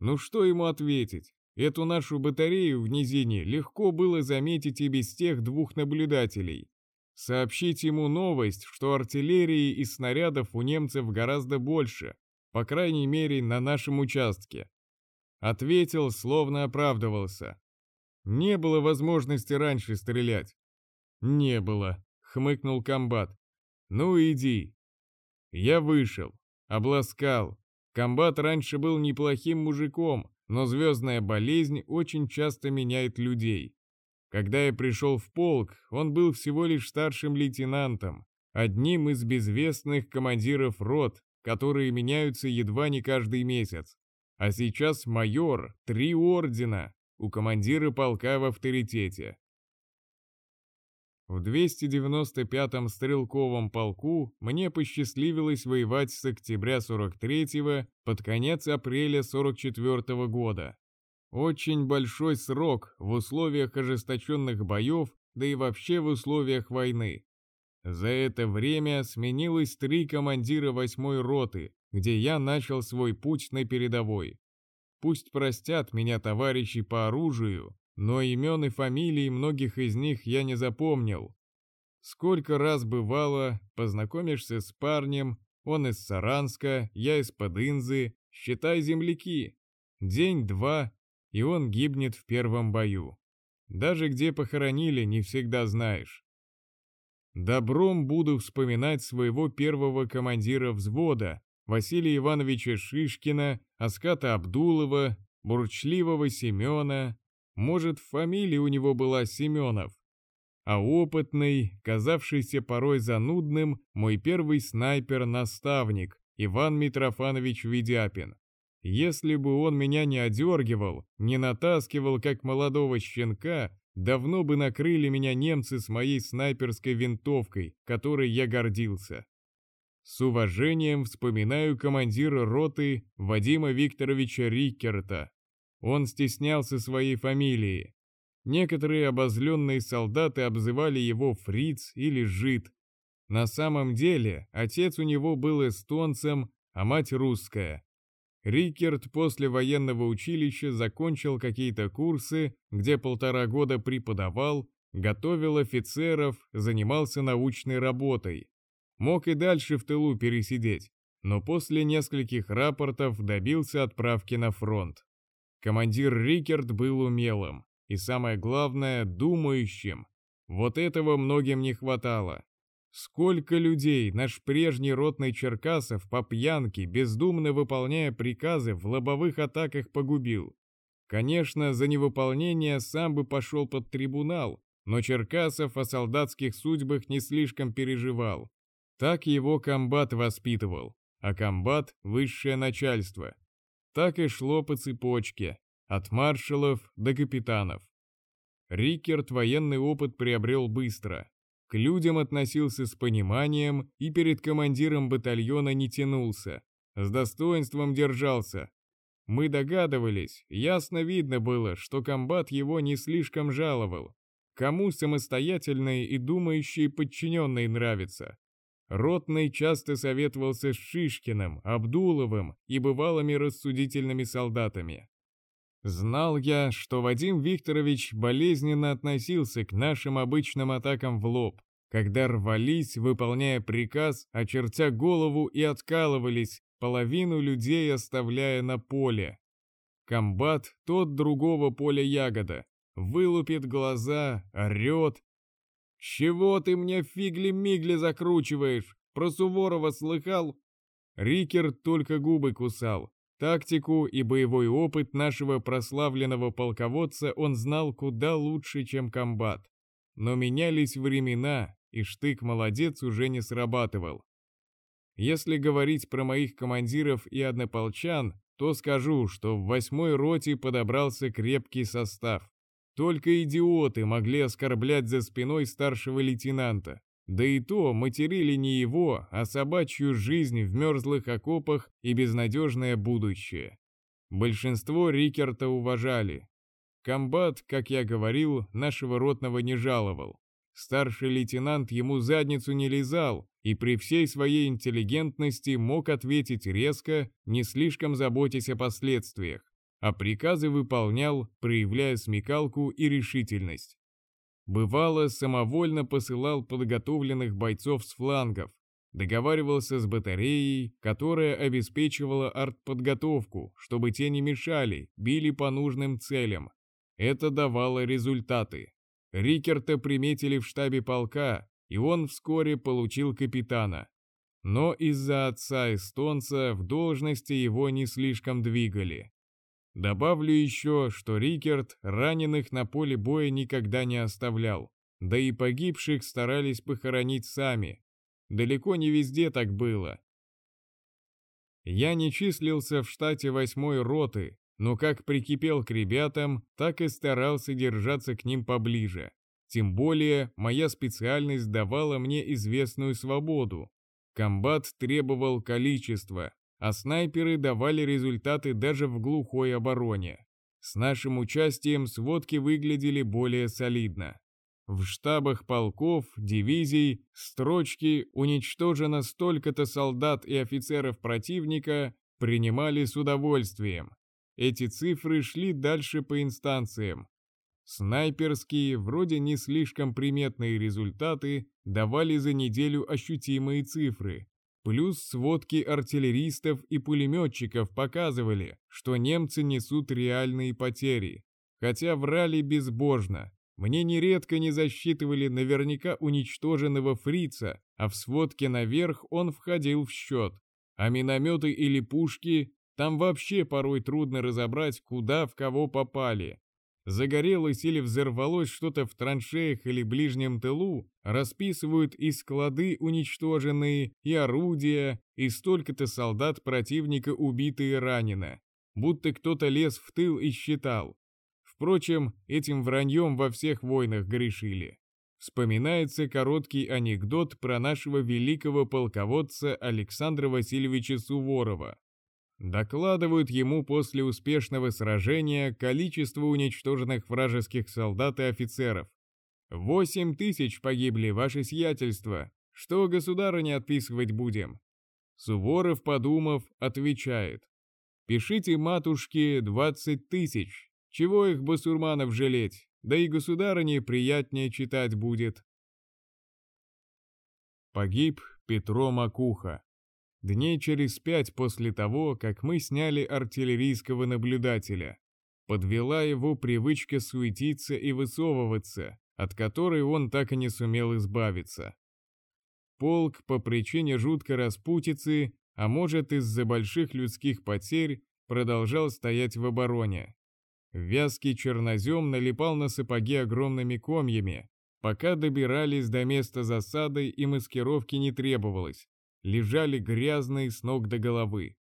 Ну что ему ответить? Эту нашу батарею в низине легко было заметить и без тех двух наблюдателей. Сообщить ему новость, что артиллерии и снарядов у немцев гораздо больше, по крайней мере на нашем участке. Ответил, словно оправдывался. Не было возможности раньше стрелять. Не было, хмыкнул комбат. Ну иди. Я вышел. Обласкал. Комбат раньше был неплохим мужиком, но звездная болезнь очень часто меняет людей. Когда я пришел в полк, он был всего лишь старшим лейтенантом, одним из безвестных командиров рот, которые меняются едва не каждый месяц. А сейчас майор, три ордена, у командира полка в авторитете. В 295-м стрелковом полку мне посчастливилось воевать с октября 43-го под конец апреля 44-го года. Очень большой срок в условиях ожесточенных боев, да и вообще в условиях войны. За это время сменилось три командира восьмой роты, где я начал свой путь на передовой. Пусть простят меня товарищи по оружию, но имен и фамилий многих из них я не запомнил. Сколько раз бывало, познакомишься с парнем, он из Саранска, я из Подынзы, считай земляки. День-два, и он гибнет в первом бою. Даже где похоронили, не всегда знаешь. Добром буду вспоминать своего первого командира взвода, Василия Ивановича Шишкина, Аската Абдулова, Бурчливого Семена. Может, фамилия у него была Семенов. А опытный, казавшийся порой занудным, мой первый снайпер-наставник, Иван Митрофанович Ведяпин. Если бы он меня не одергивал, не натаскивал, как молодого щенка, давно бы накрыли меня немцы с моей снайперской винтовкой, которой я гордился. С уважением вспоминаю командира роты Вадима Викторовича Риккерта. Он стеснялся своей фамилии. Некоторые обозленные солдаты обзывали его фриц или жид. На самом деле, отец у него был эстонцем, а мать русская. Рикерт после военного училища закончил какие-то курсы, где полтора года преподавал, готовил офицеров, занимался научной работой. Мог и дальше в тылу пересидеть, но после нескольких рапортов добился отправки на фронт. Командир Рикерт был умелым и, самое главное, думающим. Вот этого многим не хватало. Сколько людей наш прежний ротный Черкасов по пьянке, бездумно выполняя приказы, в лобовых атаках погубил. Конечно, за невыполнение сам бы пошел под трибунал, но Черкасов о солдатских судьбах не слишком переживал. Так его комбат воспитывал, а комбат – высшее начальство. Так и шло по цепочке, от маршалов до капитанов. Рикерт военный опыт приобрел быстро. К людям относился с пониманием и перед командиром батальона не тянулся. С достоинством держался. Мы догадывались, ясно видно было, что комбат его не слишком жаловал. Кому самостоятельные и думающие подчиненные нравятся, Ротный часто советовался с Шишкиным, Абдуловым и бывалыми рассудительными солдатами. Знал я, что Вадим Викторович болезненно относился к нашим обычным атакам в лоб, когда рвались, выполняя приказ, очертя голову и откалывались, половину людей оставляя на поле. Комбат тот другого поля ягода, вылупит глаза, орет, «Чего ты мне фигли-мигли закручиваешь? Про Суворова слыхал?» Рикер только губы кусал. Тактику и боевой опыт нашего прославленного полководца он знал куда лучше, чем комбат. Но менялись времена, и штык-молодец уже не срабатывал. Если говорить про моих командиров и однополчан, то скажу, что в восьмой роте подобрался крепкий состав. Только идиоты могли оскорблять за спиной старшего лейтенанта. Да и то материли не его, а собачью жизнь в мерзлых окопах и безнадежное будущее. Большинство Рикерта уважали. Комбат, как я говорил, нашего ротного не жаловал. Старший лейтенант ему задницу не лизал и при всей своей интеллигентности мог ответить резко, не слишком заботясь о последствиях а приказы выполнял, проявляя смекалку и решительность. Бывало, самовольно посылал подготовленных бойцов с флангов, договаривался с батареей, которая обеспечивала артподготовку, чтобы те не мешали, били по нужным целям. Это давало результаты. Рикерта приметили в штабе полка, и он вскоре получил капитана. Но из-за отца эстонца в должности его не слишком двигали. Добавлю еще, что Рикерт раненых на поле боя никогда не оставлял, да и погибших старались похоронить сами. Далеко не везде так было. Я не числился в штате восьмой роты, но как прикипел к ребятам, так и старался держаться к ним поближе. Тем более, моя специальность давала мне известную свободу. Комбат требовал количества, а снайперы давали результаты даже в глухой обороне. С нашим участием сводки выглядели более солидно. В штабах полков, дивизий, строчки «Уничтожено столько-то солдат и офицеров противника» принимали с удовольствием. Эти цифры шли дальше по инстанциям. Снайперские, вроде не слишком приметные результаты, давали за неделю ощутимые цифры. Плюс сводки артиллеристов и пулеметчиков показывали, что немцы несут реальные потери. Хотя врали безбожно, мне нередко не засчитывали наверняка уничтоженного фрица, а в сводке наверх он входил в счет. А минометы или пушки, там вообще порой трудно разобрать, куда в кого попали. Загорелось или взорвалось что-то в траншеях или ближнем тылу, расписывают и склады уничтоженные, и орудия, и столько-то солдат противника убиты и ранено. Будто кто-то лез в тыл и считал. Впрочем, этим враньем во всех войнах грешили. Вспоминается короткий анекдот про нашего великого полководца Александра Васильевича Суворова. Докладывают ему после успешного сражения количество уничтоженных вражеских солдат и офицеров. «Восемь тысяч погибли, ваше сиятельство. Что государыне отписывать будем?» Суворов, подумав, отвечает. «Пишите матушке двадцать тысяч, чего их басурманов жалеть, да и государыне приятнее читать будет. Погиб Петро Макуха. Дней через пять после того, как мы сняли артиллерийского наблюдателя. Подвела его привычка суетиться и высовываться, от которой он так и не сумел избавиться. Полк по причине жуткой распутицы, а может из-за больших людских потерь, продолжал стоять в обороне. Вязкий чернозем налипал на сапоги огромными комьями. Пока добирались до места засады и маскировки не требовалось. Лежали грязные с ног до головы.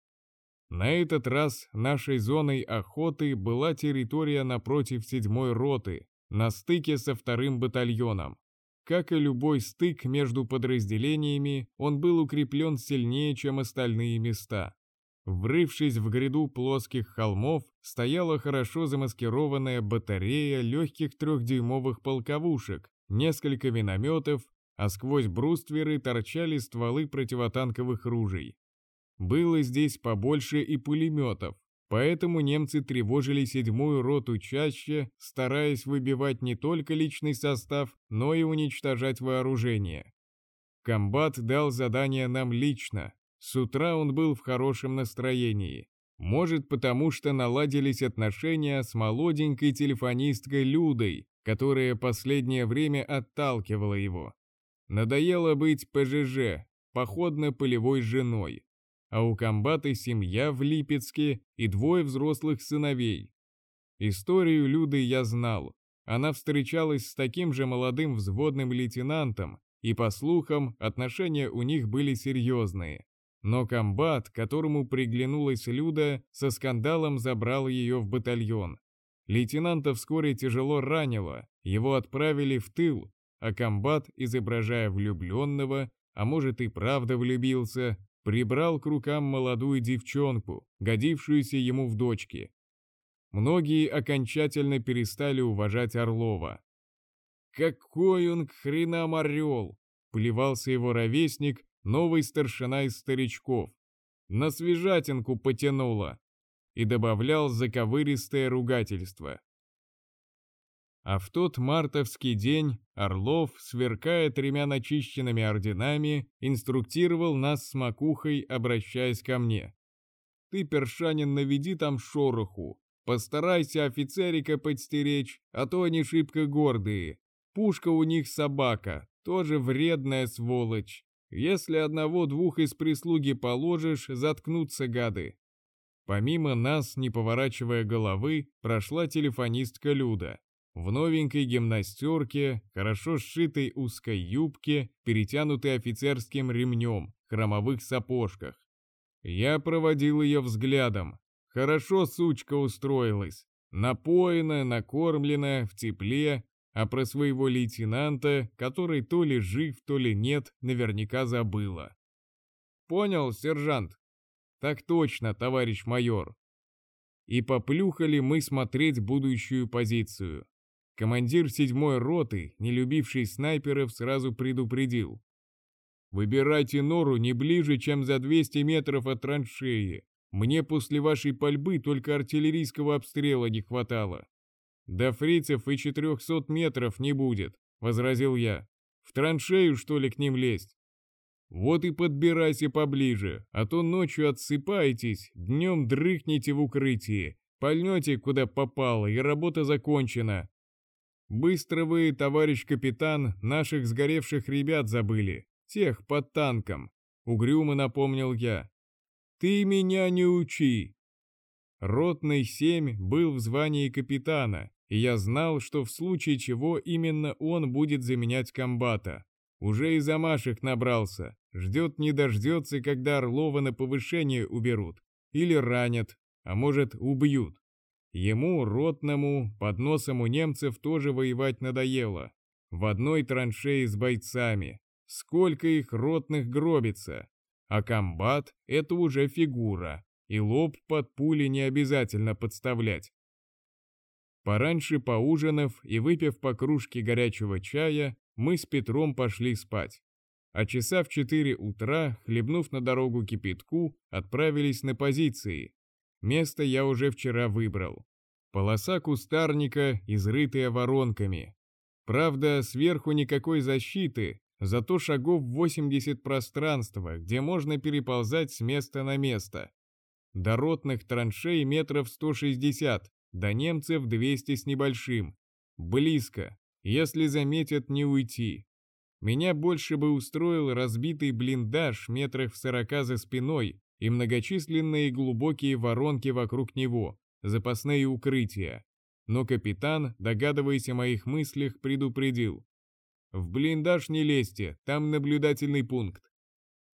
На этот раз нашей зоной охоты была территория напротив седьмой роты, на стыке со вторым батальоном. Как и любой стык между подразделениями, он был укреплен сильнее, чем остальные места. Врывшись в гряду плоских холмов, стояла хорошо замаскированная батарея легких трехдюймовых полковушек, несколько минометов, а сквозь брустверы торчали стволы противотанковых ружей. Было здесь побольше и пулеметов, поэтому немцы тревожили седьмую роту чаще, стараясь выбивать не только личный состав, но и уничтожать вооружение. Комбат дал задание нам лично, с утра он был в хорошем настроении. Может, потому что наладились отношения с молоденькой телефонисткой Людой, которая последнее время отталкивала его. Надоело быть ПЖЖ, походно-полевой женой. А у комбата семья в Липецке и двое взрослых сыновей. Историю Люды я знал. Она встречалась с таким же молодым взводным лейтенантом, и, по слухам, отношения у них были серьезные. Но комбат, которому приглянулась Люда, со скандалом забрал ее в батальон. Лейтенанта вскоре тяжело ранило, его отправили в тыл, а комбат, изображая влюбленного, а может и правда влюбился, прибрал к рукам молодую девчонку, годившуюся ему в дочке. Многие окончательно перестали уважать Орлова. «Какой он к хренам орел!» — плевался его ровесник, новый старшина из старичков. На свежатинку потянуло. И добавлял заковыристое ругательство. А в тот мартовский день Орлов, сверкая тремя начищенными орденами, инструктировал нас с макухой, обращаясь ко мне. «Ты, Першанин, наведи там шороху. Постарайся офицерика подстеречь, а то они шибко гордые. Пушка у них собака, тоже вредная сволочь. Если одного-двух из прислуги положишь, заткнутся гады. Помимо нас, не поворачивая головы, прошла телефонистка Люда. В новенькой гимнастерке, хорошо сшитой узкой юбке, перетянутой офицерским ремнем, хромовых сапожках. Я проводил ее взглядом. Хорошо сучка устроилась. Напоена, накормлена, в тепле, а про своего лейтенанта, который то ли жив, то ли нет, наверняка забыла. «Понял, сержант?» «Так точно, товарищ майор». И поплюхали мы смотреть будущую позицию. Командир седьмой роты, не любивший снайперов, сразу предупредил. «Выбирайте нору не ближе, чем за 200 метров от траншеи. Мне после вашей пальбы только артиллерийского обстрела не хватало». «До фрицев и 400 метров не будет», — возразил я. «В траншею, что ли, к ним лезть?» «Вот и подбирайся поближе, а то ночью отсыпаетесь, днем дрыхнете в укрытии, пальнете куда попало, и работа закончена. Быстро вы, товарищ капитан, наших сгоревших ребят забыли, тех под танком, угрюмо напомнил я. Ты меня не учи. Ротный семь был в звании капитана, и я знал, что в случае чего именно он будет заменять комбата. Уже и замашек набрался, ждет не дождется, когда Орлова на повышение уберут. Или ранят, а может убьют. Ему, ротному, под носом у немцев тоже воевать надоело. В одной траншее с бойцами. Сколько их ротных гробится. А комбат — это уже фигура, и лоб под пули не обязательно подставлять. Пораньше поужинав и выпив по кружке горячего чая, мы с Петром пошли спать. А часа в четыре утра, хлебнув на дорогу кипятку, отправились на позиции, Место я уже вчера выбрал. Полоса кустарника, изрытая воронками. Правда, сверху никакой защиты, зато шагов 80 пространства, где можно переползать с места на место. До ротных траншей метров 160, до немцев 200 с небольшим. Близко, если заметят, не уйти. Меня больше бы устроил разбитый блиндаж метрах в сорока за спиной, и многочисленные глубокие воронки вокруг него, запасные укрытия. Но капитан, догадываясь о моих мыслях, предупредил. «В блиндаж не лезьте, там наблюдательный пункт».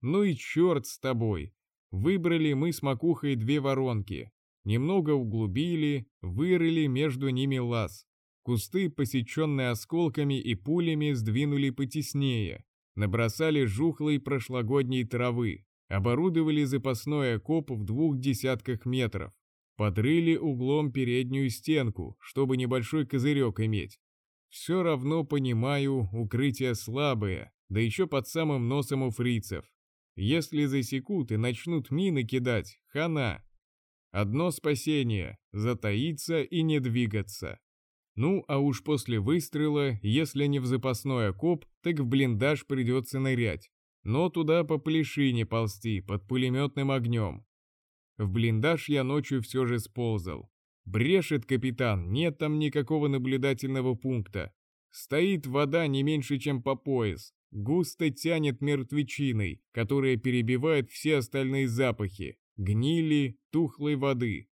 «Ну и черт с тобой!» Выбрали мы с макухой две воронки. Немного углубили, вырыли между ними лаз. Кусты, посеченные осколками и пулями, сдвинули потеснее. Набросали жухлой прошлогодней травы, Оборудовали запасной окоп в двух десятках метров. Подрыли углом переднюю стенку, чтобы небольшой козырек иметь. Все равно понимаю, укрытие слабое, да еще под самым носом у фрицев. Если засекут и начнут мины кидать, хана. Одно спасение — затаиться и не двигаться. Ну, а уж после выстрела, если не в запасной окоп, так в блиндаж придется нырять но туда по плешине ползти под пулеметным огнем. В блиндаж я ночью все же сползал. Брешет капитан, нет там никакого наблюдательного пункта. Стоит вода не меньше, чем по пояс. Густо тянет мертвечиной, которая перебивает все остальные запахи. Гнили, тухлой воды.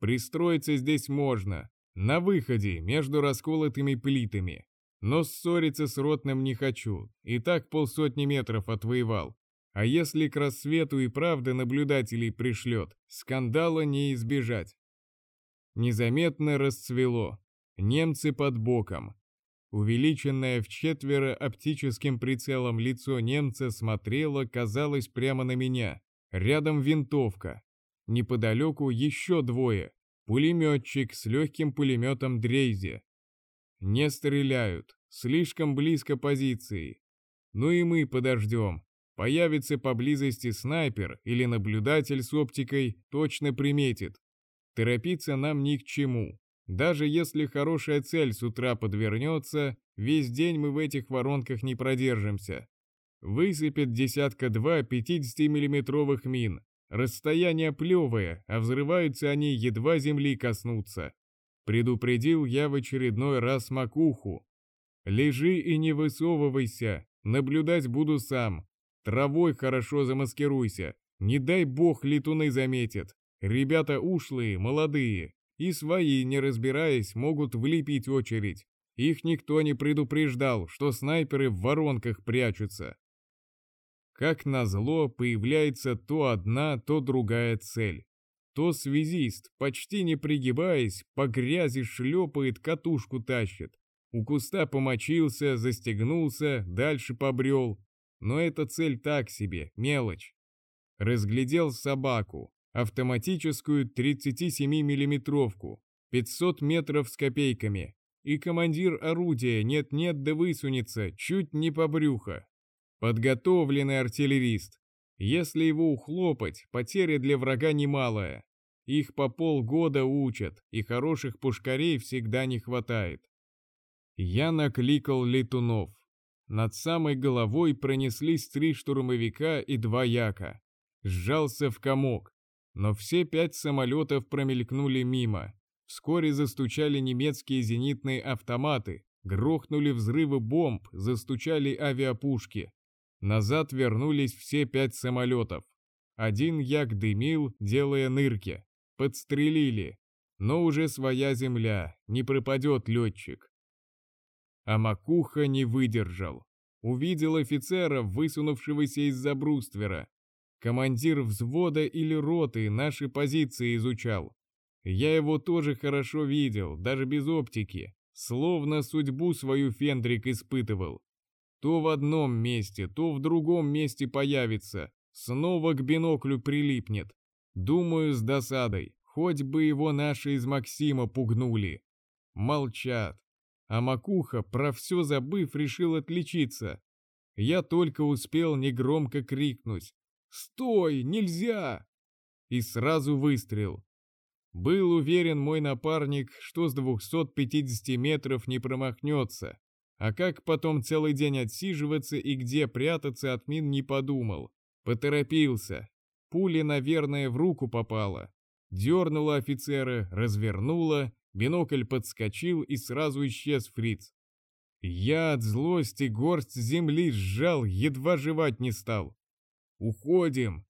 Пристроиться здесь можно. На выходе, между расколотыми плитами. Но ссориться с Ротным не хочу, и так полсотни метров отвоевал. А если к рассвету и правда наблюдателей пришлет, скандала не избежать. Незаметно расцвело. Немцы под боком. Увеличенное в четверо оптическим прицелом лицо немца смотрело, казалось, прямо на меня. Рядом винтовка. Неподалеку еще двое. Пулеметчик с легким пулеметом Дрейзе. Не стреляют, слишком близко позиции. Ну и мы подождем. Появится поблизости снайпер или наблюдатель с оптикой, точно приметит. Торопиться нам ни к чему. Даже если хорошая цель с утра подвернется, весь день мы в этих воронках не продержимся. Высыпет десятка-два 50-миллиметровых мин. Расстояние плевое, а взрываются они едва земли коснутся. Предупредил я в очередной раз макуху. Лежи и не высовывайся, наблюдать буду сам. Травой хорошо замаскируйся, не дай бог летуны заметят. Ребята ушлые, молодые, и свои, не разбираясь, могут влепить очередь. Их никто не предупреждал, что снайперы в воронках прячутся. Как назло, появляется то одна, то другая цель то связист, почти не пригибаясь, по грязи шлепает, катушку тащит. У куста помочился, застегнулся, дальше побрел. Но эта цель так себе, мелочь. Разглядел собаку, автоматическую 37-миллиметровку, 500 метров с копейками, и командир орудия нет-нет да высунется, чуть не по брюхо. Подготовленный артиллерист. Если его ухлопать, потеря для врага немалая. Их по полгода учат, и хороших пушкарей всегда не хватает. Я накликал летунов. Над самой головой пронеслись три штурмовика и два яка. Сжался в комок, но все пять самолетов промелькнули мимо. Вскоре застучали немецкие зенитные автоматы, грохнули взрывы бомб, застучали авиапушки. Назад вернулись все пять самолетов. Один як дымил, делая нырки. Подстрелили. Но уже своя земля, не пропадет летчик. А Макуха не выдержал. Увидел офицера, высунувшегося из-за бруствера. Командир взвода или роты наши позиции изучал. Я его тоже хорошо видел, даже без оптики. Словно судьбу свою Фендрик испытывал. То в одном месте, то в другом месте появится. Снова к биноклю прилипнет. Думаю, с досадой. Хоть бы его наши из Максима пугнули. Молчат. А Макуха, про все забыв, решил отличиться. Я только успел негромко крикнуть «Стой! Нельзя!» И сразу выстрел. Был уверен мой напарник, что с 250 метров не промахнется. А как потом целый день отсиживаться и где прятаться от мин не подумал. Поторопился. Пуля, наверное, в руку попала. Дернула офицера, развернула, бинокль подскочил и сразу исчез фриц. Я от злости горсть земли сжал, едва жевать не стал. «Уходим!»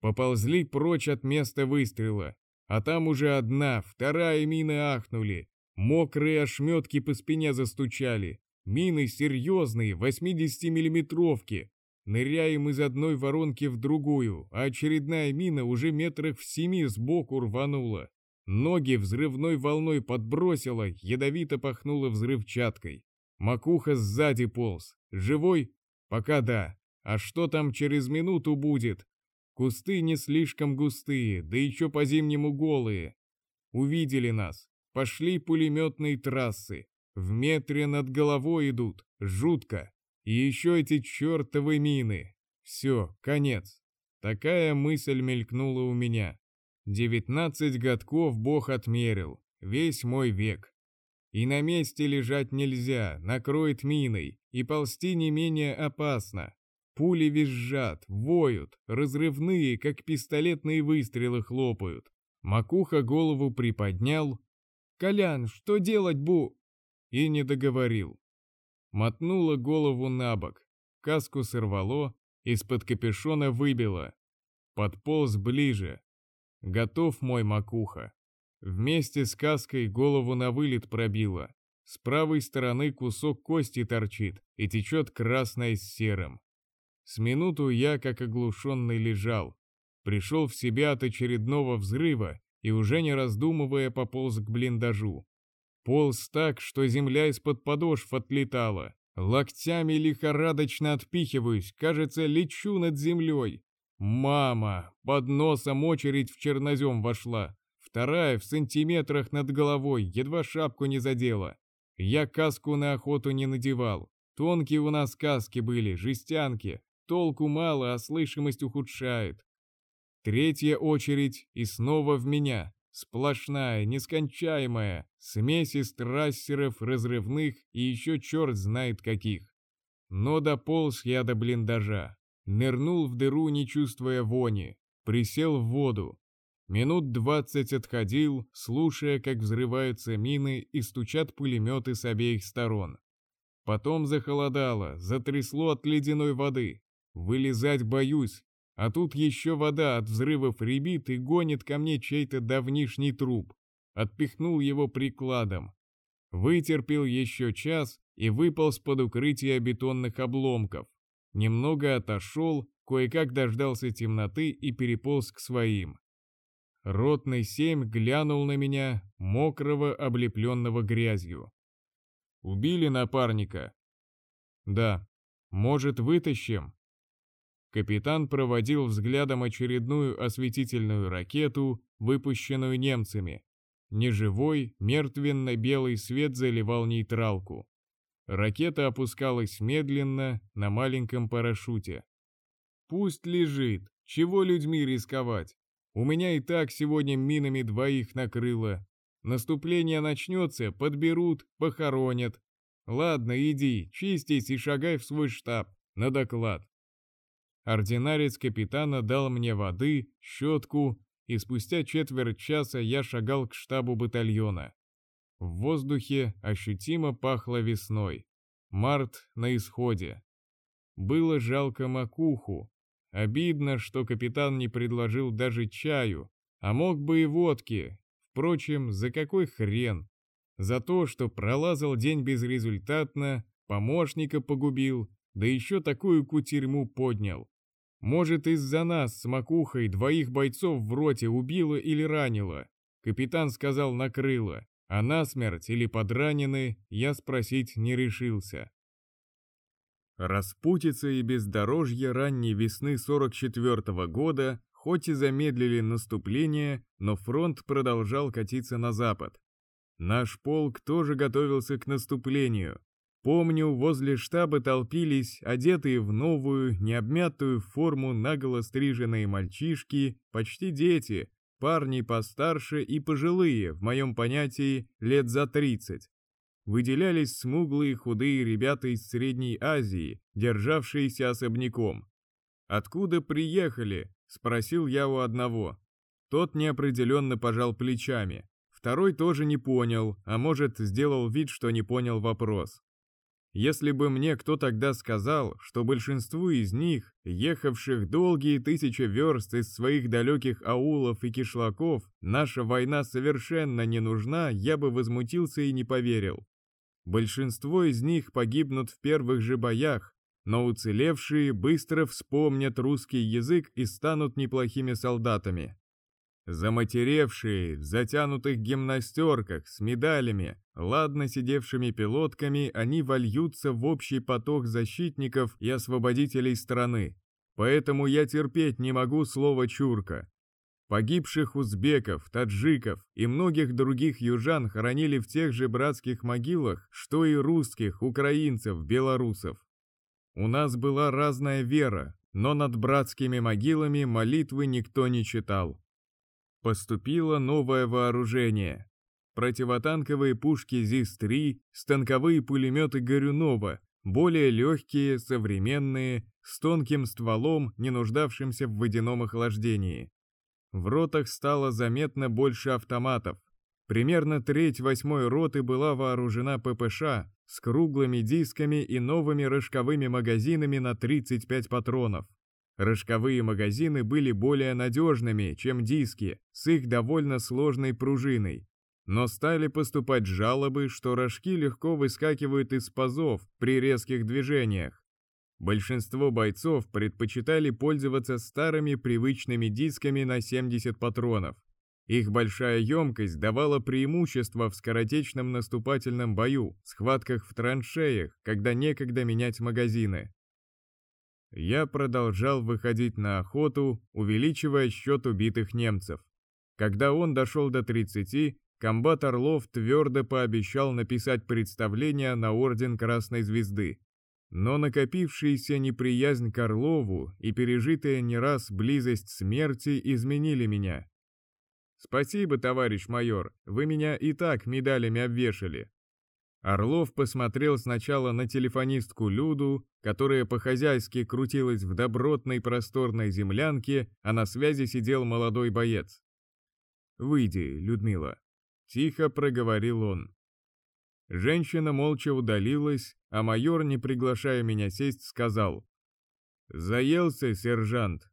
Поползли прочь от места выстрела, а там уже одна, вторая мины ахнули. Мокрые ошметки по спине застучали. Мины серьезные, 80-миллиметровки. Ныряем из одной воронки в другую, а очередная мина уже метрах в семи сбоку рванула. Ноги взрывной волной подбросила, ядовито пахнула взрывчаткой. Макуха сзади полз. Живой? Пока да. А что там через минуту будет? Кусты не слишком густые, да еще по-зимнему голые. Увидели нас. Пошли пулеметные трассы. В метре над головой идут. Жутко. И еще эти чертовы мины. Все, конец. Такая мысль мелькнула у меня. Девятнадцать годков Бог отмерил, весь мой век. И на месте лежать нельзя, накроет миной, и ползти не менее опасно. Пули визжат, воют, разрывные, как пистолетные выстрелы хлопают. Макуха голову приподнял. «Колян, что делать, Бу?» И не договорил мотнула голову на бок, каску сорвало, из-под капюшона выбило. Подполз ближе. Готов мой макуха. Вместе с каской голову на вылет пробило. С правой стороны кусок кости торчит и течет красное с серым. С минуту я, как оглушенный, лежал. Пришел в себя от очередного взрыва и уже не раздумывая пополз к блиндажу. Полз так, что земля из-под подошв отлетала. Локтями лихорадочно отпихиваюсь, кажется, лечу над землей. Мама! Под носом очередь в чернозем вошла. Вторая в сантиметрах над головой, едва шапку не задела. Я каску на охоту не надевал. Тонкие у нас каски были, жестянки. Толку мало, а слышимость ухудшает. Третья очередь и снова в меня. Сплошная, нескончаемая, смесь из трассеров, разрывных и еще черт знает каких. Но дополз я до блиндажа. Нырнул в дыру, не чувствуя вони. Присел в воду. Минут двадцать отходил, слушая, как взрываются мины и стучат пулеметы с обеих сторон. Потом захолодало, затрясло от ледяной воды. Вылезать боюсь, а тут еще вода от взрывов ребит и гонит ко мне чей-то давнишний труп. Отпихнул его прикладом. Вытерпел еще час и выполз под укрытие бетонных обломков. Немного отошел, кое-как дождался темноты и переполз к своим. Ротный семь глянул на меня, мокрого, облепленного грязью. «Убили напарника?» «Да. Может, вытащим?» Капитан проводил взглядом очередную осветительную ракету, выпущенную немцами. Неживой, мертвенно-белый свет заливал нейтралку. Ракета опускалась медленно на маленьком парашюте. Пусть лежит, чего людьми рисковать? У меня и так сегодня минами двоих накрыло. Наступление начнется, подберут, похоронят. Ладно, иди, чистись и шагай в свой штаб, на доклад. Ординарец капитана дал мне воды, щетку, и спустя четверть часа я шагал к штабу батальона. В воздухе ощутимо пахло весной. Март на исходе. Было жалко макуху. Обидно, что капитан не предложил даже чаю, а мог бы и водки. Впрочем, за какой хрен? За то, что пролазал день безрезультатно, помощника погубил, да еще такую кутерьму поднял. Может, из-за нас с Макухой двоих бойцов в роте убило или ранило. Капитан сказал накрыло, а насмерть или подранены я спросить не решился. Распутица и бездорожье ранней весны 44 -го года хоть и замедлили наступление, но фронт продолжал катиться на запад. Наш полк тоже готовился к наступлению, Помню, возле штаба толпились, одетые в новую, необмятую форму наголо стриженные мальчишки, почти дети, парни постарше и пожилые, в моем понятии, лет за 30. Выделялись смуглые худые ребята из Средней Азии, державшиеся особняком. «Откуда приехали?» – спросил я у одного. Тот неопределенно пожал плечами. Второй тоже не понял, а может, сделал вид, что не понял вопрос. Если бы мне кто тогда сказал, что большинству из них, ехавших долгие тысячи верст из своих далеких аулов и кишлаков, наша война совершенно не нужна, я бы возмутился и не поверил. Большинство из них погибнут в первых же боях, но уцелевшие быстро вспомнят русский язык и станут неплохими солдатами. Заматеревшие, в затянутых гимнастерках, с медалями, ладно сидевшими пилотками, они вольются в общий поток защитников и освободителей страны. Поэтому я терпеть не могу слово «чурка». Погибших узбеков, таджиков и многих других южан хоронили в тех же братских могилах, что и русских, украинцев, белорусов. У нас была разная вера, но над братскими могилами молитвы никто не читал. Поступило новое вооружение. Противотанковые пушки ЗИС-3, станковые пулеметы Горюнова, более легкие, современные, с тонким стволом, не нуждавшимся в водяном охлаждении. В ротах стало заметно больше автоматов. Примерно треть восьмой роты была вооружена ППШ с круглыми дисками и новыми рожковыми магазинами на 35 патронов. Рожковые магазины были более надежными, чем диски, с их довольно сложной пружиной. Но стали поступать жалобы, что рожки легко выскакивают из пазов при резких движениях. Большинство бойцов предпочитали пользоваться старыми привычными дисками на 70 патронов. Их большая емкость давала преимущество в скоротечном наступательном бою, схватках в траншеях, когда некогда менять магазины. Я продолжал выходить на охоту, увеличивая счет убитых немцев. Когда он дошел до 30, комбат Орлов твердо пообещал написать представление на Орден Красной Звезды. Но накопившаяся неприязнь к Орлову и пережитая не раз близость смерти изменили меня. «Спасибо, товарищ майор, вы меня и так медалями обвешали», Орлов посмотрел сначала на телефонистку Люду, которая по-хозяйски крутилась в добротной просторной землянке, а на связи сидел молодой боец. «Выйди, Людмила», — тихо проговорил он. Женщина молча удалилась, а майор, не приглашая меня сесть, сказал. «Заелся, сержант?»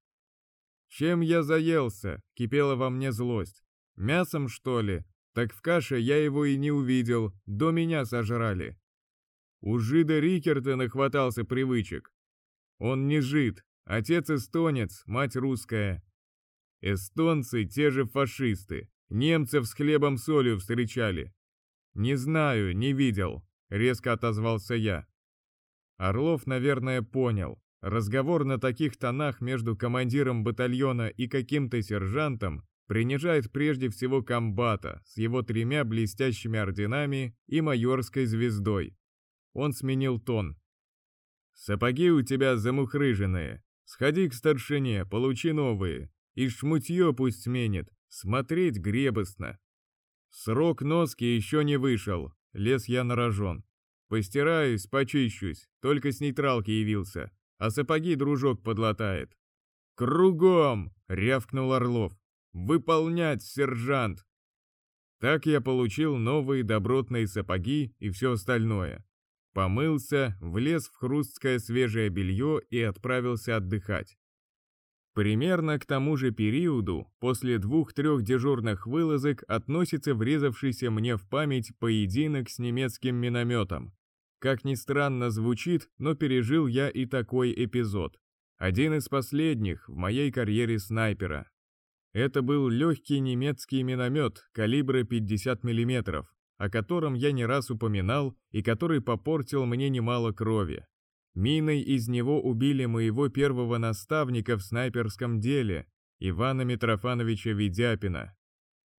«Чем я заелся?» — кипела во мне злость. «Мясом, что ли? Так в каше я его и не увидел, до меня сожрали. У жида Рикерта нахватался привычек. Он не жид, отец эстонец, мать русская. Эстонцы те же фашисты, немцев с хлебом солью встречали. Не знаю, не видел, резко отозвался я. Орлов, наверное, понял. Разговор на таких тонах между командиром батальона и каким-то сержантом принижает прежде всего комбата с его тремя блестящими орденами и майорской звездой. Он сменил тон. «Сапоги у тебя замухрыженные. Сходи к старшине, получи новые. И шмутье пусть сменит. Смотреть гребостно. Срок носки еще не вышел. Лес я на рожон. Постираюсь, почищусь. Только с нейтралки явился. А сапоги дружок подлатает. «Кругом!» — рявкнул Орлов. «Выполнять, сержант!» Так я получил новые добротные сапоги и все остальное. Помылся, влез в хрусткое свежее белье и отправился отдыхать. Примерно к тому же периоду, после двух-трех дежурных вылазок, относится врезавшийся мне в память поединок с немецким минометом. Как ни странно звучит, но пережил я и такой эпизод. Один из последних в моей карьере снайпера. Это был легкий немецкий миномет калибра 50 мм, о котором я не раз упоминал и который попортил мне немало крови. Миной из него убили моего первого наставника в снайперском деле, Ивана Митрофановича Ведяпина.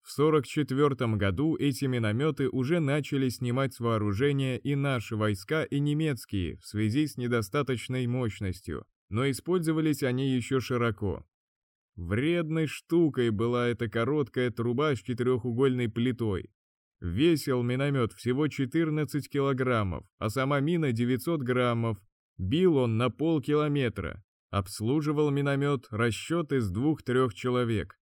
В 1944 году эти минометы уже начали снимать с вооружения и наши войска, и немецкие, в связи с недостаточной мощностью, но использовались они еще широко. Вредной штукой была эта короткая труба с четырехугольной плитой. Весил миномет всего 14 килограммов, а сама мина 900 граммов, Бил он на полкилометра. Обслуживал миномет расчет из двух-трех человек.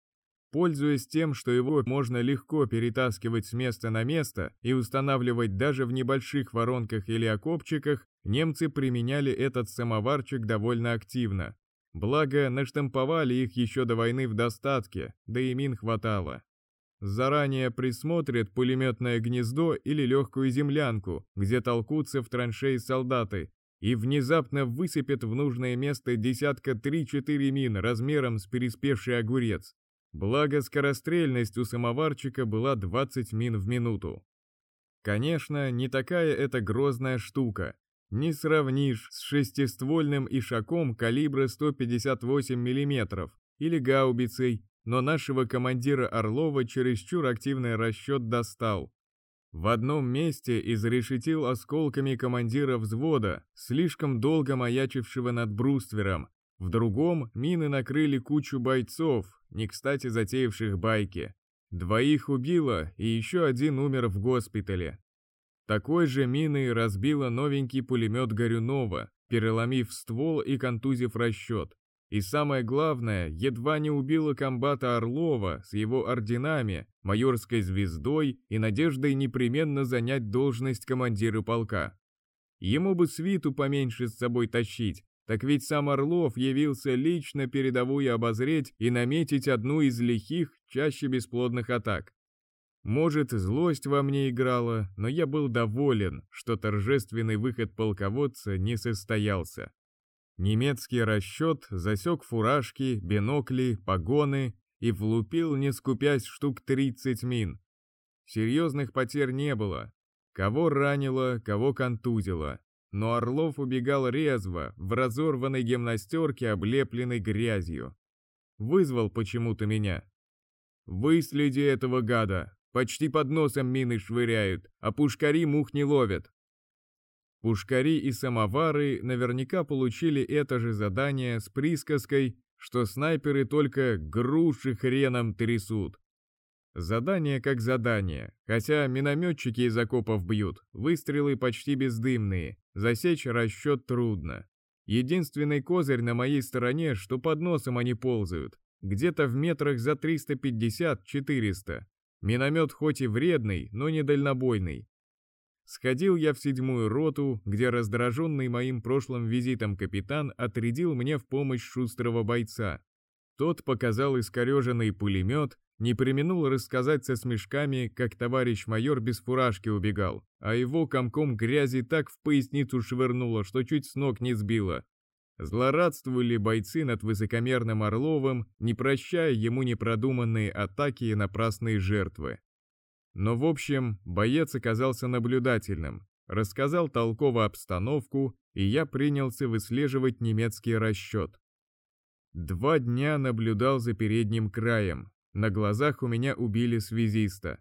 Пользуясь тем, что его можно легко перетаскивать с места на место и устанавливать даже в небольших воронках или окопчиках, немцы применяли этот самоварчик довольно активно. Благо, наштамповали их еще до войны в достатке, да и мин хватало. Заранее присмотрят пулеметное гнездо или легкую землянку, где толкутся в траншеи солдаты, и внезапно высыпет в нужное место десятка 3-4 мин размером с переспевший огурец. Благо скорострельность у самоварчика была 20 мин в минуту. Конечно, не такая это грозная штука. Не сравнишь с шестиствольным ишаком калибра 158 мм или гаубицей, но нашего командира Орлова чересчур активный расчет достал. В одном месте изрешетил осколками командира взвода, слишком долго маячившего над бруствером, в другом мины накрыли кучу бойцов, не кстати затеявших байки. Двоих убило, и еще один умер в госпитале. Такой же миной разбила новенький пулемет Горюнова, переломив ствол и контузив расчет. И самое главное, едва не убила комбата Орлова с его орденами, майорской звездой и надеждой непременно занять должность командира полка. Ему бы свиту поменьше с собой тащить, так ведь сам Орлов явился лично передовую обозреть и наметить одну из лихих, чаще бесплодных атак. Может, злость во мне играла, но я был доволен, что торжественный выход полководца не состоялся. Немецкий расчет засек фуражки, бинокли, погоны и влупил, не скупясь, штук 30 мин. Серьезных потерь не было. Кого ранило, кого контузило. Но Орлов убегал резво, в разорванной гимнастерке, облепленной грязью. Вызвал почему-то меня. «Выследи этого гада! Почти под носом мины швыряют, а пушкари мух не ловят!» Пушкари и самовары наверняка получили это же задание с присказкой, что снайперы только груши хреном трясут. Задание как задание, хотя минометчики из окопов бьют, выстрелы почти бездымные, засечь расчет трудно. Единственный козырь на моей стороне, что под носом они ползают, где-то в метрах за 350-400. Миномет хоть и вредный, но не дальнобойный, Сходил я в седьмую роту, где раздраженный моим прошлым визитом капитан отрядил мне в помощь шустрого бойца. Тот показал искореженный пулемет, не применул рассказать со смешками, как товарищ майор без фуражки убегал, а его комком грязи так в поясницу швырнуло, что чуть с ног не сбило. Злорадствовали бойцы над высокомерным Орловым, не прощая ему непродуманные атаки и напрасные жертвы. Но в общем, боец оказался наблюдательным, рассказал толково обстановку, и я принялся выслеживать немецкий расчет. Два дня наблюдал за передним краем, На глазах у меня убили связиста.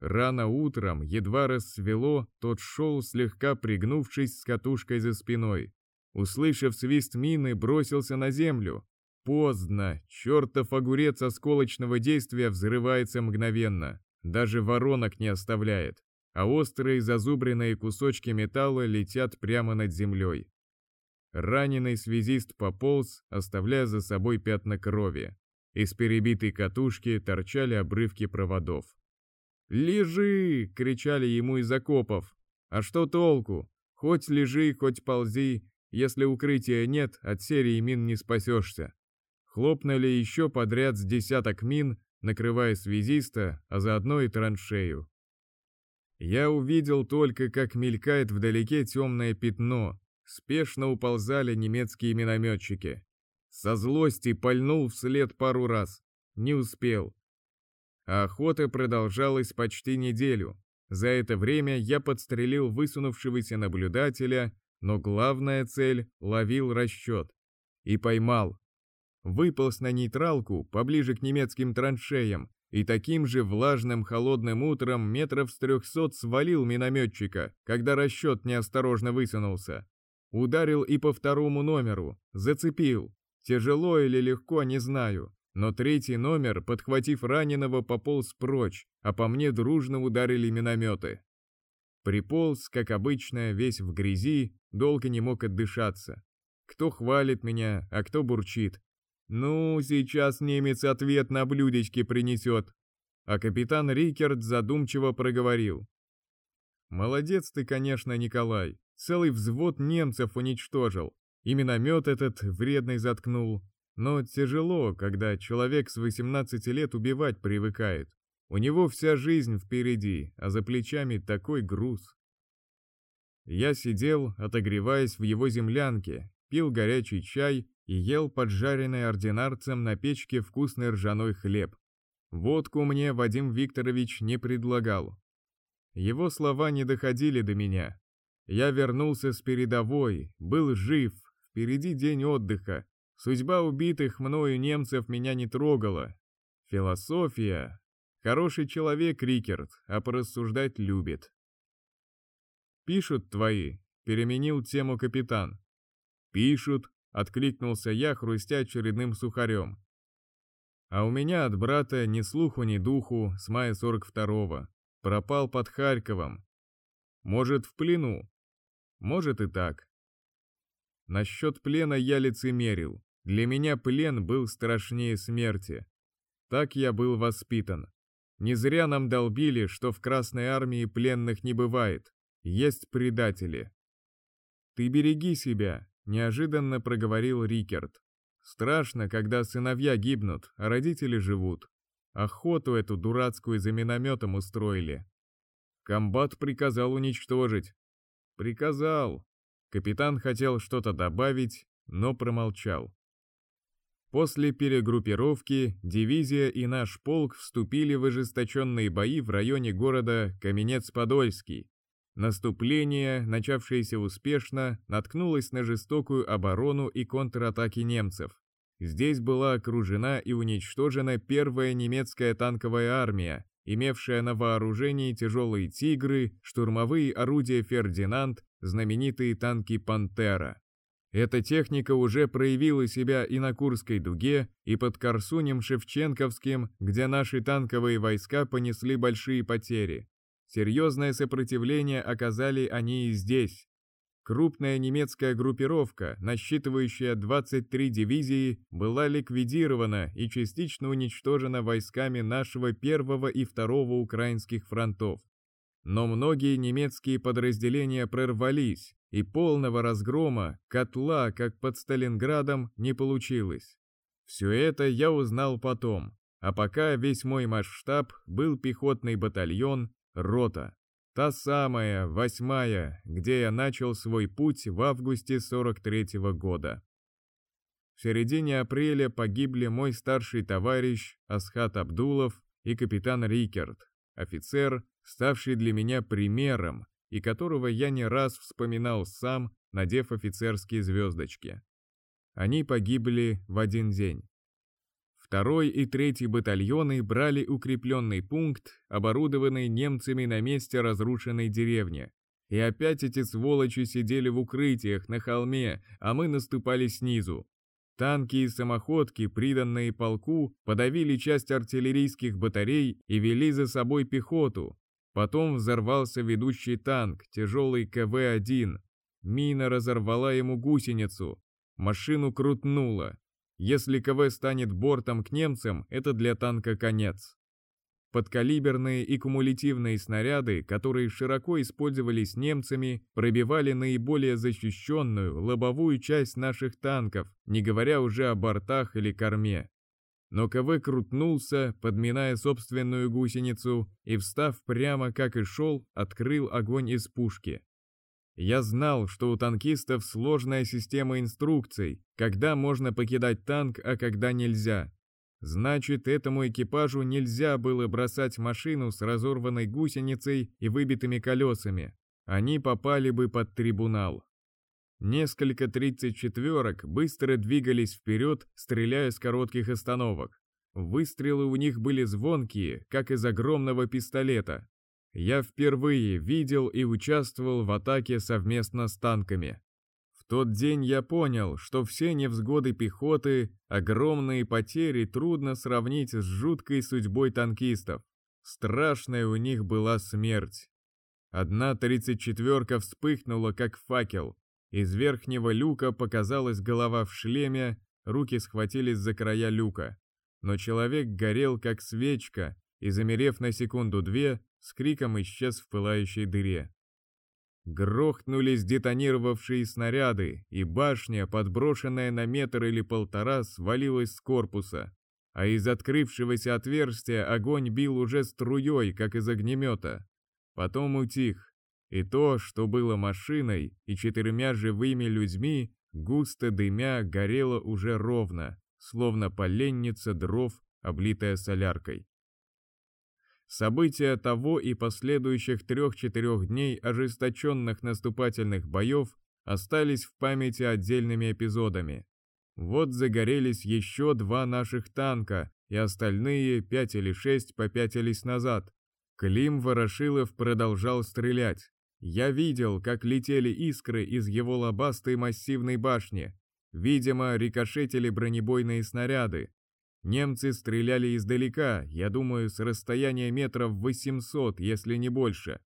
Рано утром, едва рассвело, тот шел, слегка пригнувшись с катушкой за спиной. Услышав свист мины, бросился на землю. Поздно, чертов огурец осколочного действия взрывается мгновенно, даже воронок не оставляет, а острые зазубренные кусочки металла летят прямо над землей. Раненый связист пополз, оставляя за собой пятна крови. Из перебитой катушки торчали обрывки проводов. «Лежи!» — кричали ему из окопов. «А что толку? Хоть лежи, хоть ползи, если укрытия нет, от серии мин не спасешься». Хлопнули еще подряд с десяток мин, накрывая связиста, а заодно и траншею. Я увидел только, как мелькает вдалеке темное пятно, Спешно уползали немецкие минометчики. Со злости пальнул вслед пару раз. Не успел. А охота продолжалась почти неделю. За это время я подстрелил высунувшегося наблюдателя, но главная цель — ловил расчет. И поймал. Выполз на нейтралку, поближе к немецким траншеям, и таким же влажным холодным утром метров с трехсот свалил минометчика, когда расчет неосторожно высунулся. Ударил и по второму номеру, зацепил. Тяжело или легко, не знаю. Но третий номер, подхватив раненого, пополз прочь, а по мне дружно ударили минометы. Приполз, как обычно, весь в грязи, долго не мог отдышаться. Кто хвалит меня, а кто бурчит. «Ну, сейчас немец ответ на блюдечке принесет». А капитан Рикерд задумчиво проговорил. «Молодец ты, конечно, Николай. Целый взвод немцев уничтожил. И миномет этот вредный заткнул. Но тяжело, когда человек с 18 лет убивать привыкает. У него вся жизнь впереди, а за плечами такой груз. Я сидел, отогреваясь в его землянке, пил горячий чай и ел поджаренный ординарцем на печке вкусный ржаной хлеб. Водку мне Вадим Викторович не предлагал. Его слова не доходили до меня, я вернулся с передовой, был жив, впереди день отдыха. Судьба убитых мною немцев меня не трогала. Философия. Хороший человек Рикерт, а порассуждать любит. «Пишут твои», — переменил тему капитан. «Пишут», — откликнулся я, хрустя очередным сухарем. А у меня от брата ни слуху, ни духу с мая 42-го. Пропал под Харьковом. Может, в плену. Может и так. Насчет плена я лицемерил. Для меня плен был страшнее смерти. Так я был воспитан. Не зря нам долбили, что в Красной Армии пленных не бывает. Есть предатели. «Ты береги себя», — неожиданно проговорил Рикерт. «Страшно, когда сыновья гибнут, а родители живут. Охоту эту дурацкую за минометом устроили. Комбат приказал уничтожить, «Приказал». Капитан хотел что-то добавить, но промолчал. После перегруппировки дивизия и наш полк вступили в ожесточенные бои в районе города Каменец-Подольский. Наступление, начавшееся успешно, наткнулось на жестокую оборону и контратаки немцев. Здесь была окружена и уничтожена первая немецкая танковая армия, имевшая на вооружении тяжелые «Тигры», штурмовые орудия «Фердинанд», знаменитые танки «Пантера». Эта техника уже проявила себя и на Курской дуге, и под Корсунем-Шевченковским, где наши танковые войска понесли большие потери. Серьезное сопротивление оказали они и здесь, Крупная немецкая группировка, насчитывающая 23 дивизии, была ликвидирована и частично уничтожена войсками нашего первого и второго украинских фронтов. Но многие немецкие подразделения прорвались, и полного разгрома, котла, как под Сталинградом, не получилось. Все это я узнал потом, а пока весь мой масштаб был пехотный батальон, рота. Та самая, восьмая, где я начал свой путь в августе 43-го года. В середине апреля погибли мой старший товарищ Асхат Абдулов и капитан Рикерт, офицер, ставший для меня примером и которого я не раз вспоминал сам, надев офицерские звездочки. Они погибли в один день. Второй и третий батальоны брали укрепленный пункт, оборудованный немцами на месте разрушенной деревни. И опять эти сволочи сидели в укрытиях на холме, а мы наступали снизу. Танки и самоходки, приданные полку, подавили часть артиллерийских батарей и вели за собой пехоту. Потом взорвался ведущий танк, тяжелый КВ-1. Мина разорвала ему гусеницу. Машину крутнуло. Если КВ станет бортом к немцам, это для танка конец. Подкалиберные и кумулятивные снаряды, которые широко использовались немцами, пробивали наиболее защищенную, лобовую часть наших танков, не говоря уже о бортах или корме. Но КВ крутнулся, подминая собственную гусеницу, и, встав прямо как и шел, открыл огонь из пушки. Я знал, что у танкистов сложная система инструкций, когда можно покидать танк, а когда нельзя. Значит, этому экипажу нельзя было бросать машину с разорванной гусеницей и выбитыми колесами. Они попали бы под трибунал. Несколько тридцать четверок быстро двигались вперед, стреляя с коротких остановок. Выстрелы у них были звонкие, как из огромного пистолета. Я впервые видел и участвовал в атаке совместно с танками. В тот день я понял, что все невзгоды пехоты, огромные потери трудно сравнить с жуткой судьбой танкистов. Страшная у них была смерть. Одна тридцать четверка вспыхнула, как факел. Из верхнего люка показалась голова в шлеме, руки схватились за края люка. Но человек горел, как свечка, и, замерев на секунду-две, с криком исчез в пылающей дыре. Грохнулись детонировавшие снаряды, и башня, подброшенная на метр или полтора, свалилась с корпуса, а из открывшегося отверстия огонь бил уже струей, как из огнемета. Потом утих, и то, что было машиной и четырьмя живыми людьми, густо дымя горело уже ровно, словно поленница дров, облитая соляркой. События того и последующих трех-четырех дней ожесточенных наступательных боев остались в памяти отдельными эпизодами. Вот загорелись еще два наших танка, и остальные, пять или шесть, попятились назад. Клим Ворошилов продолжал стрелять. Я видел, как летели искры из его лобастой массивной башни. Видимо, рикошетили бронебойные снаряды, Немцы стреляли издалека, я думаю, с расстояния метров 800, если не больше.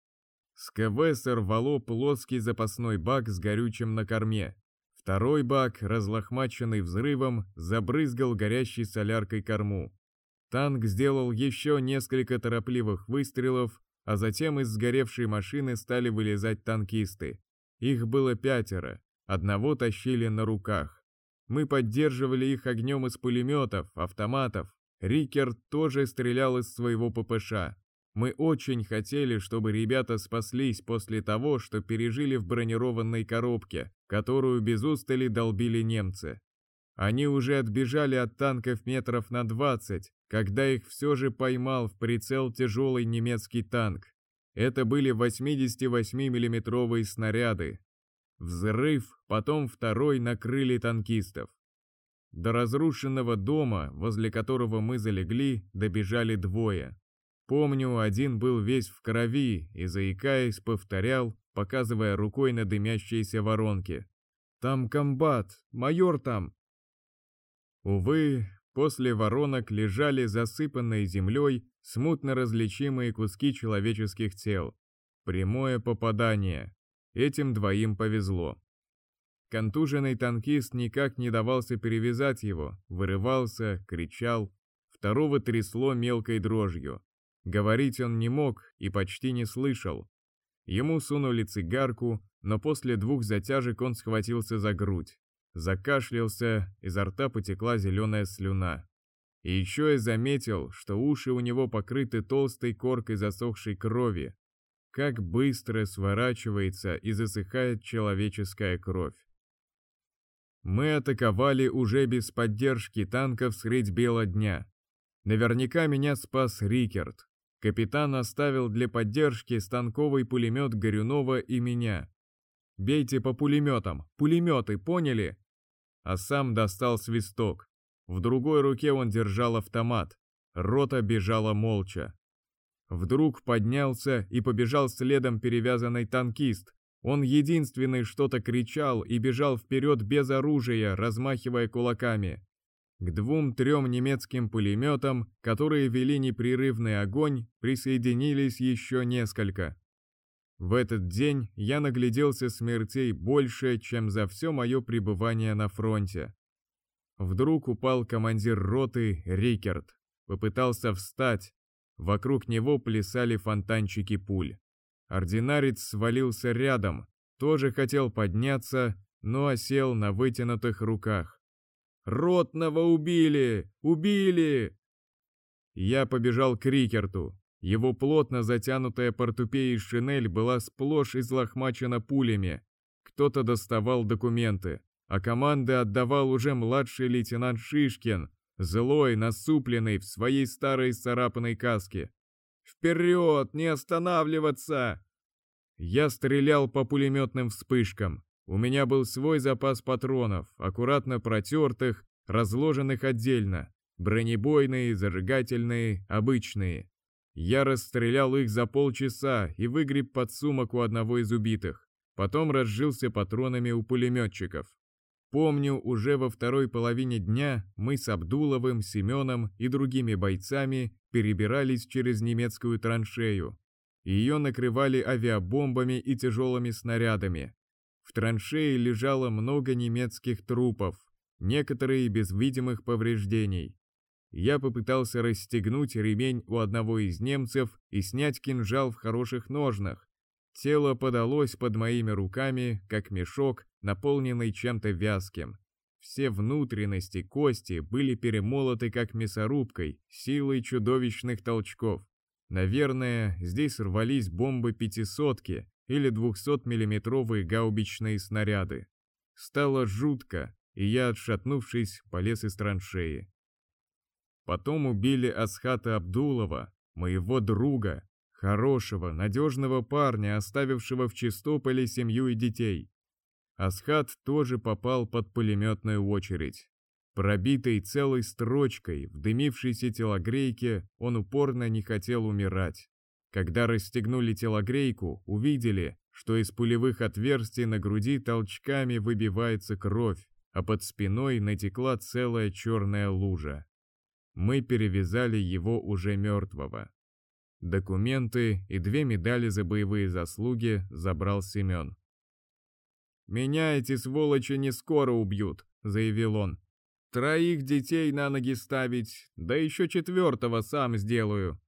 С КВ сорвало плоский запасной бак с горючим на корме. Второй бак, разлохмаченный взрывом, забрызгал горящей соляркой корму. Танк сделал еще несколько торопливых выстрелов, а затем из сгоревшей машины стали вылезать танкисты. Их было пятеро, одного тащили на руках. Мы поддерживали их огнем из пулеметов, автоматов. Рикерд тоже стрелял из своего ППШ. Мы очень хотели, чтобы ребята спаслись после того, что пережили в бронированной коробке, которую без устали долбили немцы. Они уже отбежали от танков метров на 20, когда их все же поймал в прицел тяжелый немецкий танк. Это были 88 миллиметровые снаряды, Взрыв, потом второй накрыли танкистов. До разрушенного дома, возле которого мы залегли, добежали двое. Помню, один был весь в крови и, заикаясь, повторял, показывая рукой на дымящиеся воронки. «Там комбат! Майор там!» Увы, после воронок лежали засыпанные землей смутно различимые куски человеческих тел. Прямое попадание. Этим двоим повезло. Контуженный танкист никак не давался перевязать его, вырывался, кричал. Второго трясло мелкой дрожью. Говорить он не мог и почти не слышал. Ему сунули цигарку, но после двух затяжек он схватился за грудь. Закашлялся, изо рта потекла зеленая слюна. И еще я заметил, что уши у него покрыты толстой коркой засохшей крови, как быстро сворачивается и засыхает человеческая кровь. Мы атаковали уже без поддержки танков средь бела дня. Наверняка меня спас Рикерт. Капитан оставил для поддержки станковый пулемет Горюнова и меня. «Бейте по пулеметам! Пулеметы, поняли?» А сам достал свисток. В другой руке он держал автомат. Рота бежала молча. Вдруг поднялся и побежал следом перевязанный танкист. Он единственный что-то кричал и бежал вперед без оружия, размахивая кулаками. К двум-трем немецким пулеметам, которые вели непрерывный огонь, присоединились еще несколько. В этот день я нагляделся смертей больше, чем за все мое пребывание на фронте. Вдруг упал командир роты Рикерт. Попытался встать. Вокруг него плясали фонтанчики пуль. Ординарец свалился рядом, тоже хотел подняться, но осел на вытянутых руках. «Ротного убили! Убили!» Я побежал к Рикерту. Его плотно затянутая портупеей шинель была сплошь излохмачена пулями. Кто-то доставал документы, а команды отдавал уже младший лейтенант Шишкин, злой, насупленный в своей старой царапанной каске. «Вперед! Не останавливаться!» Я стрелял по пулеметным вспышкам. У меня был свой запас патронов, аккуратно протертых, разложенных отдельно. Бронебойные, зажигательные, обычные. Я расстрелял их за полчаса и выгреб под сумок у одного из убитых. Потом разжился патронами у пулеметчиков. Помню, уже во второй половине дня мы с Абдуловым, Семеном и другими бойцами перебирались через немецкую траншею. Ее накрывали авиабомбами и тяжелыми снарядами. В траншее лежало много немецких трупов, некоторые без видимых повреждений. Я попытался расстегнуть ремень у одного из немцев и снять кинжал в хороших ножнах. Тело подалось под моими руками, как мешок, наполненный чем-то вязким. Все внутренности кости были перемолоты как мясорубкой, силой чудовищных толчков. Наверное, здесь рвались бомбы пятисотки или двухсотмиллиметровые гаубичные снаряды. Стало жутко, и я, отшатнувшись, полез из траншеи. Потом убили Асхата Абдулова, моего друга, хорошего, надежного парня, оставившего в Чистополе семью и детей. Асхат тоже попал под пулеметную очередь. Пробитый целой строчкой, в дымившейся телогрейке, он упорно не хотел умирать. Когда расстегнули телогрейку, увидели, что из пулевых отверстий на груди толчками выбивается кровь, а под спиной натекла целая черная лужа мы перевязали его уже мертвого. Документы и две медали за боевые заслуги забрал Семен. «Меня эти сволочи не скоро убьют», — заявил он. «Троих детей на ноги ставить, да еще четвертого сам сделаю».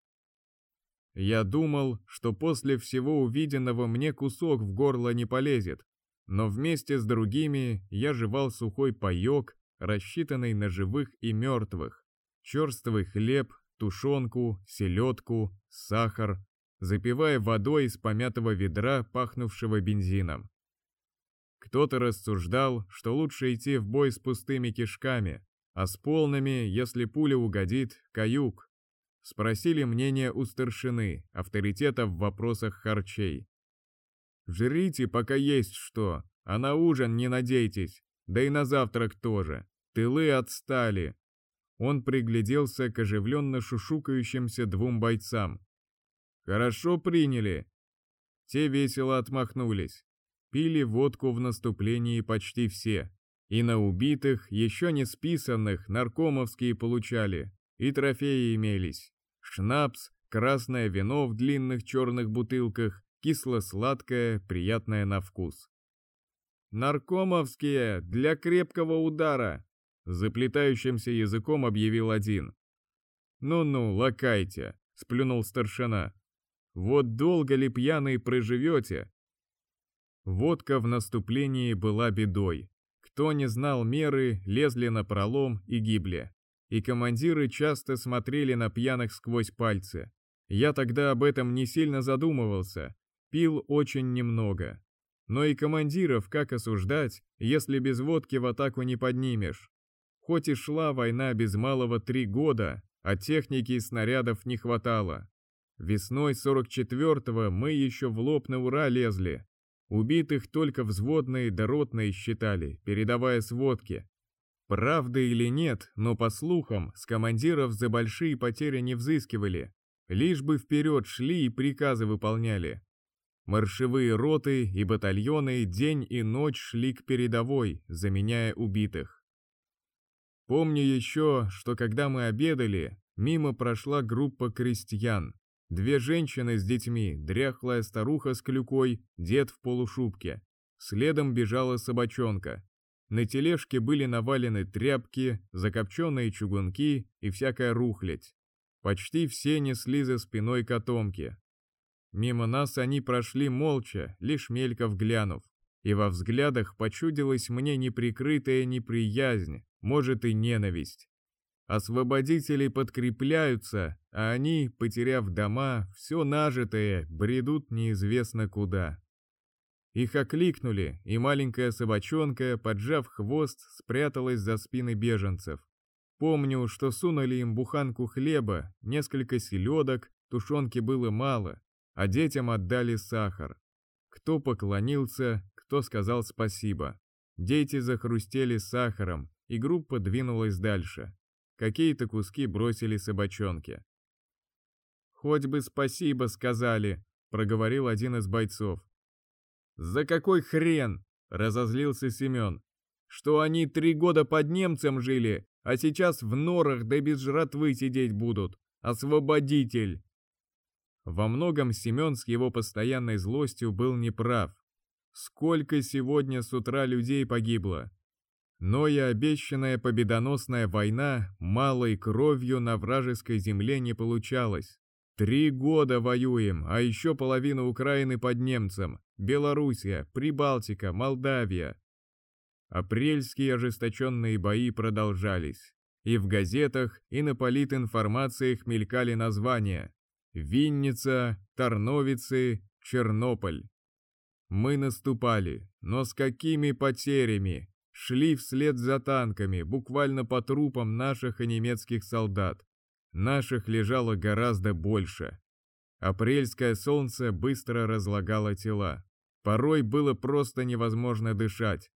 Я думал, что после всего увиденного мне кусок в горло не полезет, но вместе с другими я жевал сухой паек, рассчитанный на живых и мертвых черствый хлеб, тушенку, селедку, сахар, запивая водой из помятого ведра, пахнувшего бензином. Кто-то рассуждал, что лучше идти в бой с пустыми кишками, а с полными, если пуля угодит, каюк. Спросили мнение у старшины, авторитета в вопросах харчей. «Жрите, пока есть что, а на ужин не надейтесь, да и на завтрак тоже. Тылы отстали, он пригляделся к оживленно шушукающимся двум бойцам. «Хорошо приняли!» Те весело отмахнулись. Пили водку в наступлении почти все. И на убитых, еще не списанных, наркомовские получали. И трофеи имелись. Шнапс, красное вино в длинных черных бутылках, кисло-сладкое, приятное на вкус. «Наркомовские! Для крепкого удара!» Заплетающимся языком объявил один. «Ну-ну, лакайте», — сплюнул старшина. «Вот долго ли пьяные проживете?» Водка в наступлении была бедой. Кто не знал меры, лезли на пролом и гибли. И командиры часто смотрели на пьяных сквозь пальцы. Я тогда об этом не сильно задумывался, пил очень немного. Но и командиров как осуждать, если без водки в атаку не поднимешь? Хоть и шла война без малого три года, а техники и снарядов не хватало. Весной 44-го мы еще в лоб на ура лезли. Убитых только взводные да ротные считали, передавая сводки. Правда или нет, но по слухам, с командиров за большие потери не взыскивали, лишь бы вперед шли и приказы выполняли. Маршевые роты и батальоны день и ночь шли к передовой, заменяя убитых. Помню еще, что когда мы обедали, мимо прошла группа крестьян. Две женщины с детьми, дряхлая старуха с клюкой, дед в полушубке. Следом бежала собачонка. На тележке были навалены тряпки, закопченные чугунки и всякая рухлядь. Почти все несли за спиной котомки. Мимо нас они прошли молча, лишь мельков глянув, и во взглядах почудилась мне неприкрытая неприязнь, может и ненависть. Освободители подкрепляются, а они, потеряв дома, все нажитое, бредут неизвестно куда. Их окликнули, и маленькая собачонка, поджав хвост, спряталась за спины беженцев. Помню, что сунули им буханку хлеба, несколько селедок, тушенки было мало, а детям отдали сахар. Кто поклонился, кто сказал спасибо. Дети захрустели сахаром, и группа двинулась дальше. Какие-то куски бросили собачонке. «Хоть бы спасибо сказали», — проговорил один из бойцов. «За какой хрен?» — разозлился Семен. «Что они три года под немцем жили, а сейчас в норах да без жратвы сидеть будут. Освободитель!» Во многом Семен с его постоянной злостью был неправ. Сколько сегодня с утра людей погибло. Но и обещанная победоносная война малой кровью на вражеской земле не получалась. Три года воюем, а еще половина Украины под немцем. Белоруссия, Прибалтика, Молдавия. Апрельские ожесточенные бои продолжались. И в газетах, и на политинформациях мелькали названия. Винница, Тарновицы, Чернополь. Мы наступали, но с какими потерями? Шли вслед за танками, буквально по трупам наших и немецких солдат. Наших лежало гораздо больше. Апрельское солнце быстро разлагало тела. Порой было просто невозможно дышать.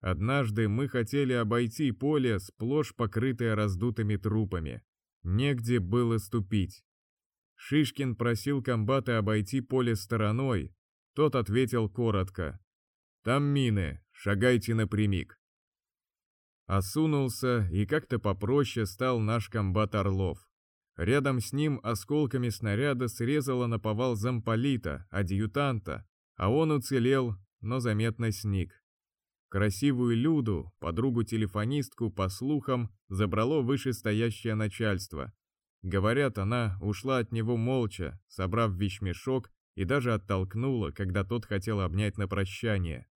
Однажды мы хотели обойти поле, сплошь покрытое раздутыми трупами. Негде было ступить. Шишкин просил комбата обойти поле стороной. Тот ответил коротко. «Там мины, шагайте напрямик». Осунулся и как-то попроще стал наш комбат Орлов. Рядом с ним осколками снаряда срезало наповал замполита, адъютанта, а он уцелел, но заметно сник. Красивую Люду, подругу-телефонистку, по слухам, забрало вышестоящее начальство. Говорят, она ушла от него молча, собрав вещмешок и даже оттолкнула, когда тот хотел обнять на прощание.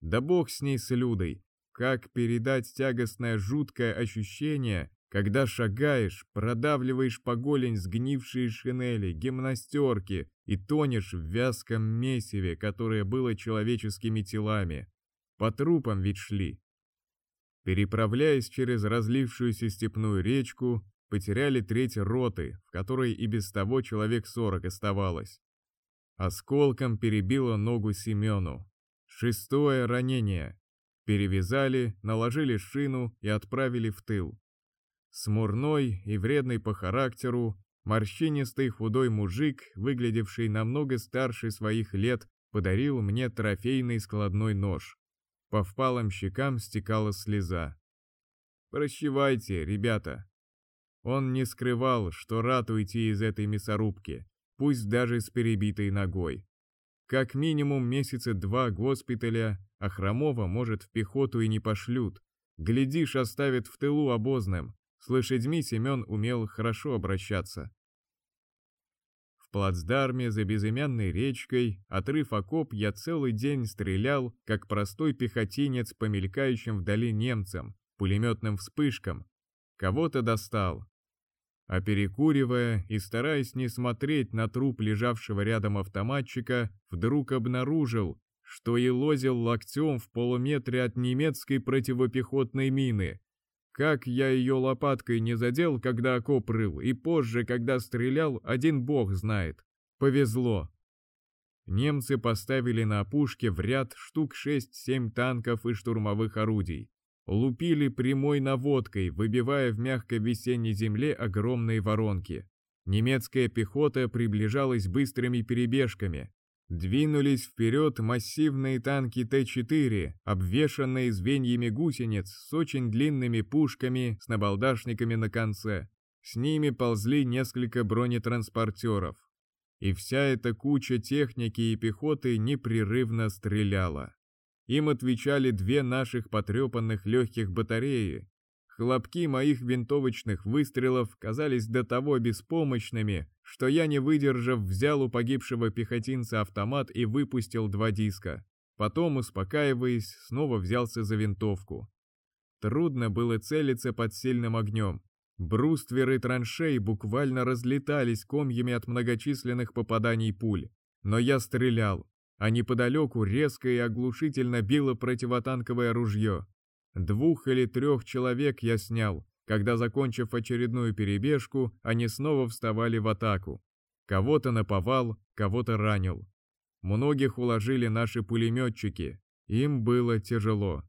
Да бог с ней с Людой, как передать тягостное жуткое ощущение, когда шагаешь, продавливаешь по голень сгнившие шинели, гимнастерки и тонешь в вязком месиве, которое было человеческими телами. По трупам ведь шли. Переправляясь через разлившуюся степную речку, потеряли треть роты, в которой и без того человек сорок оставалось. Осколком перебило ногу Семену. Шестое ранение. Перевязали, наложили шину и отправили в тыл. Смурной и вредный по характеру, морщинистый худой мужик, выглядевший намного старше своих лет, подарил мне трофейный складной нож. По впалым щекам стекала слеза. «Прощевайте, ребята!» Он не скрывал, что рад уйти из этой мясорубки, пусть даже с перебитой ногой. Как минимум месяца два госпиталя, а Хромова, может, в пехоту и не пошлют. Глядишь, оставят в тылу обозным, с лошадьми Семен умел хорошо обращаться. В плацдарме за безымянной речкой, отрыв окоп, я целый день стрелял, как простой пехотинец по мелькающим вдали немцам, пулеметным вспышкам. Кого-то достал. А перекуривая и стараясь не смотреть на труп лежавшего рядом автоматчика, вдруг обнаружил, что елозил локтем в полуметре от немецкой противопехотной мины, как я ее лопаткой не задел, когда окоп рыл, и позже, когда стрелял, один бог знает. Повезло. Немцы поставили на опушке в ряд штук 6-7 танков и штурмовых орудий. Лупили прямой наводкой, выбивая в мягкой весенней земле огромные воронки. Немецкая пехота приближалась быстрыми перебежками. Двинулись вперед массивные танки Т-4, обвешанные звеньями гусениц с очень длинными пушками с набалдашниками на конце. С ними ползли несколько бронетранспортеров. И вся эта куча техники и пехоты непрерывно стреляла. Им отвечали две наших потрепанных легких батареи. Хлопки моих винтовочных выстрелов казались до того беспомощными, что я, не выдержав, взял у погибшего пехотинца автомат и выпустил два диска. Потом, успокаиваясь, снова взялся за винтовку. Трудно было целиться под сильным огнем. Брустверы траншей буквально разлетались комьями от многочисленных попаданий пуль. Но я стрелял, а неподалеку резко и оглушительно било противотанковое ружье. Двух или трех человек я снял, когда, закончив очередную перебежку, они снова вставали в атаку. Кого-то наповал, кого-то ранил. Многих уложили наши пулеметчики, им было тяжело.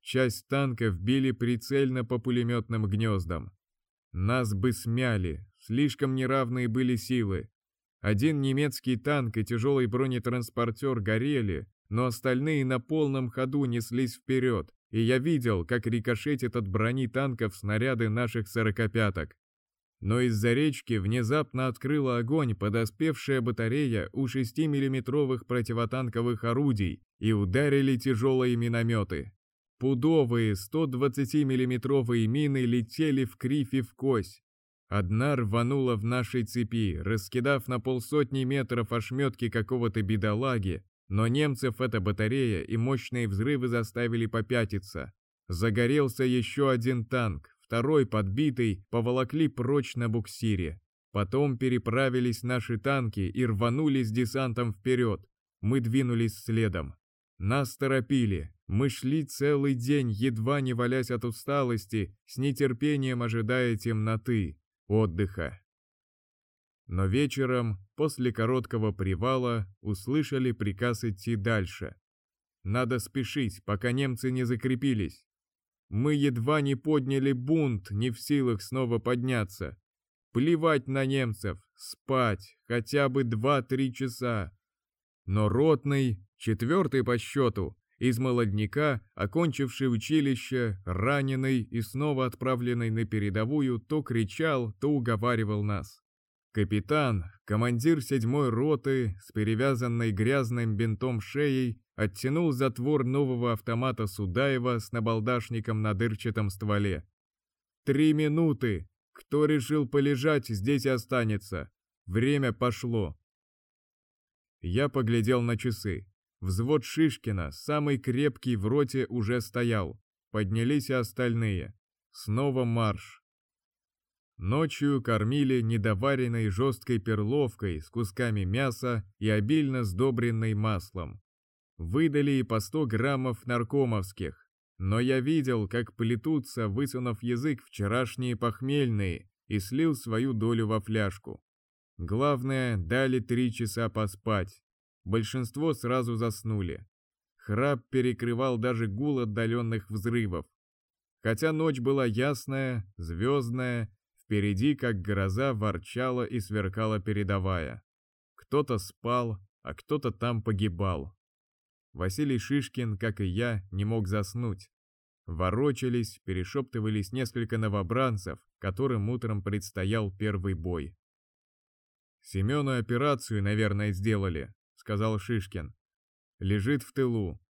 Часть танков били прицельно по пулеметным гнездам. Нас бы смяли, слишком неравные были силы. Один немецкий танк и тяжелый бронетранспортер горели, но остальные на полном ходу неслись вперед, и я видел, как рикошетит от брони танков снаряды наших сорокопяток. Но из-за речки внезапно открыла огонь подоспевшая батарея у 6-миллиметровых противотанковых орудий и ударили тяжелые минометы. Пудовые 120-миллиметровые мины летели в кривь и в кось. Одна рванула в нашей цепи, раскидав на полсотни метров ошметки какого-то бедолаги, но немцев эта батарея и мощные взрывы заставили попятиться. Загорелся еще один танк, второй подбитый, поволокли прочь на буксире. Потом переправились наши танки и рванули с десантом вперед. Мы двинулись следом. Нас торопили, мы шли целый день, едва не валясь от усталости, с нетерпением ожидая темноты, отдыха. Но вечером, после короткого привала, услышали приказ идти дальше. Надо спешить, пока немцы не закрепились. Мы едва не подняли бунт, не в силах снова подняться. Плевать на немцев, спать, хотя бы два-три часа. Но ротный, четвертый по счету, из молодняка, окончивший училище, раненый и снова отправленный на передовую, то кричал, то уговаривал нас. Капитан, командир седьмой роты, с перевязанной грязным бинтом шеей, оттянул затвор нового автомата Судаева с набалдашником на дырчатом стволе. «Три минуты! Кто решил полежать, здесь и останется. Время пошло!» Я поглядел на часы. Взвод Шишкина, самый крепкий в роте, уже стоял. Поднялись и остальные. Снова марш. Ночью кормили недоваренной жесткой перловкой с кусками мяса и обильно сдобренной маслом. Выдали и по 100 граммов наркомовских. Но я видел, как плетутся, высунув язык, вчерашние похмельные, и слил свою долю во фляжку. Главное, дали три часа поспать. Большинство сразу заснули. Храп перекрывал даже гул отдаленных взрывов. Хотя ночь была ясная, звездная, впереди, как гроза, ворчала и сверкала передовая. Кто-то спал, а кто-то там погибал. Василий Шишкин, как и я, не мог заснуть. Ворочались, перешептывались несколько новобранцев, которым утром предстоял первый бой. Семену операцию, наверное, сделали, сказал Шишкин. Лежит в тылу.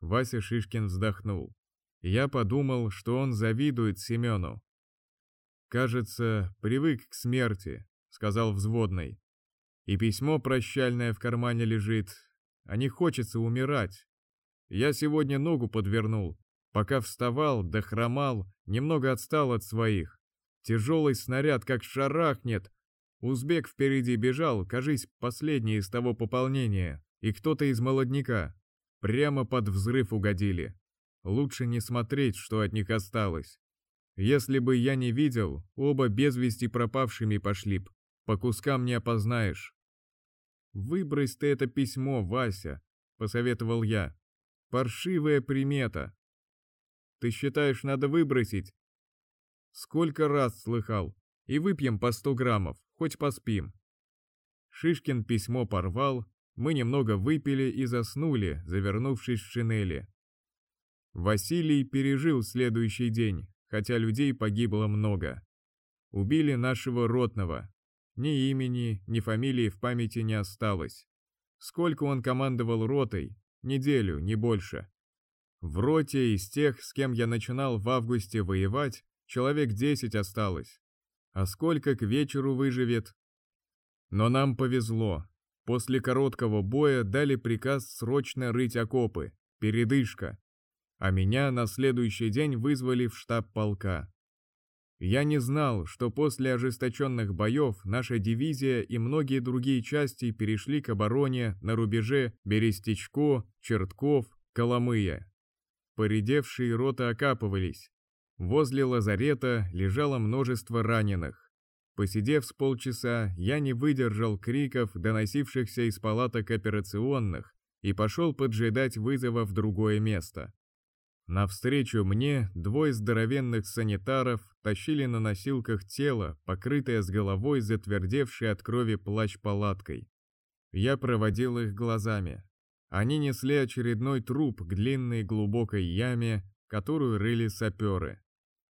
Вася Шишкин вздохнул. Я подумал, что он завидует Семену. Кажется, привык к смерти, сказал взводный. И письмо прощальное в кармане лежит, а не хочется умирать. Я сегодня ногу подвернул. Пока вставал, да хромал, немного отстал от своих. Тяжелый снаряд как шарахнет, Узбек впереди бежал, кажись, последний из того пополнения, и кто-то из молодняка. Прямо под взрыв угодили. Лучше не смотреть, что от них осталось. Если бы я не видел, оба без вести пропавшими пошли б. По кускам не опознаешь. «Выбрось ты это письмо, Вася», — посоветовал я. «Паршивая примета». Ты считаешь, надо выбросить?» «Сколько раз слыхал. И выпьем по сто граммов, хоть поспим». Шишкин письмо порвал, мы немного выпили и заснули, завернувшись в шинели. Василий пережил следующий день, хотя людей погибло много. Убили нашего ротного. Ни имени, ни фамилии в памяти не осталось. Сколько он командовал ротой? Неделю, не больше. В роте из тех, с кем я начинал в августе воевать, человек 10 осталось. А сколько к вечеру выживет? Но нам повезло. После короткого боя дали приказ срочно рыть окопы, передышка. А меня на следующий день вызвали в штаб полка. Я не знал, что после ожесточенных боев наша дивизия и многие другие части перешли к обороне на рубеже Берестечко, Чертков, Коломыя. Поредевшие роты окапывались. Возле лазарета лежало множество раненых. Посидев с полчаса, я не выдержал криков, доносившихся из палаток операционных, и пошел поджидать вызова в другое место. Навстречу мне двое здоровенных санитаров тащили на носилках тело, покрытое с головой затвердевшей от крови плащ-палаткой. Я проводил их глазами. Они несли очередной труп к длинной глубокой яме, которую рыли саперы.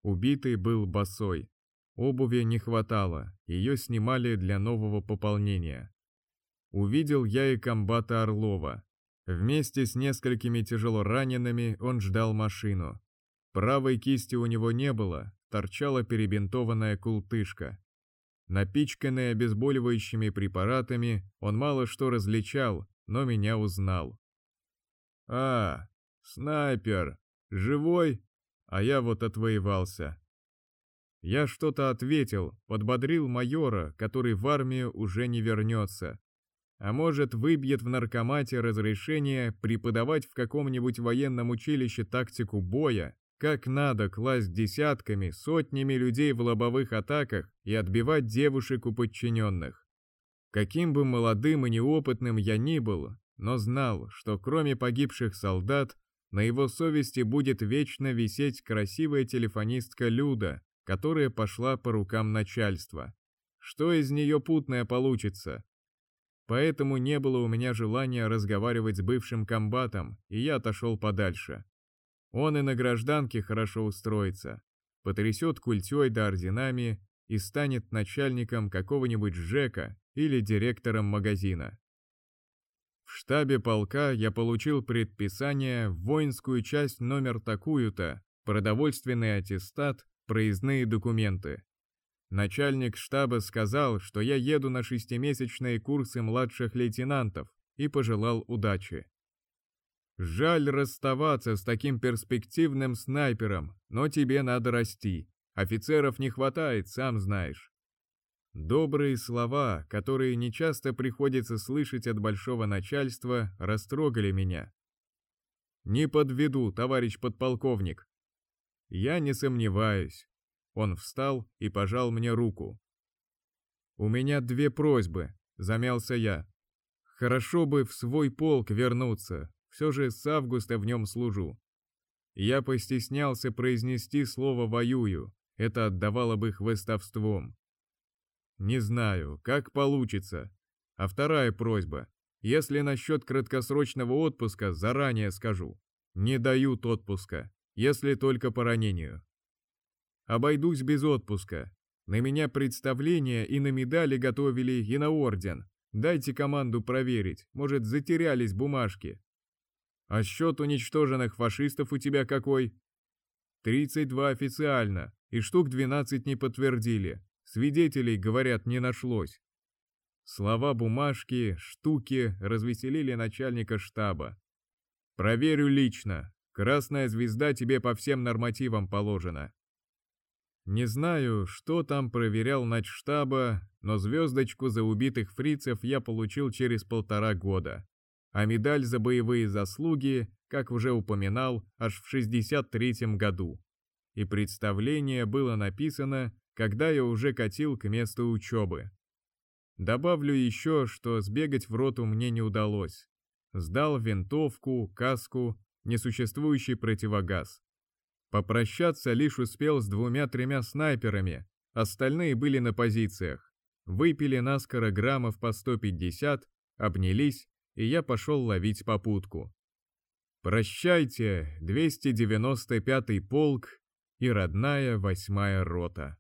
Убитый был босой. Обуви не хватало, ее снимали для нового пополнения. Увидел я и комбата Орлова. Вместе с несколькими тяжело ранеными он ждал машину. Правой кисти у него не было, торчала перебинтованная култышка. Напичканный обезболивающими препаратами, он мало что различал, но меня узнал. «А, снайпер! Живой? А я вот отвоевался». Я что-то ответил, подбодрил майора, который в армию уже не вернется, а может выбьет в наркомате разрешение преподавать в каком-нибудь военном училище тактику боя, как надо класть десятками, сотнями людей в лобовых атаках и отбивать девушек у подчиненных. Каким бы молодым и неопытным я ни был, но знал, что кроме погибших солдат, на его совести будет вечно висеть красивая телефонистка Люда, которая пошла по рукам начальства. Что из нее путное получится? Поэтому не было у меня желания разговаривать с бывшим комбатом, и я отошел подальше. Он и на гражданке хорошо устроится, потрясет культей да орденами и станет начальником какого-нибудь ЖЭКа или директором магазина. В штабе полка я получил предписание в воинскую часть номер такую-то, продовольственный аттестат, проездные документы. Начальник штаба сказал, что я еду на шестимесячные курсы младших лейтенантов и пожелал удачи. Жаль расставаться с таким перспективным снайпером, но тебе надо расти. Офицеров не хватает, сам знаешь. Добрые слова, которые нечасто приходится слышать от большого начальства, растрогали меня. Не подведу, товарищ подполковник. Я не сомневаюсь. Он встал и пожал мне руку. «У меня две просьбы», — замялся я. «Хорошо бы в свой полк вернуться, все же с августа в нем служу». Я постеснялся произнести слово «воюю», это отдавало бы хвостовством. Не знаю, как получится. А вторая просьба. Если насчет краткосрочного отпуска, заранее скажу. Не дают отпуска, если только по ранению. Обойдусь без отпуска. На меня представление и на медали готовили, и на орден. Дайте команду проверить, может, затерялись бумажки. А счет уничтоженных фашистов у тебя какой? 32 официально, и штук 12 не подтвердили. Свидетелей, говорят, не нашлось. Слова бумажки, штуки развеселили начальника штаба. Проверю лично. Красная звезда тебе по всем нормативам положена. Не знаю, что там проверял начштаба, но звездочку за убитых фрицев я получил через полтора года, а медаль за боевые заслуги, как уже упоминал, аж в 63-м году. И представление было написано, когда я уже катил к месту учебы. Добавлю еще, что сбегать в роту мне не удалось. Сдал винтовку, каску, несуществующий противогаз. Попрощаться лишь успел с двумя-тремя снайперами, остальные были на позициях. Выпили наскоро граммов по 150, обнялись, и я пошел ловить попутку. Прощайте, 295-й полк и родная восьмая рота.